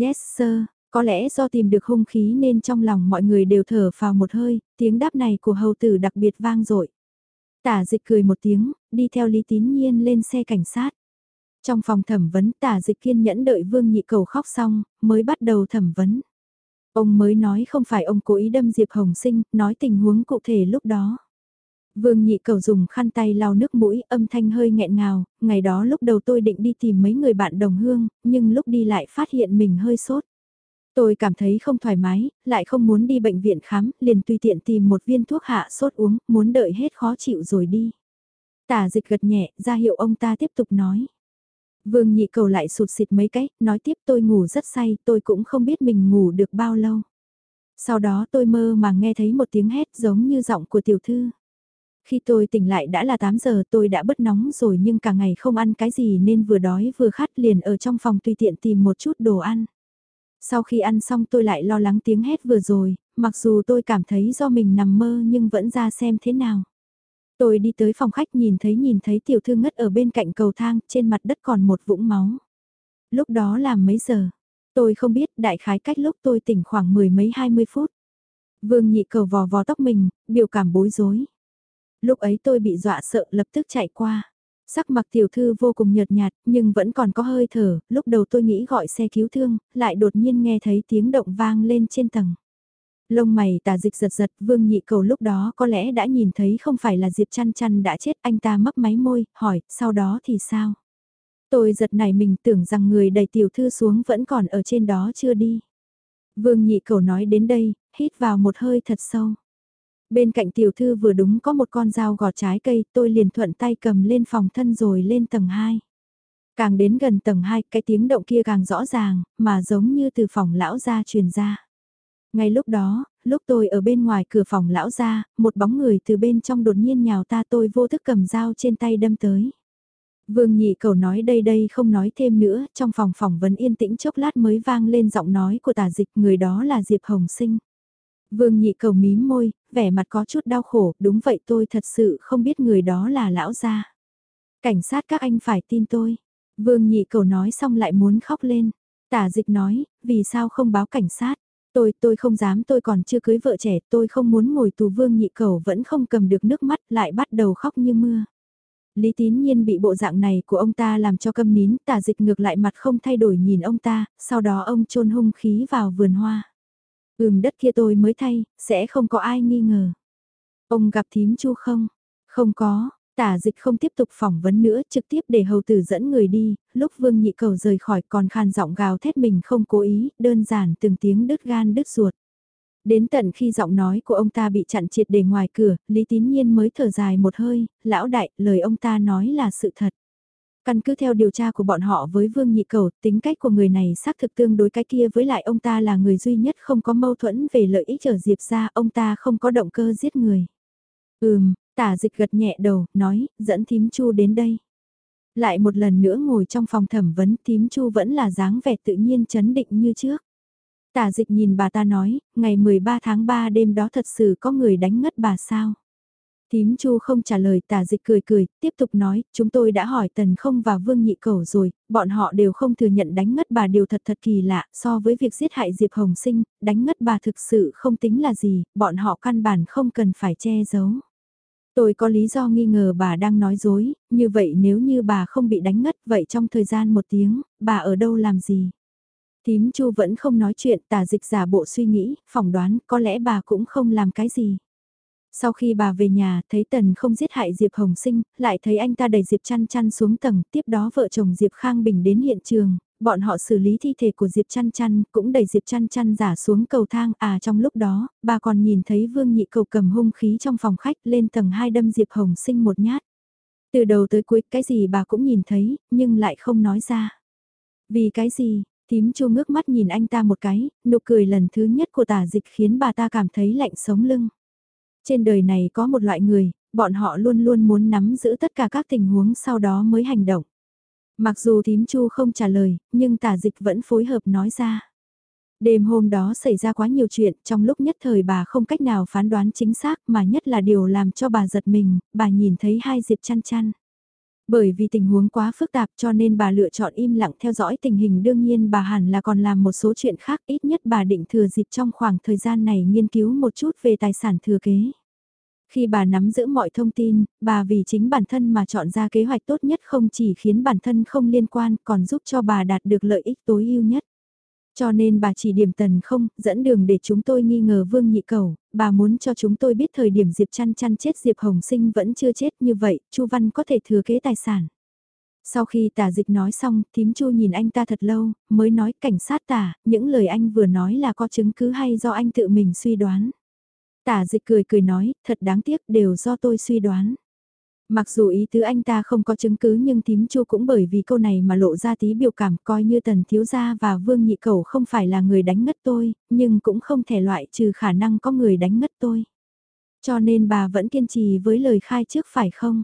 Yes sir, có lẽ do tìm được hung khí nên trong lòng mọi người đều thở vào một hơi, tiếng đáp này của hầu tử đặc biệt vang dội. Tả dịch cười một tiếng, đi theo Lý Tín Nhiên lên xe cảnh sát. Trong phòng thẩm vấn tả dịch kiên nhẫn đợi Vương Nhị Cầu khóc xong, mới bắt đầu thẩm vấn. Ông mới nói không phải ông cố ý đâm Diệp Hồng Sinh, nói tình huống cụ thể lúc đó. Vương nhị cầu dùng khăn tay lau nước mũi âm thanh hơi nghẹn ngào, ngày đó lúc đầu tôi định đi tìm mấy người bạn đồng hương, nhưng lúc đi lại phát hiện mình hơi sốt. Tôi cảm thấy không thoải mái, lại không muốn đi bệnh viện khám, liền tùy tiện tìm một viên thuốc hạ sốt uống, muốn đợi hết khó chịu rồi đi. Tả dịch gật nhẹ, ra hiệu ông ta tiếp tục nói. Vương nhị cầu lại sụt xịt mấy cái, nói tiếp tôi ngủ rất say, tôi cũng không biết mình ngủ được bao lâu. Sau đó tôi mơ mà nghe thấy một tiếng hét giống như giọng của tiểu thư. Khi tôi tỉnh lại đã là 8 giờ tôi đã bớt nóng rồi nhưng cả ngày không ăn cái gì nên vừa đói vừa khát liền ở trong phòng tùy tiện tìm một chút đồ ăn. Sau khi ăn xong tôi lại lo lắng tiếng hét vừa rồi, mặc dù tôi cảm thấy do mình nằm mơ nhưng vẫn ra xem thế nào. Tôi đi tới phòng khách nhìn thấy nhìn thấy tiểu thư ngất ở bên cạnh cầu thang, trên mặt đất còn một vũng máu. Lúc đó là mấy giờ? Tôi không biết, đại khái cách lúc tôi tỉnh khoảng mười mấy hai mươi phút. Vương nhị cầu vò vò tóc mình, biểu cảm bối rối. Lúc ấy tôi bị dọa sợ lập tức chạy qua. Sắc mặt tiểu thư vô cùng nhợt nhạt, nhưng vẫn còn có hơi thở, lúc đầu tôi nghĩ gọi xe cứu thương, lại đột nhiên nghe thấy tiếng động vang lên trên tầng. Lông mày tà dịch giật giật, vương nhị cầu lúc đó có lẽ đã nhìn thấy không phải là Diệp chăn chăn đã chết, anh ta mấp máy môi, hỏi, sau đó thì sao? Tôi giật này mình tưởng rằng người đẩy tiểu thư xuống vẫn còn ở trên đó chưa đi. Vương nhị cầu nói đến đây, hít vào một hơi thật sâu. Bên cạnh tiểu thư vừa đúng có một con dao gọt trái cây, tôi liền thuận tay cầm lên phòng thân rồi lên tầng 2. Càng đến gần tầng 2, cái tiếng động kia càng rõ ràng, mà giống như từ phòng lão ra truyền ra. Ngay lúc đó, lúc tôi ở bên ngoài cửa phòng lão ra, một bóng người từ bên trong đột nhiên nhào ta tôi vô thức cầm dao trên tay đâm tới. Vương nhị cầu nói đây đây không nói thêm nữa, trong phòng phỏng vấn yên tĩnh chốc lát mới vang lên giọng nói của tà dịch người đó là Diệp Hồng Sinh. Vương nhị cầu mím môi, vẻ mặt có chút đau khổ, đúng vậy tôi thật sự không biết người đó là lão gia. Cảnh sát các anh phải tin tôi. Vương nhị cầu nói xong lại muốn khóc lên. Tả dịch nói, vì sao không báo cảnh sát? Tôi, tôi không dám tôi còn chưa cưới vợ trẻ, tôi không muốn ngồi tù vương nhị cầu vẫn không cầm được nước mắt lại bắt đầu khóc như mưa. Lý tín nhiên bị bộ dạng này của ông ta làm cho câm nín, tả dịch ngược lại mặt không thay đổi nhìn ông ta, sau đó ông trôn hung khí vào vườn hoa. Ừm đất kia tôi mới thay, sẽ không có ai nghi ngờ. Ông gặp thím chu không? Không có, tả dịch không tiếp tục phỏng vấn nữa trực tiếp để hầu tử dẫn người đi, lúc vương nhị cầu rời khỏi còn khan giọng gào thét mình không cố ý, đơn giản từng tiếng đứt gan đứt ruột. Đến tận khi giọng nói của ông ta bị chặn triệt để ngoài cửa, Lý Tín Nhiên mới thở dài một hơi, lão đại, lời ông ta nói là sự thật. Căn cứ theo điều tra của bọn họ với Vương Nhị Cầu, tính cách của người này xác thực tương đối cái kia với lại ông ta là người duy nhất không có mâu thuẫn về lợi ích ở Diệp ra, ông ta không có động cơ giết người. Ừm, tả dịch gật nhẹ đầu, nói, dẫn thím chu đến đây. Lại một lần nữa ngồi trong phòng thẩm vấn, thím chu vẫn là dáng vẻ tự nhiên chấn định như trước. Tả dịch nhìn bà ta nói, ngày 13 tháng 3 đêm đó thật sự có người đánh ngất bà sao? Tím Chu không trả lời tả dịch cười cười, tiếp tục nói, chúng tôi đã hỏi Tần không và Vương Nhị Cầu rồi, bọn họ đều không thừa nhận đánh ngất bà điều thật thật kỳ lạ, so với việc giết hại Diệp Hồng Sinh, đánh ngất bà thực sự không tính là gì, bọn họ căn bản không cần phải che giấu. Tôi có lý do nghi ngờ bà đang nói dối, như vậy nếu như bà không bị đánh ngất vậy trong thời gian một tiếng, bà ở đâu làm gì? Tím Chu vẫn không nói chuyện tả dịch giả bộ suy nghĩ, phỏng đoán có lẽ bà cũng không làm cái gì. Sau khi bà về nhà, thấy Tần không giết hại Diệp Hồng Sinh, lại thấy anh ta đẩy Diệp chăn chăn xuống tầng, tiếp đó vợ chồng Diệp Khang Bình đến hiện trường, bọn họ xử lý thi thể của Diệp chăn chăn, cũng đẩy Diệp chăn chăn giả xuống cầu thang, à trong lúc đó, bà còn nhìn thấy Vương Nhị Cầu cầm hung khí trong phòng khách lên tầng 2 đâm Diệp Hồng Sinh một nhát. Từ đầu tới cuối, cái gì bà cũng nhìn thấy, nhưng lại không nói ra. Vì cái gì, tím chu ngước mắt nhìn anh ta một cái, nụ cười lần thứ nhất của tả dịch khiến bà ta cảm thấy lạnh sống lưng. Trên đời này có một loại người, bọn họ luôn luôn muốn nắm giữ tất cả các tình huống sau đó mới hành động. Mặc dù thím chu không trả lời, nhưng tả dịch vẫn phối hợp nói ra. Đêm hôm đó xảy ra quá nhiều chuyện, trong lúc nhất thời bà không cách nào phán đoán chính xác mà nhất là điều làm cho bà giật mình, bà nhìn thấy hai Diệp chăn chăn. Bởi vì tình huống quá phức tạp cho nên bà lựa chọn im lặng theo dõi tình hình đương nhiên bà hẳn là còn làm một số chuyện khác ít nhất bà định thừa dịp trong khoảng thời gian này nghiên cứu một chút về tài sản thừa kế. Khi bà nắm giữ mọi thông tin, bà vì chính bản thân mà chọn ra kế hoạch tốt nhất không chỉ khiến bản thân không liên quan còn giúp cho bà đạt được lợi ích tối ưu nhất. Cho nên bà chỉ điểm tần không, dẫn đường để chúng tôi nghi ngờ Vương Nhị Cầu, bà muốn cho chúng tôi biết thời điểm Diệp chăn chăn chết Diệp Hồng Sinh vẫn chưa chết như vậy, Chu Văn có thể thừa kế tài sản. Sau khi tả dịch nói xong, thím chu nhìn anh ta thật lâu, mới nói cảnh sát tả, những lời anh vừa nói là có chứng cứ hay do anh tự mình suy đoán. Tả dịch cười cười nói, thật đáng tiếc đều do tôi suy đoán. Mặc dù ý tứ anh ta không có chứng cứ nhưng tím chu cũng bởi vì câu này mà lộ ra tí biểu cảm coi như tần thiếu gia và vương nhị cầu không phải là người đánh ngất tôi, nhưng cũng không thể loại trừ khả năng có người đánh ngất tôi. Cho nên bà vẫn kiên trì với lời khai trước phải không?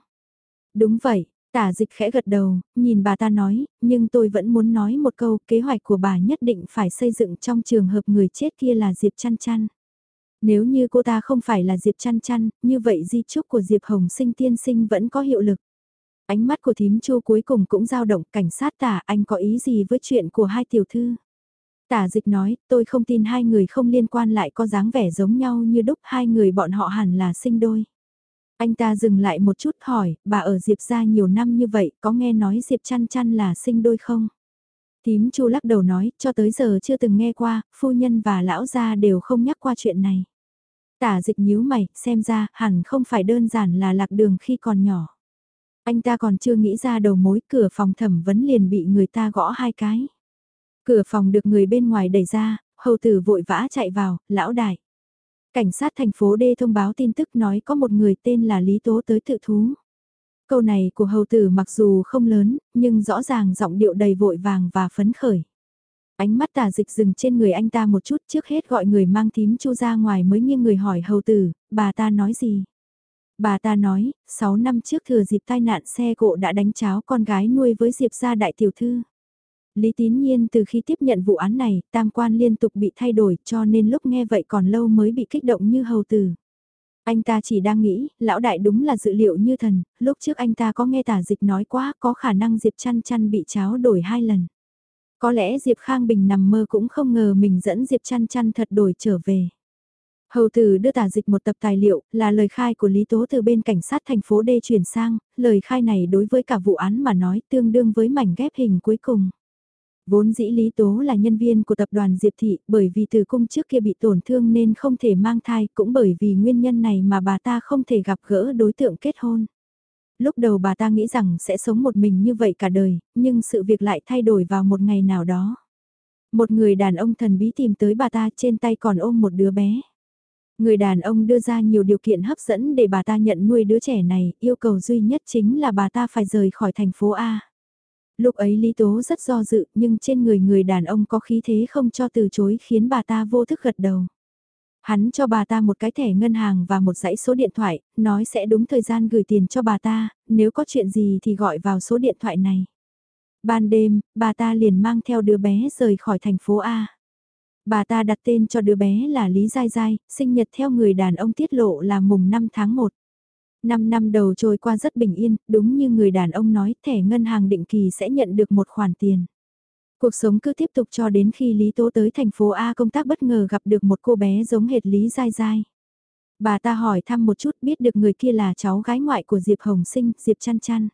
Đúng vậy, tả dịch khẽ gật đầu, nhìn bà ta nói, nhưng tôi vẫn muốn nói một câu kế hoạch của bà nhất định phải xây dựng trong trường hợp người chết kia là Diệp chăn chăn. Nếu như cô ta không phải là Diệp chăn chăn, như vậy di trúc của Diệp Hồng sinh tiên sinh vẫn có hiệu lực. Ánh mắt của thím chu cuối cùng cũng dao động cảnh sát tả anh có ý gì với chuyện của hai tiểu thư. Tả dịch nói, tôi không tin hai người không liên quan lại có dáng vẻ giống nhau như đúc hai người bọn họ hẳn là sinh đôi. Anh ta dừng lại một chút hỏi, bà ở Diệp ra nhiều năm như vậy, có nghe nói Diệp chăn chăn là sinh đôi không? Tím chu lắc đầu nói, cho tới giờ chưa từng nghe qua, phu nhân và lão gia đều không nhắc qua chuyện này. Tả dịch nhíu mày, xem ra, hẳn không phải đơn giản là lạc đường khi còn nhỏ. Anh ta còn chưa nghĩ ra đầu mối cửa phòng thẩm vấn liền bị người ta gõ hai cái. Cửa phòng được người bên ngoài đẩy ra, hầu tử vội vã chạy vào, lão đại. Cảnh sát thành phố D thông báo tin tức nói có một người tên là Lý Tố tới tự thú. Câu này của hầu tử mặc dù không lớn, nhưng rõ ràng giọng điệu đầy vội vàng và phấn khởi. Ánh mắt tà dịch dừng trên người anh ta một chút trước hết gọi người mang tím chu ra ngoài mới nghiêng người hỏi hầu tử, bà ta nói gì? Bà ta nói, 6 năm trước thừa dịp tai nạn xe cộ đã đánh cháo con gái nuôi với Diệp gia đại tiểu thư. Lý tín nhiên từ khi tiếp nhận vụ án này, tam quan liên tục bị thay đổi cho nên lúc nghe vậy còn lâu mới bị kích động như hầu tử. Anh ta chỉ đang nghĩ, lão đại đúng là dự liệu như thần, lúc trước anh ta có nghe tả dịch nói quá có khả năng Diệp chăn chăn bị cháo đổi hai lần. Có lẽ Diệp Khang Bình nằm mơ cũng không ngờ mình dẫn Diệp chăn chăn thật đổi trở về. Hầu tử đưa tả dịch một tập tài liệu, là lời khai của Lý Tố từ bên cảnh sát thành phố D chuyển sang, lời khai này đối với cả vụ án mà nói tương đương với mảnh ghép hình cuối cùng. Vốn dĩ Lý Tố là nhân viên của tập đoàn Diệp Thị, bởi vì từ cung trước kia bị tổn thương nên không thể mang thai, cũng bởi vì nguyên nhân này mà bà ta không thể gặp gỡ đối tượng kết hôn. Lúc đầu bà ta nghĩ rằng sẽ sống một mình như vậy cả đời, nhưng sự việc lại thay đổi vào một ngày nào đó. Một người đàn ông thần bí tìm tới bà ta trên tay còn ôm một đứa bé. Người đàn ông đưa ra nhiều điều kiện hấp dẫn để bà ta nhận nuôi đứa trẻ này, yêu cầu duy nhất chính là bà ta phải rời khỏi thành phố A. Lúc ấy Lý Tố rất do dự nhưng trên người người đàn ông có khí thế không cho từ chối khiến bà ta vô thức gật đầu. Hắn cho bà ta một cái thẻ ngân hàng và một dãy số điện thoại, nói sẽ đúng thời gian gửi tiền cho bà ta, nếu có chuyện gì thì gọi vào số điện thoại này. Ban đêm, bà ta liền mang theo đứa bé rời khỏi thành phố A. Bà ta đặt tên cho đứa bé là Lý Giai Giai, sinh nhật theo người đàn ông tiết lộ là mùng 5 tháng 1. Năm năm đầu trôi qua rất bình yên, đúng như người đàn ông nói, thẻ ngân hàng định kỳ sẽ nhận được một khoản tiền. Cuộc sống cứ tiếp tục cho đến khi Lý Tố tới thành phố A công tác bất ngờ gặp được một cô bé giống hệt Lý Giai Giai. Bà ta hỏi thăm một chút biết được người kia là cháu gái ngoại của Diệp Hồng Sinh, Diệp Chăn Chăn.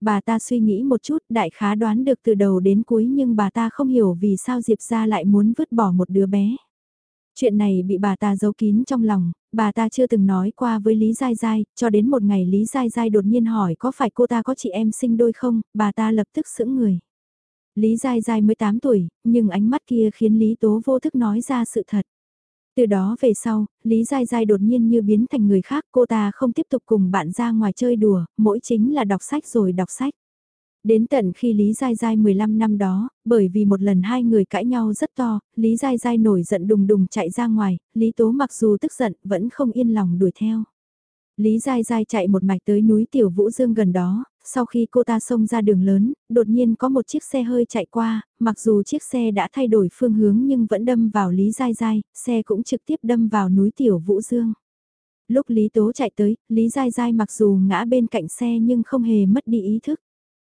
Bà ta suy nghĩ một chút, đại khá đoán được từ đầu đến cuối nhưng bà ta không hiểu vì sao Diệp ra lại muốn vứt bỏ một đứa bé. Chuyện này bị bà ta giấu kín trong lòng, bà ta chưa từng nói qua với Lý Giai Giai, cho đến một ngày Lý Giai Giai đột nhiên hỏi có phải cô ta có chị em sinh đôi không, bà ta lập tức sững người. Lý Giai Giai mới 8 tuổi, nhưng ánh mắt kia khiến Lý Tố vô thức nói ra sự thật. Từ đó về sau, Lý Giai Giai đột nhiên như biến thành người khác, cô ta không tiếp tục cùng bạn ra ngoài chơi đùa, mỗi chính là đọc sách rồi đọc sách. Đến tận khi Lý Giai Giai 15 năm đó, bởi vì một lần hai người cãi nhau rất to, Lý Giai Giai nổi giận đùng đùng chạy ra ngoài, Lý Tố mặc dù tức giận vẫn không yên lòng đuổi theo. Lý Giai Giai chạy một mạch tới núi Tiểu Vũ Dương gần đó, sau khi cô ta xông ra đường lớn, đột nhiên có một chiếc xe hơi chạy qua, mặc dù chiếc xe đã thay đổi phương hướng nhưng vẫn đâm vào Lý Giai Giai, xe cũng trực tiếp đâm vào núi Tiểu Vũ Dương. Lúc Lý Tố chạy tới, Lý Giai Giai mặc dù ngã bên cạnh xe nhưng không hề mất đi ý thức.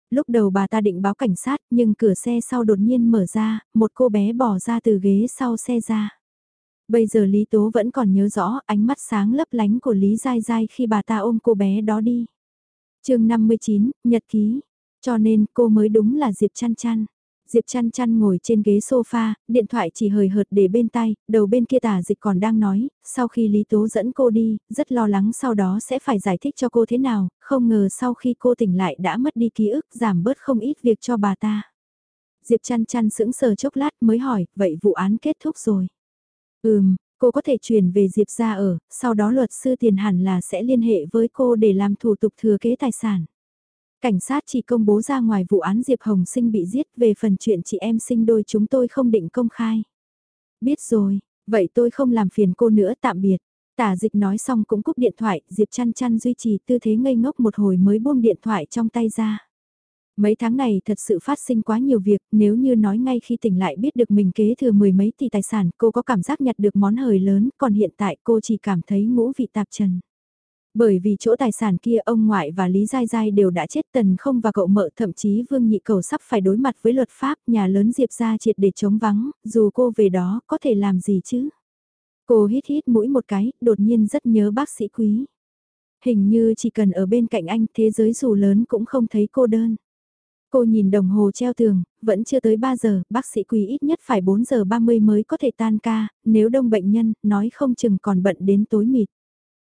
Lúc đầu bà ta định báo cảnh sát nhưng cửa xe sau đột nhiên mở ra, một cô bé bỏ ra từ ghế sau xe ra. Bây giờ Lý Tố vẫn còn nhớ rõ ánh mắt sáng lấp lánh của Lý Giai Giai khi bà ta ôm cô bé đó đi. chương 59, Nhật Ký. Cho nên cô mới đúng là Diệp Chăn Chăn. Diệp chăn chăn ngồi trên ghế sofa, điện thoại chỉ hời hợt để bên tay, đầu bên kia tả dịch còn đang nói, sau khi Lý Tố dẫn cô đi, rất lo lắng sau đó sẽ phải giải thích cho cô thế nào, không ngờ sau khi cô tỉnh lại đã mất đi ký ức giảm bớt không ít việc cho bà ta. Diệp chăn chăn sững sờ chốc lát mới hỏi, vậy vụ án kết thúc rồi. Ừm, cô có thể chuyển về Diệp ra ở, sau đó luật sư tiền hẳn là sẽ liên hệ với cô để làm thủ tục thừa kế tài sản. Cảnh sát chỉ công bố ra ngoài vụ án Diệp Hồng Sinh bị giết về phần chuyện chị em sinh đôi chúng tôi không định công khai. Biết rồi, vậy tôi không làm phiền cô nữa tạm biệt. Tả dịch nói xong cũng cúp điện thoại, Diệp chăn chăn duy trì tư thế ngây ngốc một hồi mới buông điện thoại trong tay ra. Mấy tháng này thật sự phát sinh quá nhiều việc, nếu như nói ngay khi tỉnh lại biết được mình kế thừa mười mấy tỷ tài sản, cô có cảm giác nhặt được món hời lớn, còn hiện tại cô chỉ cảm thấy ngũ vị tạp trần. Bởi vì chỗ tài sản kia ông ngoại và Lý Giai Giai đều đã chết tần không và cậu mợ thậm chí Vương Nhị Cầu sắp phải đối mặt với luật pháp nhà lớn Diệp ra triệt để chống vắng, dù cô về đó có thể làm gì chứ. Cô hít hít mũi một cái, đột nhiên rất nhớ bác sĩ quý. Hình như chỉ cần ở bên cạnh anh thế giới dù lớn cũng không thấy cô đơn. Cô nhìn đồng hồ treo tường, vẫn chưa tới 3 giờ, bác sĩ quý ít nhất phải 4 giờ 30 mới có thể tan ca, nếu đông bệnh nhân, nói không chừng còn bận đến tối mịt.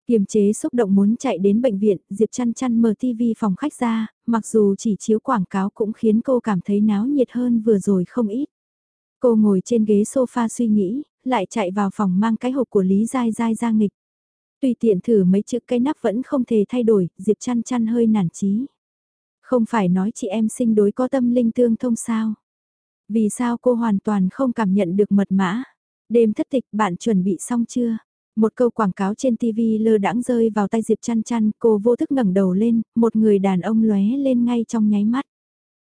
Kiềm chế xúc động muốn chạy đến bệnh viện, Diệp chăn chăn mở TV phòng khách ra, mặc dù chỉ chiếu quảng cáo cũng khiến cô cảm thấy náo nhiệt hơn vừa rồi không ít. Cô ngồi trên ghế sofa suy nghĩ, lại chạy vào phòng mang cái hộp của Lý Giai Giai ra nghịch. Tùy tiện thử mấy chữ cái nắp vẫn không thể thay đổi, Diệp chăn chăn hơi nản chí. Không phải nói chị em sinh đối có tâm linh tương thông sao? Vì sao cô hoàn toàn không cảm nhận được mật mã? Đêm thất tịch bạn chuẩn bị xong chưa? Một câu quảng cáo trên TV lơ đãng rơi vào tay Diệp chăn chăn, cô vô thức ngẩng đầu lên, một người đàn ông lóe lên ngay trong nháy mắt.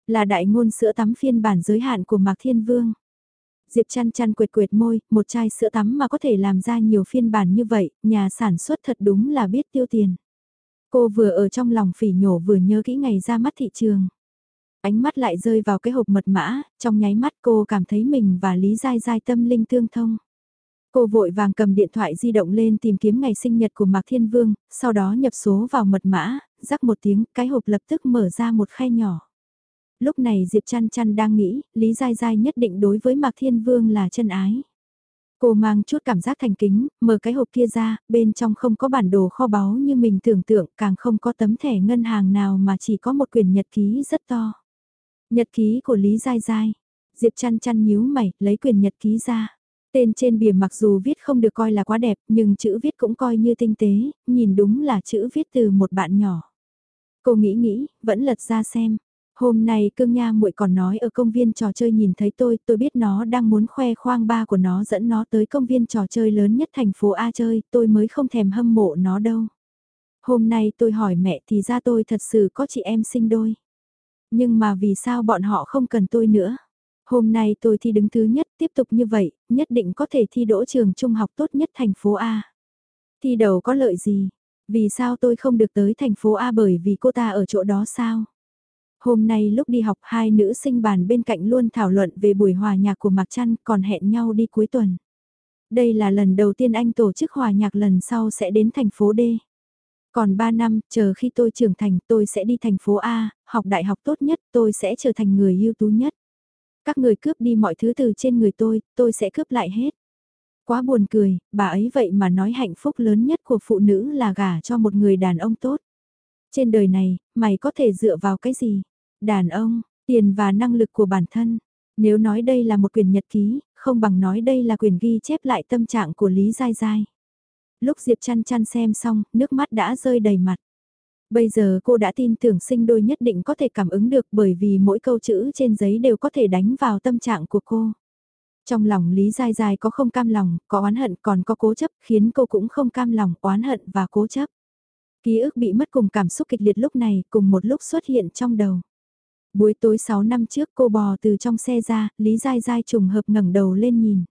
Là đại ngôn sữa tắm phiên bản giới hạn của Mạc Thiên Vương. Diệp chăn chăn quệt quệt môi, một chai sữa tắm mà có thể làm ra nhiều phiên bản như vậy, nhà sản xuất thật đúng là biết tiêu tiền. Cô vừa ở trong lòng phỉ nhổ vừa nhớ kỹ ngày ra mắt thị trường. Ánh mắt lại rơi vào cái hộp mật mã, trong nháy mắt cô cảm thấy mình và Lý Giai Giai tâm linh tương thông. Cô vội vàng cầm điện thoại di động lên tìm kiếm ngày sinh nhật của Mạc Thiên Vương, sau đó nhập số vào mật mã, rắc một tiếng, cái hộp lập tức mở ra một khay nhỏ. Lúc này Diệp Chăn Chăn đang nghĩ, Lý Giai Giai nhất định đối với Mạc Thiên Vương là chân ái. Cô mang chút cảm giác thành kính, mở cái hộp kia ra, bên trong không có bản đồ kho báu như mình tưởng tượng, càng không có tấm thẻ ngân hàng nào mà chỉ có một quyển nhật ký rất to. Nhật ký của Lý Giai Giai. Diệp chăn chăn nhíu mày, lấy quyển nhật ký ra. Tên trên bìa mặc dù viết không được coi là quá đẹp, nhưng chữ viết cũng coi như tinh tế, nhìn đúng là chữ viết từ một bạn nhỏ. Cô nghĩ nghĩ, vẫn lật ra xem. Hôm nay cương nha muội còn nói ở công viên trò chơi nhìn thấy tôi, tôi biết nó đang muốn khoe khoang ba của nó dẫn nó tới công viên trò chơi lớn nhất thành phố A chơi, tôi mới không thèm hâm mộ nó đâu. Hôm nay tôi hỏi mẹ thì ra tôi thật sự có chị em sinh đôi. Nhưng mà vì sao bọn họ không cần tôi nữa? Hôm nay tôi thi đứng thứ nhất, tiếp tục như vậy, nhất định có thể thi đỗ trường trung học tốt nhất thành phố A. Thi đầu có lợi gì? Vì sao tôi không được tới thành phố A bởi vì cô ta ở chỗ đó sao? Hôm nay lúc đi học hai nữ sinh bàn bên cạnh luôn thảo luận về buổi hòa nhạc của Mạc Trăn còn hẹn nhau đi cuối tuần. Đây là lần đầu tiên anh tổ chức hòa nhạc lần sau sẽ đến thành phố D. Còn 3 năm, chờ khi tôi trưởng thành tôi sẽ đi thành phố A, học đại học tốt nhất, tôi sẽ trở thành người ưu tú nhất. Các người cướp đi mọi thứ từ trên người tôi, tôi sẽ cướp lại hết. Quá buồn cười, bà ấy vậy mà nói hạnh phúc lớn nhất của phụ nữ là gả cho một người đàn ông tốt. Trên đời này, mày có thể dựa vào cái gì? Đàn ông, tiền và năng lực của bản thân. Nếu nói đây là một quyền nhật ký, không bằng nói đây là quyền ghi chép lại tâm trạng của Lý Giai Giai. Lúc Diệp chăn chăn xem xong, nước mắt đã rơi đầy mặt. Bây giờ cô đã tin tưởng sinh đôi nhất định có thể cảm ứng được bởi vì mỗi câu chữ trên giấy đều có thể đánh vào tâm trạng của cô. Trong lòng Lý Giai Giai có không cam lòng, có oán hận còn có cố chấp khiến cô cũng không cam lòng, oán hận và cố chấp. Ký ức bị mất cùng cảm xúc kịch liệt lúc này cùng một lúc xuất hiện trong đầu. Buổi tối 6 năm trước cô bò từ trong xe ra, Lý Giai Giai trùng hợp ngẩng đầu lên nhìn.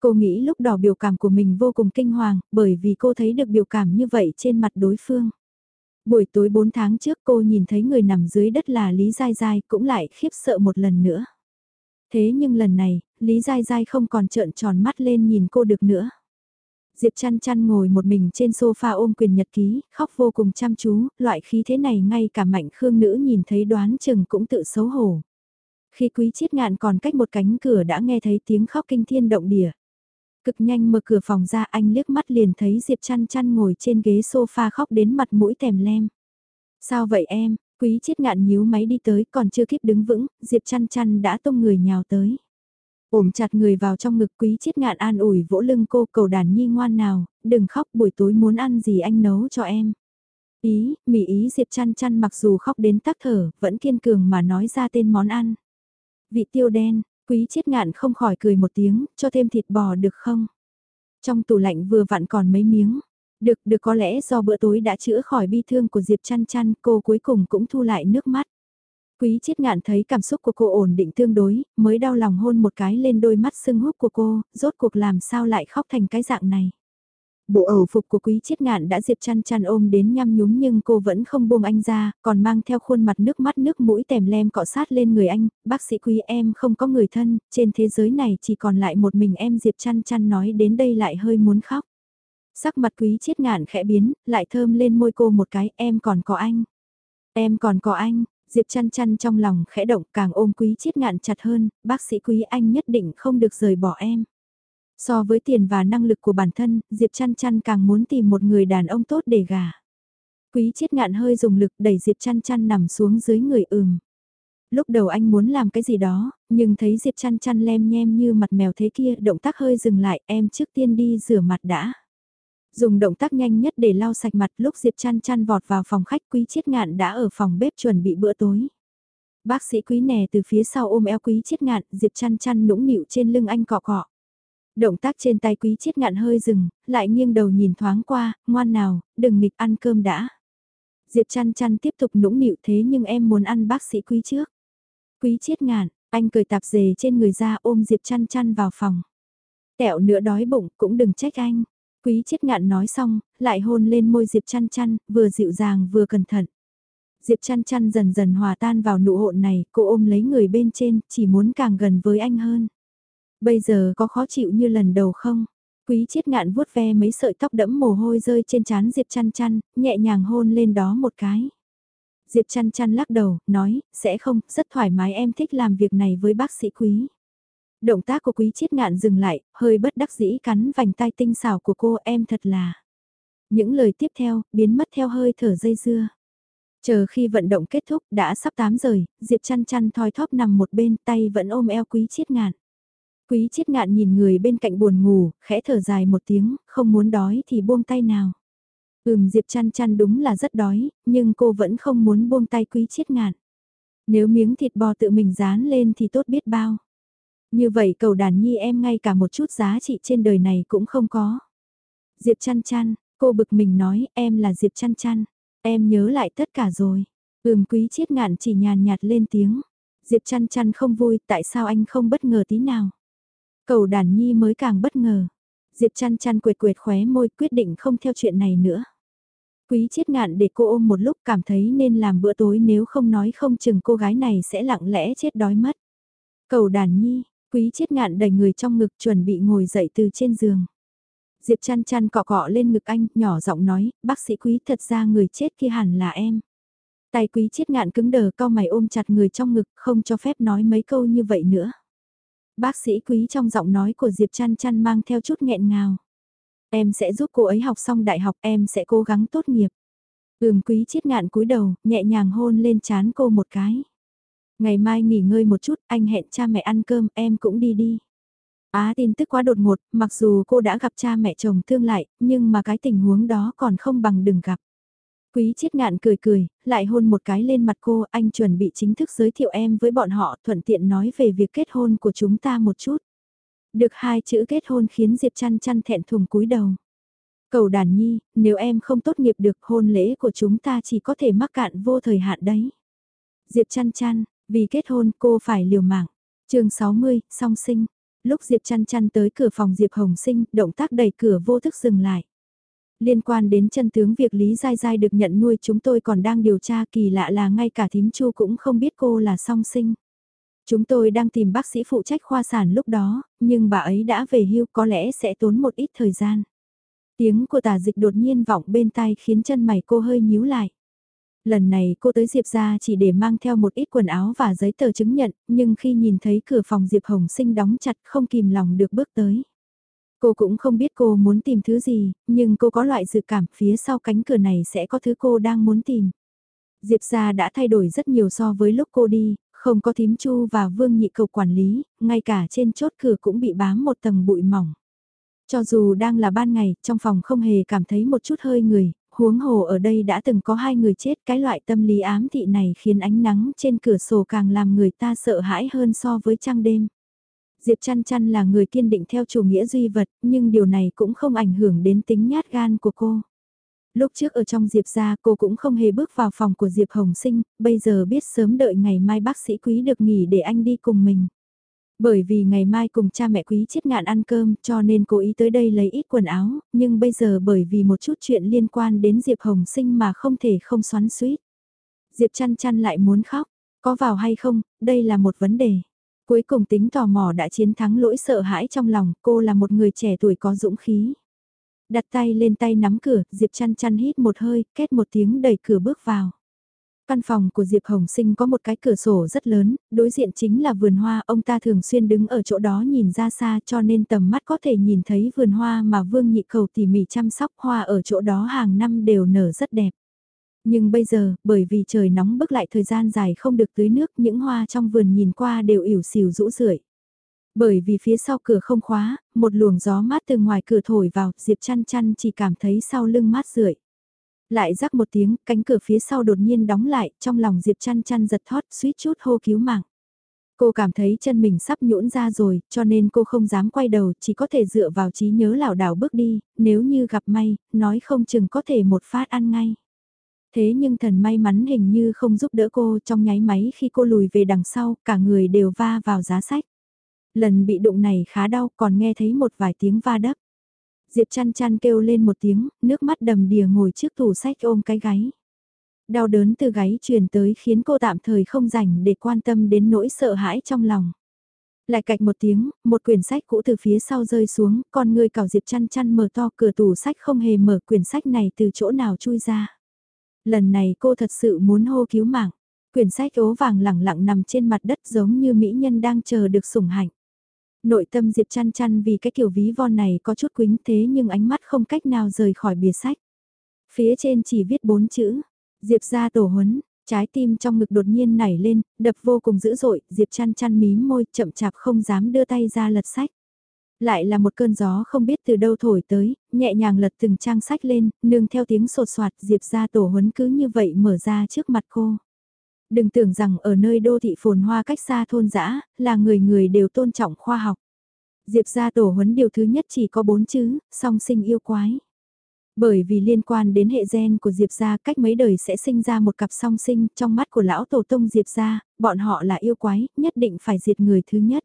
Cô nghĩ lúc đó biểu cảm của mình vô cùng kinh hoàng, bởi vì cô thấy được biểu cảm như vậy trên mặt đối phương. Buổi tối 4 tháng trước cô nhìn thấy người nằm dưới đất là Lý Giai Giai cũng lại khiếp sợ một lần nữa. Thế nhưng lần này, Lý Giai Giai không còn trợn tròn mắt lên nhìn cô được nữa. Diệp chăn chăn ngồi một mình trên sofa ôm quyền nhật ký, khóc vô cùng chăm chú, loại khí thế này ngay cả mạnh khương nữ nhìn thấy đoán chừng cũng tự xấu hổ. Khi quý chiết ngạn còn cách một cánh cửa đã nghe thấy tiếng khóc kinh thiên động địa. Cực nhanh mở cửa phòng ra anh liếc mắt liền thấy Diệp chăn chăn ngồi trên ghế sofa khóc đến mặt mũi tèm lem. Sao vậy em, quý chết ngạn nhíu máy đi tới còn chưa kịp đứng vững, Diệp chăn chăn đã tung người nhào tới. Ôm chặt người vào trong ngực quý chết ngạn an ủi vỗ lưng cô cầu đàn nhi ngoan nào, đừng khóc buổi tối muốn ăn gì anh nấu cho em. Ý, mỉ ý Diệp chăn chăn mặc dù khóc đến tắc thở, vẫn kiên cường mà nói ra tên món ăn. Vị tiêu đen, quý chiết ngạn không khỏi cười một tiếng, cho thêm thịt bò được không? Trong tủ lạnh vừa vặn còn mấy miếng. Được, được có lẽ do bữa tối đã chữa khỏi bi thương của Diệp chăn chăn, cô cuối cùng cũng thu lại nước mắt. Quý chiết ngạn thấy cảm xúc của cô ổn định tương đối, mới đau lòng hôn một cái lên đôi mắt sưng húp của cô, rốt cuộc làm sao lại khóc thành cái dạng này. Bộ ẩu phục của quý chiết ngạn đã Diệp chăn chăn ôm đến nhăm nhúm nhưng cô vẫn không buông anh ra, còn mang theo khuôn mặt nước mắt nước mũi tèm lem cọ sát lên người anh, bác sĩ quý em không có người thân, trên thế giới này chỉ còn lại một mình em Diệp chăn chăn nói đến đây lại hơi muốn khóc. Sắc mặt quý chiết ngạn khẽ biến, lại thơm lên môi cô một cái, em còn có anh. Em còn có anh, Diệp chăn chăn trong lòng khẽ động càng ôm quý chiết ngạn chặt hơn, bác sĩ quý anh nhất định không được rời bỏ em. So với tiền và năng lực của bản thân, Diệp chăn chăn càng muốn tìm một người đàn ông tốt để gả. Quý chết ngạn hơi dùng lực đẩy Diệp chăn chăn nằm xuống dưới người ừm. Lúc đầu anh muốn làm cái gì đó, nhưng thấy Diệp chăn chăn lem nhem như mặt mèo thế kia, động tác hơi dừng lại, em trước tiên đi rửa mặt đã. Dùng động tác nhanh nhất để lau sạch mặt lúc Diệp chăn chăn vọt vào phòng khách quý chết ngạn đã ở phòng bếp chuẩn bị bữa tối. Bác sĩ quý nè từ phía sau ôm eo quý chết ngạn, Diệp chăn chăn nũng nịu trên lưng anh cọ cọ. Động tác trên tay quý chiết ngạn hơi dừng, lại nghiêng đầu nhìn thoáng qua, ngoan nào, đừng nghịch ăn cơm đã. Diệp chăn chăn tiếp tục nũng nịu thế nhưng em muốn ăn bác sĩ quý trước. Quý chiết ngạn, anh cười tạp dề trên người ra ôm Diệp chăn chăn vào phòng. Tẹo nữa đói bụng cũng đừng trách anh. Quý chết ngạn nói xong, lại hôn lên môi Diệp chăn chăn, vừa dịu dàng vừa cẩn thận. Diệp chăn chăn dần dần hòa tan vào nụ hôn này, cô ôm lấy người bên trên, chỉ muốn càng gần với anh hơn. Bây giờ có khó chịu như lần đầu không? Quý chiết ngạn vuốt ve mấy sợi tóc đẫm mồ hôi rơi trên trán Diệp chăn chăn, nhẹ nhàng hôn lên đó một cái. Diệp chăn chăn lắc đầu, nói, sẽ không, rất thoải mái em thích làm việc này với bác sĩ quý. Động tác của quý chiết ngạn dừng lại, hơi bất đắc dĩ cắn vành tai tinh xảo của cô em thật là. Những lời tiếp theo, biến mất theo hơi thở dây dưa. Chờ khi vận động kết thúc đã sắp 8 giờ, Diệp chăn chăn thoi thóp nằm một bên tay vẫn ôm eo quý chiết ngạn. Quý chiết ngạn nhìn người bên cạnh buồn ngủ, khẽ thở dài một tiếng, không muốn đói thì buông tay nào. Ừm Diệp chăn chăn đúng là rất đói, nhưng cô vẫn không muốn buông tay quý chiết ngạn. Nếu miếng thịt bò tự mình dán lên thì tốt biết bao. Như vậy cầu đàn nhi em ngay cả một chút giá trị trên đời này cũng không có. Diệp chăn chăn, cô bực mình nói em là Diệp chăn chăn. Em nhớ lại tất cả rồi. Ừm quý chiết ngạn chỉ nhàn nhạt lên tiếng. Diệp chăn chăn không vui tại sao anh không bất ngờ tí nào. Cầu đàn nhi mới càng bất ngờ. Diệp chăn chăn quệt quệt khóe môi quyết định không theo chuyện này nữa. Quý chiết ngạn để cô ôm một lúc cảm thấy nên làm bữa tối nếu không nói không chừng cô gái này sẽ lặng lẽ chết đói mất. Cầu đàn nhi, Quý chiết ngạn đầy người trong ngực chuẩn bị ngồi dậy từ trên giường. Diệp chăn chăn cọ cọ lên ngực anh, nhỏ giọng nói, bác sĩ quý thật ra người chết kia hẳn là em. Tay quý chiết ngạn cứng đờ cao mày ôm chặt người trong ngực, không cho phép nói mấy câu như vậy nữa. Bác sĩ quý trong giọng nói của Diệp chăn chăn mang theo chút nghẹn ngào. Em sẽ giúp cô ấy học xong đại học, em sẽ cố gắng tốt nghiệp. Ừm quý chiết ngạn cúi đầu, nhẹ nhàng hôn lên chán cô một cái. Ngày mai nghỉ ngơi một chút, anh hẹn cha mẹ ăn cơm, em cũng đi đi. Á tin tức quá đột ngột, mặc dù cô đã gặp cha mẹ chồng thương lại, nhưng mà cái tình huống đó còn không bằng đừng gặp. Quý chiết ngạn cười cười, lại hôn một cái lên mặt cô, anh chuẩn bị chính thức giới thiệu em với bọn họ, thuận tiện nói về việc kết hôn của chúng ta một chút. Được hai chữ kết hôn khiến Diệp chăn chăn thẹn thùng cúi đầu. Cầu đàn nhi, nếu em không tốt nghiệp được hôn lễ của chúng ta chỉ có thể mắc cạn vô thời hạn đấy. Diệp chăn chăn, vì kết hôn cô phải liều mạng. chương 60, song sinh. Lúc Diệp chăn chăn tới cửa phòng Diệp Hồng Sinh, động tác đẩy cửa vô thức dừng lại. Liên quan đến chân tướng việc Lý Giai Giai được nhận nuôi chúng tôi còn đang điều tra kỳ lạ là ngay cả thím chu cũng không biết cô là song sinh. Chúng tôi đang tìm bác sĩ phụ trách khoa sản lúc đó, nhưng bà ấy đã về hưu có lẽ sẽ tốn một ít thời gian. Tiếng của tà dịch đột nhiên vọng bên tai khiến chân mày cô hơi nhíu lại. Lần này cô tới Diệp ra chỉ để mang theo một ít quần áo và giấy tờ chứng nhận, nhưng khi nhìn thấy cửa phòng Diệp Hồng Sinh đóng chặt không kìm lòng được bước tới. Cô cũng không biết cô muốn tìm thứ gì, nhưng cô có loại dự cảm phía sau cánh cửa này sẽ có thứ cô đang muốn tìm. Diệp gia đã thay đổi rất nhiều so với lúc cô đi, không có thím chu và vương nhị cầu quản lý, ngay cả trên chốt cửa cũng bị bám một tầng bụi mỏng. Cho dù đang là ban ngày, trong phòng không hề cảm thấy một chút hơi người, huống hồ ở đây đã từng có hai người chết, cái loại tâm lý ám thị này khiến ánh nắng trên cửa sổ càng làm người ta sợ hãi hơn so với trăng đêm. Diệp chăn chăn là người kiên định theo chủ nghĩa duy vật, nhưng điều này cũng không ảnh hưởng đến tính nhát gan của cô. Lúc trước ở trong Diệp gia cô cũng không hề bước vào phòng của Diệp Hồng Sinh, bây giờ biết sớm đợi ngày mai bác sĩ quý được nghỉ để anh đi cùng mình. Bởi vì ngày mai cùng cha mẹ quý chết ngạn ăn cơm cho nên cố ý tới đây lấy ít quần áo, nhưng bây giờ bởi vì một chút chuyện liên quan đến Diệp Hồng Sinh mà không thể không xoắn suýt. Diệp chăn chăn lại muốn khóc, có vào hay không, đây là một vấn đề. Cuối cùng tính tò mò đã chiến thắng lỗi sợ hãi trong lòng, cô là một người trẻ tuổi có dũng khí. Đặt tay lên tay nắm cửa, Diệp chăn chăn hít một hơi, kết một tiếng đẩy cửa bước vào. Căn phòng của Diệp Hồng Sinh có một cái cửa sổ rất lớn, đối diện chính là vườn hoa, ông ta thường xuyên đứng ở chỗ đó nhìn ra xa cho nên tầm mắt có thể nhìn thấy vườn hoa mà Vương Nhị Cầu tỉ mỉ chăm sóc hoa ở chỗ đó hàng năm đều nở rất đẹp. Nhưng bây giờ, bởi vì trời nóng bức lại thời gian dài không được tưới nước, những hoa trong vườn nhìn qua đều ỉu xìu rũ rượi. Bởi vì phía sau cửa không khóa, một luồng gió mát từ ngoài cửa thổi vào, Diệp chăn chăn chỉ cảm thấy sau lưng mát rượi. Lại rắc một tiếng, cánh cửa phía sau đột nhiên đóng lại, trong lòng Diệp chăn chăn giật thót, suýt chút hô cứu mạng. Cô cảm thấy chân mình sắp nhũn ra rồi, cho nên cô không dám quay đầu, chỉ có thể dựa vào trí nhớ lảo đảo bước đi, nếu như gặp may, nói không chừng có thể một phát ăn ngay. Thế nhưng thần may mắn hình như không giúp đỡ cô trong nháy máy khi cô lùi về đằng sau, cả người đều va vào giá sách. Lần bị đụng này khá đau còn nghe thấy một vài tiếng va đắp. Diệp chăn chăn kêu lên một tiếng, nước mắt đầm đìa ngồi trước tủ sách ôm cái gáy. Đau đớn từ gáy truyền tới khiến cô tạm thời không rảnh để quan tâm đến nỗi sợ hãi trong lòng. Lại cạch một tiếng, một quyển sách cũ từ phía sau rơi xuống, con người cào Diệp chăn chăn mở to cửa tủ sách không hề mở quyển sách này từ chỗ nào chui ra. Lần này cô thật sự muốn hô cứu mạng. Quyển sách ố vàng lẳng lặng nằm trên mặt đất giống như mỹ nhân đang chờ được sủng hạnh. Nội tâm Diệp chăn chăn vì cái kiểu ví von này có chút quính thế nhưng ánh mắt không cách nào rời khỏi bìa sách. Phía trên chỉ viết bốn chữ, Diệp ra tổ huấn, trái tim trong ngực đột nhiên nảy lên, đập vô cùng dữ dội, Diệp chăn chăn mím môi chậm chạp không dám đưa tay ra lật sách. Lại là một cơn gió không biết từ đâu thổi tới, nhẹ nhàng lật từng trang sách lên, nương theo tiếng sột soạt Diệp ra tổ huấn cứ như vậy mở ra trước mặt cô. Đừng tưởng rằng ở nơi đô thị phồn hoa cách xa thôn dã là người người đều tôn trọng khoa học. Diệp ra tổ huấn điều thứ nhất chỉ có bốn chữ, song sinh yêu quái. Bởi vì liên quan đến hệ gen của Diệp gia cách mấy đời sẽ sinh ra một cặp song sinh, trong mắt của lão tổ tông Diệp gia, bọn họ là yêu quái, nhất định phải diệt người thứ nhất.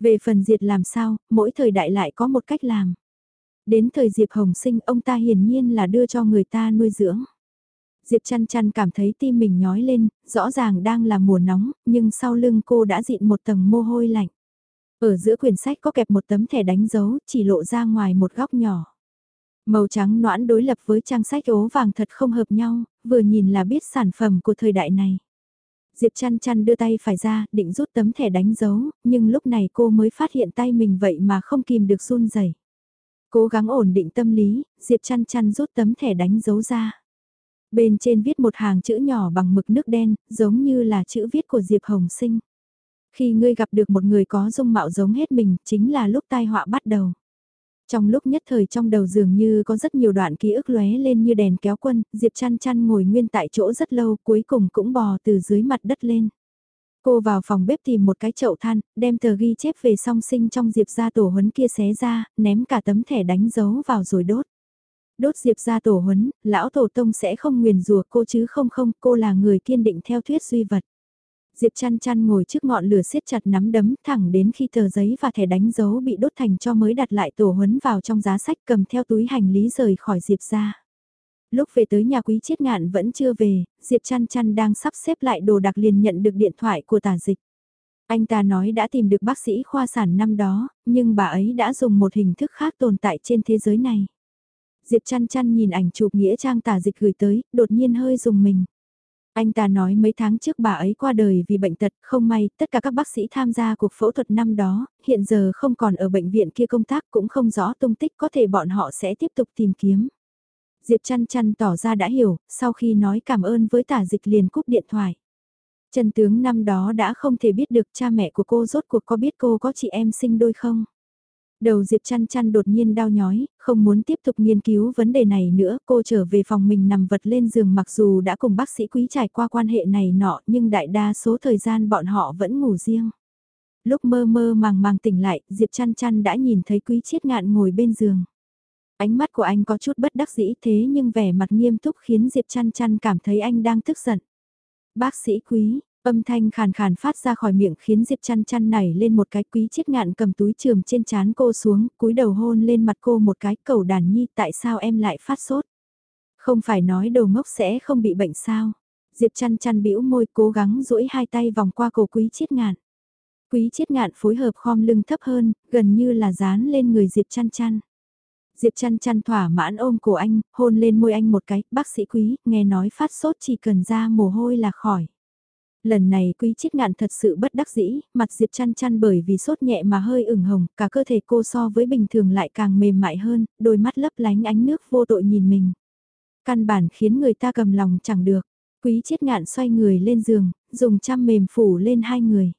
Về phần diệt làm sao, mỗi thời đại lại có một cách làm. Đến thời Diệp Hồng sinh ông ta hiển nhiên là đưa cho người ta nuôi dưỡng. Diệp chăn chăn cảm thấy tim mình nhói lên, rõ ràng đang là mùa nóng, nhưng sau lưng cô đã dịn một tầng mồ hôi lạnh. Ở giữa quyển sách có kẹp một tấm thẻ đánh dấu, chỉ lộ ra ngoài một góc nhỏ. Màu trắng noãn đối lập với trang sách ố vàng thật không hợp nhau, vừa nhìn là biết sản phẩm của thời đại này. Diệp chăn chăn đưa tay phải ra, định rút tấm thẻ đánh dấu, nhưng lúc này cô mới phát hiện tay mình vậy mà không kìm được run rẩy. Cố gắng ổn định tâm lý, Diệp chăn chăn rút tấm thẻ đánh dấu ra. Bên trên viết một hàng chữ nhỏ bằng mực nước đen, giống như là chữ viết của Diệp Hồng Sinh. Khi ngươi gặp được một người có dung mạo giống hết mình, chính là lúc tai họa bắt đầu. Trong lúc nhất thời trong đầu dường như có rất nhiều đoạn ký ức lóe lên như đèn kéo quân, Diệp chăn chăn ngồi nguyên tại chỗ rất lâu cuối cùng cũng bò từ dưới mặt đất lên. Cô vào phòng bếp tìm một cái chậu than, đem tờ ghi chép về song sinh trong Diệp gia tổ huấn kia xé ra, ném cả tấm thẻ đánh dấu vào rồi đốt. Đốt Diệp gia tổ huấn, lão tổ tông sẽ không nguyền rủa cô chứ không không, cô là người kiên định theo thuyết duy vật. Diệp chăn chăn ngồi trước ngọn lửa siết chặt nắm đấm thẳng đến khi tờ giấy và thẻ đánh dấu bị đốt thành cho mới đặt lại tổ huấn vào trong giá sách cầm theo túi hành lý rời khỏi Diệp ra. Lúc về tới nhà quý chiết ngạn vẫn chưa về, Diệp chăn chăn đang sắp xếp lại đồ đặc liền nhận được điện thoại của tả dịch. Anh ta nói đã tìm được bác sĩ khoa sản năm đó, nhưng bà ấy đã dùng một hình thức khác tồn tại trên thế giới này. Diệp chăn chăn nhìn ảnh chụp nghĩa trang tả dịch gửi tới, đột nhiên hơi dùng mình. Anh ta nói mấy tháng trước bà ấy qua đời vì bệnh tật, không may, tất cả các bác sĩ tham gia cuộc phẫu thuật năm đó, hiện giờ không còn ở bệnh viện kia công tác cũng không rõ tung tích có thể bọn họ sẽ tiếp tục tìm kiếm. Diệp chăn chăn tỏ ra đã hiểu, sau khi nói cảm ơn với tả dịch liền cúp điện thoại. Trần tướng năm đó đã không thể biết được cha mẹ của cô rốt cuộc có biết cô có chị em sinh đôi không? Đầu Diệp chăn chăn đột nhiên đau nhói, không muốn tiếp tục nghiên cứu vấn đề này nữa, cô trở về phòng mình nằm vật lên giường mặc dù đã cùng bác sĩ quý trải qua quan hệ này nọ nhưng đại đa số thời gian bọn họ vẫn ngủ riêng. Lúc mơ mơ màng màng tỉnh lại, Diệp chăn chăn đã nhìn thấy quý chiết ngạn ngồi bên giường. Ánh mắt của anh có chút bất đắc dĩ thế nhưng vẻ mặt nghiêm túc khiến Diệp chăn chăn cảm thấy anh đang tức giận. Bác sĩ quý, Âm thanh khàn khàn phát ra khỏi miệng khiến Diệp chăn chăn nảy lên một cái quý chiết ngạn cầm túi trường trên chán cô xuống, cúi đầu hôn lên mặt cô một cái cầu đàn nhi tại sao em lại phát sốt. Không phải nói đầu ngốc sẽ không bị bệnh sao. Diệp chăn chăn bĩu môi cố gắng duỗi hai tay vòng qua cổ quý chiết ngạn. Quý chiết ngạn phối hợp khom lưng thấp hơn, gần như là dán lên người Diệp chăn chăn. Diệp chăn chăn thỏa mãn ôm cổ anh, hôn lên môi anh một cái, bác sĩ quý, nghe nói phát sốt chỉ cần ra mồ hôi là khỏi. Lần này quý chiết ngạn thật sự bất đắc dĩ, mặt Diệp chăn chăn bởi vì sốt nhẹ mà hơi ửng hồng, cả cơ thể cô so với bình thường lại càng mềm mại hơn, đôi mắt lấp lánh ánh nước vô tội nhìn mình. Căn bản khiến người ta cầm lòng chẳng được, quý chiết ngạn xoay người lên giường, dùng chăm mềm phủ lên hai người.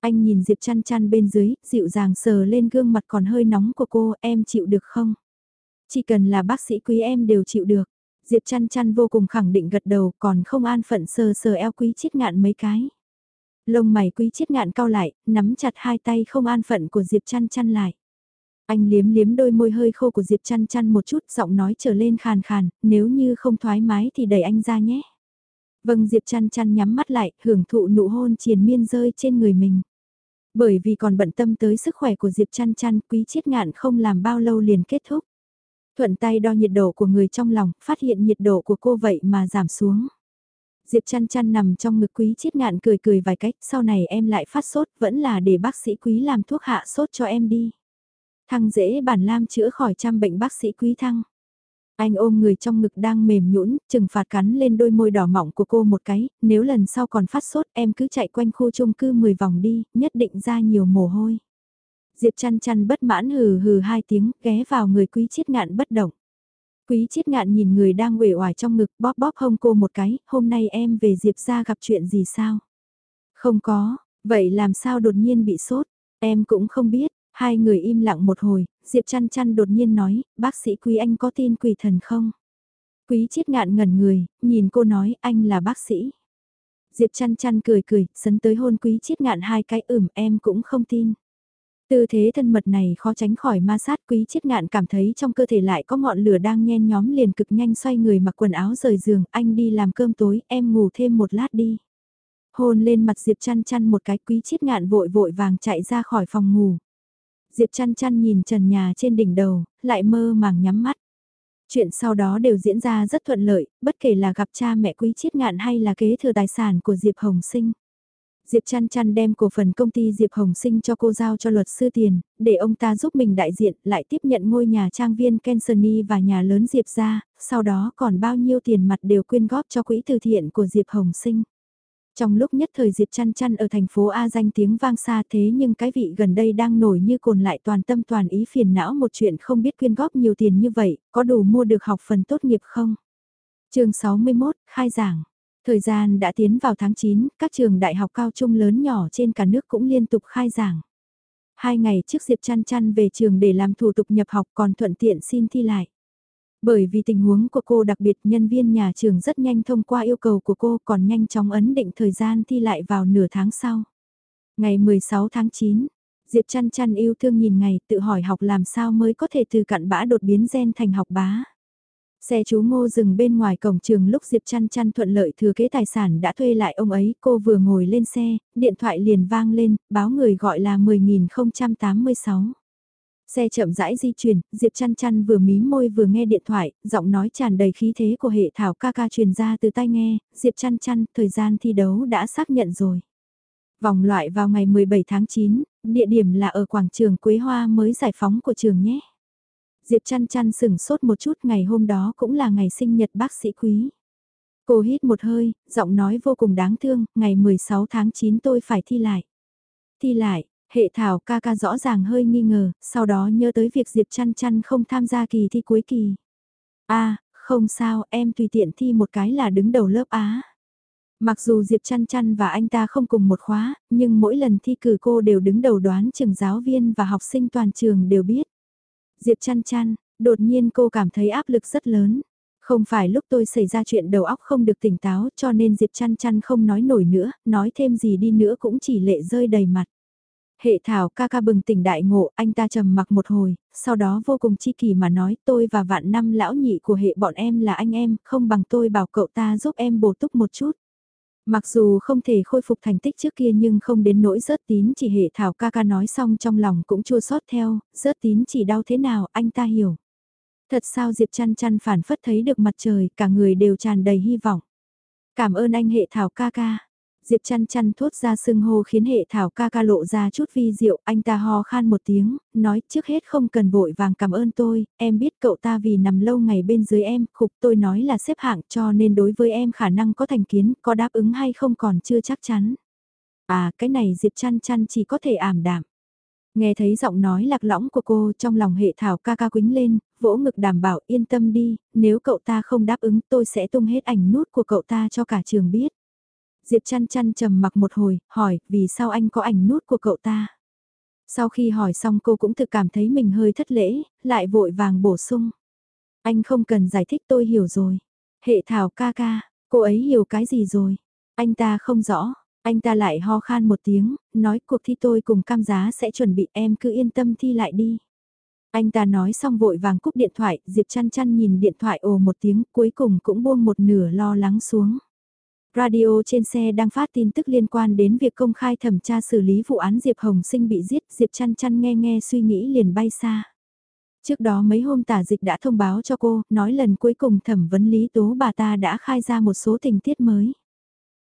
Anh nhìn Diệp chăn chăn bên dưới, dịu dàng sờ lên gương mặt còn hơi nóng của cô, em chịu được không? Chỉ cần là bác sĩ quý em đều chịu được. Diệp chăn chăn vô cùng khẳng định gật đầu còn không an phận sờ sờ eo quý chiết ngạn mấy cái. Lông mày quý chiết ngạn cao lại, nắm chặt hai tay không an phận của Diệp chăn chăn lại. Anh liếm liếm đôi môi hơi khô của Diệp chăn chăn một chút giọng nói trở lên khàn khàn, nếu như không thoải mái thì đẩy anh ra nhé. Vâng Diệp chăn chăn nhắm mắt lại, hưởng thụ nụ hôn triền miên rơi trên người mình. Bởi vì còn bận tâm tới sức khỏe của Diệp chăn chăn, quý chiết ngạn không làm bao lâu liền kết thúc. Thuận tay đo nhiệt độ của người trong lòng, phát hiện nhiệt độ của cô vậy mà giảm xuống. Diệp chăn chăn nằm trong ngực quý chiết ngạn cười cười vài cách, sau này em lại phát sốt, vẫn là để bác sĩ quý làm thuốc hạ sốt cho em đi. Thăng dễ bản lam chữa khỏi trăm bệnh bác sĩ quý thăng. Anh ôm người trong ngực đang mềm nhũn, trừng phạt cắn lên đôi môi đỏ mọng của cô một cái, nếu lần sau còn phát sốt em cứ chạy quanh khu chung cư 10 vòng đi, nhất định ra nhiều mồ hôi. Diệp chăn chăn bất mãn hừ hừ hai tiếng, ghé vào người quý chiết ngạn bất động. Quý chiết ngạn nhìn người đang uể oải trong ngực bóp bóp hông cô một cái, hôm nay em về Diệp ra gặp chuyện gì sao? Không có, vậy làm sao đột nhiên bị sốt? Em cũng không biết, hai người im lặng một hồi, Diệp chăn chăn đột nhiên nói, bác sĩ quý anh có tin quỷ thần không? Quý chiết ngạn ngẩn người, nhìn cô nói anh là bác sĩ. Diệp chăn chăn cười cười, sấn tới hôn quý chiết ngạn hai cái ửm em cũng không tin. Tư thế thân mật này khó tránh khỏi ma sát quý chiết ngạn cảm thấy trong cơ thể lại có ngọn lửa đang nhen nhóm liền cực nhanh xoay người mặc quần áo rời giường, anh đi làm cơm tối, em ngủ thêm một lát đi. Hôn lên mặt Diệp chăn chăn một cái quý chiết ngạn vội vội vàng chạy ra khỏi phòng ngủ. Diệp chăn chăn nhìn trần nhà trên đỉnh đầu, lại mơ màng nhắm mắt. Chuyện sau đó đều diễn ra rất thuận lợi, bất kể là gặp cha mẹ quý chiết ngạn hay là kế thừa tài sản của Diệp Hồng Sinh. Diệp chăn chăn đem cổ phần công ty Diệp Hồng Sinh cho cô giao cho luật sư tiền, để ông ta giúp mình đại diện lại tiếp nhận ngôi nhà trang viên Kensony và nhà lớn Diệp ra, sau đó còn bao nhiêu tiền mặt đều quyên góp cho quỹ từ thiện của Diệp Hồng Sinh. Trong lúc nhất thời Diệp chăn chăn ở thành phố A danh tiếng vang xa thế nhưng cái vị gần đây đang nổi như cồn lại toàn tâm toàn ý phiền não một chuyện không biết quyên góp nhiều tiền như vậy, có đủ mua được học phần tốt nghiệp không? chương 61, khai giảng. Thời gian đã tiến vào tháng 9, các trường đại học cao trung lớn nhỏ trên cả nước cũng liên tục khai giảng. Hai ngày trước Diệp chăn chăn về trường để làm thủ tục nhập học còn thuận tiện xin thi lại. Bởi vì tình huống của cô đặc biệt nhân viên nhà trường rất nhanh thông qua yêu cầu của cô còn nhanh chóng ấn định thời gian thi lại vào nửa tháng sau. Ngày 16 tháng 9, Diệp chăn chăn yêu thương nhìn ngày tự hỏi học làm sao mới có thể từ cặn bã đột biến gen thành học bá. Xe chú ngô dừng bên ngoài cổng trường lúc Diệp chăn chăn thuận lợi thừa kế tài sản đã thuê lại ông ấy, cô vừa ngồi lên xe, điện thoại liền vang lên, báo người gọi là 10.086. Xe chậm rãi di chuyển, Diệp chăn chăn vừa mím môi vừa nghe điện thoại, giọng nói tràn đầy khí thế của hệ thảo ca ca truyền ra từ tai nghe, Diệp chăn chăn, thời gian thi đấu đã xác nhận rồi. Vòng loại vào ngày 17 tháng 9, địa điểm là ở quảng trường Quế Hoa mới giải phóng của trường nhé. Diệp chăn chăn sừng sốt một chút ngày hôm đó cũng là ngày sinh nhật bác sĩ quý. Cô hít một hơi, giọng nói vô cùng đáng thương, ngày 16 tháng 9 tôi phải thi lại. Thi lại, hệ thảo ca ca rõ ràng hơi nghi ngờ, sau đó nhớ tới việc Diệp chăn chăn không tham gia kỳ thi cuối kỳ. a không sao, em tùy tiện thi một cái là đứng đầu lớp Á. Mặc dù Diệp chăn chăn và anh ta không cùng một khóa, nhưng mỗi lần thi cử cô đều đứng đầu đoán trường giáo viên và học sinh toàn trường đều biết. Diệp chăn chăn, đột nhiên cô cảm thấy áp lực rất lớn. Không phải lúc tôi xảy ra chuyện đầu óc không được tỉnh táo cho nên Diệp chăn chăn không nói nổi nữa, nói thêm gì đi nữa cũng chỉ lệ rơi đầy mặt. Hệ thảo ca ca bừng tỉnh đại ngộ, anh ta trầm mặc một hồi, sau đó vô cùng chi kỳ mà nói tôi và vạn năm lão nhị của hệ bọn em là anh em, không bằng tôi bảo cậu ta giúp em bổ túc một chút. Mặc dù không thể khôi phục thành tích trước kia nhưng không đến nỗi rớt tín chỉ hệ thảo ca ca nói xong trong lòng cũng chua xót theo, rớt tín chỉ đau thế nào anh ta hiểu. Thật sao Diệp chăn chăn phản phất thấy được mặt trời, cả người đều tràn đầy hy vọng. Cảm ơn anh hệ thảo ca ca. Diệp chăn chăn thốt ra sưng hô khiến hệ thảo ca ca lộ ra chút vi diệu, anh ta ho khan một tiếng, nói trước hết không cần vội vàng cảm ơn tôi, em biết cậu ta vì nằm lâu ngày bên dưới em, khục tôi nói là xếp hạng cho nên đối với em khả năng có thành kiến, có đáp ứng hay không còn chưa chắc chắn. À, cái này Diệp chăn chăn chỉ có thể ảm đạm. Nghe thấy giọng nói lạc lõng của cô trong lòng hệ thảo ca ca quính lên, vỗ ngực đảm bảo yên tâm đi, nếu cậu ta không đáp ứng tôi sẽ tung hết ảnh nút của cậu ta cho cả trường biết. Diệp chăn chăn trầm mặc một hồi, hỏi, vì sao anh có ảnh nút của cậu ta? Sau khi hỏi xong cô cũng thực cảm thấy mình hơi thất lễ, lại vội vàng bổ sung. Anh không cần giải thích tôi hiểu rồi. Hệ thảo ca ca, cô ấy hiểu cái gì rồi? Anh ta không rõ, anh ta lại ho khan một tiếng, nói cuộc thi tôi cùng cam giá sẽ chuẩn bị em cứ yên tâm thi lại đi. Anh ta nói xong vội vàng cúp điện thoại, Diệp chăn chăn nhìn điện thoại ồ một tiếng cuối cùng cũng buông một nửa lo lắng xuống. Radio trên xe đang phát tin tức liên quan đến việc công khai thẩm tra xử lý vụ án Diệp Hồng Sinh bị giết, Diệp chăn chăn nghe nghe suy nghĩ liền bay xa. Trước đó mấy hôm tả dịch đã thông báo cho cô, nói lần cuối cùng thẩm vấn lý tố bà ta đã khai ra một số tình tiết mới.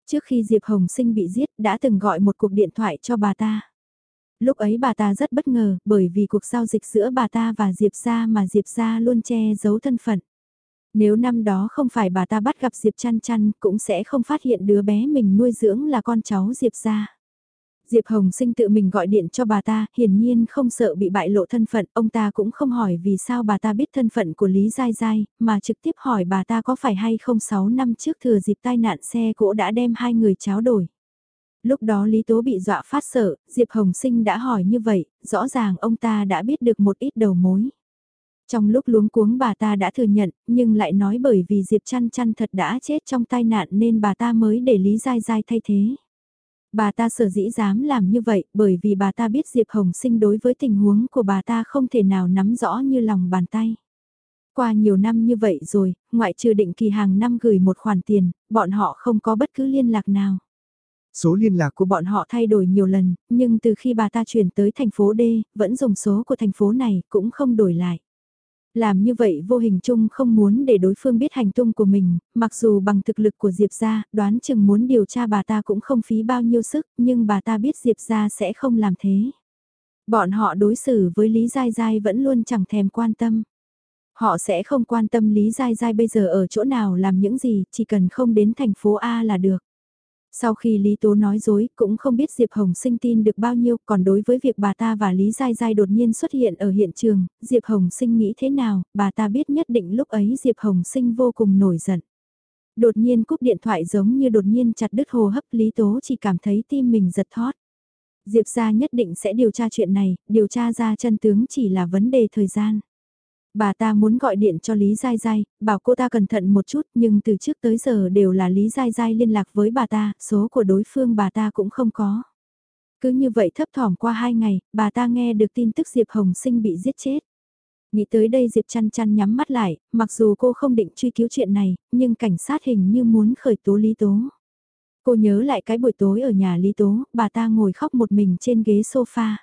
Trước khi Diệp Hồng Sinh bị giết đã từng gọi một cuộc điện thoại cho bà ta. Lúc ấy bà ta rất bất ngờ bởi vì cuộc giao dịch giữa bà ta và Diệp Gia mà Diệp Gia luôn che giấu thân phận. Nếu năm đó không phải bà ta bắt gặp Diệp chăn chăn cũng sẽ không phát hiện đứa bé mình nuôi dưỡng là con cháu Diệp gia. Diệp Hồng Sinh tự mình gọi điện cho bà ta, hiển nhiên không sợ bị bại lộ thân phận, ông ta cũng không hỏi vì sao bà ta biết thân phận của Lý Giai Giai, mà trực tiếp hỏi bà ta có phải hay không 6 năm trước thừa dịp tai nạn xe cỗ đã đem hai người cháo đổi. Lúc đó Lý Tố bị dọa phát sợ, Diệp Hồng Sinh đã hỏi như vậy, rõ ràng ông ta đã biết được một ít đầu mối. Trong lúc luống cuống bà ta đã thừa nhận, nhưng lại nói bởi vì Diệp chăn chăn thật đã chết trong tai nạn nên bà ta mới để Lý Giai Giai thay thế. Bà ta sở dĩ dám làm như vậy bởi vì bà ta biết Diệp Hồng Sinh đối với tình huống của bà ta không thể nào nắm rõ như lòng bàn tay. Qua nhiều năm như vậy rồi, ngoại trừ định kỳ hàng năm gửi một khoản tiền, bọn họ không có bất cứ liên lạc nào. Số liên lạc của bọn họ thay đổi nhiều lần, nhưng từ khi bà ta chuyển tới thành phố D, vẫn dùng số của thành phố này cũng không đổi lại. Làm như vậy vô hình chung không muốn để đối phương biết hành tung của mình, mặc dù bằng thực lực của Diệp gia, đoán chừng muốn điều tra bà ta cũng không phí bao nhiêu sức, nhưng bà ta biết Diệp gia sẽ không làm thế. Bọn họ đối xử với Lý Giai Giai vẫn luôn chẳng thèm quan tâm. Họ sẽ không quan tâm Lý Giai Giai bây giờ ở chỗ nào làm những gì, chỉ cần không đến thành phố A là được. Sau khi Lý Tố nói dối, cũng không biết Diệp Hồng sinh tin được bao nhiêu, còn đối với việc bà ta và Lý Giai Giai đột nhiên xuất hiện ở hiện trường, Diệp Hồng sinh nghĩ thế nào, bà ta biết nhất định lúc ấy Diệp Hồng sinh vô cùng nổi giận. Đột nhiên cúp điện thoại giống như đột nhiên chặt đứt hồ hấp Lý Tố chỉ cảm thấy tim mình giật thót. Diệp gia nhất định sẽ điều tra chuyện này, điều tra ra chân tướng chỉ là vấn đề thời gian. Bà ta muốn gọi điện cho Lý Giai Giai, bảo cô ta cẩn thận một chút nhưng từ trước tới giờ đều là Lý Giai Giai liên lạc với bà ta, số của đối phương bà ta cũng không có. Cứ như vậy thấp thỏm qua hai ngày, bà ta nghe được tin tức Diệp Hồng Sinh bị giết chết. Nghĩ tới đây Diệp chăn chăn nhắm mắt lại, mặc dù cô không định truy cứu chuyện này, nhưng cảnh sát hình như muốn khởi tố Lý Tố. Cô nhớ lại cái buổi tối ở nhà Lý Tố, bà ta ngồi khóc một mình trên ghế sofa.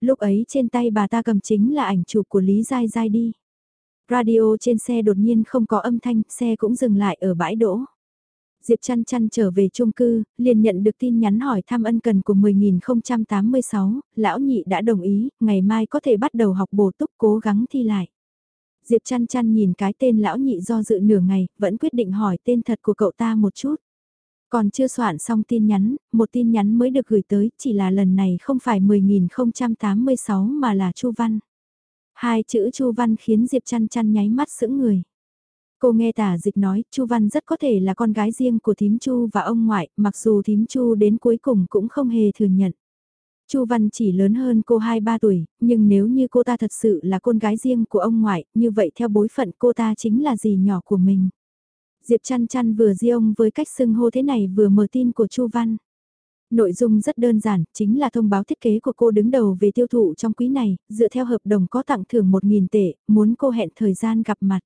Lúc ấy trên tay bà ta cầm chính là ảnh chụp của Lý Giai Giai đi. Radio trên xe đột nhiên không có âm thanh, xe cũng dừng lại ở bãi đỗ. Diệp chăn chăn trở về chung cư, liền nhận được tin nhắn hỏi thăm ân cần của 10.086, lão nhị đã đồng ý, ngày mai có thể bắt đầu học bổ túc cố gắng thi lại. Diệp chăn chăn nhìn cái tên lão nhị do dự nửa ngày, vẫn quyết định hỏi tên thật của cậu ta một chút. Còn chưa soạn xong tin nhắn, một tin nhắn mới được gửi tới, chỉ là lần này không phải 10.086 mà là Chu Văn. Hai chữ Chu Văn khiến Diệp chăn chăn nháy mắt sững người. Cô nghe tả dịch nói, Chu Văn rất có thể là con gái riêng của thím Chu và ông ngoại, mặc dù thím Chu đến cuối cùng cũng không hề thừa nhận. Chu Văn chỉ lớn hơn cô 2-3 tuổi, nhưng nếu như cô ta thật sự là con gái riêng của ông ngoại, như vậy theo bối phận cô ta chính là gì nhỏ của mình. Diệp chăn chăn vừa di ông với cách xưng hô thế này vừa mở tin của Chu Văn. Nội dung rất đơn giản, chính là thông báo thiết kế của cô đứng đầu về tiêu thụ trong quý này, dựa theo hợp đồng có tặng thưởng 1.000 tệ, muốn cô hẹn thời gian gặp mặt.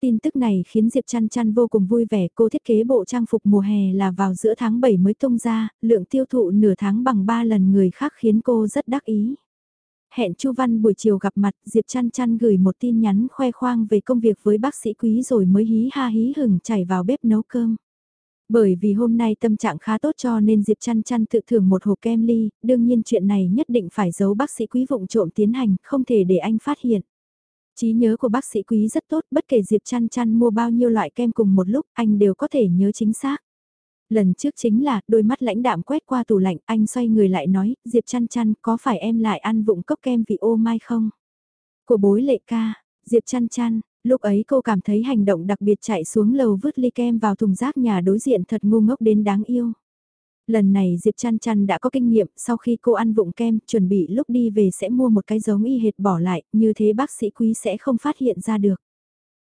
Tin tức này khiến Diệp chăn chăn vô cùng vui vẻ, cô thiết kế bộ trang phục mùa hè là vào giữa tháng 7 mới tung ra, lượng tiêu thụ nửa tháng bằng 3 lần người khác khiến cô rất đắc ý. Hẹn Chu Văn buổi chiều gặp mặt, Diệp Chăn Chăn gửi một tin nhắn khoe khoang về công việc với bác sĩ quý rồi mới hí ha hí hừng chảy vào bếp nấu cơm. Bởi vì hôm nay tâm trạng khá tốt cho nên Diệp Chăn Chăn tự thưởng một hộp kem ly, đương nhiên chuyện này nhất định phải giấu bác sĩ quý vụng trộm tiến hành, không thể để anh phát hiện. Trí nhớ của bác sĩ quý rất tốt, bất kể Diệp Chăn Chăn mua bao nhiêu loại kem cùng một lúc, anh đều có thể nhớ chính xác. Lần trước chính là, đôi mắt lãnh đạm quét qua tủ lạnh, anh xoay người lại nói, Diệp chăn chăn, có phải em lại ăn vụng cốc kem vị ô mai không? Của bối lệ ca, Diệp chăn chăn, lúc ấy cô cảm thấy hành động đặc biệt chạy xuống lầu vứt ly kem vào thùng rác nhà đối diện thật ngu ngốc đến đáng yêu. Lần này Diệp chăn chăn đã có kinh nghiệm, sau khi cô ăn vụng kem, chuẩn bị lúc đi về sẽ mua một cái giống y hệt bỏ lại, như thế bác sĩ quý sẽ không phát hiện ra được.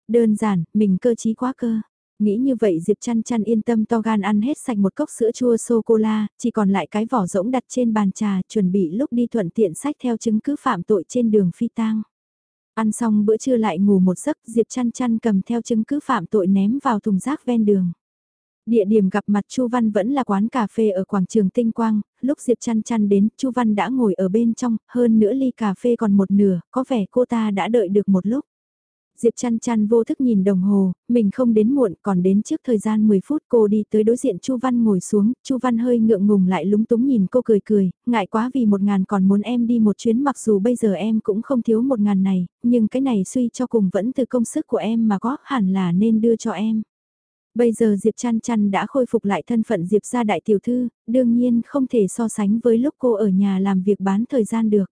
Đơn giản, mình cơ trí quá cơ. Nghĩ như vậy Diệp chăn chăn yên tâm to gan ăn hết sạch một cốc sữa chua sô-cô-la, chỉ còn lại cái vỏ rỗng đặt trên bàn trà chuẩn bị lúc đi thuận tiện sách theo chứng cứ phạm tội trên đường phi tang. Ăn xong bữa trưa lại ngủ một giấc Diệp chăn chăn cầm theo chứng cứ phạm tội ném vào thùng rác ven đường. Địa điểm gặp mặt Chu Văn vẫn là quán cà phê ở quảng trường Tinh Quang, lúc Diệp chăn chăn đến, Chu Văn đã ngồi ở bên trong, hơn nữa ly cà phê còn một nửa, có vẻ cô ta đã đợi được một lúc. Diệp chăn chăn vô thức nhìn đồng hồ, mình không đến muộn còn đến trước thời gian 10 phút cô đi tới đối diện Chu Văn ngồi xuống, Chu Văn hơi ngượng ngùng lại lúng túng nhìn cô cười cười, ngại quá vì một ngàn còn muốn em đi một chuyến mặc dù bây giờ em cũng không thiếu một ngàn này, nhưng cái này suy cho cùng vẫn từ công sức của em mà có hẳn là nên đưa cho em. Bây giờ Diệp chăn chăn đã khôi phục lại thân phận Diệp gia đại tiểu thư, đương nhiên không thể so sánh với lúc cô ở nhà làm việc bán thời gian được.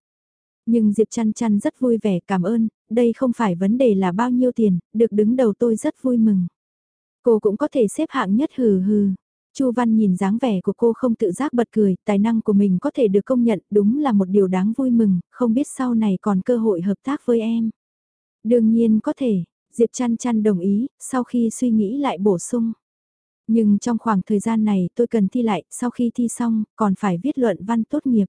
Nhưng Diệp chăn chăn rất vui vẻ cảm ơn, đây không phải vấn đề là bao nhiêu tiền, được đứng đầu tôi rất vui mừng. Cô cũng có thể xếp hạng nhất hừ hừ. Chu Văn nhìn dáng vẻ của cô không tự giác bật cười, tài năng của mình có thể được công nhận, đúng là một điều đáng vui mừng, không biết sau này còn cơ hội hợp tác với em. Đương nhiên có thể, Diệp chăn chăn đồng ý, sau khi suy nghĩ lại bổ sung. Nhưng trong khoảng thời gian này tôi cần thi lại, sau khi thi xong, còn phải viết luận văn tốt nghiệp.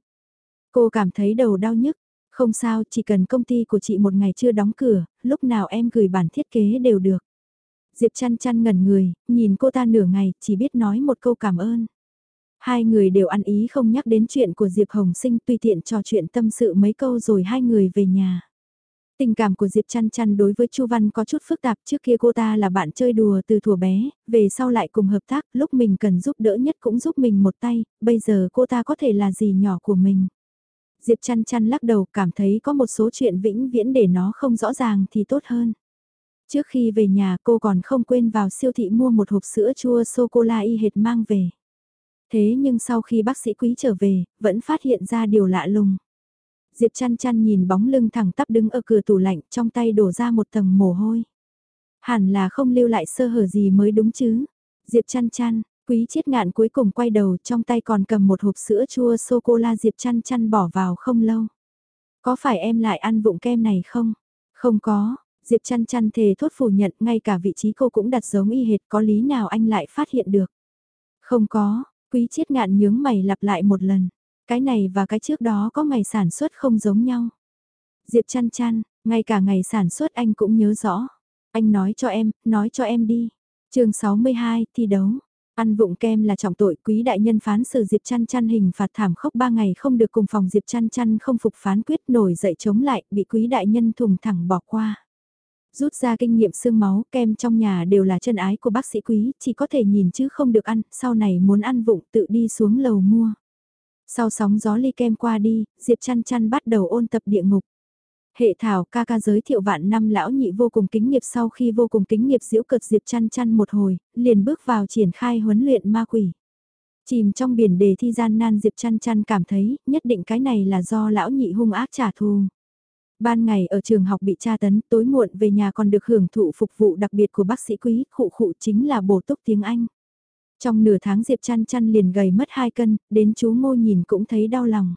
Cô cảm thấy đầu đau nhức, không sao, chỉ cần công ty của chị một ngày chưa đóng cửa, lúc nào em gửi bản thiết kế đều được. Diệp chăn chăn ngẩn người, nhìn cô ta nửa ngày, chỉ biết nói một câu cảm ơn. Hai người đều ăn ý không nhắc đến chuyện của Diệp Hồng Sinh tùy tiện trò chuyện tâm sự mấy câu rồi hai người về nhà. Tình cảm của Diệp Chăn Chăn đối với Chu Văn có chút phức tạp, trước kia cô ta là bạn chơi đùa từ thuở bé, về sau lại cùng hợp tác, lúc mình cần giúp đỡ nhất cũng giúp mình một tay, bây giờ cô ta có thể là gì nhỏ của mình. Diệp Chăn Chăn lắc đầu cảm thấy có một số chuyện vĩnh viễn để nó không rõ ràng thì tốt hơn. Trước khi về nhà cô còn không quên vào siêu thị mua một hộp sữa chua sô-cô-la y hệt mang về. Thế nhưng sau khi bác sĩ quý trở về, vẫn phát hiện ra điều lạ lùng. Diệp chăn chăn nhìn bóng lưng thẳng tắp đứng ở cửa tủ lạnh trong tay đổ ra một tầng mồ hôi. Hẳn là không lưu lại sơ hở gì mới đúng chứ. Diệp chăn chăn, quý chiết ngạn cuối cùng quay đầu trong tay còn cầm một hộp sữa chua sô-cô-la Diệp chăn chăn bỏ vào không lâu. Có phải em lại ăn vụng kem này không? Không có, Diệp chăn chăn thề thốt phủ nhận ngay cả vị trí cô cũng đặt giống y hệt có lý nào anh lại phát hiện được. Không có, quý chiết ngạn nhướng mày lặp lại một lần. Cái này và cái trước đó có ngày sản xuất không giống nhau. Diệp chăn chăn, ngay cả ngày sản xuất anh cũng nhớ rõ. Anh nói cho em, nói cho em đi. chương 62, thi đấu. Ăn vụng kem là trọng tội quý đại nhân phán xử Diệp chăn chăn hình phạt thảm khốc 3 ngày không được cùng phòng Diệp chăn chăn không phục phán quyết nổi dậy chống lại bị quý đại nhân thùng thẳng bỏ qua. Rút ra kinh nghiệm xương máu, kem trong nhà đều là chân ái của bác sĩ quý, chỉ có thể nhìn chứ không được ăn, sau này muốn ăn vụng tự đi xuống lầu mua. Sau sóng gió ly kem qua đi, Diệp chăn chăn bắt đầu ôn tập địa ngục. Hệ thảo ca ca giới thiệu vạn năm lão nhị vô cùng kính nghiệp sau khi vô cùng kính nghiệp diễu cợt Diệp chăn chăn một hồi, liền bước vào triển khai huấn luyện ma quỷ. Chìm trong biển đề thi gian nan Diệp chăn chăn cảm thấy nhất định cái này là do lão nhị hung ác trả thù. Ban ngày ở trường học bị tra tấn, tối muộn về nhà còn được hưởng thụ phục vụ đặc biệt của bác sĩ quý, khụ khụ chính là bổ túc tiếng Anh. Trong nửa tháng Diệp chăn chăn liền gầy mất 2 cân, đến chú ngô nhìn cũng thấy đau lòng.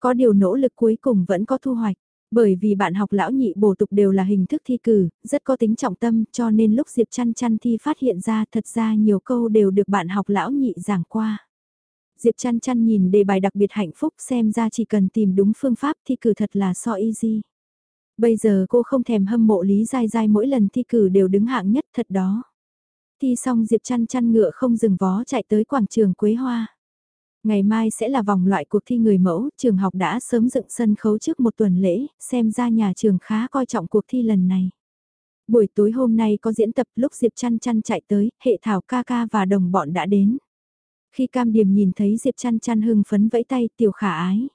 Có điều nỗ lực cuối cùng vẫn có thu hoạch. Bởi vì bạn học lão nhị bổ tục đều là hình thức thi cử, rất có tính trọng tâm cho nên lúc Diệp chăn chăn thi phát hiện ra thật ra nhiều câu đều được bạn học lão nhị giảng qua. Diệp chăn chăn nhìn đề bài đặc biệt hạnh phúc xem ra chỉ cần tìm đúng phương pháp thi cử thật là so easy. Bây giờ cô không thèm hâm mộ Lý Giai Giai mỗi lần thi cử đều đứng hạng nhất thật đó. Thi xong Diệp chăn chăn ngựa không dừng vó chạy tới quảng trường Quế Hoa. Ngày mai sẽ là vòng loại cuộc thi người mẫu, trường học đã sớm dựng sân khấu trước một tuần lễ, xem ra nhà trường khá coi trọng cuộc thi lần này. Buổi tối hôm nay có diễn tập lúc Diệp Trăn Trăn chạy tới, hệ thảo ca ca và đồng bọn đã đến. Khi cam điểm nhìn thấy Diệp Trăn Trăn hưng phấn vẫy tay tiểu khả ái.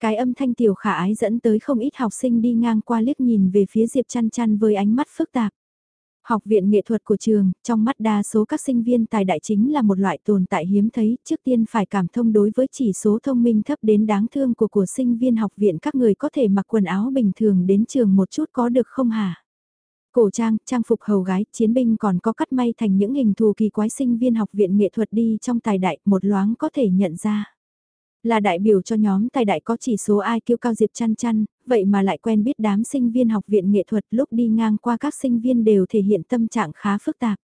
Cái âm thanh tiểu khả ái dẫn tới không ít học sinh đi ngang qua liếc nhìn về phía Diệp Trăn Trăn với ánh mắt phức tạp. Học viện nghệ thuật của trường, trong mắt đa số các sinh viên tài đại chính là một loại tồn tại hiếm thấy, trước tiên phải cảm thông đối với chỉ số thông minh thấp đến đáng thương của của sinh viên học viện các người có thể mặc quần áo bình thường đến trường một chút có được không hả? Cổ trang, trang phục hầu gái, chiến binh còn có cắt may thành những hình thù kỳ quái sinh viên học viện nghệ thuật đi trong tài đại, một loáng có thể nhận ra. Là đại biểu cho nhóm tài đại có chỉ số ai kiêu cao diệp chăn chăn, vậy mà lại quen biết đám sinh viên học viện nghệ thuật lúc đi ngang qua các sinh viên đều thể hiện tâm trạng khá phức tạp.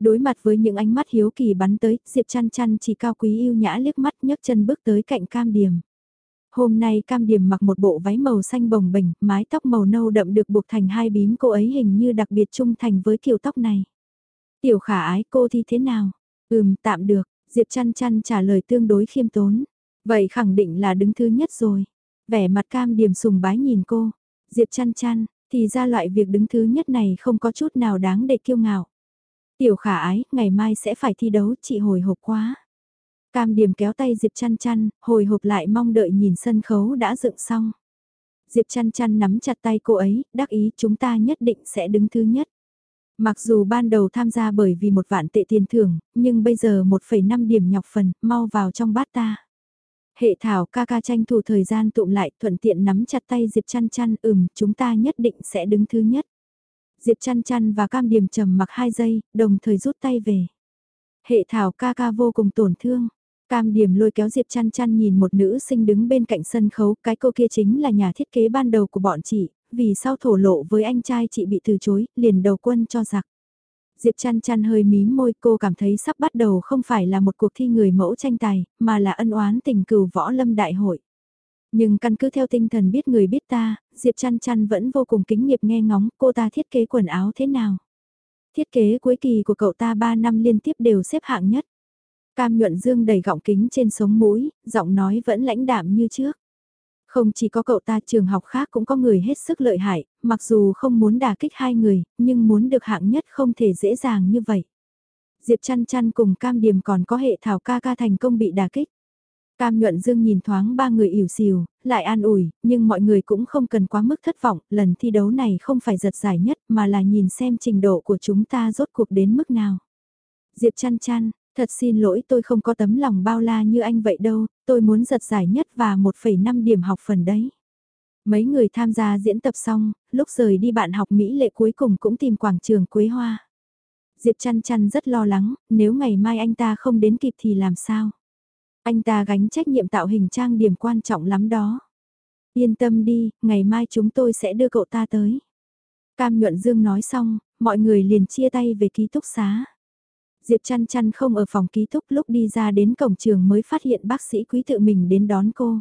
Đối mặt với những ánh mắt hiếu kỳ bắn tới, Diệp chăn chăn chỉ cao quý yêu nhã liếc mắt nhấc chân bước tới cạnh cam điểm. Hôm nay cam điểm mặc một bộ váy màu xanh bồng bềnh, mái tóc màu nâu đậm được buộc thành hai bím cô ấy hình như đặc biệt trung thành với kiểu tóc này. Tiểu khả ái cô thì thế nào? Ừm, tạm được, Diệp chăn chăn trả lời tương đối khiêm tốn. Vậy khẳng định là đứng thứ nhất rồi. Vẻ mặt cam điểm sùng bái nhìn cô. Diệp chăn chăn, thì ra loại việc đứng thứ nhất này không có chút nào đáng để kiêu ngạo. Tiểu khả ái, ngày mai sẽ phải thi đấu, chị hồi hộp quá. Cam điểm kéo tay Diệp chăn chăn, hồi hộp lại mong đợi nhìn sân khấu đã dựng xong. Diệp chăn chăn nắm chặt tay cô ấy, đắc ý chúng ta nhất định sẽ đứng thứ nhất. Mặc dù ban đầu tham gia bởi vì một vạn tệ tiền thưởng, nhưng bây giờ 1,5 điểm nhọc phần, mau vào trong bát ta. Hệ thảo ca ca tranh thủ thời gian tụm lại thuận tiện nắm chặt tay Diệp chăn chăn ừm chúng ta nhất định sẽ đứng thứ nhất. Diệp chăn chăn và cam điểm trầm mặc hai giây, đồng thời rút tay về. Hệ thảo ca ca vô cùng tổn thương. Cam điểm lôi kéo Diệp chăn chăn nhìn một nữ sinh đứng bên cạnh sân khấu, cái cô kia chính là nhà thiết kế ban đầu của bọn chị, vì sau thổ lộ với anh trai chị bị từ chối, liền đầu quân cho giặc. Diệp chăn chăn hơi mím môi cô cảm thấy sắp bắt đầu không phải là một cuộc thi người mẫu tranh tài, mà là ân oán tình cừu võ lâm đại hội. Nhưng căn cứ theo tinh thần biết người biết ta, Diệp chăn chăn vẫn vô cùng kính nghiệp nghe ngóng cô ta thiết kế quần áo thế nào. Thiết kế cuối kỳ của cậu ta 3 năm liên tiếp đều xếp hạng nhất. Cam nhuận dương đầy gọng kính trên sống mũi, giọng nói vẫn lãnh đạm như trước. Không chỉ có cậu ta trường học khác cũng có người hết sức lợi hại, mặc dù không muốn đả kích hai người, nhưng muốn được hạng nhất không thể dễ dàng như vậy. Diệp chăn chăn cùng cam điểm còn có hệ thảo ca ca thành công bị đả kích. Cam nhuận dương nhìn thoáng ba người ỉu xìu, lại an ủi, nhưng mọi người cũng không cần quá mức thất vọng, lần thi đấu này không phải giật giải nhất mà là nhìn xem trình độ của chúng ta rốt cuộc đến mức nào. Diệp chăn chăn, thật xin lỗi tôi không có tấm lòng bao la như anh vậy đâu, tôi muốn giật giải nhất và 1,5 điểm học phần đấy. Mấy người tham gia diễn tập xong, lúc rời đi bạn học Mỹ lệ cuối cùng cũng tìm quảng trường Quế Hoa. Diệp chăn chăn rất lo lắng, nếu ngày mai anh ta không đến kịp thì làm sao? Anh ta gánh trách nhiệm tạo hình trang điểm quan trọng lắm đó. Yên tâm đi, ngày mai chúng tôi sẽ đưa cậu ta tới. Cam Nhuận Dương nói xong, mọi người liền chia tay về ký túc xá. Diệp chăn chăn không ở phòng ký túc lúc đi ra đến cổng trường mới phát hiện bác sĩ quý tự mình đến đón cô.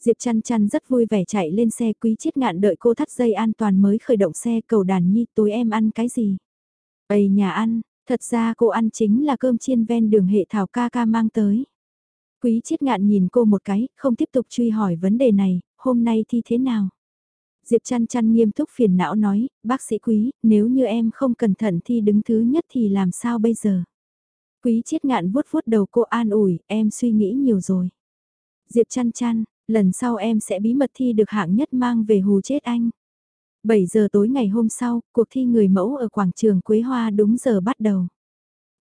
Diệp chăn chăn rất vui vẻ chạy lên xe quý chiết ngạn đợi cô thắt dây an toàn mới khởi động xe cầu đàn nhi tối em ăn cái gì. Ây nhà ăn, thật ra cô ăn chính là cơm chiên ven đường hệ thảo ca ca mang tới. Quý chiết ngạn nhìn cô một cái, không tiếp tục truy hỏi vấn đề này, hôm nay thi thế nào? Diệp chăn chăn nghiêm túc phiền não nói, bác sĩ quý, nếu như em không cẩn thận thi đứng thứ nhất thì làm sao bây giờ? Quý chiết ngạn vuốt vuốt đầu cô an ủi, em suy nghĩ nhiều rồi. Diệp chăn chăn, lần sau em sẽ bí mật thi được hạng nhất mang về hù chết anh. 7 giờ tối ngày hôm sau, cuộc thi người mẫu ở quảng trường Quế Hoa đúng giờ bắt đầu.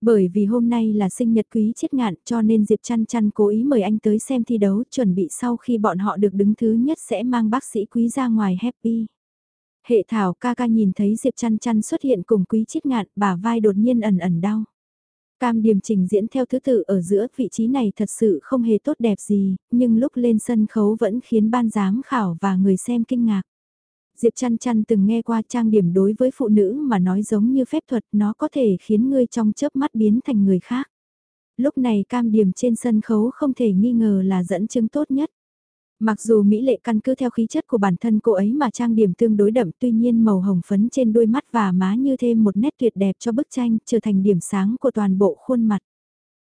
Bởi vì hôm nay là sinh nhật quý chết ngạn cho nên Diệp chăn chăn cố ý mời anh tới xem thi đấu chuẩn bị sau khi bọn họ được đứng thứ nhất sẽ mang bác sĩ quý ra ngoài happy. Hệ thảo ca ca nhìn thấy Diệp chăn chăn xuất hiện cùng quý chết ngạn bà vai đột nhiên ẩn ẩn đau. Cam điểm trình diễn theo thứ tự ở giữa vị trí này thật sự không hề tốt đẹp gì, nhưng lúc lên sân khấu vẫn khiến ban giám khảo và người xem kinh ngạc. Diệp chăn chăn từng nghe qua trang điểm đối với phụ nữ mà nói giống như phép thuật, nó có thể khiến ngươi trong chớp mắt biến thành người khác. Lúc này cam điểm trên sân khấu không thể nghi ngờ là dẫn chứng tốt nhất. Mặc dù Mỹ lệ căn cứ theo khí chất của bản thân cô ấy mà trang điểm tương đối đậm, tuy nhiên màu hồng phấn trên đôi mắt và má như thêm một nét tuyệt đẹp cho bức tranh, trở thành điểm sáng của toàn bộ khuôn mặt.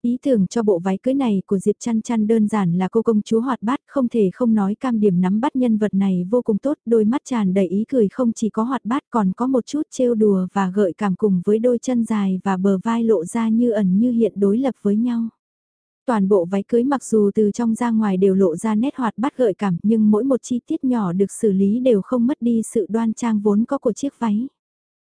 Ý tưởng cho bộ váy cưới này của Diệp Chăn Chăn đơn giản là cô công chúa hoạt bát không thể không nói cam điểm nắm bắt nhân vật này vô cùng tốt, đôi mắt tràn đầy ý cười không chỉ có hoạt bát còn có một chút trêu đùa và gợi cảm cùng với đôi chân dài và bờ vai lộ ra như ẩn như hiện đối lập với nhau. Toàn bộ váy cưới mặc dù từ trong ra ngoài đều lộ ra nét hoạt bát gợi cảm nhưng mỗi một chi tiết nhỏ được xử lý đều không mất đi sự đoan trang vốn có của chiếc váy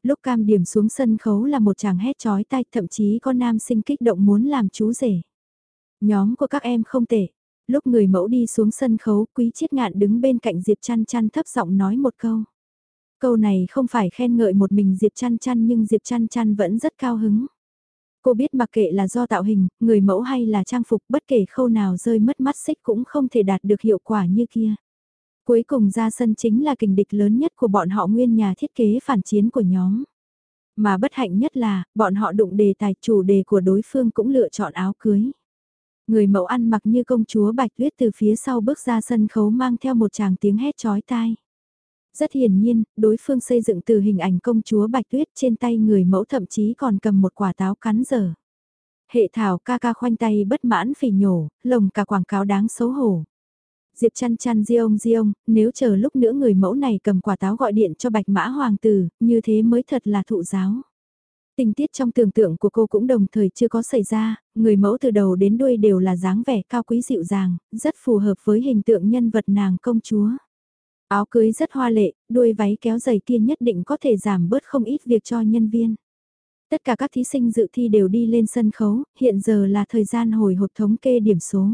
lúc cam điểm xuống sân khấu là một chàng hét chói tai, thậm chí có nam sinh kích động muốn làm chú rể. Nhóm của các em không tệ. Lúc người mẫu đi xuống sân khấu, quý chiết ngạn đứng bên cạnh Diệp chăn chăn thấp giọng nói một câu. Câu này không phải khen ngợi một mình Diệp chăn chăn nhưng Diệp chăn chăn vẫn rất cao hứng. Cô biết mặc kệ là do tạo hình, người mẫu hay là trang phục bất kể khâu nào rơi mất mắt xích cũng không thể đạt được hiệu quả như kia. Cuối cùng ra sân chính là kình địch lớn nhất của bọn họ nguyên nhà thiết kế phản chiến của nhóm. Mà bất hạnh nhất là, bọn họ đụng đề tài chủ đề của đối phương cũng lựa chọn áo cưới. Người mẫu ăn mặc như công chúa Bạch Tuyết từ phía sau bước ra sân khấu mang theo một chàng tiếng hét chói tai. Rất hiển nhiên, đối phương xây dựng từ hình ảnh công chúa Bạch Tuyết trên tay người mẫu thậm chí còn cầm một quả táo cắn dở. Hệ thảo ca ca khoanh tay bất mãn phỉ nhổ, lồng cả quảng cáo đáng xấu hổ. Diệp chăn chăn di ông di ông, nếu chờ lúc nữa người mẫu này cầm quả táo gọi điện cho bạch mã hoàng tử, như thế mới thật là thụ giáo. Tình tiết trong tưởng tượng của cô cũng đồng thời chưa có xảy ra, người mẫu từ đầu đến đuôi đều là dáng vẻ cao quý dịu dàng, rất phù hợp với hình tượng nhân vật nàng công chúa. Áo cưới rất hoa lệ, đuôi váy kéo dày kia nhất định có thể giảm bớt không ít việc cho nhân viên. Tất cả các thí sinh dự thi đều đi lên sân khấu, hiện giờ là thời gian hồi hộp thống kê điểm số.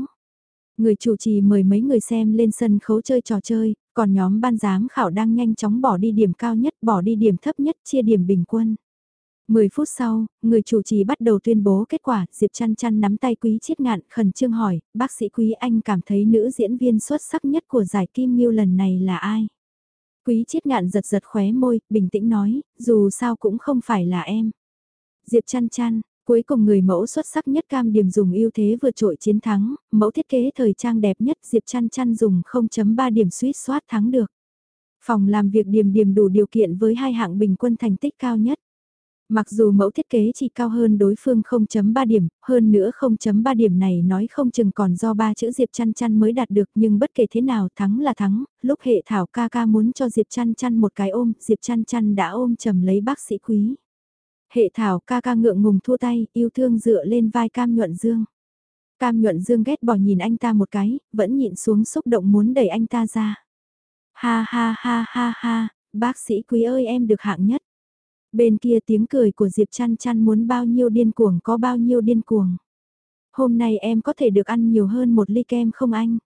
Người chủ trì mời mấy người xem lên sân khấu chơi trò chơi, còn nhóm ban giám khảo đang nhanh chóng bỏ đi điểm cao nhất, bỏ đi điểm thấp nhất, chia điểm bình quân. 10 phút sau, người chủ trì bắt đầu tuyên bố kết quả, Diệp chăn chăn nắm tay quý chiết ngạn khẩn trương hỏi, bác sĩ quý anh cảm thấy nữ diễn viên xuất sắc nhất của giải Kim Ngưu lần này là ai? Quý chiết ngạn giật giật khóe môi, bình tĩnh nói, dù sao cũng không phải là em. Diệp chăn chăn, Cuối cùng người mẫu xuất sắc nhất cam điểm dùng ưu thế vượt trội chiến thắng, mẫu thiết kế thời trang đẹp nhất Diệp chăn chăn dùng 0.3 điểm suýt soát thắng được. Phòng làm việc điểm điểm đủ điều kiện với hai hạng bình quân thành tích cao nhất. Mặc dù mẫu thiết kế chỉ cao hơn đối phương 0.3 điểm, hơn nữa 0.3 điểm này nói không chừng còn do ba chữ Diệp Chăn Chăn mới đạt được nhưng bất kể thế nào thắng là thắng, lúc hệ thảo ca ca muốn cho Diệp Chăn Chăn một cái ôm, Diệp Chăn Chăn đã ôm chầm lấy bác sĩ quý. Hệ thảo ca ca ngượng ngùng thua tay, yêu thương dựa lên vai cam nhuận dương. Cam nhuận dương ghét bỏ nhìn anh ta một cái, vẫn nhịn xuống xúc động muốn đẩy anh ta ra. Ha ha ha ha ha, bác sĩ quý ơi em được hạng nhất. Bên kia tiếng cười của Diệp chăn chăn muốn bao nhiêu điên cuồng có bao nhiêu điên cuồng. Hôm nay em có thể được ăn nhiều hơn một ly kem không anh?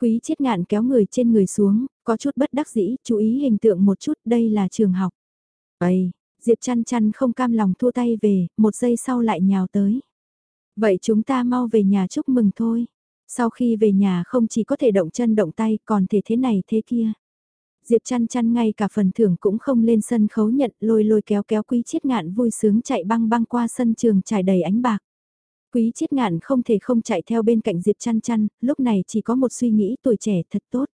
Quý chết ngạn kéo người trên người xuống, có chút bất đắc dĩ, chú ý hình tượng một chút, đây là trường học. Ây, Diệp chăn chăn không cam lòng thua tay về, một giây sau lại nhào tới. Vậy chúng ta mau về nhà chúc mừng thôi. Sau khi về nhà không chỉ có thể động chân động tay còn thể thế này thế kia. Diệp chăn chăn ngay cả phần thưởng cũng không lên sân khấu nhận lôi lôi kéo kéo quý chiết ngạn vui sướng chạy băng băng qua sân trường trải đầy ánh bạc. Quý chiết ngạn không thể không chạy theo bên cạnh Diệp chăn chăn, lúc này chỉ có một suy nghĩ tuổi trẻ thật tốt.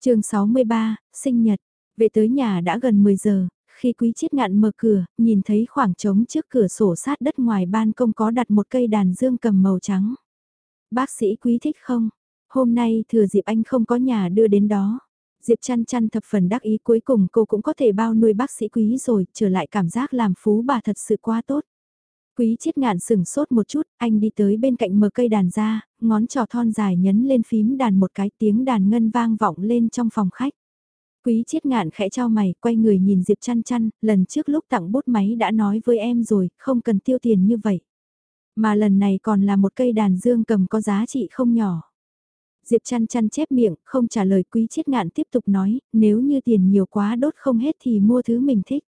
chương 63, sinh nhật, về tới nhà đã gần 10 giờ, khi quý chiết ngạn mở cửa, nhìn thấy khoảng trống trước cửa sổ sát đất ngoài ban công có đặt một cây đàn dương cầm màu trắng. Bác sĩ quý thích không? Hôm nay thừa dịp anh không có nhà đưa đến đó. Diệp chăn chăn thập phần đắc ý cuối cùng cô cũng có thể bao nuôi bác sĩ quý rồi, trở lại cảm giác làm phú bà thật sự quá tốt. Quý chiết ngạn sừng sốt một chút, anh đi tới bên cạnh mở cây đàn ra, ngón trò thon dài nhấn lên phím đàn một cái tiếng đàn ngân vang vọng lên trong phòng khách. Quý chiết ngạn khẽ trao mày, quay người nhìn Diệp chăn chăn, lần trước lúc tặng bút máy đã nói với em rồi, không cần tiêu tiền như vậy. Mà lần này còn là một cây đàn dương cầm có giá trị không nhỏ. Diệp chăn chăn chép miệng, không trả lời quý chiết ngạn tiếp tục nói, nếu như tiền nhiều quá đốt không hết thì mua thứ mình thích.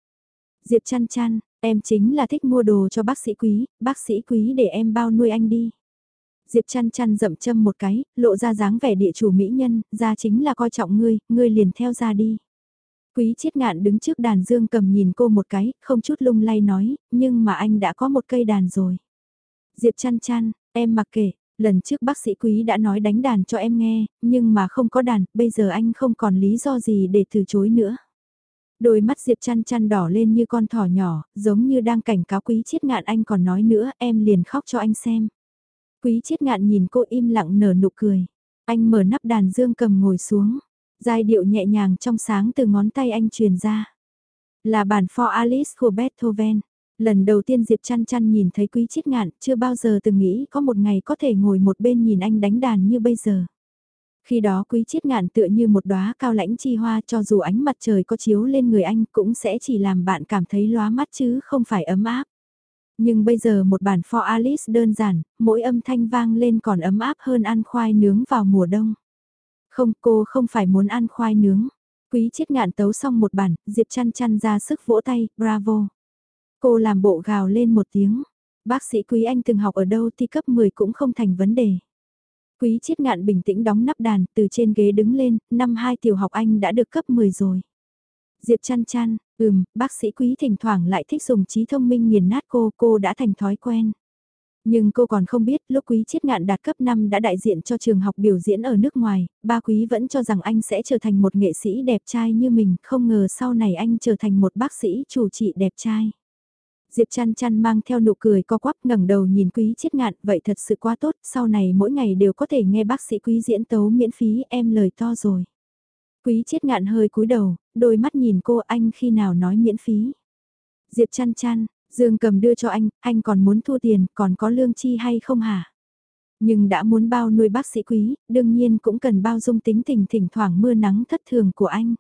Diệp chăn chăn, em chính là thích mua đồ cho bác sĩ quý, bác sĩ quý để em bao nuôi anh đi. Diệp chăn chăn rậm châm một cái, lộ ra dáng vẻ địa chủ mỹ nhân, ra chính là coi trọng ngươi, ngươi liền theo ra đi. Quý chiết ngạn đứng trước đàn dương cầm nhìn cô một cái, không chút lung lay nói, nhưng mà anh đã có một cây đàn rồi. Diệp chăn chăn, em mặc kệ, lần trước bác sĩ quý đã nói đánh đàn cho em nghe, nhưng mà không có đàn, bây giờ anh không còn lý do gì để từ chối nữa. Đôi mắt Diệp chăn chăn đỏ lên như con thỏ nhỏ, giống như đang cảnh cáo quý chiết ngạn anh còn nói nữa, em liền khóc cho anh xem. Quý chiết ngạn nhìn cô im lặng nở nụ cười. Anh mở nắp đàn dương cầm ngồi xuống. Giai điệu nhẹ nhàng trong sáng từ ngón tay anh truyền ra. Là bản For Alice của Beethoven. Lần đầu tiên Diệp chăn chăn nhìn thấy quý chiết ngạn, chưa bao giờ từng nghĩ có một ngày có thể ngồi một bên nhìn anh đánh đàn như bây giờ. Khi đó quý chiết ngạn tựa như một đóa cao lãnh chi hoa cho dù ánh mặt trời có chiếu lên người anh cũng sẽ chỉ làm bạn cảm thấy lóa mắt chứ không phải ấm áp. Nhưng bây giờ một bản For Alice đơn giản, mỗi âm thanh vang lên còn ấm áp hơn ăn khoai nướng vào mùa đông. Không cô không phải muốn ăn khoai nướng. Quý chết ngạn tấu xong một bản, Diệp chăn chăn ra sức vỗ tay, bravo. Cô làm bộ gào lên một tiếng. Bác sĩ quý anh từng học ở đâu thì cấp 10 cũng không thành vấn đề. Quý chiết ngạn bình tĩnh đóng nắp đàn, từ trên ghế đứng lên, năm hai tiểu học anh đã được cấp 10 rồi. Diệp chăn chăn, ừm, bác sĩ quý thỉnh thoảng lại thích dùng trí thông minh nghiền nát cô, cô đã thành thói quen. Nhưng cô còn không biết lúc quý chiết ngạn đạt cấp 5 đã đại diện cho trường học biểu diễn ở nước ngoài, ba quý vẫn cho rằng anh sẽ trở thành một nghệ sĩ đẹp trai như mình, không ngờ sau này anh trở thành một bác sĩ chủ trị đẹp trai. Diệp chăn chăn mang theo nụ cười co quắp ngẩng đầu nhìn quý chiết ngạn, vậy thật sự quá tốt, sau này mỗi ngày đều có thể nghe bác sĩ quý diễn tấu miễn phí em lời to rồi. Quý chiết ngạn hơi cúi đầu, đôi mắt nhìn cô anh khi nào nói miễn phí. Diệp chăn chăn, Dương cầm đưa cho anh, anh còn muốn thu tiền, còn có lương chi hay không hả? Nhưng đã muốn bao nuôi bác sĩ quý, đương nhiên cũng cần bao dung tính tình thỉnh thoảng mưa nắng thất thường của anh.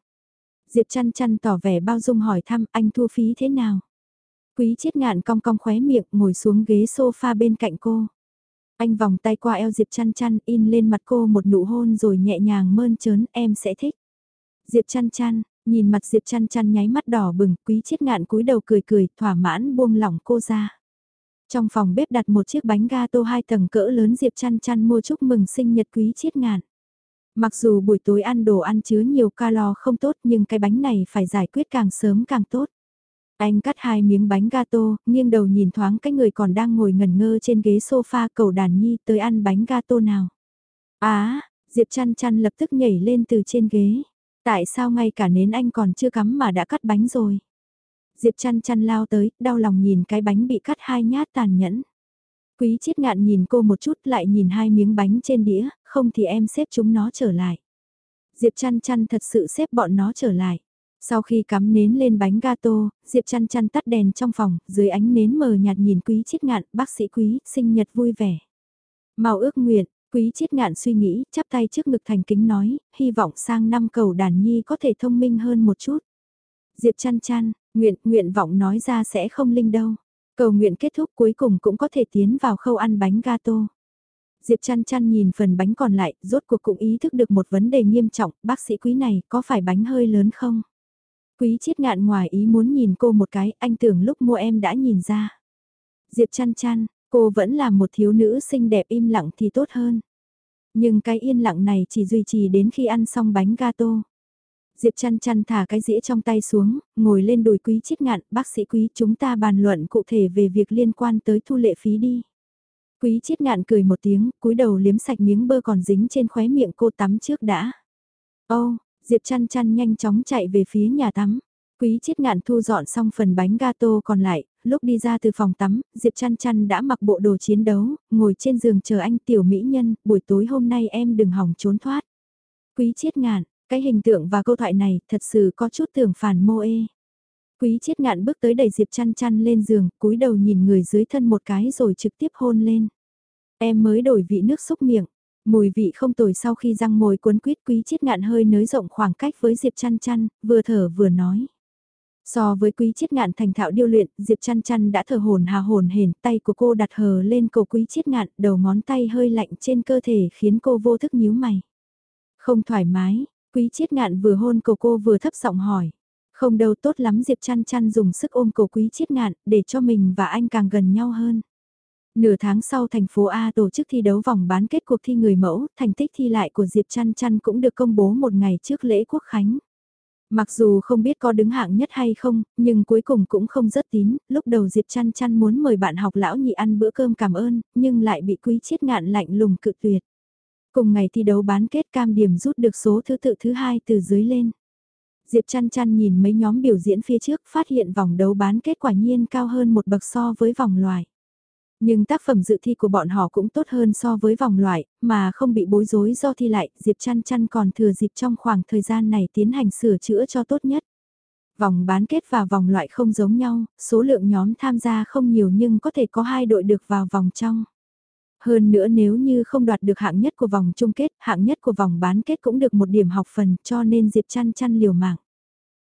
Diệp chăn chăn tỏ vẻ bao dung hỏi thăm anh thu phí thế nào? Quý chiết ngạn cong cong khóe miệng ngồi xuống ghế sofa bên cạnh cô. Anh vòng tay qua eo Diệp chăn chăn in lên mặt cô một nụ hôn rồi nhẹ nhàng mơn trớn em sẽ thích. Diệp chăn chăn, nhìn mặt Diệp chăn chăn nháy mắt đỏ bừng, quý chiết ngạn cúi đầu cười cười, thỏa mãn buông lỏng cô ra. Trong phòng bếp đặt một chiếc bánh ga tô hai tầng cỡ lớn Diệp chăn chăn mua chúc mừng sinh nhật quý chiết ngạn. Mặc dù buổi tối ăn đồ ăn chứa nhiều calo không tốt nhưng cái bánh này phải giải quyết càng sớm càng tốt. Anh cắt hai miếng bánh gato, nghiêng đầu nhìn thoáng cái người còn đang ngồi ngẩn ngơ trên ghế sofa cầu đàn nhi tới ăn bánh gato nào. Á, Diệp chăn chăn lập tức nhảy lên từ trên ghế. Tại sao ngay cả nến anh còn chưa cắm mà đã cắt bánh rồi? Diệp chăn chăn lao tới, đau lòng nhìn cái bánh bị cắt hai nhát tàn nhẫn. Quý chiết ngạn nhìn cô một chút lại nhìn hai miếng bánh trên đĩa, không thì em xếp chúng nó trở lại. Diệp chăn chăn thật sự xếp bọn nó trở lại. Sau khi cắm nến lên bánh gato, Diệp chăn chăn tắt đèn trong phòng, dưới ánh nến mờ nhạt nhìn quý chiết ngạn, bác sĩ quý, sinh nhật vui vẻ. Màu ước nguyện, quý chiết ngạn suy nghĩ, chắp tay trước ngực thành kính nói, hy vọng sang năm cầu đàn nhi có thể thông minh hơn một chút. Diệp chăn chăn, nguyện, nguyện vọng nói ra sẽ không linh đâu. Cầu nguyện kết thúc cuối cùng cũng có thể tiến vào khâu ăn bánh gato. Diệp chăn chăn nhìn phần bánh còn lại, rốt cuộc cũng ý thức được một vấn đề nghiêm trọng, bác sĩ quý này có phải bánh hơi lớn không? Quý chiết ngạn ngoài ý muốn nhìn cô một cái, anh tưởng lúc mua em đã nhìn ra. Diệp chăn chăn, cô vẫn là một thiếu nữ xinh đẹp im lặng thì tốt hơn. Nhưng cái yên lặng này chỉ duy trì đến khi ăn xong bánh gato. Diệp chăn chăn thả cái dĩa trong tay xuống, ngồi lên đùi quý chiết ngạn, bác sĩ quý chúng ta bàn luận cụ thể về việc liên quan tới thu lệ phí đi. Quý chiết ngạn cười một tiếng, cúi đầu liếm sạch miếng bơ còn dính trên khóe miệng cô tắm trước đã. Ô, oh, Diệp chăn chăn nhanh chóng chạy về phía nhà tắm. Quý chiết ngạn thu dọn xong phần bánh gato còn lại, lúc đi ra từ phòng tắm, Diệp chăn chăn đã mặc bộ đồ chiến đấu, ngồi trên giường chờ anh tiểu mỹ nhân, buổi tối hôm nay em đừng hỏng trốn thoát. Quý chiết ngạn, cái hình tượng và câu thoại này thật sự có chút tưởng phản mô ê. Quý chiết ngạn bước tới đẩy Diệp chăn chăn lên giường, cúi đầu nhìn người dưới thân một cái rồi trực tiếp hôn lên. Em mới đổi vị nước xúc miệng, mùi vị không tồi sau khi răng mồi cuốn quýt quý chiết ngạn hơi nới rộng khoảng cách với Diệp chăn chăn, vừa thở vừa nói. So với quý chiết ngạn thành thạo điêu luyện, Diệp chăn chăn đã thở hồn hà hồn hển, tay của cô đặt hờ lên cổ quý chiết ngạn, đầu ngón tay hơi lạnh trên cơ thể khiến cô vô thức nhíu mày. Không thoải mái, quý chiết ngạn vừa hôn cổ cô vừa thấp giọng hỏi. Không đâu tốt lắm Diệp chăn chăn dùng sức ôm cổ quý chiết ngạn để cho mình và anh càng gần nhau hơn. Nửa tháng sau thành phố A tổ chức thi đấu vòng bán kết cuộc thi người mẫu, thành tích thi lại của Diệp chăn chăn cũng được công bố một ngày trước lễ quốc khánh. Mặc dù không biết có đứng hạng nhất hay không, nhưng cuối cùng cũng không rất tín, lúc đầu Diệp chăn chăn muốn mời bạn học lão nhị ăn bữa cơm cảm ơn, nhưng lại bị quý chiết ngạn lạnh lùng cự tuyệt. Cùng ngày thi đấu bán kết cam điểm rút được số thứ tự thứ hai từ dưới lên. Diệp chăn chăn nhìn mấy nhóm biểu diễn phía trước phát hiện vòng đấu bán kết quả nhiên cao hơn một bậc so với vòng loại. Nhưng tác phẩm dự thi của bọn họ cũng tốt hơn so với vòng loại, mà không bị bối rối do thi lại, Diệp chăn chăn còn thừa dịp trong khoảng thời gian này tiến hành sửa chữa cho tốt nhất. Vòng bán kết và vòng loại không giống nhau, số lượng nhóm tham gia không nhiều nhưng có thể có hai đội được vào vòng trong. Hơn nữa nếu như không đoạt được hạng nhất của vòng chung kết, hạng nhất của vòng bán kết cũng được một điểm học phần cho nên Diệp chăn chăn liều mạng.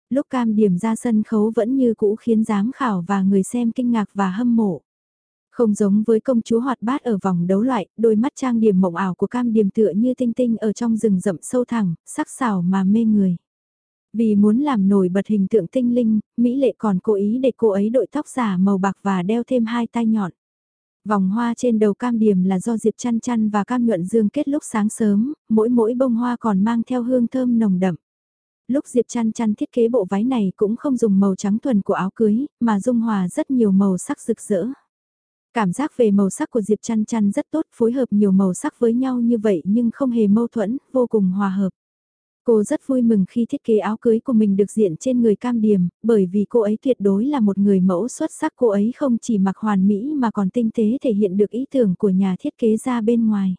Lúc cam điểm ra sân khấu vẫn như cũ khiến giám khảo và người xem kinh ngạc và hâm mộ. Không giống với công chúa hoạt bát ở vòng đấu loại, đôi mắt trang điểm mộng ảo của cam điểm tựa như tinh tinh ở trong rừng rậm sâu thẳng, sắc sảo mà mê người. Vì muốn làm nổi bật hình tượng tinh linh, Mỹ Lệ còn cố ý để cô ấy đội tóc giả màu bạc và đeo thêm hai tai nhọn. Vòng hoa trên đầu cam điểm là do Diệp chăn chăn và cam nhuận dương kết lúc sáng sớm, mỗi mỗi bông hoa còn mang theo hương thơm nồng đậm. Lúc Diệp chăn chăn thiết kế bộ váy này cũng không dùng màu trắng thuần của áo cưới, mà dung hòa rất nhiều màu sắc rực rỡ. Cảm giác về màu sắc của Diệp chăn chăn rất tốt, phối hợp nhiều màu sắc với nhau như vậy nhưng không hề mâu thuẫn, vô cùng hòa hợp. Cô rất vui mừng khi thiết kế áo cưới của mình được diện trên người cam điểm, bởi vì cô ấy tuyệt đối là một người mẫu xuất sắc cô ấy không chỉ mặc hoàn mỹ mà còn tinh tế thể hiện được ý tưởng của nhà thiết kế ra bên ngoài.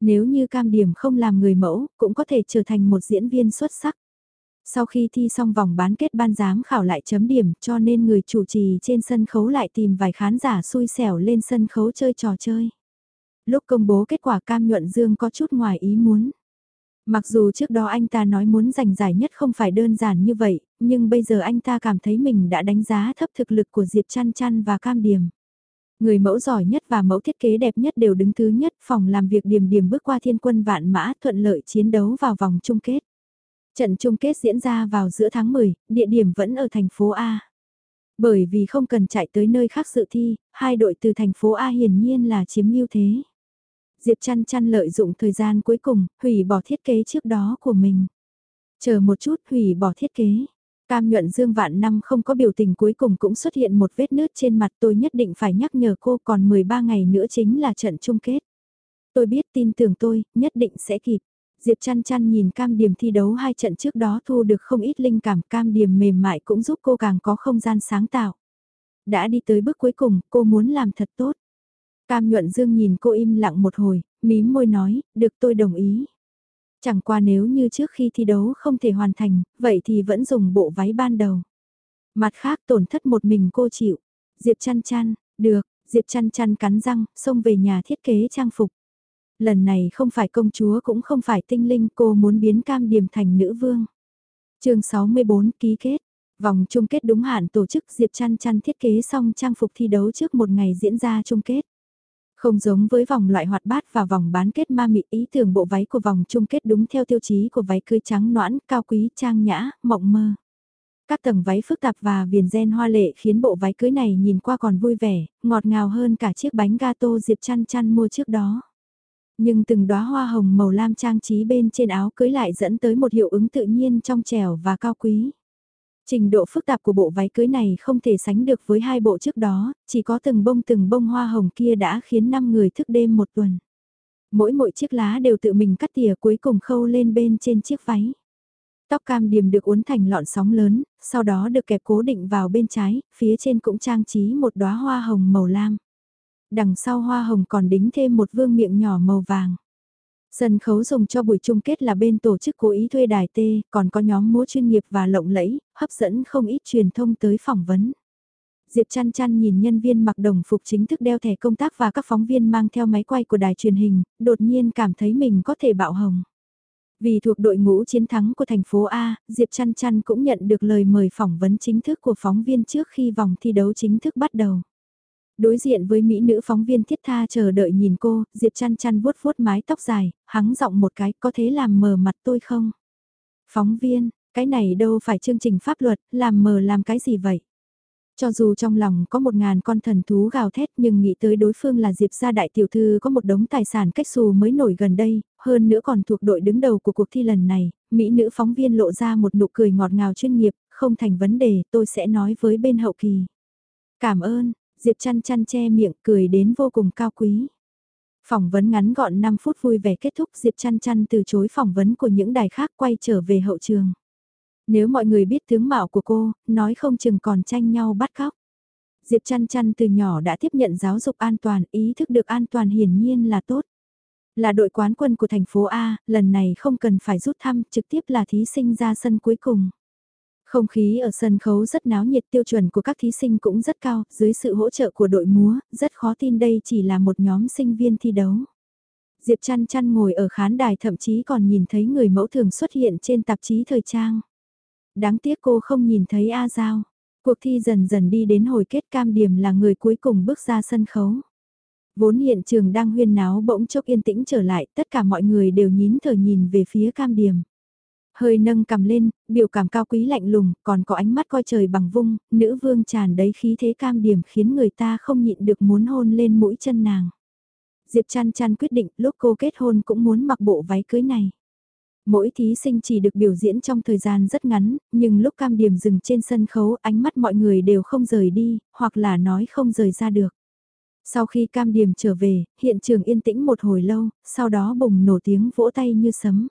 Nếu như cam điểm không làm người mẫu, cũng có thể trở thành một diễn viên xuất sắc. Sau khi thi xong vòng bán kết ban giám khảo lại chấm điểm cho nên người chủ trì trên sân khấu lại tìm vài khán giả xui xẻo lên sân khấu chơi trò chơi. Lúc công bố kết quả cam nhuận dương có chút ngoài ý muốn. Mặc dù trước đó anh ta nói muốn giành giải nhất không phải đơn giản như vậy, nhưng bây giờ anh ta cảm thấy mình đã đánh giá thấp thực lực của Diệp Chăn Chăn và Cam Điểm. Người mẫu giỏi nhất và mẫu thiết kế đẹp nhất đều đứng thứ nhất phòng làm việc điểm điểm bước qua thiên quân vạn mã thuận lợi chiến đấu vào vòng chung kết. Trận chung kết diễn ra vào giữa tháng 10, địa điểm vẫn ở thành phố A. Bởi vì không cần chạy tới nơi khác dự thi, hai đội từ thành phố A hiển nhiên là chiếm ưu thế. Diệp chăn chăn lợi dụng thời gian cuối cùng, hủy bỏ thiết kế trước đó của mình. Chờ một chút hủy bỏ thiết kế. Cam nhuận dương vạn năm không có biểu tình cuối cùng cũng xuất hiện một vết nứt trên mặt tôi nhất định phải nhắc nhở cô còn 13 ngày nữa chính là trận chung kết. Tôi biết tin tưởng tôi, nhất định sẽ kịp. Diệp chăn chăn nhìn cam điểm thi đấu hai trận trước đó thu được không ít linh cảm cam điểm mềm mại cũng giúp cô càng có không gian sáng tạo. Đã đi tới bước cuối cùng, cô muốn làm thật tốt. Cam nhuận dương nhìn cô im lặng một hồi, mím môi nói, được tôi đồng ý. Chẳng qua nếu như trước khi thi đấu không thể hoàn thành, vậy thì vẫn dùng bộ váy ban đầu. Mặt khác tổn thất một mình cô chịu. Diệp chăn chăn, được, Diệp chăn chăn cắn răng, xông về nhà thiết kế trang phục. Lần này không phải công chúa cũng không phải tinh linh cô muốn biến cam điểm thành nữ vương. chương 64 ký kết. Vòng chung kết đúng hạn tổ chức Diệp chăn chăn thiết kế xong trang phục thi đấu trước một ngày diễn ra chung kết. Không giống với vòng loại hoạt bát và vòng bán kết ma mị ý tưởng bộ váy của vòng chung kết đúng theo tiêu chí của váy cưới trắng noãn, cao quý, trang nhã, mộng mơ. Các tầng váy phức tạp và viền gen hoa lệ khiến bộ váy cưới này nhìn qua còn vui vẻ, ngọt ngào hơn cả chiếc bánh gato Diệp chăn chăn mua trước đó. Nhưng từng đóa hoa hồng màu lam trang trí bên trên áo cưới lại dẫn tới một hiệu ứng tự nhiên trong trẻo và cao quý. Trình độ phức tạp của bộ váy cưới này không thể sánh được với hai bộ trước đó, chỉ có từng bông từng bông hoa hồng kia đã khiến 5 người thức đêm một tuần. Mỗi mỗi chiếc lá đều tự mình cắt tỉa cuối cùng khâu lên bên trên chiếc váy. Tóc cam điểm được uốn thành lọn sóng lớn, sau đó được kẹp cố định vào bên trái, phía trên cũng trang trí một đóa hoa hồng màu lam. Đằng sau hoa hồng còn đính thêm một vương miệng nhỏ màu vàng. Sân khấu dùng cho buổi chung kết là bên tổ chức cố ý thuê đài T, còn có nhóm múa chuyên nghiệp và lộng lẫy, hấp dẫn không ít truyền thông tới phỏng vấn. Diệp chăn chăn nhìn nhân viên mặc đồng phục chính thức đeo thẻ công tác và các phóng viên mang theo máy quay của đài truyền hình, đột nhiên cảm thấy mình có thể bạo hồng. Vì thuộc đội ngũ chiến thắng của thành phố A, Diệp chăn chăn cũng nhận được lời mời phỏng vấn chính thức của phóng viên trước khi vòng thi đấu chính thức bắt đầu. Đối diện với mỹ nữ phóng viên thiết tha chờ đợi nhìn cô, Diệp chăn chăn vuốt vuốt mái tóc dài, hắng giọng một cái, có thế làm mờ mặt tôi không? Phóng viên, cái này đâu phải chương trình pháp luật, làm mờ làm cái gì vậy? Cho dù trong lòng có một ngàn con thần thú gào thét nhưng nghĩ tới đối phương là Diệp gia đại tiểu thư có một đống tài sản cách xù mới nổi gần đây, hơn nữa còn thuộc đội đứng đầu của cuộc thi lần này, Mỹ nữ phóng viên lộ ra một nụ cười ngọt ngào chuyên nghiệp, không thành vấn đề tôi sẽ nói với bên hậu kỳ. Cảm ơn, Diệp chăn chăn che miệng cười đến vô cùng cao quý. Phỏng vấn ngắn gọn 5 phút vui vẻ kết thúc Diệp chăn chăn từ chối phỏng vấn của những đài khác quay trở về hậu trường. Nếu mọi người biết tướng mạo của cô, nói không chừng còn tranh nhau bắt cóc. Diệp chăn chăn từ nhỏ đã tiếp nhận giáo dục an toàn, ý thức được an toàn hiển nhiên là tốt. Là đội quán quân của thành phố A, lần này không cần phải rút thăm, trực tiếp là thí sinh ra sân cuối cùng. Không khí ở sân khấu rất náo nhiệt tiêu chuẩn của các thí sinh cũng rất cao, dưới sự hỗ trợ của đội múa, rất khó tin đây chỉ là một nhóm sinh viên thi đấu. Diệp chăn chăn ngồi ở khán đài thậm chí còn nhìn thấy người mẫu thường xuất hiện trên tạp chí thời trang. Đáng tiếc cô không nhìn thấy A Giao. Cuộc thi dần dần đi đến hồi kết cam điểm là người cuối cùng bước ra sân khấu. Vốn hiện trường đang huyên náo bỗng chốc yên tĩnh trở lại, tất cả mọi người đều nhín thở nhìn về phía cam điểm. Hơi nâng cầm lên, biểu cảm cao quý lạnh lùng, còn có ánh mắt coi trời bằng vung, nữ vương tràn đầy khí thế cam điểm khiến người ta không nhịn được muốn hôn lên mũi chân nàng. Diệp chăn chăn quyết định lúc cô kết hôn cũng muốn mặc bộ váy cưới này. Mỗi thí sinh chỉ được biểu diễn trong thời gian rất ngắn, nhưng lúc cam điểm dừng trên sân khấu ánh mắt mọi người đều không rời đi, hoặc là nói không rời ra được. Sau khi cam điểm trở về, hiện trường yên tĩnh một hồi lâu, sau đó bùng nổ tiếng vỗ tay như sấm.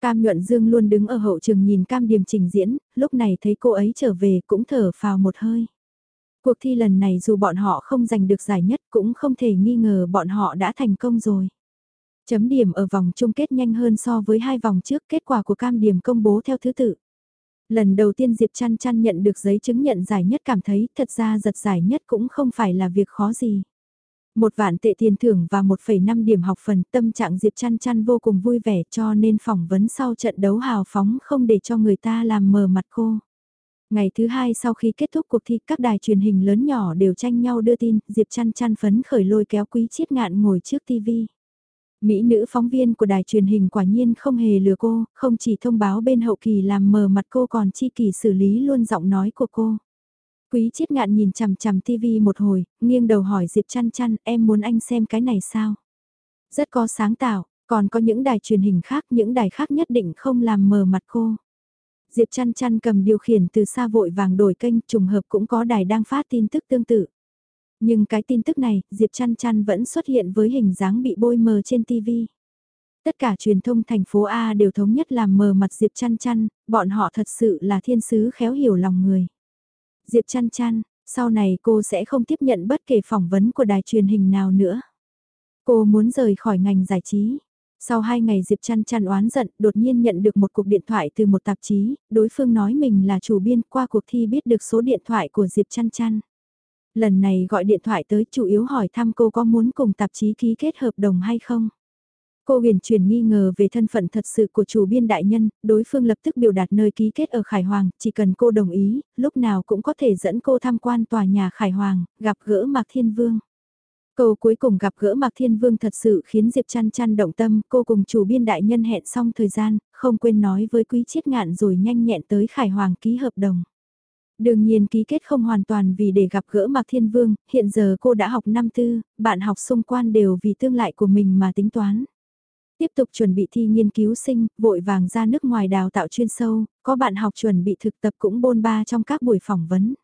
Cam Nhuận Dương luôn đứng ở hậu trường nhìn Cam Điềm trình diễn, lúc này thấy cô ấy trở về cũng thở phào một hơi. Cuộc thi lần này dù bọn họ không giành được giải nhất cũng không thể nghi ngờ bọn họ đã thành công rồi. Chấm điểm ở vòng chung kết nhanh hơn so với hai vòng trước kết quả của Cam Điềm công bố theo thứ tự. Lần đầu tiên Diệp Chăn Chăn nhận được giấy chứng nhận giải nhất cảm thấy thật ra giật giải nhất cũng không phải là việc khó gì. Một vạn tệ tiền thưởng và 1,5 điểm học phần tâm trạng Diệp chăn chăn vô cùng vui vẻ cho nên phỏng vấn sau trận đấu hào phóng không để cho người ta làm mờ mặt cô. Ngày thứ hai sau khi kết thúc cuộc thi các đài truyền hình lớn nhỏ đều tranh nhau đưa tin, Diệp chăn chăn phấn khởi lôi kéo quý chiết ngạn ngồi trước TV. Mỹ nữ phóng viên của đài truyền hình quả nhiên không hề lừa cô, không chỉ thông báo bên hậu kỳ làm mờ mặt cô còn chi kỳ xử lý luôn giọng nói của cô. Quý chiết ngạn nhìn chằm chằm tivi một hồi, nghiêng đầu hỏi Diệp chăn chăn, em muốn anh xem cái này sao? Rất có sáng tạo, còn có những đài truyền hình khác, những đài khác nhất định không làm mờ mặt cô. Diệp chăn chăn cầm điều khiển từ xa vội vàng đổi kênh, trùng hợp cũng có đài đang phát tin tức tương tự. Nhưng cái tin tức này, Diệp chăn chăn vẫn xuất hiện với hình dáng bị bôi mờ trên tivi. Tất cả truyền thông thành phố A đều thống nhất làm mờ mặt Diệp Chăn Chăn, bọn họ thật sự là thiên sứ khéo hiểu lòng người. Diệp Chăn Chăn, sau này cô sẽ không tiếp nhận bất kể phỏng vấn của đài truyền hình nào nữa. Cô muốn rời khỏi ngành giải trí. Sau hai ngày Diệp Chăn Chăn oán giận, đột nhiên nhận được một cuộc điện thoại từ một tạp chí, đối phương nói mình là chủ biên qua cuộc thi biết được số điện thoại của Diệp Chăn Chăn. Lần này gọi điện thoại tới chủ yếu hỏi thăm cô có muốn cùng tạp chí ký kết hợp đồng hay không. Cô huyền truyền nghi ngờ về thân phận thật sự của chủ biên đại nhân, đối phương lập tức biểu đạt nơi ký kết ở Khải Hoàng, chỉ cần cô đồng ý, lúc nào cũng có thể dẫn cô tham quan tòa nhà Khải Hoàng, gặp gỡ Mạc Thiên Vương. Câu cuối cùng gặp gỡ Mạc Thiên Vương thật sự khiến Diệp chăn chăn động tâm, cô cùng chủ biên đại nhân hẹn xong thời gian, không quên nói với quý chiết ngạn rồi nhanh nhẹn tới Khải Hoàng ký hợp đồng. Đương nhiên ký kết không hoàn toàn vì để gặp gỡ Mạc Thiên Vương, hiện giờ cô đã học năm tư, bạn học xung quanh đều vì tương lai của mình mà tính toán. Tiếp tục chuẩn bị thi nghiên cứu sinh, vội vàng ra nước ngoài đào tạo chuyên sâu, có bạn học chuẩn bị thực tập cũng bôn ba trong các buổi phỏng vấn.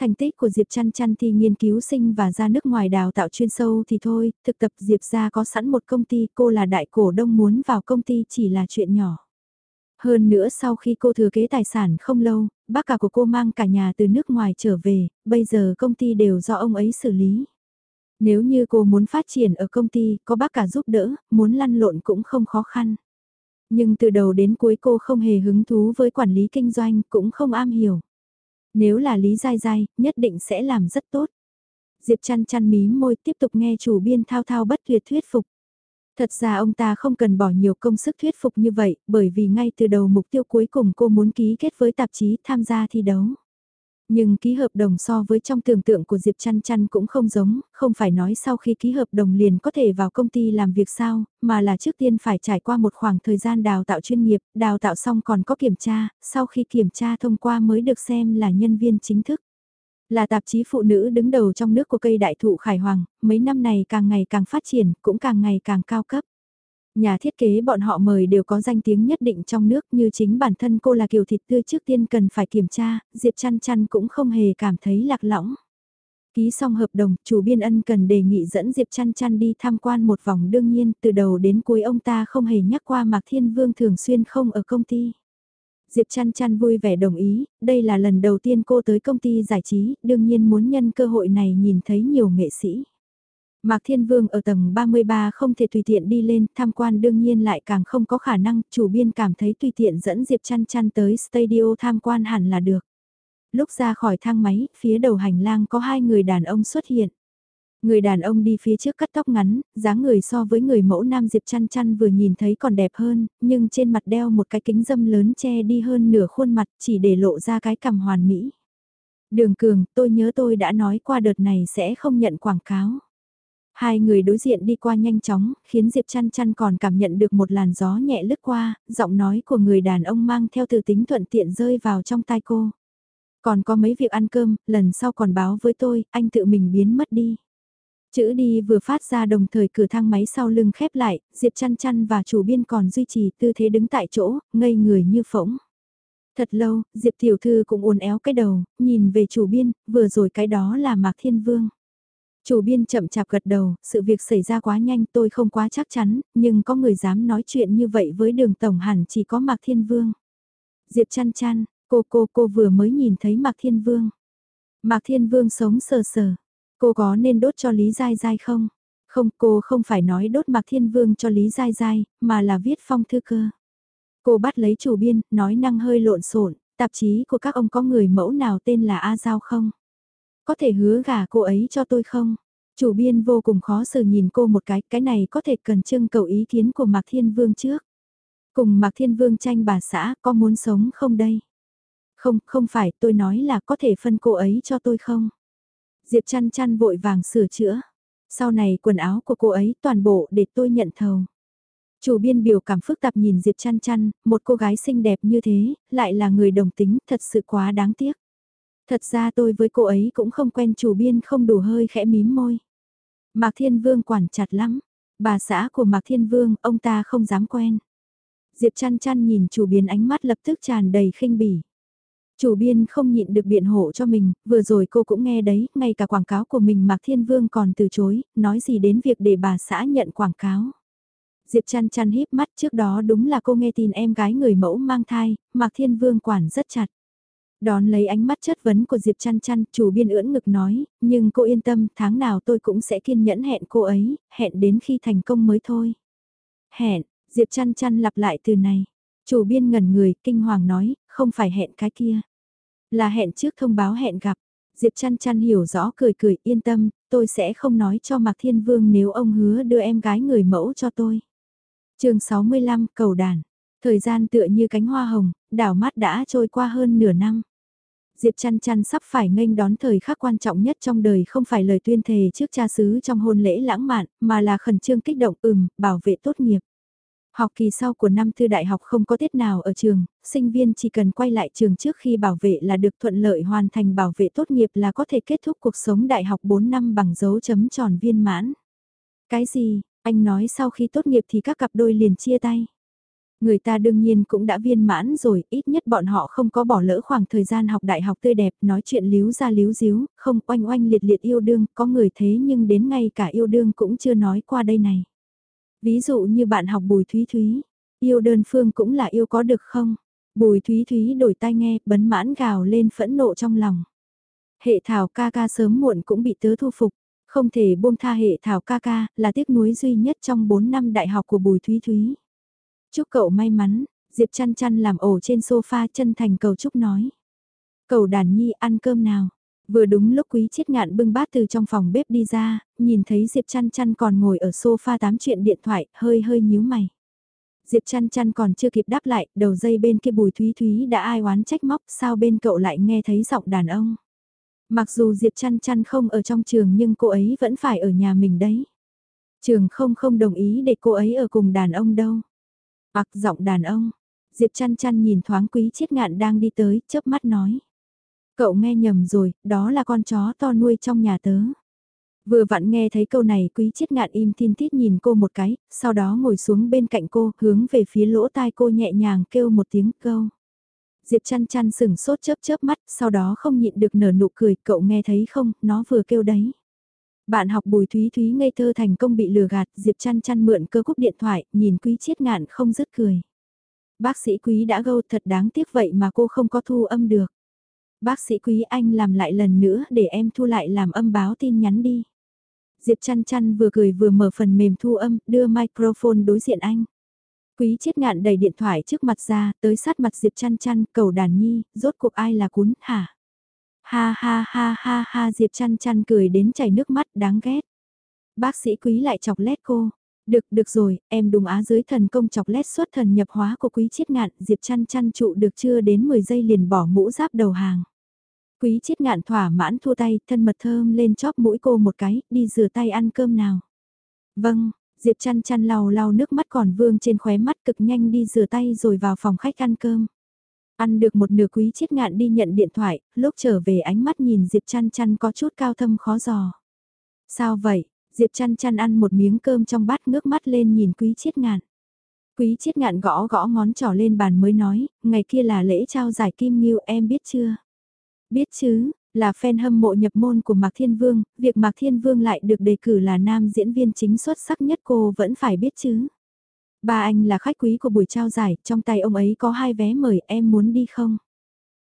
Thành tích của Diệp Chăn Chăn thi nghiên cứu sinh và ra nước ngoài đào tạo chuyên sâu thì thôi, thực tập Diệp ra có sẵn một công ty, cô là đại cổ đông muốn vào công ty chỉ là chuyện nhỏ. Hơn nữa sau khi cô thừa kế tài sản không lâu, bác cả của cô mang cả nhà từ nước ngoài trở về, bây giờ công ty đều do ông ấy xử lý. Nếu như cô muốn phát triển ở công ty, có bác cả giúp đỡ, muốn lăn lộn cũng không khó khăn. Nhưng từ đầu đến cuối cô không hề hứng thú với quản lý kinh doanh, cũng không am hiểu. Nếu là Lý Giai Giai, nhất định sẽ làm rất tốt. Diệp chăn chăn mí môi tiếp tục nghe chủ biên thao thao bất tuyệt thuyết phục. Thật ra ông ta không cần bỏ nhiều công sức thuyết phục như vậy, bởi vì ngay từ đầu mục tiêu cuối cùng cô muốn ký kết với tạp chí tham gia thi đấu. Nhưng ký hợp đồng so với trong tưởng tượng của Diệp Chăn Chăn cũng không giống, không phải nói sau khi ký hợp đồng liền có thể vào công ty làm việc sao, mà là trước tiên phải trải qua một khoảng thời gian đào tạo chuyên nghiệp, đào tạo xong còn có kiểm tra, sau khi kiểm tra thông qua mới được xem là nhân viên chính thức. Là tạp chí phụ nữ đứng đầu trong nước của cây đại thụ Khải Hoàng, mấy năm này càng ngày càng phát triển, cũng càng ngày càng cao cấp. Nhà thiết kế bọn họ mời đều có danh tiếng nhất định trong nước như chính bản thân cô là kiều thịt tươi trước tiên cần phải kiểm tra, Diệp chăn chăn cũng không hề cảm thấy lạc lõng. Ký xong hợp đồng, chủ biên ân cần đề nghị dẫn Diệp chăn chăn đi tham quan một vòng đương nhiên từ đầu đến cuối ông ta không hề nhắc qua Mạc Thiên Vương thường xuyên không ở công ty. Diệp chăn chăn vui vẻ đồng ý, đây là lần đầu tiên cô tới công ty giải trí, đương nhiên muốn nhân cơ hội này nhìn thấy nhiều nghệ sĩ. Mạc Thiên Vương ở tầng 33 không thể tùy tiện đi lên, tham quan đương nhiên lại càng không có khả năng, chủ biên cảm thấy tùy tiện dẫn Diệp chăn chăn tới studio tham quan hẳn là được. Lúc ra khỏi thang máy, phía đầu hành lang có hai người đàn ông xuất hiện. Người đàn ông đi phía trước cắt tóc ngắn, dáng người so với người mẫu nam Diệp chăn chăn vừa nhìn thấy còn đẹp hơn, nhưng trên mặt đeo một cái kính dâm lớn che đi hơn nửa khuôn mặt chỉ để lộ ra cái cằm hoàn mỹ. Đường Cường, tôi nhớ tôi đã nói qua đợt này sẽ không nhận quảng cáo. Hai người đối diện đi qua nhanh chóng, khiến Diệp chăn chăn còn cảm nhận được một làn gió nhẹ lướt qua, giọng nói của người đàn ông mang theo từ tính thuận tiện rơi vào trong tai cô. Còn có mấy việc ăn cơm, lần sau còn báo với tôi, anh tự mình biến mất đi. Chữ đi vừa phát ra đồng thời cửa thang máy sau lưng khép lại, Diệp chăn chăn và chủ biên còn duy trì tư thế đứng tại chỗ, ngây người như phỗng. Thật lâu, Diệp tiểu thư cũng uốn éo cái đầu, nhìn về chủ biên, vừa rồi cái đó là Mạc Thiên Vương. Chủ biên chậm chạp gật đầu, sự việc xảy ra quá nhanh tôi không quá chắc chắn, nhưng có người dám nói chuyện như vậy với đường tổng hẳn chỉ có Mạc Thiên Vương. Diệp chăn chăn, cô cô cô vừa mới nhìn thấy Mạc Thiên Vương. Mạc Thiên Vương sống sờ sờ, cô có nên đốt cho Lý Giai Giai không? Không, cô không phải nói đốt Mạc Thiên Vương cho Lý Giai Giai, mà là viết phong thư cơ. Cô bắt lấy chủ biên, nói năng hơi lộn xộn, tạp chí của các ông có người mẫu nào tên là A Giao không? Có thể hứa gả cô ấy cho tôi không? Chủ biên vô cùng khó xử nhìn cô một cái, cái này có thể cần trưng cầu ý kiến của Mạc Thiên Vương trước. Cùng Mạc Thiên Vương tranh bà xã, có muốn sống không đây? Không, không phải, tôi nói là có thể phân cô ấy cho tôi không? Diệp chăn chăn vội vàng sửa chữa. Sau này quần áo của cô ấy toàn bộ để tôi nhận thầu. Chủ biên biểu cảm phức tạp nhìn Diệp chăn chăn, một cô gái xinh đẹp như thế, lại là người đồng tính, thật sự quá đáng tiếc. Thật ra tôi với cô ấy cũng không quen chủ biên không đủ hơi khẽ mím môi. Mạc Thiên Vương quản chặt lắm. Bà xã của Mạc Thiên Vương, ông ta không dám quen. Diệp chăn chăn nhìn chủ biên ánh mắt lập tức tràn đầy khinh bỉ. Chủ biên không nhịn được biện hộ cho mình, vừa rồi cô cũng nghe đấy, ngay cả quảng cáo của mình Mạc Thiên Vương còn từ chối, nói gì đến việc để bà xã nhận quảng cáo. Diệp chăn chăn híp mắt trước đó đúng là cô nghe tin em gái người mẫu mang thai, Mạc Thiên Vương quản rất chặt. Đón lấy ánh mắt chất vấn của Diệp chăn chăn, chủ biên ưỡn ngực nói, nhưng cô yên tâm, tháng nào tôi cũng sẽ kiên nhẫn hẹn cô ấy, hẹn đến khi thành công mới thôi. Hẹn, Diệp chăn chăn lặp lại từ này. Chủ biên ngẩn người, kinh hoàng nói, không phải hẹn cái kia. Là hẹn trước thông báo hẹn gặp. Diệp chăn chăn hiểu rõ cười cười yên tâm, tôi sẽ không nói cho Mạc Thiên Vương nếu ông hứa đưa em gái người mẫu cho tôi. chương 65 cầu đàn. Thời gian tựa như cánh hoa hồng, đảo mắt đã trôi qua hơn nửa năm. Diệp chăn chăn sắp phải nghênh đón thời khắc quan trọng nhất trong đời không phải lời tuyên thề trước cha xứ trong hôn lễ lãng mạn, mà là khẩn trương kích động ừm, bảo vệ tốt nghiệp. Học kỳ sau của năm thư đại học không có tiết nào ở trường, sinh viên chỉ cần quay lại trường trước khi bảo vệ là được thuận lợi hoàn thành bảo vệ tốt nghiệp là có thể kết thúc cuộc sống đại học 4 năm bằng dấu chấm tròn viên mãn. Cái gì, anh nói sau khi tốt nghiệp thì các cặp đôi liền chia tay. Người ta đương nhiên cũng đã viên mãn rồi, ít nhất bọn họ không có bỏ lỡ khoảng thời gian học đại học tươi đẹp, nói chuyện líu ra líu díu, không oanh oanh liệt liệt yêu đương, có người thế nhưng đến ngay cả yêu đương cũng chưa nói qua đây này. Ví dụ như bạn học Bùi Thúy Thúy, yêu đơn phương cũng là yêu có được không? Bùi Thúy Thúy đổi tai nghe, bấn mãn gào lên phẫn nộ trong lòng. Hệ thảo ca ca sớm muộn cũng bị tớ thu phục, không thể buông tha hệ thảo ca ca, là tiếc nuối duy nhất trong 4 năm đại học của Bùi Thúy Thúy. Chúc cậu may mắn, Diệp chăn chăn làm ổ trên sofa chân thành cầu chúc nói. Cầu đàn nhi ăn cơm nào. Vừa đúng lúc quý chiết ngạn bưng bát từ trong phòng bếp đi ra, nhìn thấy Diệp chăn chăn còn ngồi ở sofa tám chuyện điện thoại, hơi hơi nhíu mày. Diệp chăn chăn còn chưa kịp đáp lại, đầu dây bên kia bùi thúy thúy đã ai oán trách móc, sao bên cậu lại nghe thấy giọng đàn ông. Mặc dù Diệp chăn chăn không ở trong trường nhưng cô ấy vẫn phải ở nhà mình đấy. Trường không không đồng ý để cô ấy ở cùng đàn ông đâu. Ặc giọng đàn ông. Diệp chăn chăn nhìn thoáng quý chiết ngạn đang đi tới, chớp mắt nói. Cậu nghe nhầm rồi, đó là con chó to nuôi trong nhà tớ. Vừa vặn nghe thấy câu này quý chiết ngạn im thiên thít nhìn cô một cái, sau đó ngồi xuống bên cạnh cô, hướng về phía lỗ tai cô nhẹ nhàng kêu một tiếng câu. Diệp chăn chăn sừng sốt chớp chớp mắt, sau đó không nhịn được nở nụ cười, cậu nghe thấy không, nó vừa kêu đấy. Bạn học Bùi Thúy Thúy ngây thơ thành công bị lừa gạt, Diệp chăn chăn mượn cơ cúp điện thoại, nhìn quý chiết ngạn không dứt cười. Bác sĩ quý đã gâu thật đáng tiếc vậy mà cô không có thu âm được. Bác sĩ quý anh làm lại lần nữa để em thu lại làm âm báo tin nhắn đi. Diệp chăn chăn vừa cười vừa mở phần mềm thu âm, đưa microphone đối diện anh. Quý chiết ngạn đầy điện thoại trước mặt ra, tới sát mặt Diệp chăn chăn, cầu đàn nhi, rốt cuộc ai là cún, hả? Ha ha ha ha ha Diệp chăn chăn cười đến chảy nước mắt đáng ghét. Bác sĩ quý lại chọc lét cô. Được, được rồi, em đúng á dưới thần công chọc lét xuất thần nhập hóa của quý chiết ngạn, Diệp chăn chăn trụ được chưa đến 10 giây liền bỏ mũ giáp đầu hàng. Quý chiết ngạn thỏa mãn thua tay, thân mật thơm lên chóp mũi cô một cái, đi rửa tay ăn cơm nào. Vâng, Diệp chăn chăn lau lau nước mắt còn vương trên khóe mắt cực nhanh đi rửa tay rồi vào phòng khách ăn cơm. Ăn được một nửa quý chiết ngạn đi nhận điện thoại, lúc trở về ánh mắt nhìn Diệp chăn chăn có chút cao thâm khó giò. Sao vậy? Diệp chăn chăn ăn một miếng cơm trong bát ngước mắt lên nhìn quý chiết ngạn. Quý chiết ngạn gõ gõ ngón trỏ lên bàn mới nói, ngày kia là lễ trao giải kim nghiêu em biết chưa? Biết chứ, là fan hâm mộ nhập môn của Mạc Thiên Vương, việc Mạc Thiên Vương lại được đề cử là nam diễn viên chính xuất sắc nhất cô vẫn phải biết chứ. Ba anh là khách quý của buổi trao giải, trong tay ông ấy có hai vé mời em muốn đi không?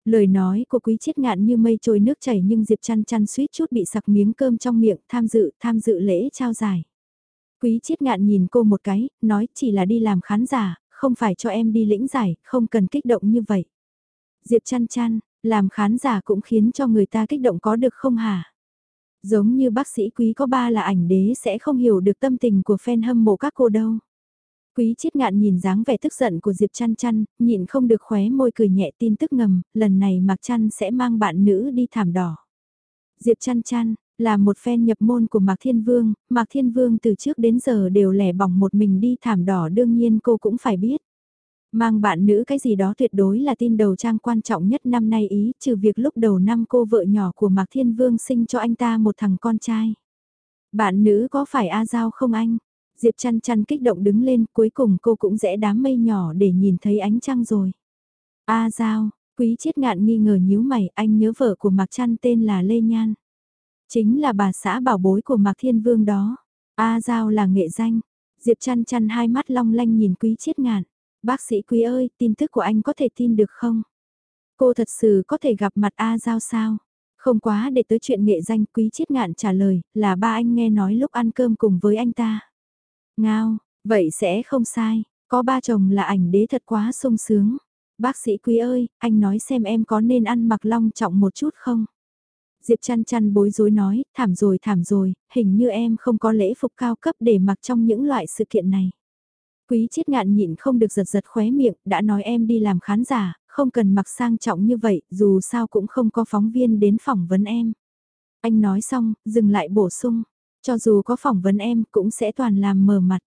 Lời nói của quý chiết ngạn như mây trôi nước chảy nhưng Diệp chăn chăn suýt chút bị sặc miếng cơm trong miệng tham dự, tham dự lễ trao giải. Quý chiết ngạn nhìn cô một cái, nói chỉ là đi làm khán giả, không phải cho em đi lĩnh giải, không cần kích động như vậy. Diệp chăn chăn, làm khán giả cũng khiến cho người ta kích động có được không hả? Giống như bác sĩ quý có ba là ảnh đế sẽ không hiểu được tâm tình của fan hâm mộ các cô đâu. Quý chiết ngạn nhìn dáng vẻ tức giận của Diệp chăn chăn, nhịn không được khóe môi cười nhẹ tin tức ngầm, lần này Mạc chăn sẽ mang bạn nữ đi thảm đỏ. Diệp chăn chăn, là một fan nhập môn của Mạc Thiên Vương, Mạc Thiên Vương từ trước đến giờ đều lẻ bỏng một mình đi thảm đỏ đương nhiên cô cũng phải biết. Mang bạn nữ cái gì đó tuyệt đối là tin đầu trang quan trọng nhất năm nay ý, trừ việc lúc đầu năm cô vợ nhỏ của Mạc Thiên Vương sinh cho anh ta một thằng con trai. Bạn nữ có phải A Giao không anh? Diệp chăn chăn kích động đứng lên, cuối cùng cô cũng rẽ đám mây nhỏ để nhìn thấy ánh trăng rồi. A Giao, quý chết ngạn nghi ngờ nhíu mày, anh nhớ vợ của Mạc chăn tên là Lê Nhan. Chính là bà xã bảo bối của Mạc Thiên Vương đó. A Giao là nghệ danh. Diệp chăn chăn hai mắt long lanh nhìn quý Chết ngạn. Bác sĩ quý ơi, tin tức của anh có thể tin được không? Cô thật sự có thể gặp mặt A Giao sao? Không quá để tới chuyện nghệ danh quý Chết ngạn trả lời, là ba anh nghe nói lúc ăn cơm cùng với anh ta. Ngao, vậy sẽ không sai, có ba chồng là ảnh đế thật quá sung sướng. Bác sĩ quý ơi, anh nói xem em có nên ăn mặc long trọng một chút không? Diệp chăn chăn bối rối nói, thảm rồi thảm rồi, hình như em không có lễ phục cao cấp để mặc trong những loại sự kiện này. Quý chiết ngạn nhịn không được giật giật khóe miệng, đã nói em đi làm khán giả, không cần mặc sang trọng như vậy, dù sao cũng không có phóng viên đến phỏng vấn em. Anh nói xong, dừng lại bổ sung, cho dù có phỏng vấn em cũng sẽ toàn làm mờ mặt.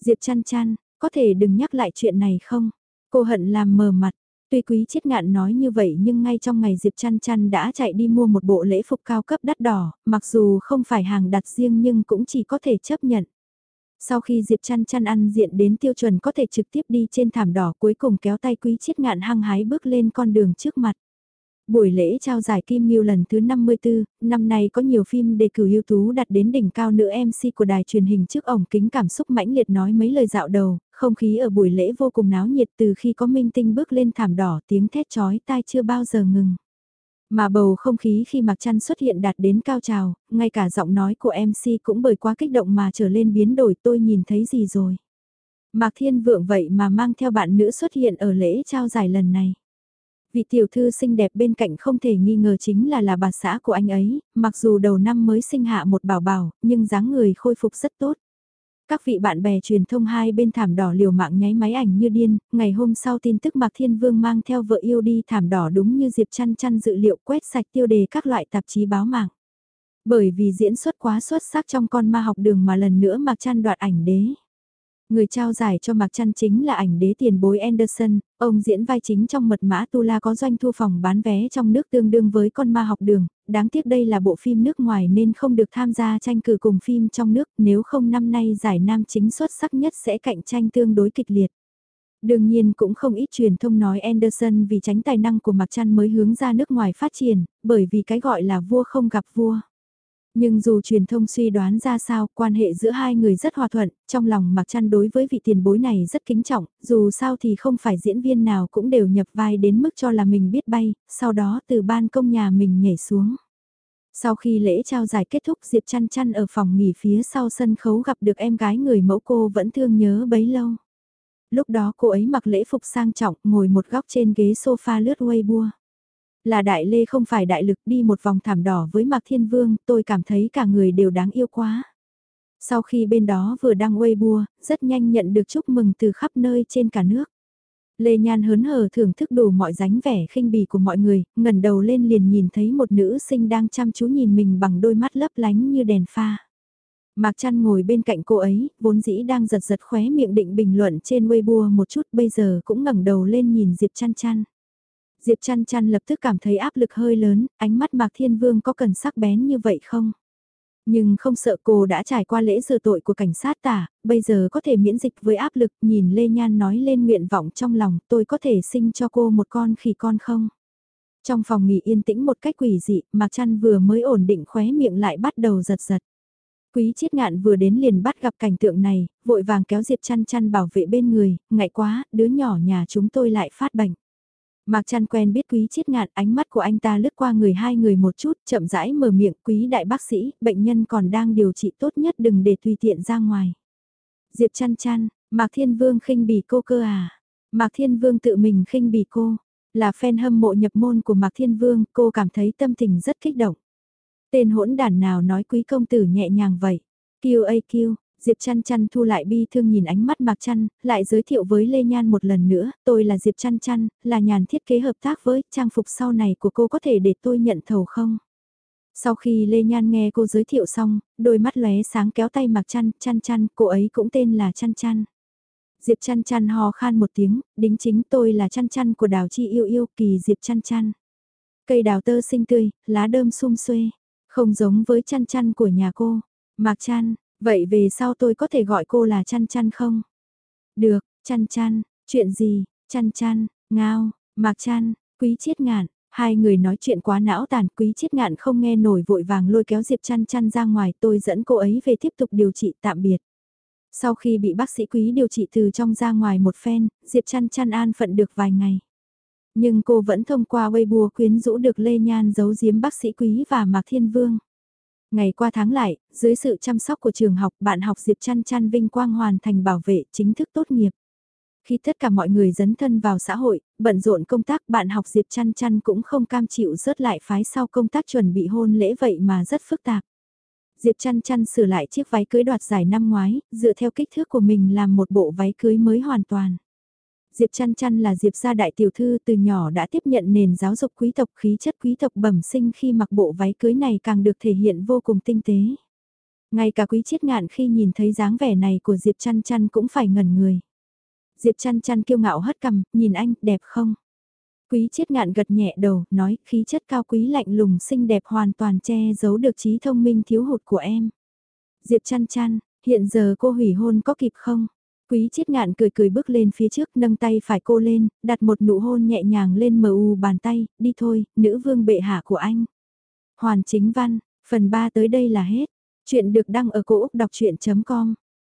Diệp chăn chăn, có thể đừng nhắc lại chuyện này không? Cô hận làm mờ mặt. Tuy quý chiết ngạn nói như vậy nhưng ngay trong ngày Diệp chăn chăn đã chạy đi mua một bộ lễ phục cao cấp đắt đỏ, mặc dù không phải hàng đặt riêng nhưng cũng chỉ có thể chấp nhận. Sau khi Diệp chăn chăn ăn diện đến tiêu chuẩn có thể trực tiếp đi trên thảm đỏ cuối cùng kéo tay quý chiết ngạn hăng hái bước lên con đường trước mặt. Buổi lễ trao giải Kim Ngưu lần thứ 54, năm nay có nhiều phim đề cử ưu tú đặt đến đỉnh cao nữ MC của đài truyền hình trước ổng kính cảm xúc mãnh liệt nói mấy lời dạo đầu, không khí ở buổi lễ vô cùng náo nhiệt từ khi có minh tinh bước lên thảm đỏ tiếng thét chói tai chưa bao giờ ngừng. Mà bầu không khí khi Mạc Trăn xuất hiện đạt đến cao trào, ngay cả giọng nói của MC cũng bởi quá kích động mà trở lên biến đổi tôi nhìn thấy gì rồi. Mạc Thiên Vượng vậy mà mang theo bạn nữ xuất hiện ở lễ trao giải lần này. Vị tiểu thư xinh đẹp bên cạnh không thể nghi ngờ chính là là bà xã của anh ấy, mặc dù đầu năm mới sinh hạ một bảo bảo, nhưng dáng người khôi phục rất tốt. Các vị bạn bè truyền thông hai bên thảm đỏ liều mạng nháy máy ảnh như điên, ngày hôm sau tin tức Mạc Thiên Vương mang theo vợ yêu đi thảm đỏ đúng như Diệp chăn chăn dự liệu quét sạch tiêu đề các loại tạp chí báo mạng. Bởi vì diễn xuất quá xuất sắc trong con ma học đường mà lần nữa Mạc Trăn đoạt ảnh đế. Người trao giải cho Mạc Trăn chính là ảnh đế tiền bối Anderson, ông diễn vai chính trong mật mã Tu La có doanh thu phòng bán vé trong nước tương đương với con ma học đường, đáng tiếc đây là bộ phim nước ngoài nên không được tham gia tranh cử cùng phim trong nước, nếu không năm nay giải nam chính xuất sắc nhất sẽ cạnh tranh tương đối kịch liệt. Đương nhiên cũng không ít truyền thông nói Anderson vì tránh tài năng của Mạc Trăn mới hướng ra nước ngoài phát triển, bởi vì cái gọi là vua không gặp vua. Nhưng dù truyền thông suy đoán ra sao, quan hệ giữa hai người rất hòa thuận, trong lòng Mạc Trăn đối với vị tiền bối này rất kính trọng, dù sao thì không phải diễn viên nào cũng đều nhập vai đến mức cho là mình biết bay, sau đó từ ban công nhà mình nhảy xuống. Sau khi lễ trao giải kết thúc Diệp trăn trăn ở phòng nghỉ phía sau sân khấu gặp được em gái người mẫu cô vẫn thương nhớ bấy lâu. Lúc đó cô ấy mặc lễ phục sang trọng ngồi một góc trên ghế sofa lướt Weibo là đại lê không phải đại lực đi một vòng thảm đỏ với Mạc Thiên Vương, tôi cảm thấy cả người đều đáng yêu quá. Sau khi bên đó vừa đăng Weibo, rất nhanh nhận được chúc mừng từ khắp nơi trên cả nước. Lê Nhan hớn hở thưởng thức đủ mọi dáng vẻ khinh bỉ của mọi người, ngẩng đầu lên liền nhìn thấy một nữ sinh đang chăm chú nhìn mình bằng đôi mắt lấp lánh như đèn pha. Mạc Trăn ngồi bên cạnh cô ấy, vốn dĩ đang giật giật khóe miệng định bình luận trên Weibo một chút bây giờ cũng ngẩng đầu lên nhìn Diệp Chăn Chăn. Diệp chăn chăn lập tức cảm thấy áp lực hơi lớn, ánh mắt Mạc Thiên Vương có cần sắc bén như vậy không? Nhưng không sợ cô đã trải qua lễ rửa tội của cảnh sát tả, bây giờ có thể miễn dịch với áp lực nhìn Lê Nhan nói lên nguyện vọng trong lòng tôi có thể sinh cho cô một con khỉ con không? Trong phòng nghỉ yên tĩnh một cách quỷ dị, Mạc Trăn vừa mới ổn định khóe miệng lại bắt đầu giật giật. Quý chiết ngạn vừa đến liền bắt gặp cảnh tượng này, vội vàng kéo Diệp chăn chăn bảo vệ bên người, ngại quá, đứa nhỏ nhà chúng tôi lại phát bệnh. Mạc Trăn quen biết quý chiết ngạn ánh mắt của anh ta lướt qua người hai người một chút chậm rãi mở miệng quý đại bác sĩ, bệnh nhân còn đang điều trị tốt nhất đừng để tùy tiện ra ngoài. Diệp chăn chăn, Mạc Thiên Vương khinh bỉ cô cơ à? Mạc Thiên Vương tự mình khinh bỉ cô, là fan hâm mộ nhập môn của Mạc Thiên Vương, cô cảm thấy tâm tình rất kích động. Tên hỗn đản nào nói quý công tử nhẹ nhàng vậy? QAQ, Diệp Chăn Chăn thu lại bi thương nhìn ánh mắt Mạc Chăn, lại giới thiệu với Lê Nhan một lần nữa, tôi là Diệp Chăn Chăn, là nhàn thiết kế hợp tác với, trang phục sau này của cô có thể để tôi nhận thầu không? Sau khi Lê Nhan nghe cô giới thiệu xong, đôi mắt lóe sáng kéo tay Mạc Chăn, Chăn Chăn, cô ấy cũng tên là Chăn Chăn. Diệp Chăn Chăn hò khan một tiếng, đính chính tôi là Chăn Chăn của đào chi yêu yêu kỳ Diệp Chăn Chăn. Cây đào tơ xinh tươi, lá đơm sum xuê, không giống với Chăn Chăn của nhà cô. Mạc Chăn, Vậy về sau tôi có thể gọi cô là chăn chăn không? Được, chăn chăn, chuyện gì, chăn chăn, ngao, mạc chăn, quý chiết ngạn, hai người nói chuyện quá não tàn quý chiết ngạn không nghe nổi vội vàng lôi kéo Diệp chăn chăn ra ngoài tôi dẫn cô ấy về tiếp tục điều trị tạm biệt. Sau khi bị bác sĩ quý điều trị từ trong ra ngoài một phen, Diệp chăn chăn an phận được vài ngày. Nhưng cô vẫn thông qua Weibo quyến rũ được Lê Nhan giấu giếm bác sĩ quý và Mạc Thiên Vương. Ngày qua tháng lại, dưới sự chăm sóc của trường học, bạn học Diệp Chăn Chăn vinh quang hoàn thành bảo vệ chính thức tốt nghiệp. Khi tất cả mọi người dấn thân vào xã hội, bận rộn công tác bạn học Diệp Chăn Chăn cũng không cam chịu rớt lại phái sau công tác chuẩn bị hôn lễ vậy mà rất phức tạp. Diệp Chăn Chăn sửa lại chiếc váy cưới đoạt giải năm ngoái, dựa theo kích thước của mình làm một bộ váy cưới mới hoàn toàn. Diệp Chăn Chăn là Diệp gia đại tiểu thư từ nhỏ đã tiếp nhận nền giáo dục quý tộc khí chất quý tộc bẩm sinh khi mặc bộ váy cưới này càng được thể hiện vô cùng tinh tế. Ngay cả quý chiết ngạn khi nhìn thấy dáng vẻ này của Diệp Chăn Chăn cũng phải ngẩn người. Diệp Chăn Chăn kiêu ngạo hất cầm, nhìn anh, đẹp không? Quý chiết ngạn gật nhẹ đầu, nói khí chất cao quý lạnh lùng xinh đẹp hoàn toàn che giấu được trí thông minh thiếu hụt của em. Diệp chăn chăn, hiện giờ cô hủy hôn có kịp không? Quý chiết ngạn cười cười bước lên phía trước nâng tay phải cô lên, đặt một nụ hôn nhẹ nhàng lên mờ u bàn tay, đi thôi, nữ vương bệ hạ của anh. Hoàn chính văn, phần 3 tới đây là hết. Chuyện được đăng ở cổ Úc đọc chuyện.com